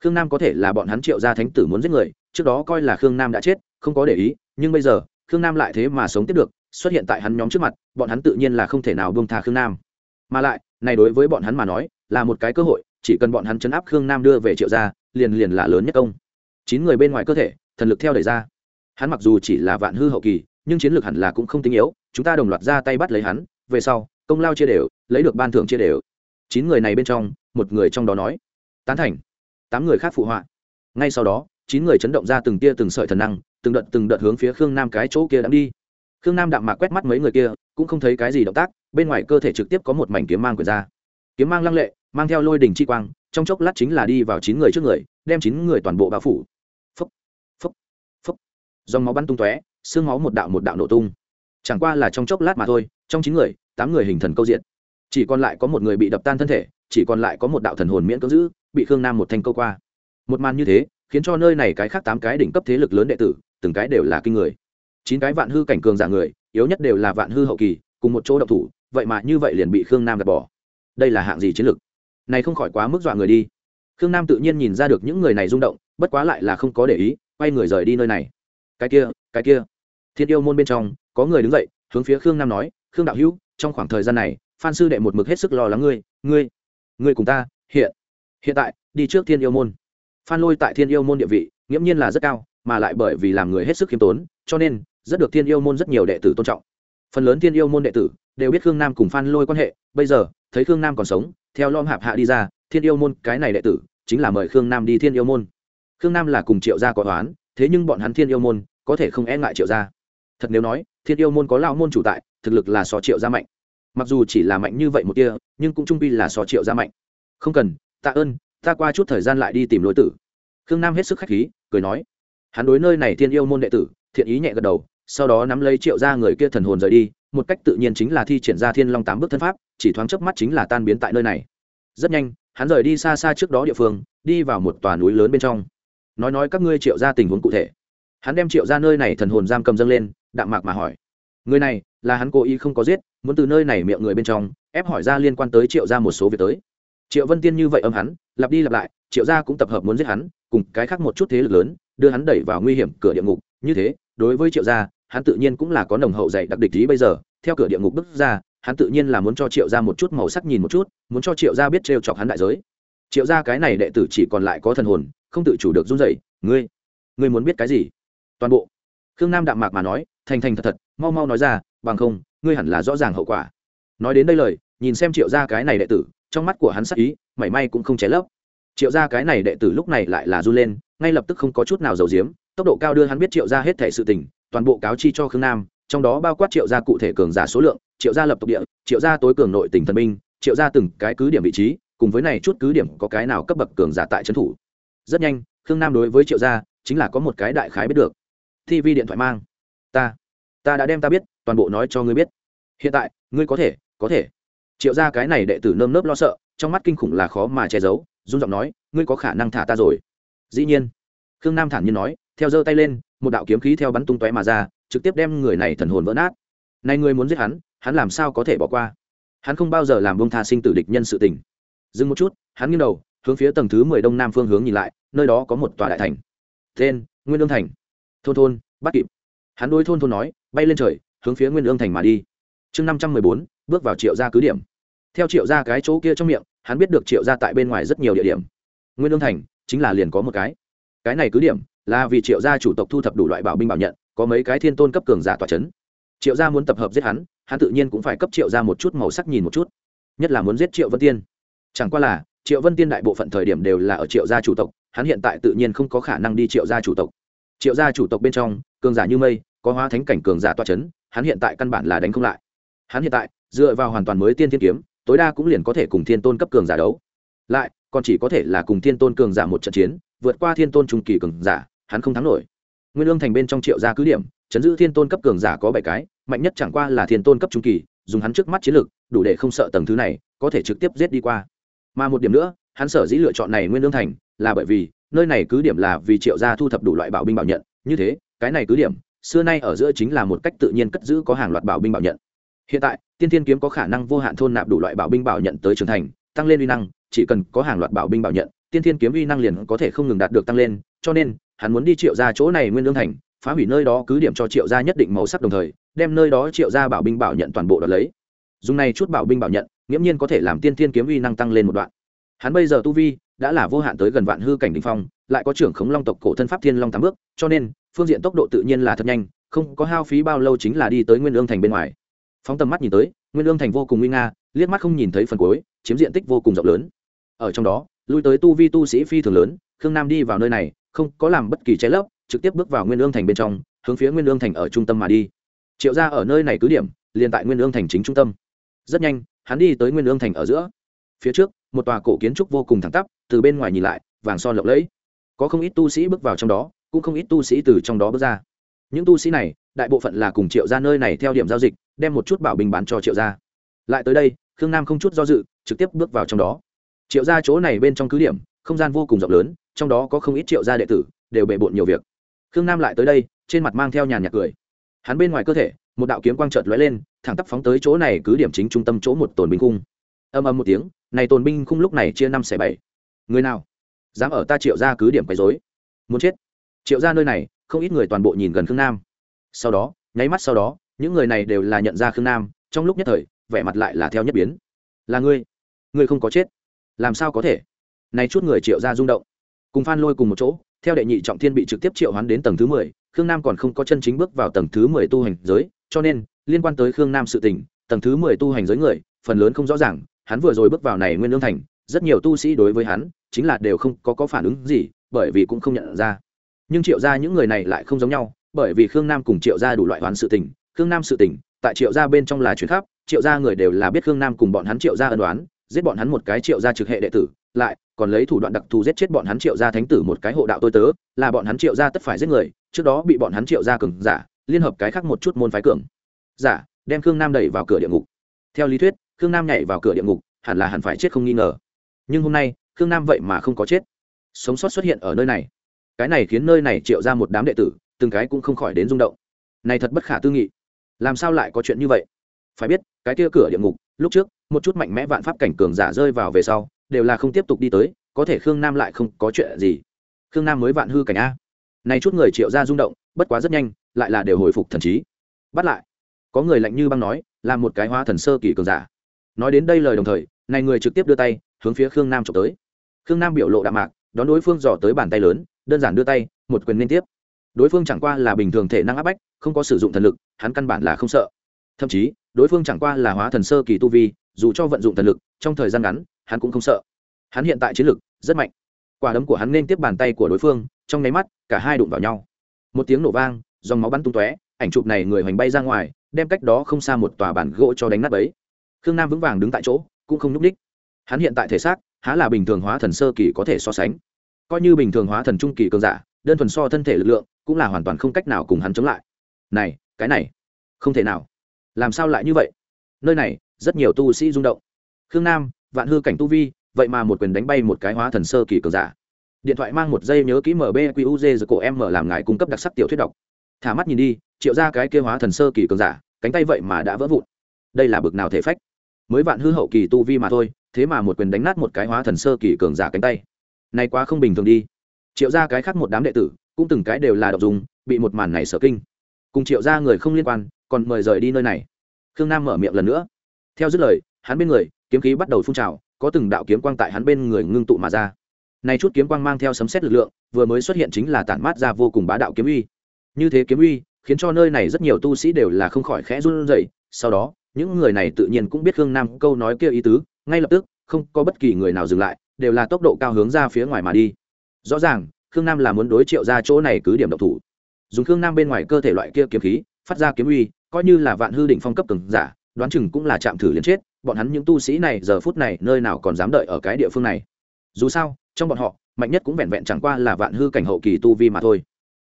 Khương nam có thể là bọn hắn triệu gia thánh tử muốn giết người, trước đó coi là khương nam đã chết, không có để ý, nhưng bây giờ, khương nam lại thế mà sống tiếp được, xuất hiện tại hắn nhóm trước mặt, bọn hắn tự nhiên là không thể nào buông tha khương nam. Mà lại, này đối với bọn hắn mà nói, là một cái cơ hội, chỉ cần bọn hắn chấn áp khương nam đưa về triệu gia, liền liền là lớn nhất công. Chín người bên ngoài cơ thể, thần lực theo đẩy ra. Hắn mặc dù chỉ là vạn hư hậu kỳ nhưng chiến lược hẳn là cũng không tinh yếu, chúng ta đồng loạt ra tay bắt lấy hắn, về sau, công lao chia đều, lấy được ban thưởng chia đều. Chín người này bên trong, một người trong đó nói, tán thành. Tám người khác phụ họa. Ngay sau đó, chín người chấn động ra từng tia từng sợi thần năng, từng đợt từng đợt hướng phía khương nam cái chỗ kia đang đi. Khương nam đạm mạc quét mắt mấy người kia, cũng không thấy cái gì động tác, bên ngoài cơ thể trực tiếp có một mảnh kiếm mang quyền ra. Kiếm mang lăng lệ, mang theo lôi đỉnh chi quang, trong chốc lát chính là đi vào chín người trước người, đem chín người toàn bộ bao phủ. Phấp phấp phấp dòng máu bắn tung tóe xương máu một đạo một đạo nổ tung. Chẳng qua là trong chốc lát mà thôi trong chín người tám người hình thần câu diện. Chỉ còn lại có một người bị đập tan thân thể chỉ còn lại có một đạo thần hồn miễn cưỡng giữ bị khương nam một thanh câu qua. Một màn như thế khiến cho nơi này cái khác tám cái đỉnh cấp thế lực lớn đệ tử từng cái đều là kinh người. Chín cái vạn hư cảnh cường giả người yếu nhất đều là vạn hư hậu kỳ cùng một chỗ độc thủ vậy mà như vậy liền bị khương nam gạt bỏ. Đây là hạng gì chiến lực, này không khỏi quá mức dọa người đi. Khương nam tự nhiên nhìn ra được những người này rung động bất quá lại là không có để ý quay người rời đi nơi này. Cái kia cái kia. Thiên yêu môn bên trong, có người đứng dậy, hướng phía khương nam nói, khương đạo hữu, trong khoảng thời gian này, phan sư đệ một mực hết sức lo lắng ngươi ngươi ngươi cùng ta, hiện hiện tại, đi trước thiên yêu môn. Phan lôi tại thiên yêu môn địa vị, nghiễm nhiên là rất cao, mà lại bởi vì làm người hết sức khiêm tốn, cho nên, rất được thiên yêu môn rất nhiều đệ tử tôn trọng. Phần lớn thiên yêu môn đệ tử, đều biết khương nam cùng phan lôi quan hệ, bây giờ, thấy khương nam còn sống, theo lom hạp hạ đi ra, thiên yêu môn, cái này đệ tử, chính là mời khương nam đi thiên yêu môn. Khương nam là cùng triệu gia có toán, thế nhưng bọn hắn thiên yêu môn có thể không e ngại triệu gia. Thật nếu nói, thiên yêu môn có lao môn chủ tại, thực lực là so triệu gia mạnh. Mặc dù chỉ là mạnh như vậy một kia nhưng cũng trung pi là so triệu gia mạnh. Không cần, tạ ơn, ta qua chút thời gian lại đi tìm lối tử. Khương nam hết sức khách khí, cười nói. Hắn đối nơi này thiên yêu môn đệ tử, thiện ý nhẹ gật đầu, sau đó nắm lấy triệu gia người kia thần hồn rời đi, một cách tự nhiên chính là thi triển ra thiên long tám bước thân pháp, chỉ thoáng chớp mắt chính là tan biến tại nơi này. Rất nhanh, hắn rời đi xa xa trước đó địa phương, đi vào một tòa núi lớn bên trong. Nói nói các ngươi triệu ra tình huống cụ thể hắn đem triệu ra nơi này thần hồn giam cầm dâng lên, đạm mạc mà hỏi. Người này, là hắn cố ý không có giết, muốn từ nơi này miệng người bên trong, ép hỏi ra liên quan tới triệu ra một số việc tới. Triệu vân tiên như vậy âm hắn, lặp đi lặp lại, triệu gia cũng tập hợp muốn giết hắn, cùng cái khác một chút thế lực lớn, đưa hắn đẩy vào nguy hiểm cửa địa ngục. Như thế, đối với triệu gia hắn tự nhiên cũng là có nồng hậu dạy đặc địch ý bây giờ. Theo cửa địa ngục bước ra, hắn tự nhiên là muốn cho triệu gia một chút màu sắc nhìn một chút, muốn cho triệu gia biết trêu chọc hắn đại giới. Triệu gia cái này đệ tử chỉ còn lại có thần hồn, không tự chủ được run rẩy. Ngươi ngươi muốn biết cái gì? Toàn bộ. Khương nam đạm mạc mà nói, thành thành thật thật, mau mau nói ra, bằng không, ngươi hẳn là rõ ràng hậu quả. Nói đến đây lời, nhìn xem triệu gia cái này đệ tử, trong mắt của hắn sắc ý, mảy may cũng không ché lấp. Triệu gia cái này đệ tử lúc này lại là du lên, ngay lập tức không có chút nào giàu diếm tốc độ cao đưa hắn biết triệu gia hết thể sự tình, toàn bộ cáo chi cho khương nam, trong đó bao quát triệu gia cụ thể cường giả số lượng, triệu gia lập tộc địa, triệu gia tối cường nội tỉnh thần binh, triệu gia từng cái cứ điểm vị trí, cùng với này chút cứ điểm có cái nào cấp bậc cường giả tại trấn thủ. Rất nhanh, khương nam đối với triệu gia chính là có một cái đại khái biết được thi vi điện thoại mang. Ta ta đã đem ta biết, toàn bộ nói cho ngươi biết. Hiện tại, ngươi có thể có thể. Triệu gia cái này đệ tử nơm nớp lo sợ, trong mắt kinh khủng là khó mà che giấu, run giọng nói, ngươi có khả năng thả ta rồi. Dĩ nhiên, khương nam thản nhiên nói, theo giơ tay lên, một đạo kiếm khí theo bắn tung tóe mà ra, trực tiếp đem người này thần hồn vỡ nát. Này ngươi muốn giết hắn hắn làm sao có thể bỏ qua? Hắn không bao giờ làm bông tha sinh tử địch nhân sự tình. Dừng một chút, hắn nghiêng đầu, hướng phía tầng thứ mười đông nam phương hướng nhìn lại, nơi đó có một tòa đại thành. Tên, nguyên Dương thành thôn thôn, bắt kịp. Hắn đôi thôn thôn nói, bay lên trời, hướng phía nguyên lương thành mà đi. Chương năm trăm mười bốn, bước vào triệu gia cứ điểm. Theo triệu gia cái chỗ kia trong miệng, hắn biết được triệu gia tại bên ngoài rất nhiều địa điểm. Nguyên lương thành chính là liền có một cái. Cái này cứ điểm là vì triệu gia chủ tộc thu thập đủ loại bảo binh bảo nhận, có mấy cái thiên tôn cấp cường giả tòa c h ấ n triệu gia muốn tập hợp giết hắn hắn tự nhiên cũng phải cấp triệu gia một chút màu sắc nhìn một chút. Nhất là muốn giết triệu vân tiên. Chẳng qua là, triệu vân tiên đại bộ phận thời điểm đều là ở triệu gia chủ tộc, hắn hiện tại tự nhiên không có khả năng đi triệu gia chủ tộc triệu gia chủ tộc bên trong, cường giả như mây, có hóa thánh cảnh cường giả toa c h ấ n hắn hiện tại căn bản là đánh không lại. Hắn hiện tại, dựa vào hoàn toàn mới tiên thiên kiếm, tối đa cũng liền có thể cùng thiên tôn cấp cường giả đấu. Lại, còn chỉ có thể là cùng thiên tôn cường giả một trận chiến, vượt qua thiên tôn trung kỳ cường giả, hắn không thắng nổi. Nguyên lương thành bên trong triệu gia cứ điểm, chấn giữ thiên tôn cấp cường giả có bảy cái, mạnh nhất chẳng qua là thiên tôn cấp trung kỳ, dùng hắn trước mắt chiến lược đủ để không sợ tầng thứ này có thể trực tiếp giết đi qua. Mà một điểm nữa, hắn sở dĩ lựa chọn này nguyên lương thành, là bởi vì nơi này cứ điểm là vì triệu gia thu thập đủ loại bảo binh bảo nhận, như thế, cái này cứ điểm, xưa nay ở giữa chính là một cách tự nhiên cất giữ có hàng loạt bảo binh bảo nhận. Hiện tại, tiên thiên kiếm có khả năng vô hạn thôn nạp đủ loại bảo binh bảo nhận tới trưởng thành, tăng lên uy năng, chỉ cần có hàng loạt bảo binh bảo nhận, tiên thiên kiếm uy năng liền có thể không ngừng đạt được tăng lên, cho nên, hắn muốn đi triệu ra chỗ này nguyên lương thành, phá hủy nơi đó cứ điểm cho triệu gia nhất định màu sắc đồng thời, đem nơi đó triệu gia bảo binh bảo nhận toàn bộ đoạt lấy. Dùng này chút bảo binh bảo nhận, nghiễm nhiên có thể làm tiên thiên kiếm uy năng tăng lên một đoạn. Hắn bây giờ tu vi đã là vô hạn tới gần vạn hư cảnh đình phong, lại có trưởng khống long tộc cổ thân pháp thiên long tám bước, cho nên, phương diện tốc độ tự nhiên là thật nhanh, không có hao phí bao lâu chính là đi tới nguyên lương thành bên ngoài. Phóng tầm mắt nhìn tới, nguyên lương thành vô cùng nguy nga, liếc mắt không nhìn thấy phần cuối, chiếm diện tích vô cùng rộng lớn. Ở trong đó, lui tới tu vi tu sĩ phi thường lớn, khương nam đi vào nơi này, không có làm bất kỳ trái lấp, trực tiếp bước vào nguyên lương thành bên trong, hướng phía nguyên lương thành ở trung tâm mà đi. Triệu ra ở nơi này cứ điểm, liền tại nguyên lương thành chính trung tâm. Rất nhanh, hắn đi tới nguyên lương thành ở giữa. Phía trước, một tòa cổ kiến trúc vô cùng thẳng tắp từ bên ngoài nhìn lại, vàng son lộng lẫy. Có không ít tu sĩ bước vào trong đó, cũng không ít tu sĩ từ trong đó bước ra. Những tu sĩ này, đại bộ phận là cùng triệu ra nơi này theo điểm giao dịch, đem một chút bảo bình bán cho triệu gia. Lại tới đây, khương nam không chút do dự, trực tiếp bước vào trong đó. Triệu gia chỗ này bên trong cứ điểm, không gian vô cùng rộng lớn, trong đó có không ít triệu gia đệ tử, đều bề bộn nhiều việc. Khương nam lại tới đây, trên mặt mang theo nhàn nhạc cười. Hắn bên ngoài cơ thể, một đạo kiếm quang trợt lóe lên, thẳng tắp phóng tới chỗ này cứ điểm chính trung tâm chỗ một tồn binh cung âm âm một tiếng, này tồn binh khung lúc này chia năm xẻ bảy người nào? Dám ở ta triệu ra cứ điểm quấy dối muốn chết. Triệu ra nơi này, không ít người toàn bộ nhìn gần khương nam. Sau đó, nháy mắt sau đó, những người này đều là nhận ra khương nam, trong lúc nhất thời, vẻ mặt lại là theo nhất biến. Là ngươi. Ngươi không có chết. Làm sao có thể? Này chút người triệu ra rung động. Cùng phan lôi cùng một chỗ, theo đệ nhị trọng thiên bị trực tiếp triệu hoán đến tầng thứ mười, khương nam còn không có chân chính bước vào tầng thứ mười tu hành giới, cho nên, liên quan tới khương nam sự tình, tầng thứ mười tu hành giới người, phần lớn không rõ ràng, hắn vừa rồi bước vào này nguyên lương thành rất nhiều tu sĩ đối với hắn, chính là đều không có có phản ứng gì, bởi vì cũng không nhận ra. Nhưng triệu gia những người này lại không giống nhau, bởi vì khương nam cùng triệu gia đủ loại hoán sự tình. Khương nam sự tình, tại triệu gia bên trong là chuyển khắp triệu gia người đều là biết khương nam cùng bọn hắn triệu gia ân đoán giết bọn hắn một cái triệu gia trực hệ đệ tử, lại còn lấy thủ đoạn đặc thù giết chết bọn hắn triệu gia thánh tử một cái hộ đạo tôi tớ, là bọn hắn triệu gia tất phải giết người, trước đó bị bọn hắn triệu gia cường giả, liên hợp cái khác một chút môn phái cường giả, đem khương nam đẩy vào cửa địa ngục. Theo lý thuyết, khương nam nhảy vào cửa địa ngục, hẳn là hẳn phải chết không nghi ngờ nhưng hôm nay, khương nam vậy mà không có chết. Sống sót xuất hiện ở nơi này. Cái này khiến nơi này triệu ra một đám đệ tử, từng cái cũng không khỏi đến rung động. Này thật bất khả tư nghị. Làm sao lại có chuyện như vậy? Phải biết, cái kia cửa địa ngục, lúc trước, một chút mạnh mẽ vạn pháp cảnh cường giả rơi vào về sau, đều là không tiếp tục đi tới, có thể khương nam lại không có chuyện gì. Khương nam mới vạn hư cảnh a. Này chút người triệu ra rung động, bất quá rất nhanh, lại là đều hồi phục thần trí. Bắt lại. Có người lạnh như băng nói, là một cái hóa thần sơ kỳ cường giả. Nói đến đây lời đồng thời, này người trực tiếp đưa tay hướng phía khương nam trộm tới. Khương nam biểu lộ đạm mạc, đón đối phương dò tới bàn tay lớn, đơn giản đưa tay, một quyền liên tiếp. Đối phương chẳng qua là bình thường thể năng áp bách, không có sử dụng thần lực, hắn căn bản là không sợ. Thậm chí, đối phương chẳng qua là hóa thần sơ kỳ tu vi, dù cho vận dụng thần lực, trong thời gian ngắn, hắn cũng không sợ. Hắn hiện tại chiến lực rất mạnh. Quả đấm của hắn nên tiếp bàn tay của đối phương, trong nháy mắt, cả hai đụng vào nhau. Một tiếng nổ vang, dòng máu bắn tung tóe, ảnh chụp này người hoành bay ra ngoài, đem cách đó không xa một tòa bản gỗ cho đánh nát ấy khương nam vững vàng đứng tại chỗ, cũng không nhúc ních hắn hiện tại thể xác, há là bình thường hóa thần sơ kỳ có thể so sánh. Coi như bình thường hóa thần trung kỳ cường giả, đơn thuần so thân thể lực lượng, cũng là hoàn toàn không cách nào cùng hắn chống lại. Này, cái này, không thể nào. Làm sao lại như vậy? Nơi này, rất nhiều tu sĩ rung động. Khương nam, vạn hư cảnh tu vi, vậy mà một quyền đánh bay một cái hóa thần sơ kỳ cường giả. Điện thoại mang một giây nhớ kỹ mbquz rồi cổ em mở làm ngài cung cấp đặc sắc tiểu thuyết đọc. Thả mắt nhìn đi, triệu ra cái kia hóa thần sơ kỳ cường giả, cánh tay vậy mà đã vỡ vụn. Đây là bực nào thể phách? Mới vạn hư hậu kỳ tu vi mà thôi, thế mà một quyền đánh nát một cái hóa thần sơ kỳ cường giả cánh tay. Này quá không bình thường đi. Triệu ra cái khác một đám đệ tử, cũng từng cái đều là độc dùng, bị một màn này sở kinh. Cùng triệu ra người không liên quan, còn mời rời đi nơi này. Khương nam mở miệng lần nữa. Theo dứt lời, hắn bên người, kiếm khí bắt đầu phun trào, có từng đạo kiếm quang tại hắn bên người ngưng tụ mà ra. Này chút kiếm quang mang theo sấm xét lực lượng, vừa mới xuất hiện chính là tản mát ra vô cùng bá đạo kiếm uy. Như thế kiếm uy, khiến cho nơi này rất nhiều tu sĩ đều là không khỏi khẽ run rẩy, sau đó những người này tự nhiên cũng biết khương nam câu nói kia ý tứ, ngay lập tức, không có bất kỳ người nào dừng lại, đều là tốc độ cao hướng ra phía ngoài mà đi. Rõ ràng, khương nam là muốn đối triệu ra chỗ này cứ điểm độc thủ. Dùng khương nam bên ngoài cơ thể loại kia kiếm khí, phát ra kiếm uy, coi như là vạn hư định phong cấp từng giả, đoán chừng cũng là chạm thử liền chết, bọn hắn những tu sĩ này giờ phút này nơi nào còn dám đợi ở cái địa phương này. Dù sao, trong bọn họ, mạnh nhất cũng vẹn vẹn chẳng qua là vạn hư cảnh hậu kỳ tu vi mà thôi.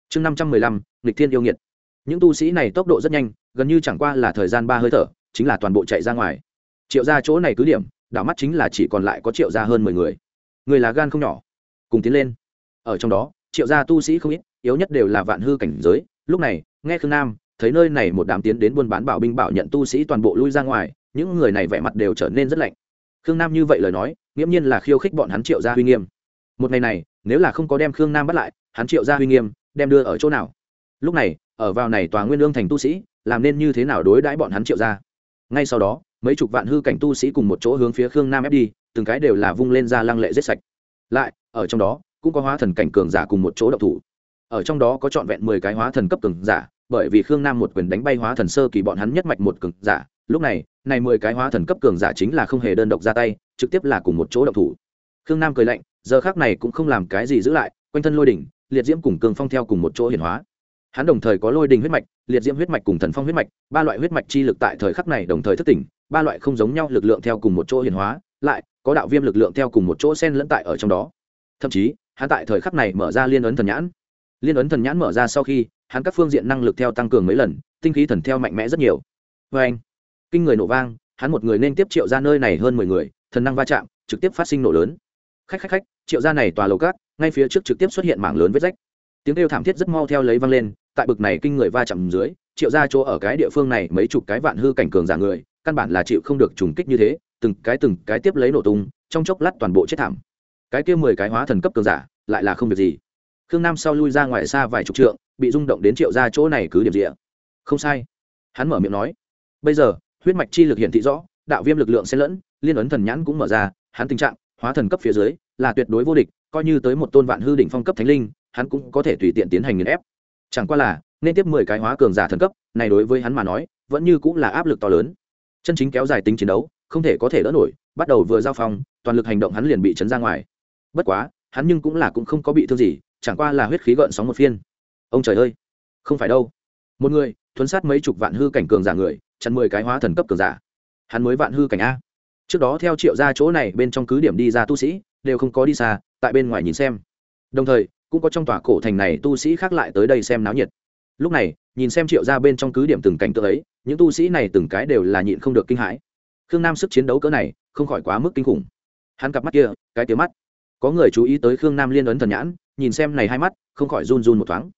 Chương năm trăm mười lăm, nghịch thiên yêu nghiệt. Những tu sĩ này tốc độ rất nhanh, gần như chẳng qua là thời gian ba hơi thở chính là toàn bộ chạy ra ngoài. Triệu ra chỗ này cứ điểm, đảo mắt chính là chỉ còn lại có triệu ra hơn mười người. Người là gan không nhỏ. Cùng tiến lên. Ở trong đó, triệu gia tu sĩ không ít, yếu nhất đều là vạn hư cảnh giới. Lúc này, nghe khương nam, thấy nơi này một đám tiến đến buôn bán bảo binh bảo nhận tu sĩ toàn bộ lui ra ngoài, những người này vẻ mặt đều trở nên rất lạnh. Khương nam như vậy lời nói, nghiễm nhiên là khiêu khích bọn hắn triệu gia huy nghiêm. Một ngày này, nếu là không có đem khương nam bắt lại, hắn triệu gia huy nghiêm, đem đưa ở chỗ nào? Lúc này, ở vào này tòa nguyên lương thành tu sĩ, làm nên như thế nào đối đãi bọn hắn triệu gia? Ngay sau đó, mấy chục vạn hư cảnh tu sĩ cùng một chỗ hướng phía khương nam ép đi, từng cái đều là vung lên ra lăng lệ giết sạch. Lại, ở trong đó, cũng có hóa thần cảnh cường giả cùng một chỗ độc thủ. Ở trong đó có trọn vẹn mười cái hóa thần cấp cường giả, bởi vì khương nam một quyền đánh bay hóa thần sơ kỳ bọn hắn nhất mạch một cường giả, lúc này này mười cái hóa thần cấp cường giả chính là không hề đơn độc ra tay, trực tiếp là cùng một chỗ độc thủ. Khương nam cười lạnh, giờ khác này cũng không làm cái gì giữ lại, quanh thân lôi đỉnh, liệt diễm cùng cường phong theo cùng một chỗ hiển hóa hắn đồng thời có lôi đình huyết mạch, liệt diễm huyết mạch cùng thần phong huyết mạch, ba loại huyết mạch chi lực tại thời khắc này đồng thời thức tỉnh, ba loại không giống nhau lực lượng theo cùng một chỗ hiển hóa, lại có đạo viêm lực lượng theo cùng một chỗ sen lẫn tại ở trong đó. Thậm chí, hắn tại thời khắc này mở ra liên ấn thần nhãn. Liên ấn thần nhãn mở ra sau khi, hắn các phương diện năng lực theo tăng cường mấy lần, tinh khí thần theo mạnh mẽ rất nhiều. Vê anh kinh người nổ vang, hắn một người nên tiếp triệu ra nơi này hơn mười người, thần năng va chạm, trực tiếp phát sinh nổ lớn. Khách khách khách, triệu ra này tòa lầu cát, ngay phía trước trực tiếp xuất hiện mảng lớn vết rách tiếng kêu thảm thiết rất mau theo lấy văng lên, tại bực này kinh người va chạm dưới, triệu ra chỗ ở cái địa phương này mấy chục cái vạn hư cảnh cường giả người, căn bản là chịu không được trùng kích như thế, từng cái từng cái tiếp lấy nổ tung, trong chốc lát toàn bộ chết thảm. Cái kia mười cái hóa thần cấp cường giả, lại là không việc gì. Khương nam sau lui ra ngoài xa vài chục trượng, bị rung động đến triệu ra chỗ này cứ điểm rịa không sai. Hắn mở miệng nói. Bây giờ, huyết mạch chi lực hiện thị rõ, đạo viêm lực lượng xen lẫn, liên ấn thần nhãn cũng mở ra, hắn tình trạng, hóa thần cấp phía dưới, là tuyệt đối vô địch, coi như tới một tôn vạn hư đỉnh phong cấp thánh linh hắn cũng có thể tùy tiện tiến hành nghiền ép. Chẳng qua là, nên tiếp mười cái hóa cường giả thần cấp, này đối với hắn mà nói, vẫn như cũng là áp lực to lớn. Chân chính kéo dài tính chiến đấu, không thể có thể đỡ nổi, bắt đầu vừa giao phong, toàn lực hành động hắn liền bị chấn ra ngoài. Bất quá, hắn nhưng cũng là cũng không có bị thương gì, chẳng qua là huyết khí gợn sóng một phiên. Ông trời ơi, không phải đâu. Một người, thuấn sát mấy chục vạn hư cảnh cường giả người, chặn mười cái hóa thần cấp cường giả. Hắn mới vạn hư cảnh a. Trước đó theo triệu ra chỗ này bên trong cứ điểm đi ra tu sĩ, đều không có đi xa, tại bên ngoài nhìn xem. Đồng thời cũng có trong tòa cổ thành này tu sĩ khác lại tới đây xem náo nhiệt. Lúc này, nhìn xem triệu ra bên trong cứ điểm từng cảnh tượng ấy, những tu sĩ này từng cái đều là nhịn không được kinh hãi. Khương nam sức chiến đấu cỡ này, không khỏi quá mức kinh khủng. Hắn cặp mắt kia, cái tiếng mắt. Có người chú ý tới khương nam liên ấn thần nhãn, nhìn xem này hai mắt, không khỏi run run một thoáng.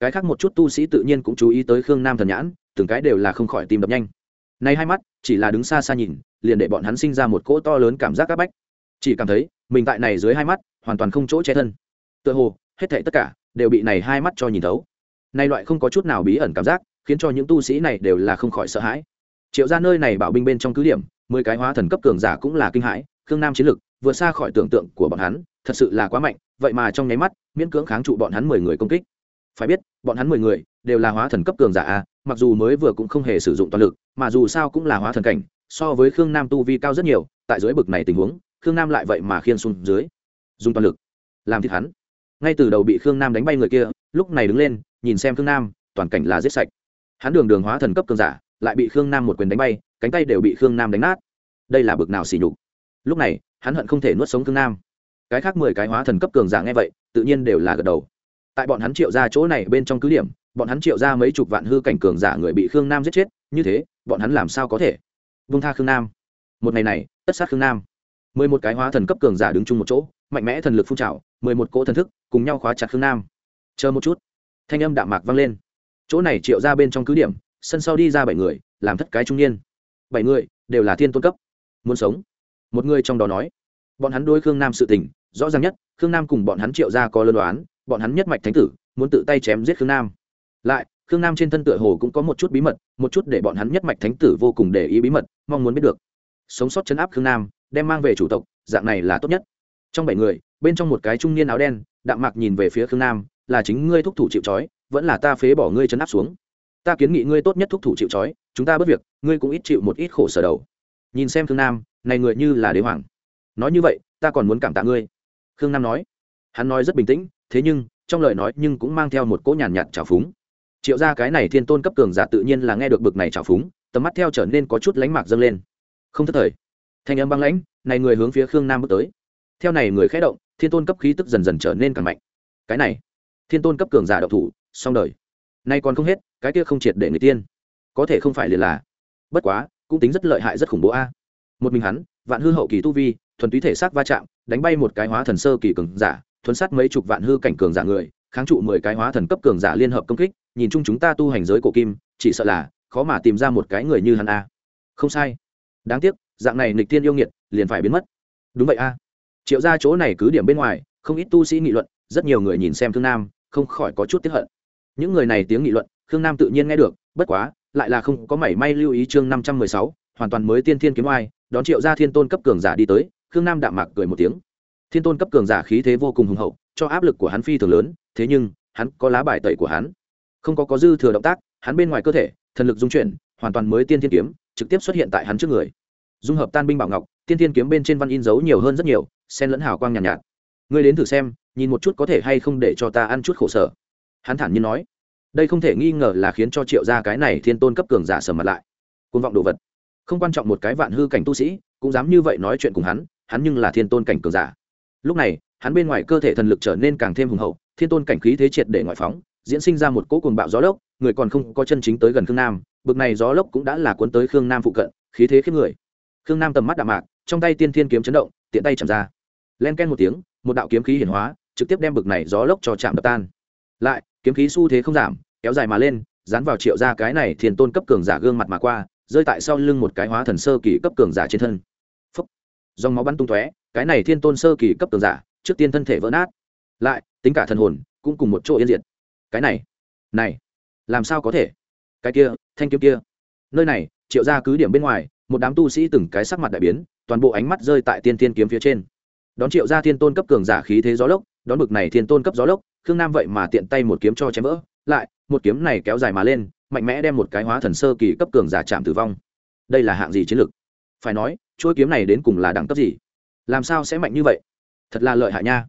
Cái khác một chút tu sĩ tự nhiên cũng chú ý tới khương nam thần nhãn, từng cái đều là không khỏi tìm đập nhanh. Này hai mắt, chỉ là đứng xa xa nhìn, liền để bọn hắn sinh ra một cỗ to lớn cảm giác áp bách. Chỉ cảm thấy, mình tại này dưới hai mắt, hoàn toàn không chỗ che thân tựa hồ, hết thảy tất cả đều bị này hai mắt cho nhìn thấu. Này loại không có chút nào bí ẩn cảm giác, khiến cho những tu sĩ này đều là không khỏi sợ hãi. Triệu ra nơi này bảo binh bên trong cứ điểm, mười cái hóa thần cấp cường giả cũng là kinh hãi, khương nam chiến lực, vừa xa khỏi tưởng tượng của bọn hắn, thật sự là quá mạnh, vậy mà trong nháy mắt, miễn cưỡng kháng trụ bọn hắn mười người công kích. Phải biết, bọn hắn mười người đều là hóa thần cấp cường giả a, mặc dù mới vừa cũng không hề sử dụng toàn lực, mà dù sao cũng là hóa thần cảnh, so với khương nam tu vi cao rất nhiều, tại dưới bực này tình huống, khương nam lại vậy mà khiên xuống dưới, dùng toàn lực, làm thịt hắn ngay từ đầu bị khương nam đánh bay người kia, lúc này đứng lên, nhìn xem khương nam, toàn cảnh là giết sạch. Hắn đường đường hóa thần cấp cường giả, lại bị khương nam một quyền đánh bay, cánh tay đều bị khương nam đánh nát. Đây là bực nào xỉ nhục. Lúc này, hắn hận không thể nuốt sống khương nam. Cái khác mười cái hóa thần cấp cường giả nghe vậy, tự nhiên đều là gật đầu. Tại bọn hắn triệu ra chỗ này bên trong cứ điểm, bọn hắn triệu ra mấy chục vạn hư cảnh cường giả người bị khương nam giết chết, như thế, bọn hắn làm sao có thể? Vung tha khương nam. Một ngày này, tất sát khương nam. Mười một cái hóa thần cấp cường giả đứng chung một chỗ mạnh mẽ thần lực phun trào, mười một cỗ thần thức cùng nhau khóa chặt khương nam. Chờ một chút, thanh âm đạm mạc vang lên. Chỗ này triệu ra bên trong cứ điểm, sân sau đi ra bảy người, làm thất cái trung niên. Bảy người đều là thiên tôn cấp, muốn sống. Một người trong đó nói, bọn hắn đôi khương nam sự tình, rõ ràng nhất, khương nam cùng bọn hắn triệu ra có lân đoán, bọn hắn nhất mạch thánh tử, muốn tự tay chém giết khương nam. Lại, khương nam trên thân tựa hồ cũng có một chút bí mật, một chút để bọn hắn nhất mạch thánh tử vô cùng để ý bí mật, mong muốn biết được. Sống sót chấn áp khương nam, đem mang về chủ tộc, dạng này là tốt nhất trong bảy người, bên trong một cái trung niên áo đen, đạm mạc nhìn về phía khương nam, là chính ngươi thúc thủ chịu trói, vẫn là ta phế bỏ ngươi chấn áp xuống. Ta kiến nghị ngươi tốt nhất thúc thủ chịu trói, chúng ta bất việc, ngươi cũng ít chịu một ít khổ sở đầu. Nhìn xem khương nam, này người như là đế hoàng. Nói như vậy, ta còn muốn cảm tạ ngươi. Khương nam nói. Hắn nói rất bình tĩnh, thế nhưng, trong lời nói nhưng cũng mang theo một cỗ nhàn nhạt trào phúng. Triệu ra cái này thiên tôn cấp cường giả tự nhiên là nghe được bực này trào phúng, tầm mắt theo trở nên có chút lánh mạc dâng lên. Không thất thời. Thanh âm băng lãnh, này người hướng phía khương nam bước tới theo này người khẽ động, thiên tôn cấp khí tức dần dần trở nên càng mạnh. Cái này, thiên tôn cấp cường giả độc thủ, xong đời. Nay còn không hết, cái kia không triệt để người tiên. Có thể không phải liền là. Bất quá, cũng tính rất lợi hại rất khủng bố a. Một mình hắn, vạn hư hậu kỳ tu vi, thuần túy thể xác va chạm, đánh bay một cái hóa thần sơ kỳ cường giả thuấn sát mấy chục vạn hư cảnh cường giả người, kháng trụ mười cái hóa thần cấp cường giả liên hợp công kích, nhìn chung chúng ta tu hành giới cổ kim, chỉ sợ là khó mà tìm ra một cái người như hắn a. Không sai. Đáng tiếc, dạng này nịch tiên yêu nghiệt liền phải biến mất. Đúng vậy a triệu ra chỗ này cứ điểm bên ngoài, không ít tu sĩ nghị luận, rất nhiều người nhìn xem thương nam, không khỏi có chút tiếp hận. Những người này tiếng nghị luận, khương nam tự nhiên nghe được, bất quá, lại là không có mảy may lưu ý chương năm trăm mười sáu, hoàn toàn mới tiên thiên kiếm oai, đón triệu ra thiên tôn cấp cường giả đi tới, khương nam đạm mạc cười một tiếng. Thiên tôn cấp cường giả khí thế vô cùng hùng hậu, cho áp lực của hắn phi thường lớn, thế nhưng, hắn có lá bài tẩy của hắn. Không có có dư thừa động tác, hắn bên ngoài cơ thể, thần lực dung chuyển, hoàn toàn mới tiên thiên kiếm, trực tiếp xuất hiện tại hắn trước người dung hợp tan binh bảo ngọc tiên thiên kiếm bên trên văn in dấu nhiều hơn rất nhiều sen lẫn hào quang nhàn nhạt, nhạt. Ngươi đến thử xem nhìn một chút có thể hay không để cho ta ăn chút khổ sở. Hắn thản nhiên nói. Đây không thể nghi ngờ là khiến cho triệu gia cái này thiên tôn cấp cường giả sầm mặt lại. Côn vọng đồ vật. Không quan trọng một cái vạn hư cảnh tu sĩ cũng dám như vậy nói chuyện cùng hắn hắn nhưng là thiên tôn cảnh cường giả. Lúc này hắn bên ngoài cơ thể thần lực trở nên càng thêm hùng hậu thiên tôn cảnh khí thế triệt để ngoại phóng diễn sinh ra một cỗ cuồng bạo gió lốc người còn không có chân chính tới gần khương nam bực này gió lốc cũng đã là cuốn tới khương nam phụ cận khí thế khiếp người khương nam tầm mắt đạm mạc trong tay tiên thiên kiếm chấn động tiện tay chạm ra. Len ken một tiếng một đạo kiếm khí hiển hóa trực tiếp đem bực này gió lốc cho chạm đập tan. Lại kiếm khí xu thế không giảm kéo dài mà lên dán vào triệu ra cái này thiên tôn cấp cường giả gương mặt mà qua rơi tại sau lưng một cái hóa thần sơ kỳ cấp cường giả trên thân. Phấp, dòng máu bắn tung tóe cái này thiên tôn sơ kỳ cấp cường giả trước tiên thân thể vỡ nát. Lại tính cả thần hồn cũng cùng một chỗ yên diệt. Cái này này làm sao có thể? Cái kia thanh kiếm kia. Nơi này triệu ra cứ điểm bên ngoài một đám tu sĩ từng cái sắc mặt đại biến, toàn bộ ánh mắt rơi tại tiên thiên kiếm phía trên. Đón triệu ra thiên tôn cấp cường giả khí thế gió lốc, đón bực này thiên tôn cấp gió lốc, khương nam vậy mà tiện tay một kiếm cho chém vỡ, lại, một kiếm này kéo dài mà lên, mạnh mẽ đem một cái hóa thần sơ kỳ cấp cường giả chạm tử vong. Đây là hạng gì chiến lược? Phải nói, chuỗi kiếm này đến cùng là đẳng cấp gì? Làm sao sẽ mạnh như vậy? Thật là lợi hại nha.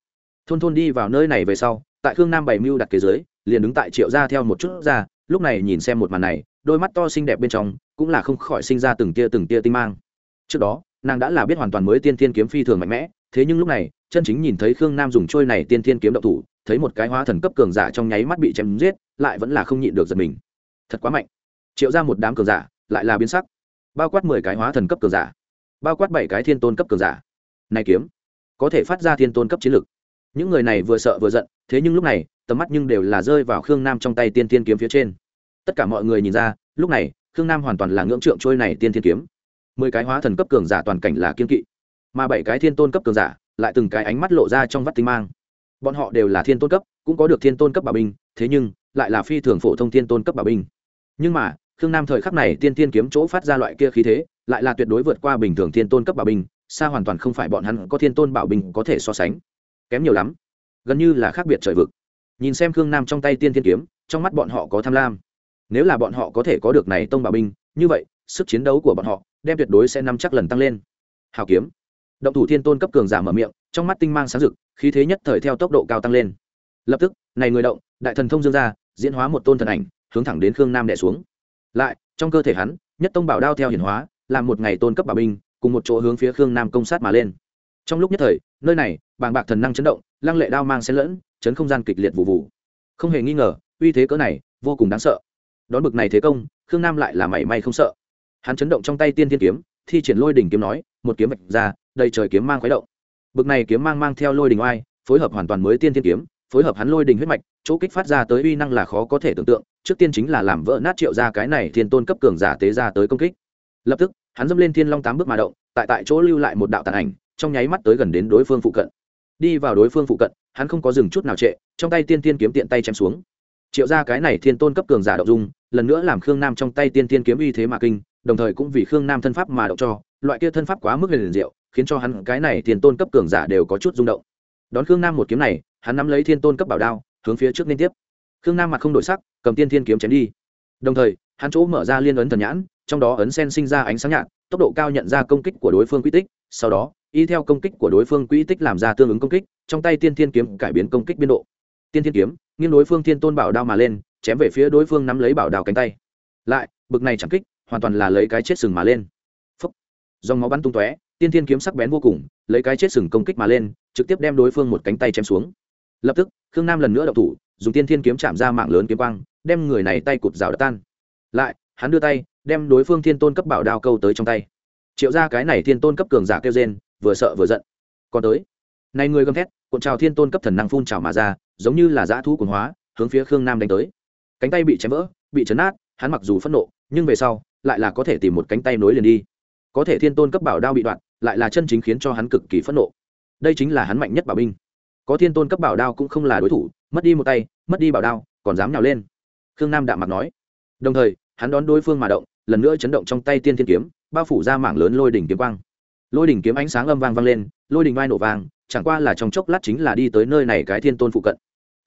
Thôn thôn đi vào nơi này về sau, tại khương nam bày mưu đặt kế dưới liền đứng tại triệu ra theo một chút ra, lúc này nhìn xem một màn này đôi mắt to xinh đẹp bên trong cũng là không khỏi sinh ra từng tia từng tia tinh mang. Trước đó, nàng đã là biết hoàn toàn mới tiên thiên kiếm phi thường mạnh mẽ, thế nhưng lúc này, chân chính nhìn thấy khương nam dùng trôi này tiên thiên kiếm đậu thủ, thấy một cái hóa thần cấp cường giả trong nháy mắt bị chém giết, lại vẫn là không nhịn được giật mình. Thật quá mạnh. Triệu ra một đám cường giả, lại là biến sắc. Bao quát mười cái hóa thần cấp cường giả, bao quát bảy cái thiên tôn cấp cường giả. Này kiếm, có thể phát ra thiên tôn cấp chiến lực. Những người này vừa sợ vừa giận, thế nhưng lúc này, tầm mắt nhưng đều là rơi vào khương nam trong tay tiên thiên kiếm phía trên tất cả mọi người nhìn ra, lúc này, khương nam hoàn toàn là ngưỡng trượng trôi này tiên thiên kiếm. Mười cái hóa thần cấp cường giả toàn cảnh là kiên kỵ, mà bảy cái thiên tôn cấp cường giả lại từng cái ánh mắt lộ ra trong vắt tinh mang. Bọn họ đều là thiên tôn cấp, cũng có được thiên tôn cấp bảo binh, thế nhưng lại là phi thường phổ thông thiên tôn cấp bảo binh. Nhưng mà, khương nam thời khắc này tiên tiên kiếm chỗ phát ra loại kia khí thế, lại là tuyệt đối vượt qua bình thường thiên tôn cấp bảo binh, xa hoàn toàn không phải bọn hắn có thiên tôn bảo binh có thể so sánh. Kém nhiều lắm, gần như là khác biệt trời vực. Nhìn xem khương nam trong tay tiên thiên kiếm, trong mắt bọn họ có tham lam nếu là bọn họ có thể có được này tông bảo binh, như vậy, sức chiến đấu của bọn họ đem tuyệt đối sẽ nắm chắc lần tăng lên. Hào kiếm. Động thủ thiên tôn cấp cường giả mở miệng, trong mắt tinh mang sáng rực, khí thế nhất thời theo tốc độ cao tăng lên. Lập tức, này người động, đại thần thông dương ra diễn hóa một tôn thần ảnh, hướng thẳng đến khương nam đẻ xuống. Lại, trong cơ thể hắn, nhất tông bảo đao theo hiển hóa, làm một ngày tôn cấp bảo binh, cùng một chỗ hướng phía khương nam công sát mà lên. Trong lúc nhất thời, nơi này, bàng bạc thần năng chấn động, lăng lệ đao mang xen lẫn, chấn không gian kịch liệt vụ vụ. Không hề nghi ngờ, uy thế cỡ này, vô cùng đáng sợ đón bực này thế công, khương nam lại là mảy may không sợ. Hắn chấn động trong tay tiên thiên kiếm, thi triển lôi đỉnh kiếm nói, một kiếm vạch ra, đầy trời kiếm mang khuấy động. Bực này kiếm mang mang theo lôi đình oai, phối hợp hoàn toàn mới tiên thiên kiếm, phối hợp hắn lôi đình huyết mạch, chỗ kích phát ra tới uy năng là khó có thể tưởng tượng, trước tiên chính là làm vỡ nát triệu ra cái này thiên tôn cấp cường giả tế ra tới công kích. Lập tức, hắn dâm lên thiên long tám bước mà động, tại tại chỗ lưu lại một đạo tàn ảnh, trong nháy mắt tới gần đến đối phương phụ cận. Đi vào đối phương phụ cận, hắn không có dừng chút nào trệ, trong tay tiên tiên kiếm tiện tay chém xuống. Triệu ra cái này thiên tôn cấp cường giả động dung lần nữa làm khương nam trong tay tiên tiên kiếm uy thế mà kinh, đồng thời cũng vì khương nam thân pháp mà động cho, loại kia thân pháp quá mức liền diệu, khiến cho hắn cái này thiên tôn cấp cường giả đều có chút rung động. Đón khương nam một kiếm này, hắn nắm lấy thiên tôn cấp bảo đao, hướng phía trước liên tiếp. Khương nam mặt không đổi sắc, cầm tiên thiên kiếm chém đi. Đồng thời, hắn chỗ mở ra liên ấn thần nhãn, trong đó ấn sen sinh ra ánh sáng nhạt, tốc độ cao nhận ra công kích của đối phương quy tích, sau đó, y theo công kích của đối phương quy tích làm ra tương ứng công kích, trong tay tiên thiên kiếm cải biến công kích biên độ. Tiên thiên kiếm, nghiêng đối phương thiên tôn bảo đao mà lên chém về phía đối phương nắm lấy bảo đào cánh tay. Lại, bực này chẳng kích, hoàn toàn là lấy cái chết sừng mà lên. Phấp dòng máu bắn tung tóe, tiên thiên kiếm sắc bén vô cùng, lấy cái chết sừng công kích mà lên, trực tiếp đem đối phương một cánh tay chém xuống. Lập tức, khương nam lần nữa đậu thủ, dùng tiên thiên kiếm chạm ra mạng lớn kiếm quang, đem người này tay cụt rào đất tan. Lại, hắn đưa tay, đem đối phương thiên tôn cấp bảo đao câu tới trong tay. Triệu ra cái này thiên tôn cấp cường giả kêu trên vừa sợ vừa giận. Còn tới. Này người gầm thét, cuộn trào thiên tôn cấp thần năng phun trào mà ra, giống như là dã thú quần hóa, hướng phía khương nam đánh tới cánh tay bị chém vỡ, bị chấn nát, hắn mặc dù phẫn nộ, nhưng về sau, lại là có thể tìm một cánh tay nối liền đi. Có thể thiên tôn cấp bảo đao bị đoạn, lại là chân chính khiến cho hắn cực kỳ phẫn nộ. Đây chính là hắn mạnh nhất bảo binh. Có thiên tôn cấp bảo đao cũng không là đối thủ, mất đi một tay, mất đi bảo đao, còn dám nhào lên. Khương nam đạm mặt nói. Đồng thời, hắn đón đối phương mà động, lần nữa chấn động trong tay tiên thiên kiếm, bao phủ ra mảng lớn lôi đỉnh kiếm quang. Lôi đỉnh kiếm ánh sáng âm vang vang lên, lôi đỉnh vai nổ vàng chẳng qua là trong chốc lát chính là đi tới nơi này cái thiên tôn phụ cận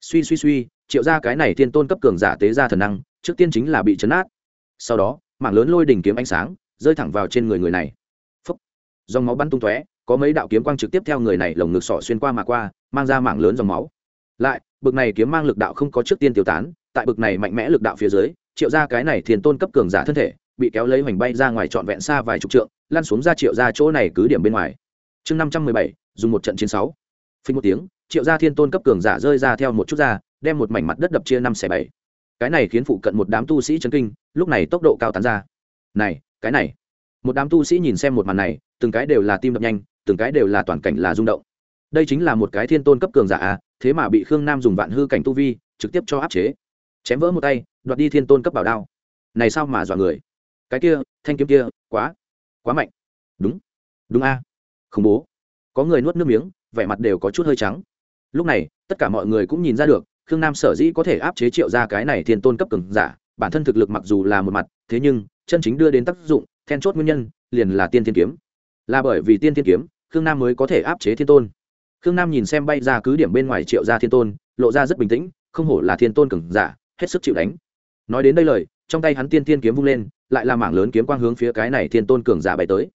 suy suy suy, triệu ra cái này thiên tôn cấp cường giả tế ra thần năng, trước tiên chính là bị chấn át sau đó, mảng lớn lôi đỉnh kiếm ánh sáng rơi thẳng vào trên người người này. Phấp dòng máu bắn tung tóe, có mấy đạo kiếm quang trực tiếp theo người này lồng ngực sọ xuyên qua mà qua, mang ra mảng lớn dòng máu. Lại, bực này kiếm mang lực đạo không có trước tiên tiêu tán, tại bực này mạnh mẽ lực đạo phía dưới, triệu ra cái này thiên tôn cấp cường giả thân thể bị kéo lấy hoành bay ra ngoài trọn vẹn xa vài chục trượng, lăn xuống ra triệu ra chỗ này cứ điểm bên ngoài. Chương năm trăm mười bảy, dùng một trận chiến sáu. Phình một tiếng triệu gia thiên tôn cấp cường giả rơi ra theo một chút ra, đem một mảnh mặt đất đập chia năm xẻ bảy. Cái này khiến phụ cận một đám tu sĩ chấn kinh, lúc này tốc độ cao tán ra. Này, cái này. Một đám tu sĩ nhìn xem một màn này, từng cái đều là tim đập nhanh, từng cái đều là toàn cảnh là rung động. Đây chính là một cái thiên tôn cấp cường giả à thế mà bị khương nam dùng vạn hư cảnh tu vi, trực tiếp cho áp chế. Chém vỡ một tay, đoạt đi thiên tôn cấp bảo đao. Này sao mà dọa người? Cái kia, thanh kiếm kia, quá quá mạnh. Đúng. Đúng a. À. khủng bố. Có người nuốt nước miếng, vẻ mặt đều có chút hơi trắng lúc này, tất cả mọi người cũng nhìn ra được, khương nam sở dĩ có thể áp chế triệu ra cái này thiên tôn cấp cường giả, bản thân thực lực mặc dù là một mặt, thế nhưng, chân chính đưa đến tác dụng, then chốt nguyên nhân, liền là tiên thiên kiếm. Là bởi vì tiên thiên kiếm, khương nam mới có thể áp chế thiên tôn. Khương nam nhìn xem bay ra cứ điểm bên ngoài triệu ra thiên tôn, lộ ra rất bình tĩnh, không hổ là thiên tôn cường giả, hết sức chịu đánh. Nói đến đây lời, trong tay hắn tiên thiên kiếm vung lên, lại là mảng lớn kiếm quang hướng phía cái này thiên tôn cường giả bay tới.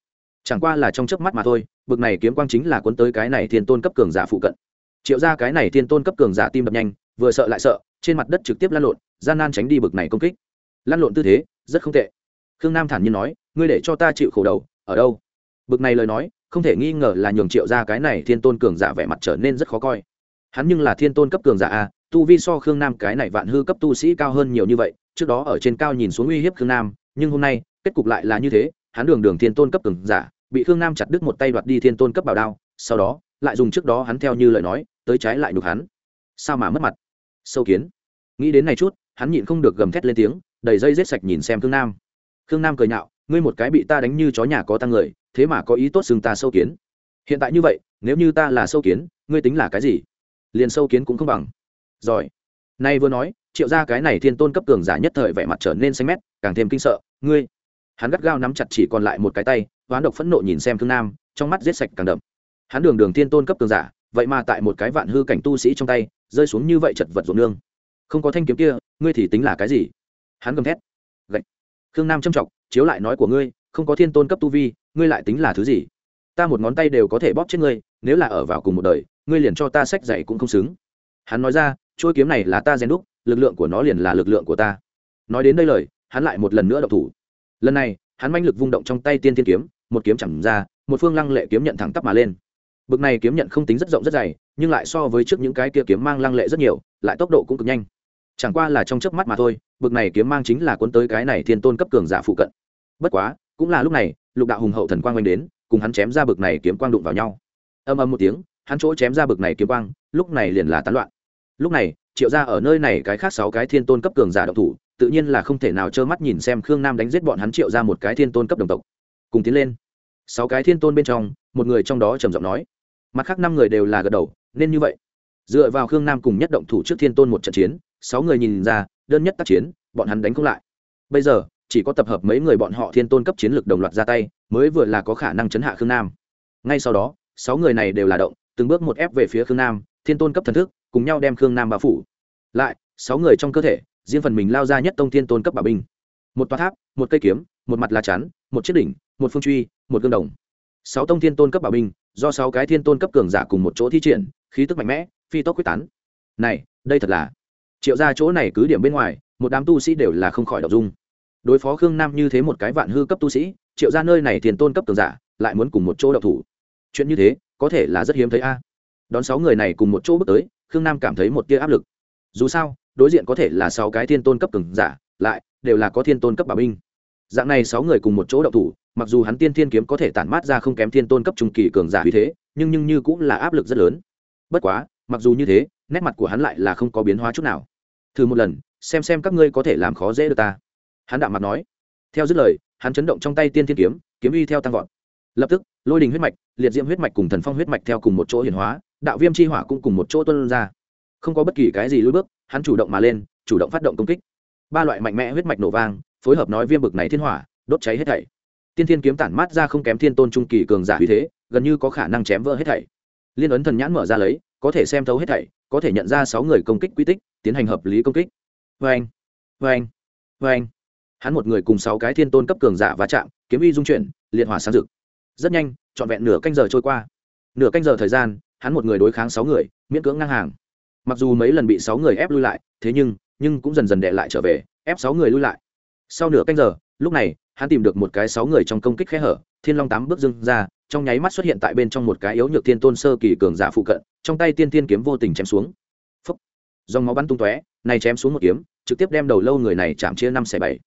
Chẳng qua là trong chớp mắt mà thôi, bực này kiếm quang chính là cuốn tới cái này thiên tôn cấp cường giả phụ cận triệu ra cái này thiên tôn cấp cường giả tim đập nhanh, vừa sợ lại sợ, trên mặt đất trực tiếp lăn lộn, gian nan tránh đi bực này công kích. Lăn lộn tư thế, rất không tệ. Khương nam thản nhiên nói, ngươi để cho ta chịu khổ đầu, ở đâu? Bực này lời nói, không thể nghi ngờ là nhường triệu ra cái này thiên tôn cường giả vẻ mặt trở nên rất khó coi. Hắn nhưng là thiên tôn cấp cường giả a, tu vi so khương nam cái này vạn hư cấp tu sĩ cao hơn nhiều như vậy, trước đó ở trên cao nhìn xuống uy hiếp khương nam, nhưng hôm nay, kết cục lại là như thế, hắn đường đường thiên tôn cấp cường giả, bị khương nam chặt đứt một tay đoạt đi thiên tôn cấp bảo đao, sau đó lại dùng trước đó hắn theo như lời nói, tới trái lại nhục hắn. Sao mà mất mặt? Sâu kiến. Nghĩ đến này chút, hắn nhịn không được gầm thét lên tiếng, đầy dây rết sạch nhìn xem khương nam. Khương nam cười nhạo, ngươi một cái bị ta đánh như chó nhà có tăng người, thế mà có ý tốt xưng ta sâu kiến. Hiện tại như vậy, nếu như ta là sâu kiến, ngươi tính là cái gì? Liền sâu kiến cũng không bằng. Rồi. Nay vừa nói, triệu ra cái này thiên tôn cấp cường giả nhất thời vẻ mặt trở nên xanh mét, càng thêm kinh sợ, ngươi. Hắn gắt gao nắm chặt chỉ còn lại một cái tay, hoán độc phẫn nộ nhìn xem thương nam, trong mắt giết sạch càng đậm hắn đường đường thiên tôn cấp cường giả, vậy mà tại một cái vạn hư cảnh tu sĩ trong tay, rơi xuống như vậy chật vật ruộng nương. Không có thanh kiếm kia, ngươi thì tính là cái gì? Hắn gầm thét. Gạch. Khương nam châm trọng, chiếu lại nói của ngươi, không có thiên tôn cấp tu vi, ngươi lại tính là thứ gì? Ta một ngón tay đều có thể bóp chết ngươi, nếu là ở vào cùng một đời, ngươi liền cho ta sách dạy cũng không xứng. Hắn nói ra trôi kiếm này là ta rèn đúc, lực lượng của nó liền là lực lượng của ta. Nói đến đây lời, hắn lại một lần nữa độc thủ. Lần này, hắn manh lực vung động trong tay tiên thiên kiếm, một kiếm chẳng ra, một phương lăng lệ kiếm nhận thẳng tắp mà lên bực này kiếm nhận không tính rất rộng rất dày, nhưng lại so với trước những cái kia kiếm mang lăng lệ rất nhiều, lại tốc độ cũng cực nhanh. Chẳng qua là trong chớp mắt mà thôi, bực này kiếm mang chính là cuốn tới cái này thiên tôn cấp cường giả phụ cận. Bất quá, cũng là lúc này, lục đạo hùng hậu thần quang oanh đến, cùng hắn chém ra bực này kiếm quang đụng vào nhau. Âm âm một tiếng, hắn chỗ chém ra bực này kiếm quang, lúc này liền là tán loạn. Lúc này, triệu ra ở nơi này cái khác sáu cái thiên tôn cấp cường giả độc thủ, tự nhiên là không thể nào trơ mắt nhìn xem khương nam đánh giết bọn hắn triệu ra một cái thiên tôn cấp đồng tộc. Cùng tiến lên. Sáu cái thiên tôn bên trong, một người trong đó trầm giọng nói mặt khác năm người đều là gật đầu, nên như vậy. Dựa vào khương nam cùng nhất động thủ trước thiên tôn một trận chiến, sáu người nhìn ra, đơn nhất tác chiến, bọn hắn đánh không lại. Bây giờ, chỉ có tập hợp mấy người bọn họ thiên tôn cấp chiến lược đồng loạt ra tay, mới vừa là có khả năng chấn hạ khương nam. Ngay sau đó, sáu người này đều là động, từng bước một ép về phía khương nam, thiên tôn cấp thần thức, cùng nhau đem khương nam bao phủ. Lại, sáu người trong cơ thể, riêng phần mình lao ra nhất tông thiên tôn cấp bảo binh. Một toa tháp, một cây kiếm, một mặt lá chắn, một chiếc đỉnh, một phương truy, một gương đồng. Sáu tông thiên tôn cấp bảo binh do sáu cái thiên tôn cấp cường giả cùng một chỗ thi triển, khí tức mạnh mẽ, phi tốc quyết tán. Này, đây thật là triệu ra chỗ này cứ điểm bên ngoài, một đám tu sĩ đều là không khỏi đọc dung. Đối phó khương nam như thế một cái vạn hư cấp tu sĩ, triệu ra nơi này thiên tôn cấp cường giả lại muốn cùng một chỗ đọc thủ. Chuyện như thế, có thể là rất hiếm thấy a. Đón sáu người này cùng một chỗ bước tới, khương nam cảm thấy một tia áp lực. Dù sao, đối diện có thể là sáu cái thiên tôn cấp cường giả, lại đều là có thiên tôn cấp bảo binh. Dạng này sáu người cùng một chỗ đậu thủ mặc dù hắn tiên thiên kiếm có thể tản mát ra không kém thiên tôn cấp trung kỳ cường giả vì thế, nhưng nhưng như cũng là áp lực rất lớn. Bất quá, mặc dù như thế, nét mặt của hắn lại là không có biến hóa chút nào. Thử một lần, xem xem các ngươi có thể làm khó dễ được ta. Hắn đạm mặt nói. Theo dứt lời, hắn chấn động trong tay tiên thiên kiếm kiếm uy theo tăng vọt. Lập tức, lôi đình huyết mạch, liệt diễm huyết mạch cùng thần phong huyết mạch theo cùng một chỗ hiển hóa, đạo viêm chi hỏa cũng cùng một chỗ tuân ra. Không có bất kỳ cái gì lùi bước, hắn chủ động mà lên, chủ động phát động công kích. Ba loại mạnh mẽ huyết mạch nổ vang, phối hợp nói viêm bực này thiên hỏa, đốt cháy hết thảy tiên thiên kiếm tản mát ra không kém thiên tôn trung kỳ cường giả uy thế, gần như có khả năng chém vỡ hết thảy. Liên ấn thần nhãn mở ra lấy, có thể xem thấu hết thảy, có thể nhận ra sáu người công kích quy tích, tiến hành hợp lý công kích. Vê anh vê anh vê anh hắn một người cùng sáu cái thiên tôn cấp cường giả va chạm, kiếm uy dung chuyển, liệt hỏa sáng rực. Rất nhanh, trọn vẹn nửa canh giờ trôi qua. Nửa canh giờ thời gian, hắn một người đối kháng sáu người, miễn cưỡng ngang hàng. Mặc dù mấy lần bị sáu người ép lui lại, thế nhưng nhưng cũng dần dần đệ lại trở về, ép sáu người lui lại. Sau nửa canh giờ, lúc này hắn tìm được một cái sáu người trong công kích khe hở, thiên long tám bước dưng ra, trong nháy mắt xuất hiện tại bên trong một cái yếu nhược thiên tôn sơ kỳ cường giả phụ cận, trong tay tiên tiên kiếm vô tình chém xuống. Phấp dòng máu bắn tung tóe, này chém xuống một kiếm, trực tiếp đem đầu lâu người này chạm chia năm xẻ bảy.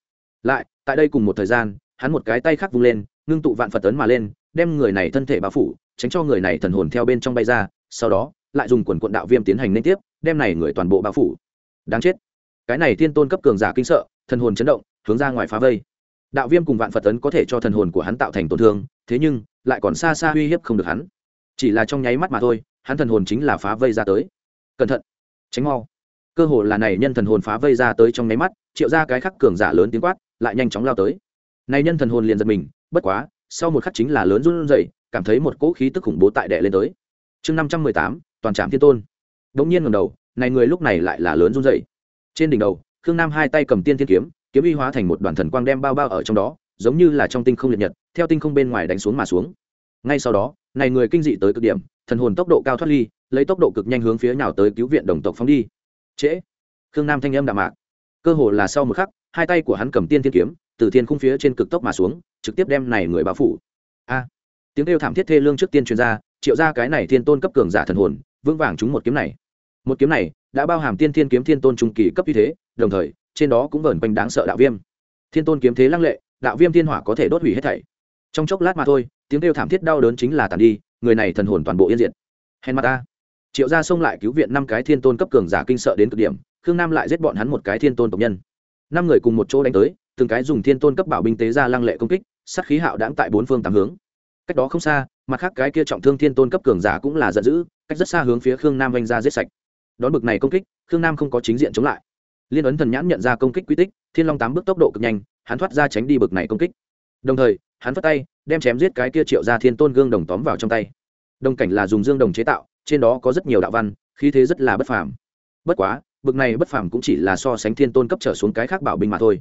Lại, tại đây cùng một thời gian, hắn một cái tay khác vung lên, ngưng tụ vạn phật tấn mà lên, đem người này thân thể bao phủ, tránh cho người này thần hồn theo bên trong bay ra, sau đó, lại dùng quần quận đạo viêm tiến hành liên tiếp, đem này người toàn bộ bao phủ. Đáng chết. Cái này thiên tôn cấp cường giả kinh sợ, thần hồn chấn động, hướng ra ngoài phá vây đạo viêm cùng vạn phật tấn có thể cho thần hồn của hắn tạo thành tổn thương, thế nhưng, lại còn xa xa uy hiếp không được hắn. Chỉ là trong nháy mắt mà thôi, hắn thần hồn chính là phá vây ra tới. Cẩn thận, tránh mau. Cơ hồ là này nhân thần hồn phá vây ra tới trong nháy mắt, triệu ra cái khắc cường giả lớn tiếng quát, lại nhanh chóng lao tới. Này nhân thần hồn liền giật mình, bất quá, sau một khắc chính là lớn run rẩy, cảm thấy một cỗ khí tức khủng bố tại đệ lên tới. Chương năm trăm mười tám, toàn trạm thiên tôn. Đống nhiên ngầm đầu, này người lúc này lại là lớn run rẩy. Trên đỉnh đầu, khương nam hai tay cầm tiên thiên kiếm kiếm y hóa thành một đoàn thần quang đem bao bao ở trong đó, giống như là trong tinh không liệt nhật, theo tinh không bên ngoài đánh xuống mà xuống. Ngay sau đó, này người kinh dị tới cực điểm, thần hồn tốc độ cao thoát ly, lấy tốc độ cực nhanh hướng phía nào tới cứu viện đồng tộc phóng đi. Trễ. Khương nam thanh âm đạm mạc. Cơ hồ là sau một khắc, hai tay của hắn cầm tiên thiên kiếm, từ thiên khung phía trên cực tốc mà xuống, trực tiếp đem này người báo phủ. A. Tiếng kêu thảm thiết thê lương trước tiên truyền ra, triệu ra cái này thiên tôn cấp cường giả thần hồn, vững vàng trúng một kiếm này. Một kiếm này, đã bao hàm tiên thiên kiếm thiên tôn trung kỳ cấp như thế, đồng thời trên đó cũng vẩn quanh đáng sợ đạo viêm. Thiên tôn kiếm thế lăng lệ, đạo viêm thiên hỏa có thể đốt hủy hết thảy. Trong chốc lát mà thôi, tiếng kêu thảm thiết đau đớn chính là tàn đi, người này thần hồn toàn bộ yên diện hèn mặt ta. Triệu gia xông lại cứu viện năm cái thiên tôn cấp cường giả kinh sợ đến cực điểm, khương nam lại giết bọn hắn một cái thiên tôn tộc nhân. Năm người cùng một chỗ đánh tới, từng cái dùng thiên tôn cấp bảo binh tế ra lăng lệ công kích, sát khí hạo đãng tại bốn phương tám hướng. Cách đó không xa, mặt khác cái kia trọng thương thiên tôn cấp cường giả cũng là giận dữ, cách rất xa hướng phía khương nam vanh ra giết sạch. Đón bực này công kích, khương nam không có chính diện chống lại liên ấn thần nhãn nhận ra công kích quy tích, thiên long tám bước tốc độ cực nhanh, hắn thoát ra tránh đi bực này công kích. Đồng thời, hắn phất tay, đem chém giết cái kia triệu ra thiên tôn gương đồng tóm vào trong tay. Đồng cảnh là dùng dương đồng chế tạo, trên đó có rất nhiều đạo văn, khí thế rất là bất phàm. Bất quá, bực này bất phàm cũng chỉ là so sánh thiên tôn cấp trở xuống cái khác bảo binh mà thôi.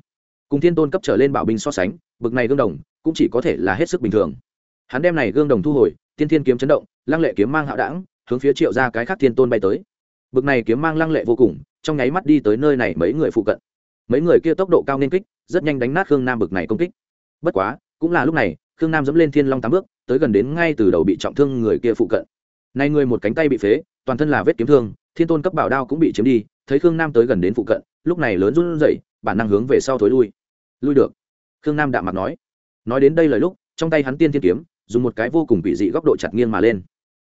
Cùng thiên tôn cấp trở lên bảo binh so sánh, bực này gương đồng cũng chỉ có thể là hết sức bình thường. Hắn đem này gương đồng thu hồi, tiên thiên kiếm chấn động, lăng lệ kiếm mang hạo đảng hướng phía triệu ra cái khác thiên tôn bay tới. Bực này kiếm mang lăng lệ vô cùng trong nháy mắt đi tới nơi này mấy người phụ cận. Mấy người kia tốc độ cao nên kích, rất nhanh đánh nát khương nam bực này công kích. Bất quá, cũng là lúc này, khương nam dẫm lên thiên long tám bước, tới gần đến ngay từ đầu bị trọng thương người kia phụ cận. Nay người một cánh tay bị phế, toàn thân là vết kiếm thương, thiên tôn cấp bảo đao cũng bị chiếm đi, thấy khương nam tới gần đến phụ cận, lúc này lớn run rẩy, bản năng hướng về sau thối lui. Lui được. Khương nam đạm mặt nói. Nói đến đây lời lúc, trong tay hắn tiên thiên kiếm, dùng một cái vô cùng bị dị góc độ chặt nghiêng mà lên.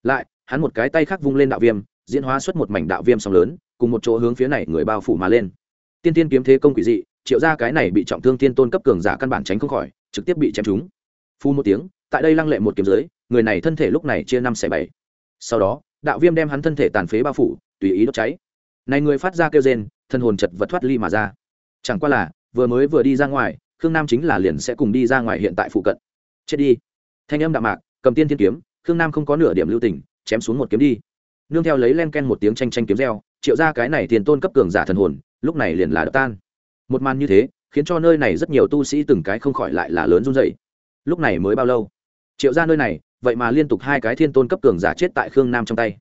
Lại, hắn một cái tay khác vung lên đạo viêm, diễn hóa xuất một mảnh đạo viêm sóng lớn cùng một chỗ hướng phía này người bao phủ mà lên. Tiên tiên kiếm thế công quỷ dị, triệu ra cái này bị trọng thương tiên tôn cấp cường giả căn bản tránh không khỏi, trực tiếp bị chém trúng. Phu một tiếng, tại đây lăng lệ một kiếm dưới, người này thân thể lúc này chia năm xẻ bảy. Sau đó, đạo viêm đem hắn thân thể tàn phế bao phủ, tùy ý đốt cháy. Này người phát ra kêu rên, thân hồn chật vật thoát ly mà ra. Chẳng qua là, vừa mới vừa đi ra ngoài, khương nam chính là liền sẽ cùng đi ra ngoài hiện tại phụ cận. Chết đi. Thanh âm đạm mạc, cầm tiên thiên kiếm, khương nam không có nửa điểm lưu tình, chém xuống một kiếm đi. Nương theo lấy len ken một tiếng tranh tranh kiếm reo triệu ra cái này tiền tôn cấp cường giả thần hồn, lúc này liền là đập tan. Một màn như thế, khiến cho nơi này rất nhiều tu sĩ từng cái không khỏi lại là lớn run dậy lúc này mới bao lâu? Triệu ra nơi này, vậy mà liên tục hai cái thiên tôn cấp cường giả chết tại khương nam trong tay.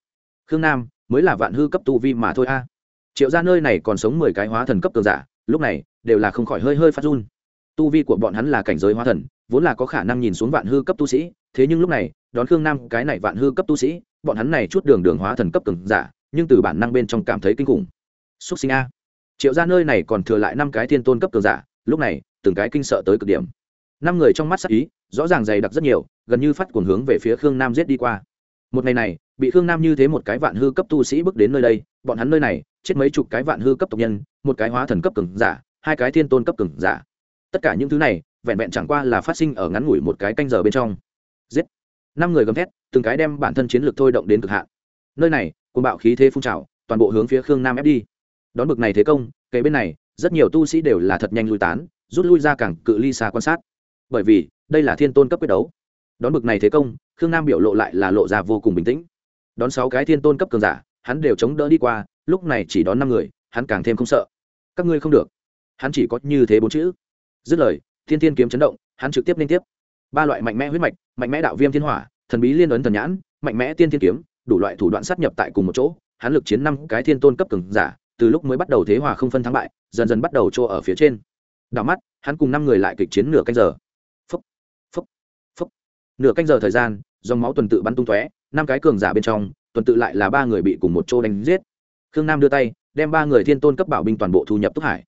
Khương nam, mới là vạn hư cấp tu vi mà thôi a. Triệu ra nơi này còn sống mười cái hóa thần cấp cường giả, lúc này, đều là không khỏi hơi hơi phát run. Tu vi của bọn hắn là cảnh giới hóa thần, vốn là có khả năng nhìn xuống vạn hư cấp tu sĩ, thế nhưng lúc này, đón khương nam cái này vạn hư cấp tu sĩ, bọn hắn này chút đường đường hóa thần cấp cường giả nhưng từ bản năng bên trong cảm thấy kinh khủng. Xúc sinh a. Triệu ra nơi này còn thừa lại năm cái thiên tôn cấp cường giả, lúc này, từng cái kinh sợ tới cực điểm. Năm người trong mắt sắc ý, rõ ràng dày đặc rất nhiều, gần như phát cuồng hướng về phía khương nam giết đi qua. Một ngày này, bị khương nam như thế một cái vạn hư cấp tu sĩ bước đến nơi đây, bọn hắn nơi này, chết mấy chục cái vạn hư cấp tộc nhân, một cái hóa thần cấp cường giả, hai cái thiên tôn cấp cường giả. Tất cả những thứ này, vẹn vẹn chẳng qua là phát sinh ở ngắn ngủi một cái canh giờ bên trong. Giết. Năm người gầm thét, từng cái đem bản thân chiến lược thôi động đến cực hạn. Nơi này cùng bạo khí thế phun trào, toàn bộ hướng phía khương nam ép đi. Đón bực này thế công kế bên này, rất nhiều tu sĩ đều là thật nhanh lui tán, rút lui ra cảng cự ly xa quan sát. Bởi vì, đây là thiên tôn cấp quyết đấu. Đón bực này thế công, khương nam biểu lộ lại là lộ ra vô cùng bình tĩnh. Đón sáu cái thiên tôn cấp cường giả, hắn đều chống đỡ đi qua, lúc này chỉ đón năm người, hắn càng thêm không sợ. Các ngươi không được. Hắn chỉ có như thế bốn chữ. Dứt lời, thiên thiên kiếm chấn động, hắn trực tiếp liên tiếp. Ba loại mạnh mẽ huyết mạch, mạnh mẽ đạo viêm thiên hỏa, thần bí liên ấn thần nhãn, mạnh mẽ tiên thiên kiếm đủ loại thủ đoạn sát nhập tại cùng một chỗ hắn lực chiến năm cái thiên tôn cấp cường giả từ lúc mới bắt đầu thế hòa không phân thắng bại dần dần bắt đầu chỗ ở phía trên. Đảo mắt hắn cùng năm người lại kịch chiến nửa canh giờ. Phúc, phúc, phúc. nửa canh giờ thời gian dòng máu tuần tự bắn tung tóe năm cái cường giả bên trong tuần tự lại là ba người bị cùng một chỗ đánh giết. Khương nam đưa tay đem ba người thiên tôn cấp bảo binh toàn bộ thu nhập túc hải.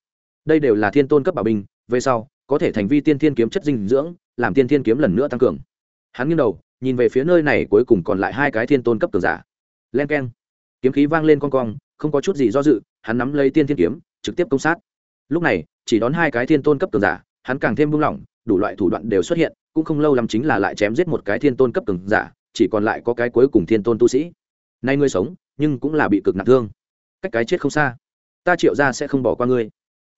Đây đều là thiên tôn cấp bảo binh về sau có thể thành vi tiên thiên kiếm chất dinh dưỡng làm tiên thiên kiếm lần nữa tăng cường. Hắn nghiêng đầu nhìn về phía nơi này cuối cùng còn lại hai cái thiên tôn cấp cường giả. Len k e n kiếm khí vang lên con cong, không có chút gì do dự, hắn nắm lấy tiên thiên kiếm, trực tiếp công sát. Lúc này, chỉ đón hai cái thiên tôn cấp cường giả, hắn càng thêm buông lỏng, đủ loại thủ đoạn đều xuất hiện, cũng không lâu lắm chính là lại chém giết một cái thiên tôn cấp cường giả, chỉ còn lại có cái cuối cùng thiên tôn tu sĩ. Nay ngươi sống, nhưng cũng là bị cực nặng thương. Cách cái chết không xa. Ta triệu ra sẽ không bỏ qua ngươi.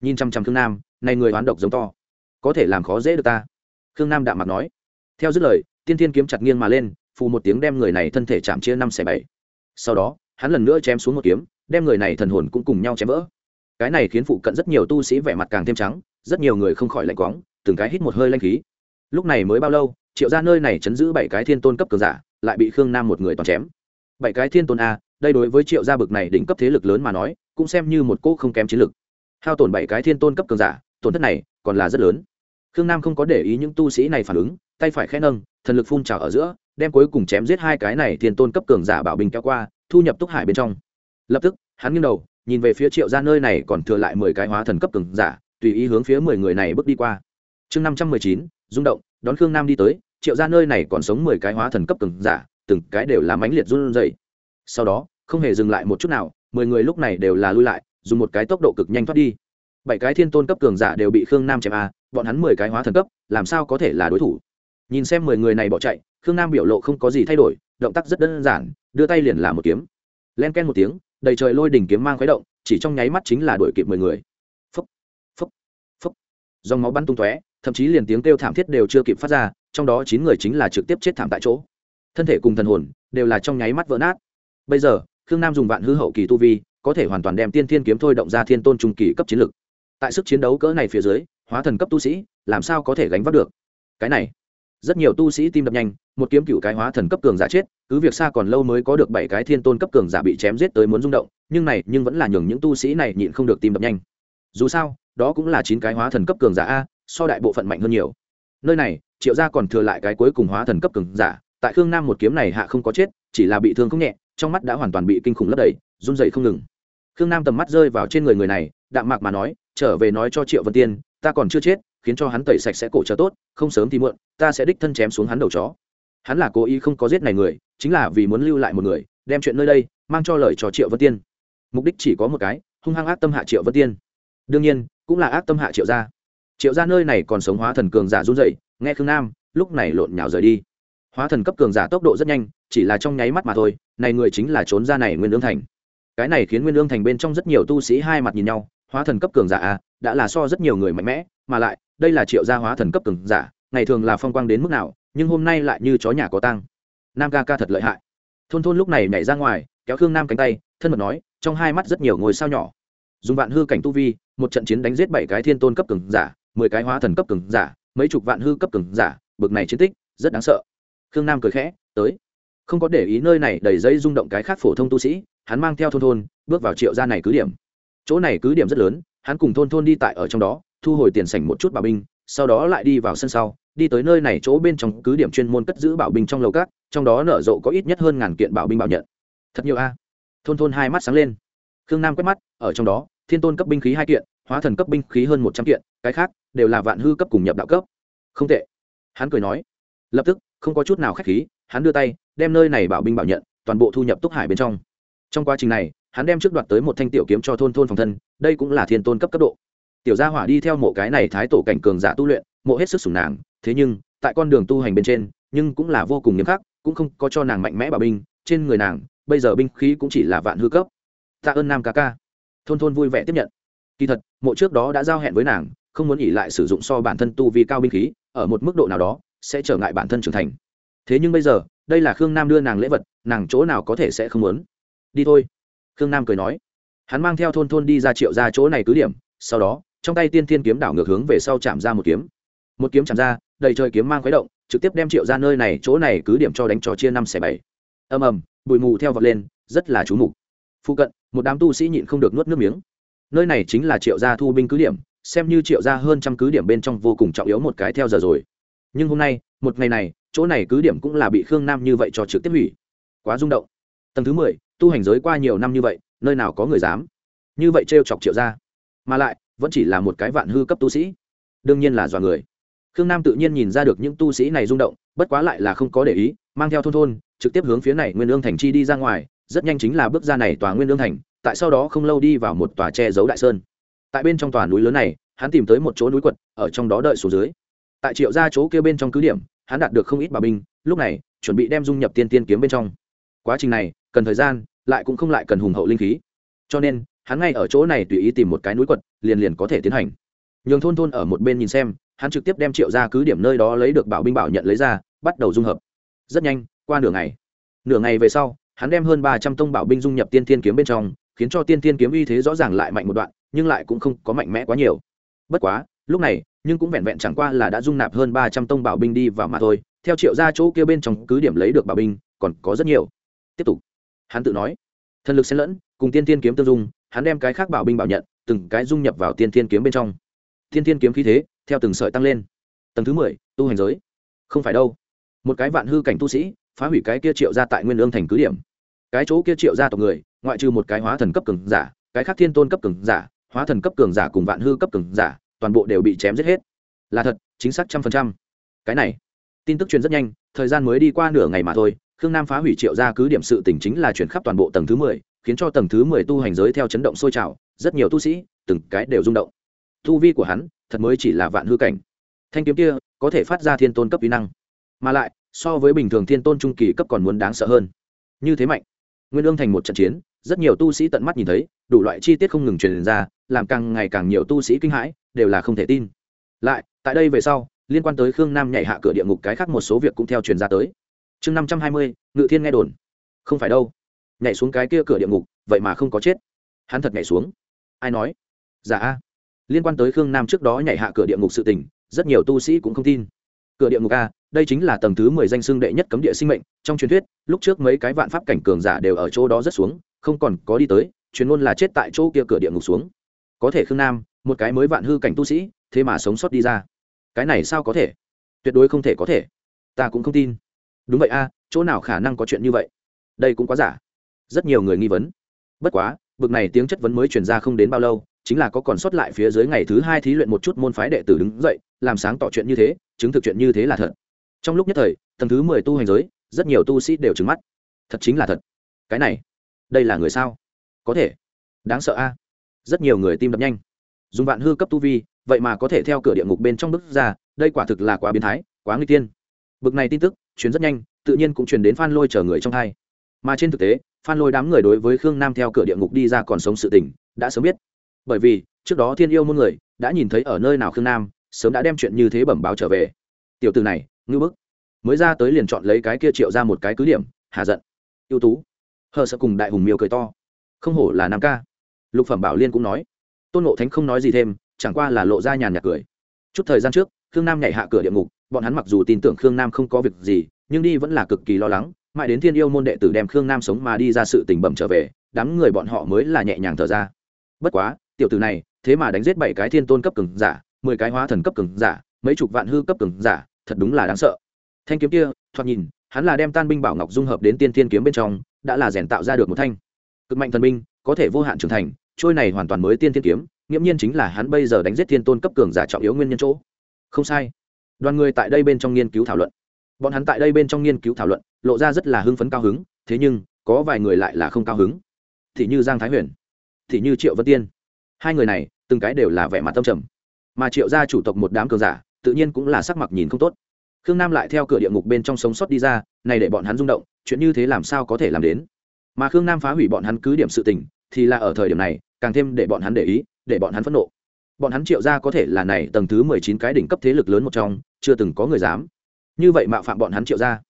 Nhìn chăm chăm thương nam, nay người oán độc giống to. Có thể làm khó dễ được ta. Khương nam đạm mặt nói. Theo dứt lời tiên thiên kiếm chặt nghiêng mà lên phù một tiếng đem người này thân thể chạm chia năm xẻ bảy. Sau đó hắn lần nữa chém xuống một kiếm đem người này thần hồn cũng cùng nhau chém vỡ. Cái này khiến phụ cận rất nhiều tu sĩ vẻ mặt càng thêm trắng rất nhiều người không khỏi lạnh quáng, từng cái hít một hơi lanh khí. Lúc này mới bao lâu triệu ra nơi này chấn giữ bảy cái thiên tôn cấp cường giả lại bị khương nam một người toàn chém. Bảy cái thiên tôn a đây đối với triệu gia bực này đỉnh cấp thế lực lớn mà nói cũng xem như một cỗ không kém chiến lực. Hao tổn bảy cái thiên tôn cấp cường giả tổn thất này còn là rất lớn. Khương nam không có để ý những tu sĩ này phản ứng tay phải khẽ nâng, thần lực phun trào ở giữa, đem cuối cùng chém giết hai cái này thiên tôn cấp cường giả bảo bình kéo qua, thu nhập túc hải bên trong. Lập tức, hắn nghiêng đầu, nhìn về phía triệu gia nơi này còn thừa lại mười cái hóa thần cấp cường giả, tùy ý hướng phía mười người này bước đi qua. Chương năm trăm mười chín, rung động, đón khương nam đi tới, triệu gia nơi này còn sống mười cái hóa thần cấp cường giả, từng cái đều là mãnh liệt run rẩy. Sau đó, không hề dừng lại một chút nào, mười người lúc này đều là lui lại, dùng một cái tốc độ cực nhanh thoát đi. Bảy cái thiên tôn cấp cường giả đều bị khương nam chém a bọn hắn mười cái hóa thần cấp, làm sao có thể là đối thủ? Nhìn xem mười người này bỏ chạy, khương nam biểu lộ không có gì thay đổi, động tác rất đơn giản, đưa tay liền là một kiếm. Len ken một tiếng, đầy trời lôi đỉnh kiếm mang khuấy động, chỉ trong nháy mắt chính là đuổi kịp mười người. Phúc phúc phúc dòng máu bắn tung tóe, thậm chí liền tiếng kêu thảm thiết đều chưa kịp phát ra, trong đó chín người chính là trực tiếp chết thảm tại chỗ. Thân thể cùng thần hồn đều là trong nháy mắt vỡ nát. Bây giờ, khương nam dùng vạn hư hậu kỳ tu vi, có thể hoàn toàn đem tiên thiên kiếm thôi động ra thiên tôn trung kỳ cấp chiến lực. Tại sức chiến đấu cỡ này phía dưới, hóa thần cấp tu sĩ, làm sao có thể gánh vác được? Cái này rất nhiều tu sĩ tim đập nhanh, một kiếm cựu cái hóa thần cấp cường giả chết, cứ việc xa còn lâu mới có được bảy cái thiên tôn cấp cường giả bị chém giết tới muốn rung động, nhưng này, nhưng vẫn là nhường những tu sĩ này nhịn không được tim đập nhanh. Dù sao, đó cũng là chín cái hóa thần cấp cường giả a, so đại bộ phận mạnh hơn nhiều. Nơi này, triệu gia còn thừa lại cái cuối cùng hóa thần cấp cường giả, tại khương nam một kiếm này hạ không có chết, chỉ là bị thương không nhẹ, trong mắt đã hoàn toàn bị kinh khủng lấp đầy, run dậy không ngừng. Khương nam tầm mắt rơi vào trên người người này, đạm mạc mà nói, trở về nói cho triệu vân tiên, ta còn chưa chết, khiến cho hắn tẩy sạch sẽ cổ cho tốt không sớm thì muộn ta sẽ đích thân chém xuống hắn đầu chó. Hắn là cố ý không có giết này người chính là vì muốn lưu lại một người đem chuyện nơi đây mang cho lời cho triệu vân tiên. Mục đích chỉ có một cái hung hăng ác tâm hạ triệu vân tiên. Đương nhiên cũng là ác tâm hạ triệu gia. Triệu gia nơi này còn sống hóa thần cường giả run dậy nghe khương nam lúc này lộn nhào rời đi. Hóa thần cấp cường giả tốc độ rất nhanh chỉ là trong nháy mắt mà thôi này người chính là trốn ra này nguyên lương thành. Cái này khiến nguyên lương thành bên trong rất nhiều tu sĩ hai mặt nhìn nhau hóa thần cấp cường giả à, đã là so rất nhiều người mạnh mẽ mà lại đây là triệu gia hóa thần cấp cường giả, ngày thường là phong quang đến mức nào, nhưng hôm nay lại như chó nhà có tăng nam ca ca thật lợi hại. Thôn thôn lúc này nhảy ra ngoài, kéo khương nam cánh tay, thân mật nói, trong hai mắt rất nhiều ngôi sao nhỏ. Dùng vạn hư cảnh tu vi, một trận chiến đánh giết bảy cái thiên tôn cấp cường giả, mười cái hóa thần cấp cường giả, mấy chục vạn hư cấp cường giả, bực này chiến tích, rất đáng sợ. Khương nam cười khẽ, tới. Không có để ý nơi này đầy dây rung động cái khác phổ thông tu sĩ, hắn mang theo thôn thôn, bước vào triệu gia này cứ điểm. Chỗ này cứ điểm rất lớn, hắn cùng thôn thôn đi tại ở trong đó thu hồi tiền sảnh một chút bảo binh, sau đó lại đi vào sân sau, đi tới nơi này chỗ bên trong cứ điểm chuyên môn cất giữ bảo binh trong lầu cát trong đó nở rộ có ít nhất hơn ngàn kiện bảo binh bảo nhận. Thật nhiều a. Thôn thôn hai mắt sáng lên. Khương nam quét mắt, ở trong đó, thiên tôn cấp binh khí hai kiện, hóa thần cấp binh khí hơn một trăm kiện, cái khác đều là vạn hư cấp cùng nhập đạo cấp. Không tệ. Hắn cười nói. Lập tức, không có chút nào khách khí, hắn đưa tay, đem nơi này bảo binh bảo nhận, toàn bộ thu nhập túc hải bên trong. Trong quá trình này, hắn đem trước đoạt tới một thanh tiểu kiếm cho thôn thôn phòng thân, đây cũng là thiên tôn cấp cấp độ tiểu gia hỏa đi theo mộ cái này thái tổ cảnh cường giả tu luyện, mộ hết sức sủng nàng, thế nhưng, tại con đường tu hành bên trên, nhưng cũng là vô cùng nghiêm khắc, cũng không có cho nàng mạnh mẽ bảo binh, trên người nàng, bây giờ binh khí cũng chỉ là vạn hư cấp. Tạ ơn nam ca ca. Thôn thôn vui vẻ tiếp nhận. Kỳ thật, mộ trước đó đã giao hẹn với nàng, không muốn nghỉ lại sử dụng so bản thân tu vi cao binh khí, ở một mức độ nào đó, sẽ trở ngại bản thân trưởng thành. Thế nhưng bây giờ, đây là khương nam đưa nàng lễ vật, nàng chỗ nào có thể sẽ không muốn? Đi thôi. Khương nam cười nói. Hắn mang theo thôn thôn đi ra triệu ra chỗ này cứ điểm, sau đó trong tay tiên thiên kiếm đảo ngược hướng về sau chạm ra một kiếm. Một kiếm chạm ra, đầy trời kiếm mang khuấy động, trực tiếp đem triệu ra nơi này, chỗ này cứ điểm cho đánh trò chia năm xẻ bảy. Ầm ầm, bụi mù theo vật lên, rất là chú mục. Phụ cận, một đám tu sĩ nhịn không được nuốt nước miếng. Nơi này chính là triệu gia thu binh cứ điểm, xem như triệu gia hơn trăm cứ điểm bên trong vô cùng trọng yếu một cái theo giờ rồi. Nhưng hôm nay, một ngày này, chỗ này cứ điểm cũng là bị khương nam như vậy cho trực tiếp hủy. Quá rung động. Tầng thứ mười, tu hành giới qua nhiều năm như vậy, nơi nào có người dám? Như vậy trêu chọc triệu gia. Mà lại vẫn chỉ là một cái vạn hư cấp tu sĩ. Đương nhiên là dọa người. Khương nam tự nhiên nhìn ra được những tu sĩ này rung động, bất quá lại là không có để ý, mang theo thôn thôn, trực tiếp hướng phía này nguyên lương thành chi đi ra ngoài, rất nhanh chính là bước ra này tòa nguyên lương thành, tại sau đó không lâu đi vào một tòa che giấu đại sơn. Tại bên trong tòa núi lớn này, hắn tìm tới một chỗ núi quật, ở trong đó đợi xuống dưới. Tại triệu ra chỗ kia bên trong cứ điểm, hắn đạt được không ít bà binh, lúc này, chuẩn bị đem dung nhập tiên tiên kiếm bên trong. Quá trình này, cần thời gian, lại cũng không lại cần hùng hậu linh khí. Cho nên hắn ngay ở chỗ này tùy ý tìm một cái núi quật, liền liền có thể tiến hành. Nhường thôn thôn ở một bên nhìn xem, hắn trực tiếp đem triệu ra cứ điểm nơi đó lấy được bảo binh bảo nhận lấy ra, bắt đầu dung hợp. Rất nhanh, qua nửa ngày. Nửa ngày về sau, hắn đem hơn ba trăm tông bảo binh dung nhập tiên thiên kiếm bên trong, khiến cho tiên thiên kiếm uy thế rõ ràng lại mạnh một đoạn, nhưng lại cũng không có mạnh mẽ quá nhiều. Bất quá, lúc này, nhưng cũng vẹn vẹn chẳng qua là đã dung nạp hơn ba trăm tông bảo binh đi vào mà thôi, theo triệu ra chỗ kia bên trong cứ điểm lấy được bảo binh, còn có rất nhiều. Tiếp tục. Hắn tự nói, thần lực xen lẫn, cùng tiên thiên kiếm tương dung hắn đem cái khác bảo binh bảo nhận, từng cái dung nhập vào tiên thiên kiếm bên trong. Tiên thiên kiếm khí thế, theo từng sợi tăng lên. Tầng thứ mười, tu hành giới. Không phải đâu. Một cái vạn hư cảnh tu sĩ, phá hủy cái kia triệu ra tại nguyên lương thành cứ điểm. Cái chỗ kia triệu ra tộc người, ngoại trừ một cái hóa thần cấp cường giả, cái khác thiên tôn cấp cường giả, hóa thần cấp cường giả cùng vạn hư cấp cường giả, toàn bộ đều bị chém giết hết. Là thật, chính xác trăm phần trăm. Cái này, tin tức truyền rất nhanh, thời gian mới đi qua nửa ngày mà thôi, khương nam phá hủy triệu ra cứ điểm sự tỉnh chính là chuyển khắp toàn bộ tầng thứ mười khiến cho tầng thứ mười tu hành giới theo chấn động sôi trào, rất nhiều tu sĩ, từng cái đều rung động. Tu vi của hắn, thật mới chỉ là vạn hư cảnh. Thanh kiếm kia, có thể phát ra thiên tôn cấp uy năng. Mà lại, so với bình thường thiên tôn trung kỳ cấp còn muốn đáng sợ hơn. Như thế mạnh. Nguyên ương thành một trận chiến, rất nhiều tu sĩ tận mắt nhìn thấy, đủ loại chi tiết không ngừng truyền ra, làm càng ngày càng nhiều tu sĩ kinh hãi, đều là không thể tin. Lại, tại đây về sau, liên quan tới khương nam nhảy hạ cửa địa ngục cái khác một số việc cũng theo truyền ra tới. Chương năm trăm hai mươi, ngự thiên nghe đồn. Không phải đâu nhảy xuống cái kia cửa địa ngục, vậy mà không có chết. Hắn thật nhảy xuống. Ai nói? Giả dạ. liên quan tới khương nam trước đó nhảy hạ cửa địa ngục sự tình, rất nhiều tu sĩ cũng không tin. Cửa địa ngục a, đây chính là tầng thứ mười danh xưng đệ nhất cấm địa sinh mệnh, trong truyền thuyết, lúc trước mấy cái vạn pháp cảnh cường giả đều ở chỗ đó rất xuống, không còn có đi tới truyền môn là chết tại chỗ kia cửa địa ngục xuống. Có thể khương nam, một cái mới vạn hư cảnh tu sĩ, thế mà sống sót đi ra. Cái này sao có thể? Tuyệt đối không thể có thể. Ta cũng không tin. Đúng vậy a, chỗ nào khả năng có chuyện như vậy? Đây cũng quá giả rất nhiều người nghi vấn. Bất quá, bực này tiếng chất vấn mới truyền ra không đến bao lâu, chính là có còn sót lại phía dưới ngày thứ hai thí luyện một chút môn phái đệ tử đứng dậy, làm sáng tỏ chuyện như thế, chứng thực chuyện như thế là thật. Trong lúc nhất thời, tầng thứ mười tu hành giới, rất nhiều tu sĩ đều trứng mắt. Thật chính là thật. Cái này, đây là người sao? Có thể. Đáng sợ a. Rất nhiều người tim đập nhanh. Dùng vạn hư cấp tu vi, vậy mà có thể theo cửa địa ngục bên trong bước ra, đây quả thực là quá biến thái, quá nguy tiên. Bực này tin tức, truyền rất nhanh, tự nhiên cũng truyền đến phan lôi chờ người trong hai. Mà trên thực tế phan lôi đám người đối với khương nam theo cửa địa ngục đi ra còn sống sự tình, đã sớm biết. Bởi vì, trước đó thiên yêu muôn người đã nhìn thấy ở nơi nào khương nam, sớm đã đem chuyện như thế bẩm báo trở về. Tiểu từ này, ngư bức. Mới ra tới liền chọn lấy cái kia triệu ra một cái cứ điểm, hà giận. Ưu tú. Hờ sợ cùng đại hùng miêu cười to. Không hổ là nam ca. Lục phẩm bảo liên cũng nói. Tôn ngộ thánh không nói gì thêm, chẳng qua là lộ ra nhàn nhạt cười. Chút thời gian trước, khương nam nhảy hạ cửa địa ngục, bọn hắn mặc dù tin tưởng khương nam không có việc gì, nhưng đi vẫn là cực kỳ lo lắng mãi đến thiên yêu môn đệ tử đem khương nam sống mà đi ra sự tình bẩm trở về, đám người bọn họ mới là nhẹ nhàng thở ra. Bất quá, tiểu tử này, thế mà đánh giết bảy cái thiên tôn cấp cường giả, mười cái hóa thần cấp cường giả, mấy chục vạn hư cấp cường giả, thật đúng là đáng sợ. Thanh kiếm kia, thoạt nhìn, hắn là đem tan binh bảo ngọc dung hợp đến tiên thiên kiếm bên trong, đã là rèn tạo ra được một thanh. Cực mạnh thần binh, có thể vô hạn trưởng thành, trôi này hoàn toàn mới tiên thiên kiếm, nghiễm nhiên chính là hắn bây giờ đánh giết thiên tôn cấp cường giả trọng yếu nguyên nhân chỗ. Không sai. Đoàn người tại đây bên trong nghiên cứu thảo luận bọn hắn tại đây bên trong nghiên cứu thảo luận, lộ ra rất là hưng phấn cao hứng, thế nhưng, có vài người lại là không cao hứng. Thì như giang thái huyền, thì như triệu vân tiên. Hai người này, từng cái đều là vẻ mặt tâm trầm. Mà triệu gia chủ tộc một đám cường giả, tự nhiên cũng là sắc mặt nhìn không tốt. Khương nam lại theo cửa địa ngục bên trong sống sót đi ra, này để bọn hắn rung động, chuyện như thế làm sao có thể làm đến? Mà khương nam phá hủy bọn hắn cứ điểm sự tình, thì là ở thời điểm này, càng thêm để bọn hắn để ý, để bọn hắn phẫn nộ. Bọn hắn triệu ra có thể là này tầng thứ mười chín cái đỉnh cấp thế lực lớn một trong, chưa từng có người dám như vậy mạo phạm bọn hắn triệu ra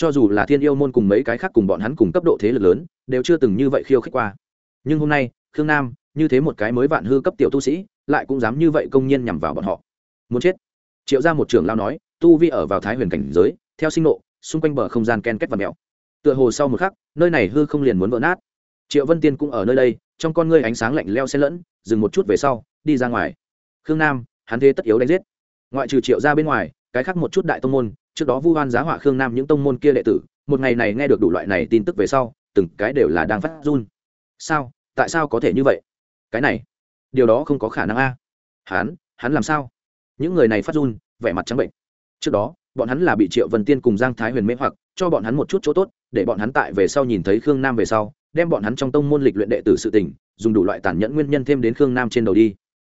cho dù là thiên yêu môn cùng mấy cái khác cùng bọn hắn cùng cấp độ thế lực lớn, đều chưa từng như vậy khiêu khích qua. Nhưng hôm nay, khương nam, như thế một cái mới vạn hư cấp tiểu tu sĩ, lại cũng dám như vậy công nhiên nhằm vào bọn họ. Muốn chết. Triệu ra một trưởng lao nói, tu vi ở vào thái huyền cảnh giới, theo sinh nộ, xung quanh bờ không gian ken kết và mèo. Tựa hồ sau một khắc, nơi này hư không liền muốn vỡ nát. Triệu vân tiên cũng ở nơi đây, trong con ngươi ánh sáng lạnh leo xen lẫn, dừng một chút về sau, đi ra ngoài. Khương nam, hắn thế tất yếu đánh giết. Ngoại trừ triệu ra bên ngoài cái khác một chút đại tông môn, trước đó vu hoan giá họa khương nam những tông môn kia đệ tử, một ngày này nghe được đủ loại này tin tức về sau, từng cái đều là đang phát run. Sao? Tại sao có thể như vậy? Cái này, điều đó không có khả năng a. Hắn hắn làm sao? Những người này phát run, vẻ mặt trắng bệnh. Trước đó, bọn hắn là bị triệu vân tiên cùng giang thái huyền mê hoặc, cho bọn hắn một chút chỗ tốt, để bọn hắn tại về sau nhìn thấy khương nam về sau, đem bọn hắn trong tông môn lịch luyện đệ tử sự tình, dùng đủ loại tàn nhẫn nguyên nhân thêm đến khương nam trên đầu đi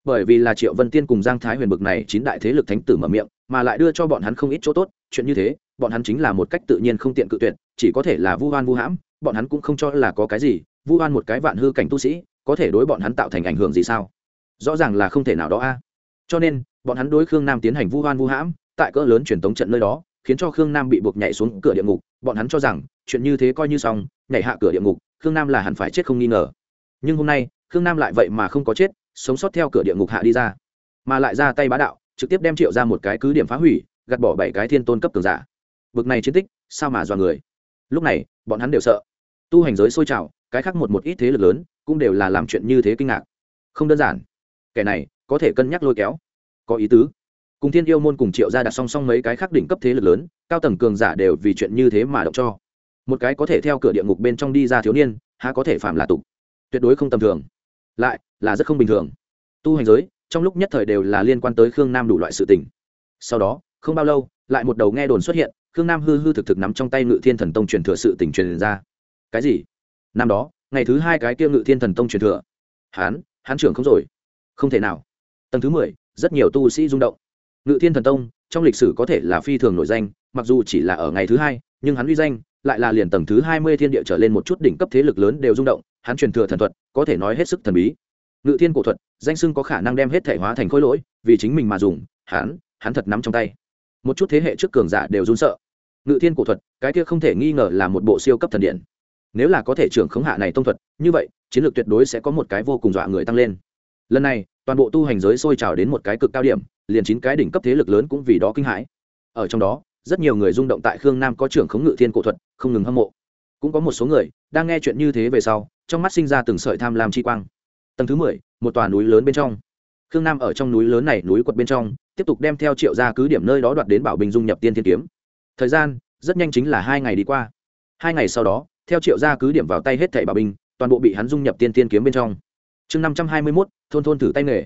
bởi vì là triệu vân tiên cùng giang thái huyền bực này chín đại thế lực thánh tử mở miệng, mà lại đưa cho bọn hắn không ít chỗ tốt, chuyện như thế, bọn hắn chính là một cách tự nhiên không tiện cự tuyệt, chỉ có thể là vu hoan vu hãm, bọn hắn cũng không cho là có cái gì, vu hoan một cái vạn hư cảnh tu sĩ, có thể đối bọn hắn tạo thành ảnh hưởng gì sao? Rõ ràng là không thể nào đó a. Cho nên, bọn hắn đối khương nam tiến hành vu hoan vu hãm, tại cỡ lớn truyền tống trận nơi đó, khiến cho khương nam bị buộc nhảy xuống cửa địa ngục, bọn hắn cho rằng, chuyện như thế coi như xong, nhảy hạ cửa địa ngục, khương nam là hẳn phải chết không nghi ngờ. Nhưng hôm nay, khương nam lại vậy mà không có chết sống sót theo cửa địa ngục hạ đi ra. Mà lại ra tay bá đạo, trực tiếp đem triệu ra một cái cứ điểm phá hủy, gạt bỏ bảy cái thiên tôn cấp cường giả. Vực này chiến tích, sao mà dọa người? Lúc này, bọn hắn đều sợ. Tu hành giới sôi trào, cái khác một một ít thế lực lớn, cũng đều là làm chuyện như thế kinh ngạc. Không đơn giản. Kẻ này, có thể cân nhắc lôi kéo. Có ý tứ. Cùng thiên yêu môn cùng triệu ra đặt song song mấy cái khác đỉnh cấp thế lực lớn, cao tầng cường giả đều vì chuyện như thế mà động cho. Một cái có thể theo cửa địa ngục bên trong đi ra thiếu niên, há có thể phạm là tục. Tuyệt đối không tầm thường. Lại là rất không bình thường. Tu hành giới, trong lúc nhất thời đều là liên quan tới khương nam đủ loại sự tình. Sau đó, không bao lâu, lại một đầu nghe đồn xuất hiện, khương nam hư hư thực thực nắm trong tay ngự thiên thần tông truyền thừa sự tình truyền ra. Cái gì? Năm đó, ngày thứ hai cái kia ngự thiên thần tông truyền thừa. Hán hán trưởng không rồi. Không thể nào. Tầng thứ mười, rất nhiều tu sĩ rung động. Ngự thiên thần tông, trong lịch sử có thể là phi thường nổi danh, mặc dù chỉ là ở ngày thứ hai, nhưng hắn uy danh lại là liền tầng thứ hai mươi thiên địa trở lên một chút đỉnh cấp thế lực lớn đều rung động, hắn truyền thừa thần thuật, có thể nói hết sức thần bí ngự thiên cổ thuật, danh sưng có khả năng đem hết thể hóa thành khối lỗi, vì chính mình mà dùng, hắn hắn thật nắm trong tay. Một chút thế hệ trước cường giả đều run sợ. Ngự thiên cổ thuật, cái kia không thể nghi ngờ là một bộ siêu cấp thần điện. Nếu là có thể trưởng khống hạ này tông thuật, như vậy, chiến lược tuyệt đối sẽ có một cái vô cùng dọa người tăng lên. Lần này, toàn bộ tu hành giới sôi trào đến một cái cực cao điểm, liền chín cái đỉnh cấp thế lực lớn cũng vì đó kinh hãi. Ở trong đó, rất nhiều người rung động tại khương nam có trưởng khống ngự thiên cổ thuật, không ngừng hâm mộ. Cũng có một số người đang nghe chuyện như thế về sau, trong mắt sinh ra từng sợi tham lam chi quang tầng thứ mười, một tòa núi lớn bên trong. Khương nam ở trong núi lớn này, núi quật bên trong, tiếp tục đem theo triệu ra cứ điểm nơi đó đoạt đến bảo bình dung nhập tiên thiên kiếm. Thời gian, rất nhanh chính là hai ngày đi qua. Hai ngày sau đó, theo triệu ra cứ điểm vào tay hết thẻ bảo bình, toàn bộ bị hắn dung nhập tiên thiên kiếm bên trong. Chương năm trăm hai mươi mốt, thôn thôn thử tay nghề.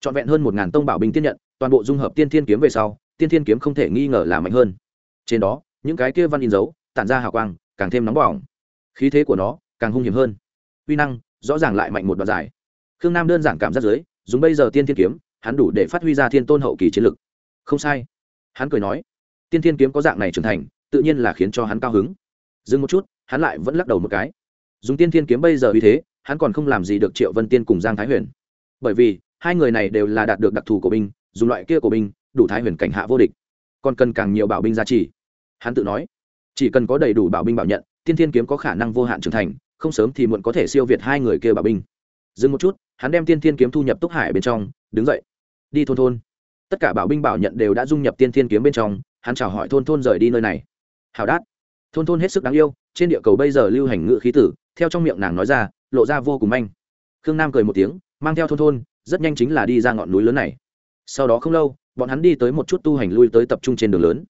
Trọn vẹn hơn một ngàn tông bảo bình tiên nhận, toàn bộ dung hợp tiên thiên kiếm về sau, tiên thiên kiếm không thể nghi ngờ là mạnh hơn. Trên đó, những cái kia văn in dấu, tản ra hào quang, càng thêm nóng bỏng. Khí thế của nó càng hung hiểm hơn. Uy năng rõ ràng lại mạnh một đoạn dài khương nam đơn giản cảm giác dưới, dùng bây giờ tiên thiên kiếm hắn đủ để phát huy ra thiên tôn hậu kỳ chiến lực. Không sai. Hắn cười nói tiên thiên kiếm có dạng này trưởng thành tự nhiên là khiến cho hắn cao hứng. Dừng một chút hắn lại vẫn lắc đầu một cái. Dùng tiên thiên kiếm bây giờ uy thế hắn còn không làm gì được triệu vân tiên cùng giang thái huyền. Bởi vì hai người này đều là đạt được đặc thù của binh dùng loại kia của binh đủ thái huyền cảnh hạ vô địch. Còn cần càng nhiều bảo binh gia trì. Hắn tự nói chỉ cần có đầy đủ bảo binh bảo nhận tiên thiên kiếm có khả năng vô hạn trưởng thành không sớm thì muộn có thể siêu việt hai người kia bảo binh dừng một chút, hắn đem tiên thiên kiếm thu nhập túc hải bên trong, đứng dậy. Đi thôn thôn. Tất cả bảo binh bảo nhận đều đã dung nhập tiên thiên kiếm bên trong, hắn chào hỏi thôn thôn rời đi nơi này. Hào đát. Thôn thôn hết sức đáng yêu, trên địa cầu bây giờ lưu hành ngự khí tử, theo trong miệng nàng nói ra, lộ ra vô cùng manh. Khương nam cười một tiếng, mang theo thôn thôn, rất nhanh chính là đi ra ngọn núi lớn này. Sau đó không lâu, bọn hắn đi tới một chút tu hành lui tới tập trung trên đường lớn.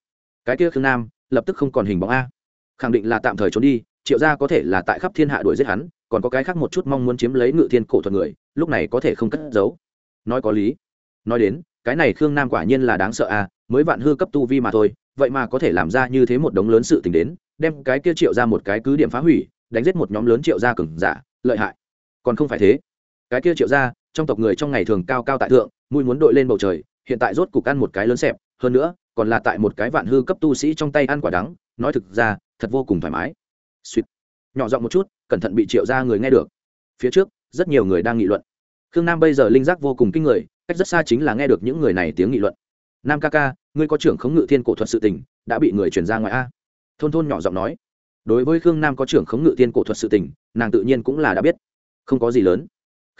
Cái kia khương nam, lập tức không còn hình bóng a. Khẳng định là tạm thời trốn đi, triệu gia có thể là tại khắp thiên hạ đuổi giết hắn còn có cái khác một chút mong muốn chiếm lấy ngự thiên cổ thuật người, lúc này có thể không cất giấu. Nói có lý. Nói đến, cái này khương nam quả nhiên là đáng sợ à mới vạn hư cấp tu vi mà thôi, vậy mà có thể làm ra như thế một đống lớn sự tình đến, đem cái kia triệu ra một cái cứ điểm phá hủy, đánh giết một nhóm lớn triệu gia cừng giả, lợi hại. Còn không phải thế. Cái kia triệu gia trong tộc người trong ngày thường cao cao tại thượng, mũi muốn đội lên bầu trời, hiện tại rốt cục ăn một cái lớn xẹp, hơn nữa, còn là tại một cái vạn hư cấp tu sĩ trong tay ăn quả đắng, nói thực ra, thật vô cùng thoải mái. Suýt. Nhỏ giọng một chút cẩn thận bị triệu ra người nghe được. Phía trước, rất nhiều người đang nghị luận. Khương nam bây giờ linh giác vô cùng kinh người, cách rất xa chính là nghe được những người này tiếng nghị luận. Nam ca ca, ngươi có trưởng khống ngự thiên cổ thuật sự tình, đã bị người chuyển ra ngoài a? Thôn thôn nhỏ giọng nói. Đối với khương nam có trưởng khống ngự thiên cổ thuật sự tình, nàng tự nhiên cũng là đã biết. Không có gì lớn.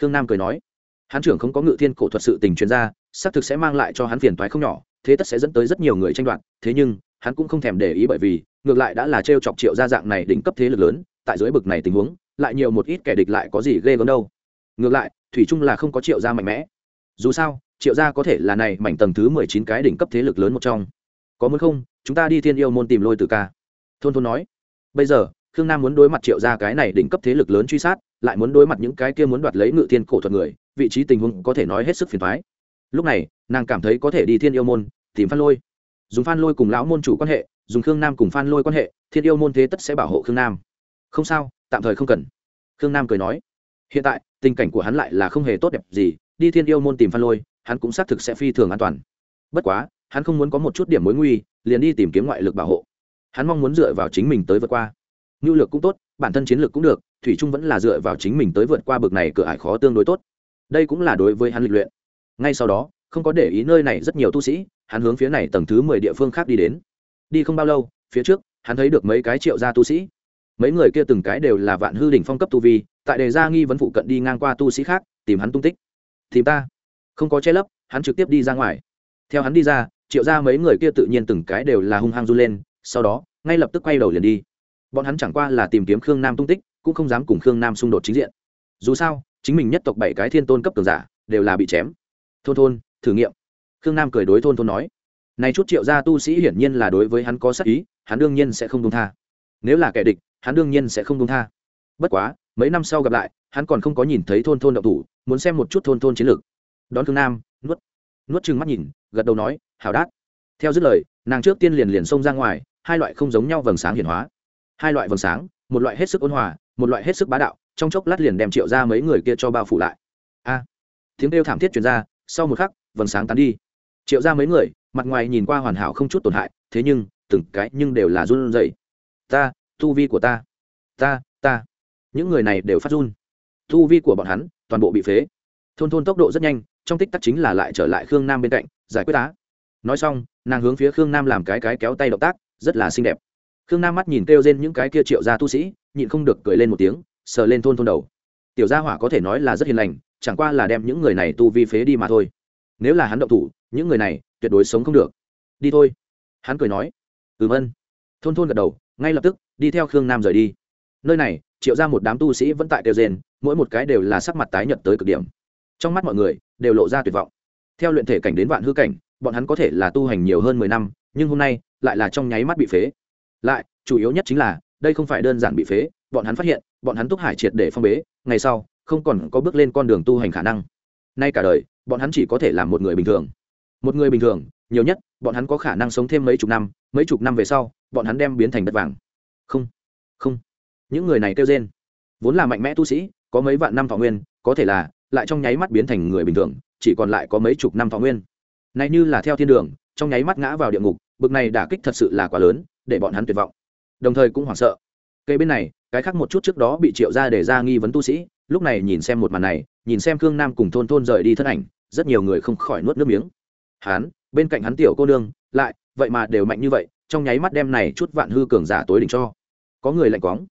Khương nam cười nói. Hắn trưởng không có ngự thiên cổ thuật sự tình chuyên gia xác thực sẽ mang lại cho hắn phiền toái không nhỏ, thế tất sẽ dẫn tới rất nhiều người tranh đoạt, thế nhưng, hắn cũng không thèm để ý bởi vì, ngược lại đã là t chọc triệu gia dạng này đỉnh cấp thế lực lớn tại dưới bực này tình huống, lại nhiều một ít kẻ địch lại có gì ghê gớm đâu. Ngược lại, thủy chung là không có triệu gia mạnh mẽ. Dù sao, triệu gia có thể là này mảnh tầng thứ mười chín cái đỉnh cấp thế lực lớn một trong. Có muốn không, chúng ta đi thiên yêu môn tìm lôi từ ca. Thôn thôn nói. Bây giờ, khương nam muốn đối mặt triệu gia cái này đỉnh cấp thế lực lớn truy sát, lại muốn đối mặt những cái kia muốn đoạt lấy ngự thiên cổ thuật người, vị trí tình huống có thể nói hết sức phiền thoái lúc này, nàng cảm thấy có thể đi thiên yêu môn, tìm phan lôi. Dùng phan lôi cùng lão môn chủ quan hệ, dùng khương nam cùng phan lôi quan hệ, thiên yêu môn thế tất sẽ bảo hộ khương nam không sao, tạm thời không cần. Khương nam cười nói. Hiện tại, tình cảnh của hắn lại là không hề tốt đẹp gì, đi thiên yêu môn tìm phan lôi, hắn cũng xác thực sẽ phi thường an toàn. Bất quá, hắn không muốn có một chút điểm mối nguy, liền đi tìm kiếm ngoại lực bảo hộ. Hắn mong muốn dựa vào chính mình tới vượt qua. Nhu lược cũng tốt, bản thân chiến lược cũng được, thủy trung vẫn là dựa vào chính mình tới vượt qua bực này cửa ải khó tương đối tốt. Đây cũng là đối với hắn lịch luyện. Ngay sau đó, không có để ý nơi này rất nhiều tu sĩ, hắn hướng phía này tầng thứ mười địa phương khác đi đến. Đi không bao lâu, phía trước, hắn thấy được mấy cái triệu gia tu sĩ mấy người kia từng cái đều là vạn hư đỉnh phong cấp tu vi, tại đề ra nghi vấn phụ cận đi ngang qua tu sĩ khác, tìm hắn tung tích. Tìm ta? Không có che lấp, hắn trực tiếp đi ra ngoài. Theo hắn đi ra, triệu gia mấy người kia tự nhiên từng cái đều là hung hăng run lên, sau đó, ngay lập tức quay đầu liền đi. Bọn hắn chẳng qua là tìm kiếm khương nam tung tích, cũng không dám cùng khương nam xung đột chính diện. Dù sao, chính mình nhất tộc bảy cái thiên tôn cấp cường giả, đều là bị chém. Thôn thôn, thử nghiệm. Khương nam cười đối thôn thôn nói. Này chút triệu gia tu sĩ hiển nhiên là đối với hắn có sắc ý, hắn đương nhiên sẽ không dung tha. Nếu là kẻ địch hắn đương nhiên sẽ không đông tha. Bất quá, mấy năm sau gặp lại, hắn còn không có nhìn thấy thôn thôn động thủ, muốn xem một chút thôn thôn chiến lược. Đón thương nam, nuốt. Nuốt chừng mắt nhìn, gật đầu nói, hảo đát. Theo dứt lời, nàng trước tiên liền liền xông ra ngoài, hai loại không giống nhau vầng sáng hiển hóa. Hai loại vầng sáng, một loại hết sức ôn hòa, một loại hết sức bá đạo, trong chốc lát liền đem triệu ra mấy người kia cho bao phủ lại. A. Tiếng kêu thảm thiết truyền ra, sau một khắc, vầng sáng tán đi. Triệu ra mấy người, mặt ngoài nhìn qua hoàn hảo không chút tổn hại, thế nhưng, từng cái nhưng đều là run rẩy. Ta tu vi của ta ta ta. Những người này đều phát run. Tu vi của bọn hắn toàn bộ bị phế. Thôn thôn tốc độ rất nhanh, trong tích tắc chính là lại trở lại khương nam bên cạnh, giải quyết á. Nói xong, nàng hướng phía khương nam làm cái cái kéo tay động tác, rất là xinh đẹp. Khương nam mắt nhìn kêu trên những cái kia triệu gia tu sĩ, nhịn không được cười lên một tiếng, sờ lên thôn thôn đầu. Tiểu gia hỏa có thể nói là rất hiền lành, chẳng qua là đem những người này tu vi phế đi mà thôi. Nếu là hắn động thủ, những người này tuyệt đối sống không được. Đi thôi. Hắn cười nói. Ừm ân. Thôn thôn gật đầu, ngay lập tức đi theo khương nam rời đi. Nơi này, triệu ra một đám tu sĩ vẫn tại kêu rền mỗi một cái đều là sắc mặt tái nhợt tới cực điểm. Trong mắt mọi người, đều lộ ra tuyệt vọng. Theo luyện thể cảnh đến vạn hư cảnh, bọn hắn có thể là tu hành nhiều hơn mười năm, nhưng hôm nay, lại là trong nháy mắt bị phế. Lại, chủ yếu nhất chính là, đây không phải đơn giản bị phế, bọn hắn phát hiện, bọn hắn túc hải triệt để phong bế, ngày sau, không còn có bước lên con đường tu hành khả năng. Nay cả đời, bọn hắn chỉ có thể là một người bình thường. Một người bình thường, nhiều nhất, bọn hắn có khả năng sống thêm mấy chục năm, mấy chục năm về sau, bọn hắn đem biến thành đất vàng không không. Những người này kêu rên. Vốn là mạnh mẽ tu sĩ, có mấy vạn năm thọ nguyên, có thể là, lại trong nháy mắt biến thành người bình thường, chỉ còn lại có mấy chục năm thọ nguyên. Này như là theo thiên đường, trong nháy mắt ngã vào địa ngục, bực này đả kích thật sự là quá lớn, để bọn hắn tuyệt vọng. Đồng thời cũng hoảng sợ. Cây bên này, cái khác một chút trước đó bị triệu ra để ra nghi vấn tu sĩ, lúc này nhìn xem một màn này, nhìn xem khương nam cùng thôn thôn rời đi thân ảnh, rất nhiều người không khỏi nuốt nước miếng. Hắn, bên cạnh hắn tiểu cô nương, lại, vậy mà đều mạnh như vậy trong nháy mắt đem này chút vạn hư cường giả tối đỉnh cho. Có người lạnh quáng.